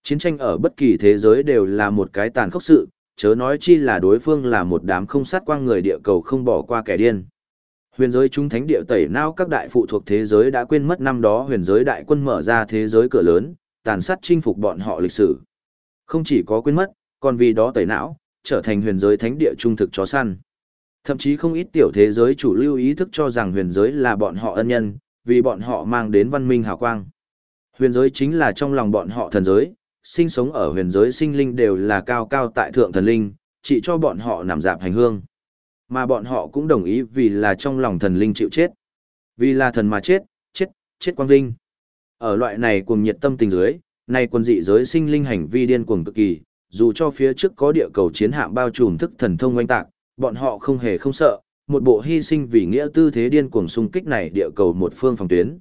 Speaker 1: Chiến tranh ở bất kỳ thế giới đều là một cái tàn khốc sự, chớ nói chi là đối phương là một đám không sát quang người địa cầu không bỏ qua kẻ điên. Huyền giới trung thánh địa tẩy nao các đại phụ thuộc thế giới đã quên mất năm đó huyền giới đại quân mở ra thế giới cửa lớn, tàn sát chinh phục bọn họ lịch sử. Không chỉ có quên mất, còn vì đó tẩy não, trở thành huyền giới thánh địa trung thực chó săn. Thậm chí không ít tiểu thế giới chủ lưu ý thức cho rằng huyền giới là bọn họ ân nhân, vì bọn họ mang đến văn minh hào quang. Huyền giới chính là trong lòng bọn họ thần giới, sinh sống ở huyền giới sinh linh đều là cao cao tại thượng thần linh, chỉ cho bọn họ nằm dạp hành hương. Mà bọn họ cũng đồng ý vì là trong lòng thần linh chịu chết. Vì là thần mà chết, chết, chết quang linh Ở loại này cùng nhiệt tâm tình dưới, này quân dị giới sinh linh hành vi điên cuồng cực kỳ, dù cho phía trước có địa cầu chiến hạm bao trùm thức thần thông oanh tạc, bọn họ không hề không sợ, một bộ hy sinh vì nghĩa tư thế điên cuồng xung kích này địa cầu một phương phòng tuyến.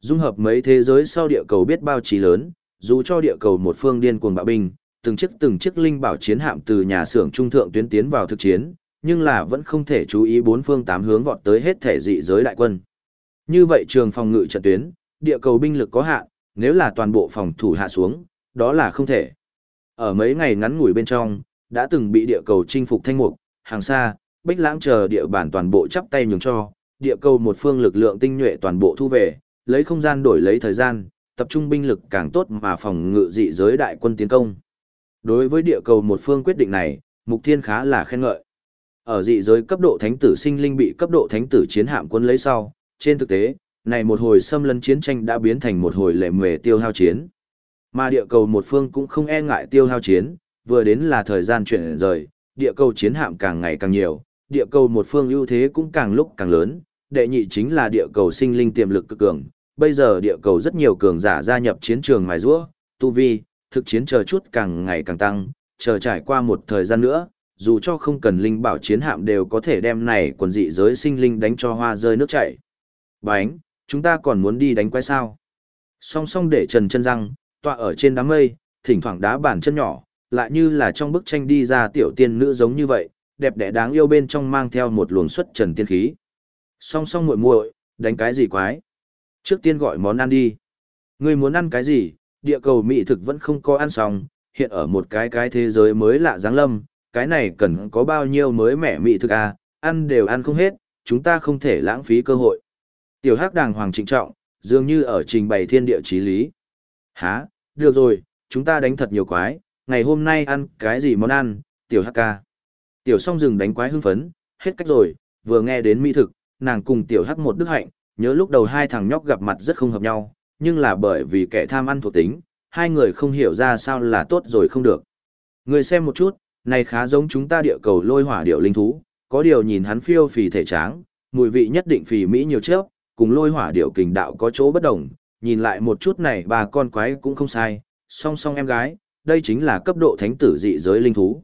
Speaker 1: Dung hợp mấy thế giới sau địa cầu biết bao trí lớn, dù cho địa cầu một phương điên cuồng bạo binh, từng chiếc từng chiếc linh bảo chiến hạm từ nhà xưởng trung thượng tuyến tiến vào thực chiến, nhưng là vẫn không thể chú ý bốn phương tám hướng vọt tới hết thể dị giới đại quân. Như vậy trường phòng ngự trận tuyến, địa cầu binh lực có hạn, nếu là toàn bộ phòng thủ hạ xuống, đó là không thể. Ở mấy ngày ngắn ngủi bên trong, đã từng bị địa cầu chinh phục thanh mục, hàng xa, bích lãng chờ địa bản toàn bộ chắp tay nhường cho, địa cầu một phương lực lượng tinh nhuệ toàn bộ thu về, lấy không gian đổi lấy thời gian, tập trung binh lực càng tốt mà phòng ngự dị giới đại quân tiến công. Đối với địa cầu một phương quyết định này, Mục Thiên khá là khen ngợi. Ở dị giới cấp độ thánh tử sinh linh bị cấp độ thánh tử chiến hạm quân lấy sau, trên thực tế, này một hồi xâm lấn chiến tranh đã biến thành một hồi lệ mề tiêu hao chiến. Mà địa cầu một phương cũng không e ngại tiêu hao chiến, vừa đến là thời gian chuyển rời, địa cầu chiến hạm càng ngày càng nhiều, địa cầu một phương ưu thế cũng càng lúc càng lớn, đệ nhị chính là địa cầu sinh linh tiềm lực cực cường, bây giờ địa cầu rất nhiều cường giả gia nhập chiến trường mài rũa, tu vi, thực chiến chờ chút càng ngày càng tăng, chờ trải qua một thời gian nữa, dù cho không cần linh bảo chiến hạm đều có thể đem này quần dị giới sinh linh đánh cho hoa rơi nước chảy. Bánh, chúng ta còn muốn đi đánh quái sao? Song song để trần chân răng, tọa ở trên đám mây, thỉnh thoảng đá bản chân nhỏ, lại như là trong bức tranh đi ra tiểu tiên nữ giống như vậy, đẹp đẽ đáng yêu bên trong mang theo một luồng xuất trần tiên khí. Song song muội muội, đánh cái gì quái? Trước tiên gọi món ăn đi. Ngươi muốn ăn cái gì? Địa cầu mỹ thực vẫn không có ăn xong, hiện ở một cái cái thế giới mới lạ dáng lâm, cái này cần có bao nhiêu mới mẻ mỹ thực à, ăn đều ăn không hết, chúng ta không thể lãng phí cơ hội. Tiểu Hắc đàng hoàng trịnh trọng, dường như ở trình bày thiên địa chí lý. Hả, được rồi, chúng ta đánh thật nhiều quái, ngày hôm nay ăn cái gì món ăn, tiểu Hắc ca. Tiểu song rừng đánh quái hưng phấn, hết cách rồi, vừa nghe đến mỹ thực, nàng cùng tiểu Hắc một đức hạnh, nhớ lúc đầu hai thằng nhóc gặp mặt rất không hợp nhau, nhưng là bởi vì kẻ tham ăn thuộc tính, hai người không hiểu ra sao là tốt rồi không được. Người xem một chút, này khá giống chúng ta địa cầu lôi hỏa điệu linh thú, có điều nhìn hắn phiêu phì thể tráng, mùi vị nhất định phì mỹ nhiều trước, cùng lôi hỏa điệu kình đạo có chỗ bất đồng, nhìn lại một chút này bà con quái cũng không sai, song song em gái, đây chính là cấp độ thánh tử dị giới linh thú.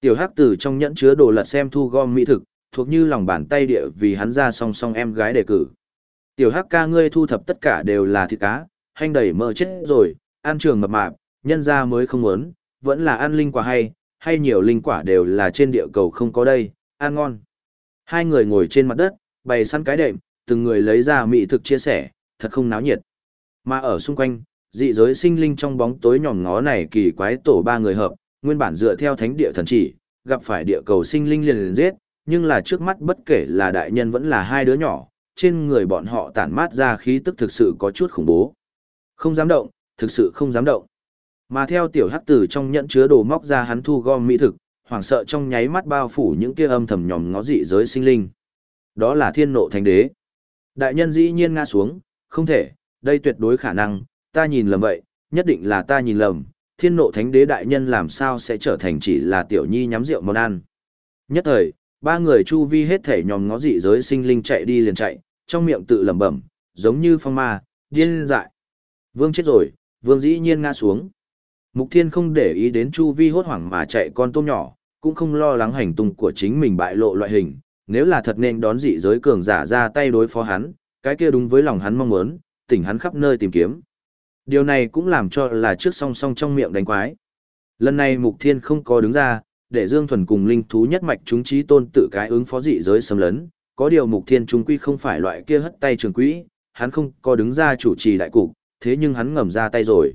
Speaker 1: Tiểu hắc tử trong nhẫn chứa đồ lật xem thu gom mỹ thực, thuộc như lòng bàn tay địa vì hắn ra song song em gái đề cử. Tiểu hắc ca ngươi thu thập tất cả đều là thịt cá, hành đầy mơ chết rồi, ăn trường mập mạp, nhân ra mới không muốn, vẫn là ăn linh quả hay, hay nhiều linh quả đều là trên địa cầu không có đây, ăn ngon. Hai người ngồi trên mặt đất, bày săn cái đệm, từng người lấy ra mỹ thực chia sẻ, thật không náo nhiệt. Mà ở xung quanh, dị giới sinh linh trong bóng tối nhòm ngó này kỳ quái tổ ba người hợp, nguyên bản dựa theo thánh địa thần chỉ, gặp phải địa cầu sinh linh liền liền giết, nhưng là trước mắt bất kể là đại nhân vẫn là hai đứa nhỏ, trên người bọn họ tản mát ra khí tức thực sự có chút khủng bố. Không dám động, thực sự không dám động. Mà theo tiểu hắc tử trong nhẫn chứa đồ móc ra hắn thu gom mỹ thực, hoảng sợ trong nháy mắt bao phủ những kia âm thầm nhòm ngó dị giới sinh linh. Đó là thiên nộ thánh đế. Đại nhân dĩ nhiên ngã xuống, không thể, đây tuyệt đối khả năng, ta nhìn lầm vậy, nhất định là ta nhìn lầm, thiên nộ thánh đế đại nhân làm sao sẽ trở thành chỉ là tiểu nhi nhắm rượu món ăn. Nhất thời, ba người chu vi hết thể nhòm ngó dị giới sinh linh chạy đi liền chạy, trong miệng tự lẩm bẩm, giống như phong ma, điên dại. Vương chết rồi, vương dĩ nhiên ngã xuống. Mục thiên không để ý đến chu vi hốt hoảng mà chạy con tôm nhỏ, cũng không lo lắng hành tung của chính mình bại lộ loại hình, nếu là thật nên đón dị giới cường giả ra tay đối phó hắn, cái kia đúng với lòng hắn mong muốn, tỉnh hắn khắp nơi tìm kiếm. Điều này cũng làm cho là trước song song trong miệng đánh quái. Lần này Mục Thiên không có đứng ra, để Dương Thuần cùng linh thú nhất mạch chúng trí tôn tự cái ứng phó dị giới xâm lấn, có điều Mục Thiên trung quy không phải loại kia hất tay trường quỹ, hắn không có đứng ra chủ trì đại cục, thế nhưng hắn ngầm ra tay rồi.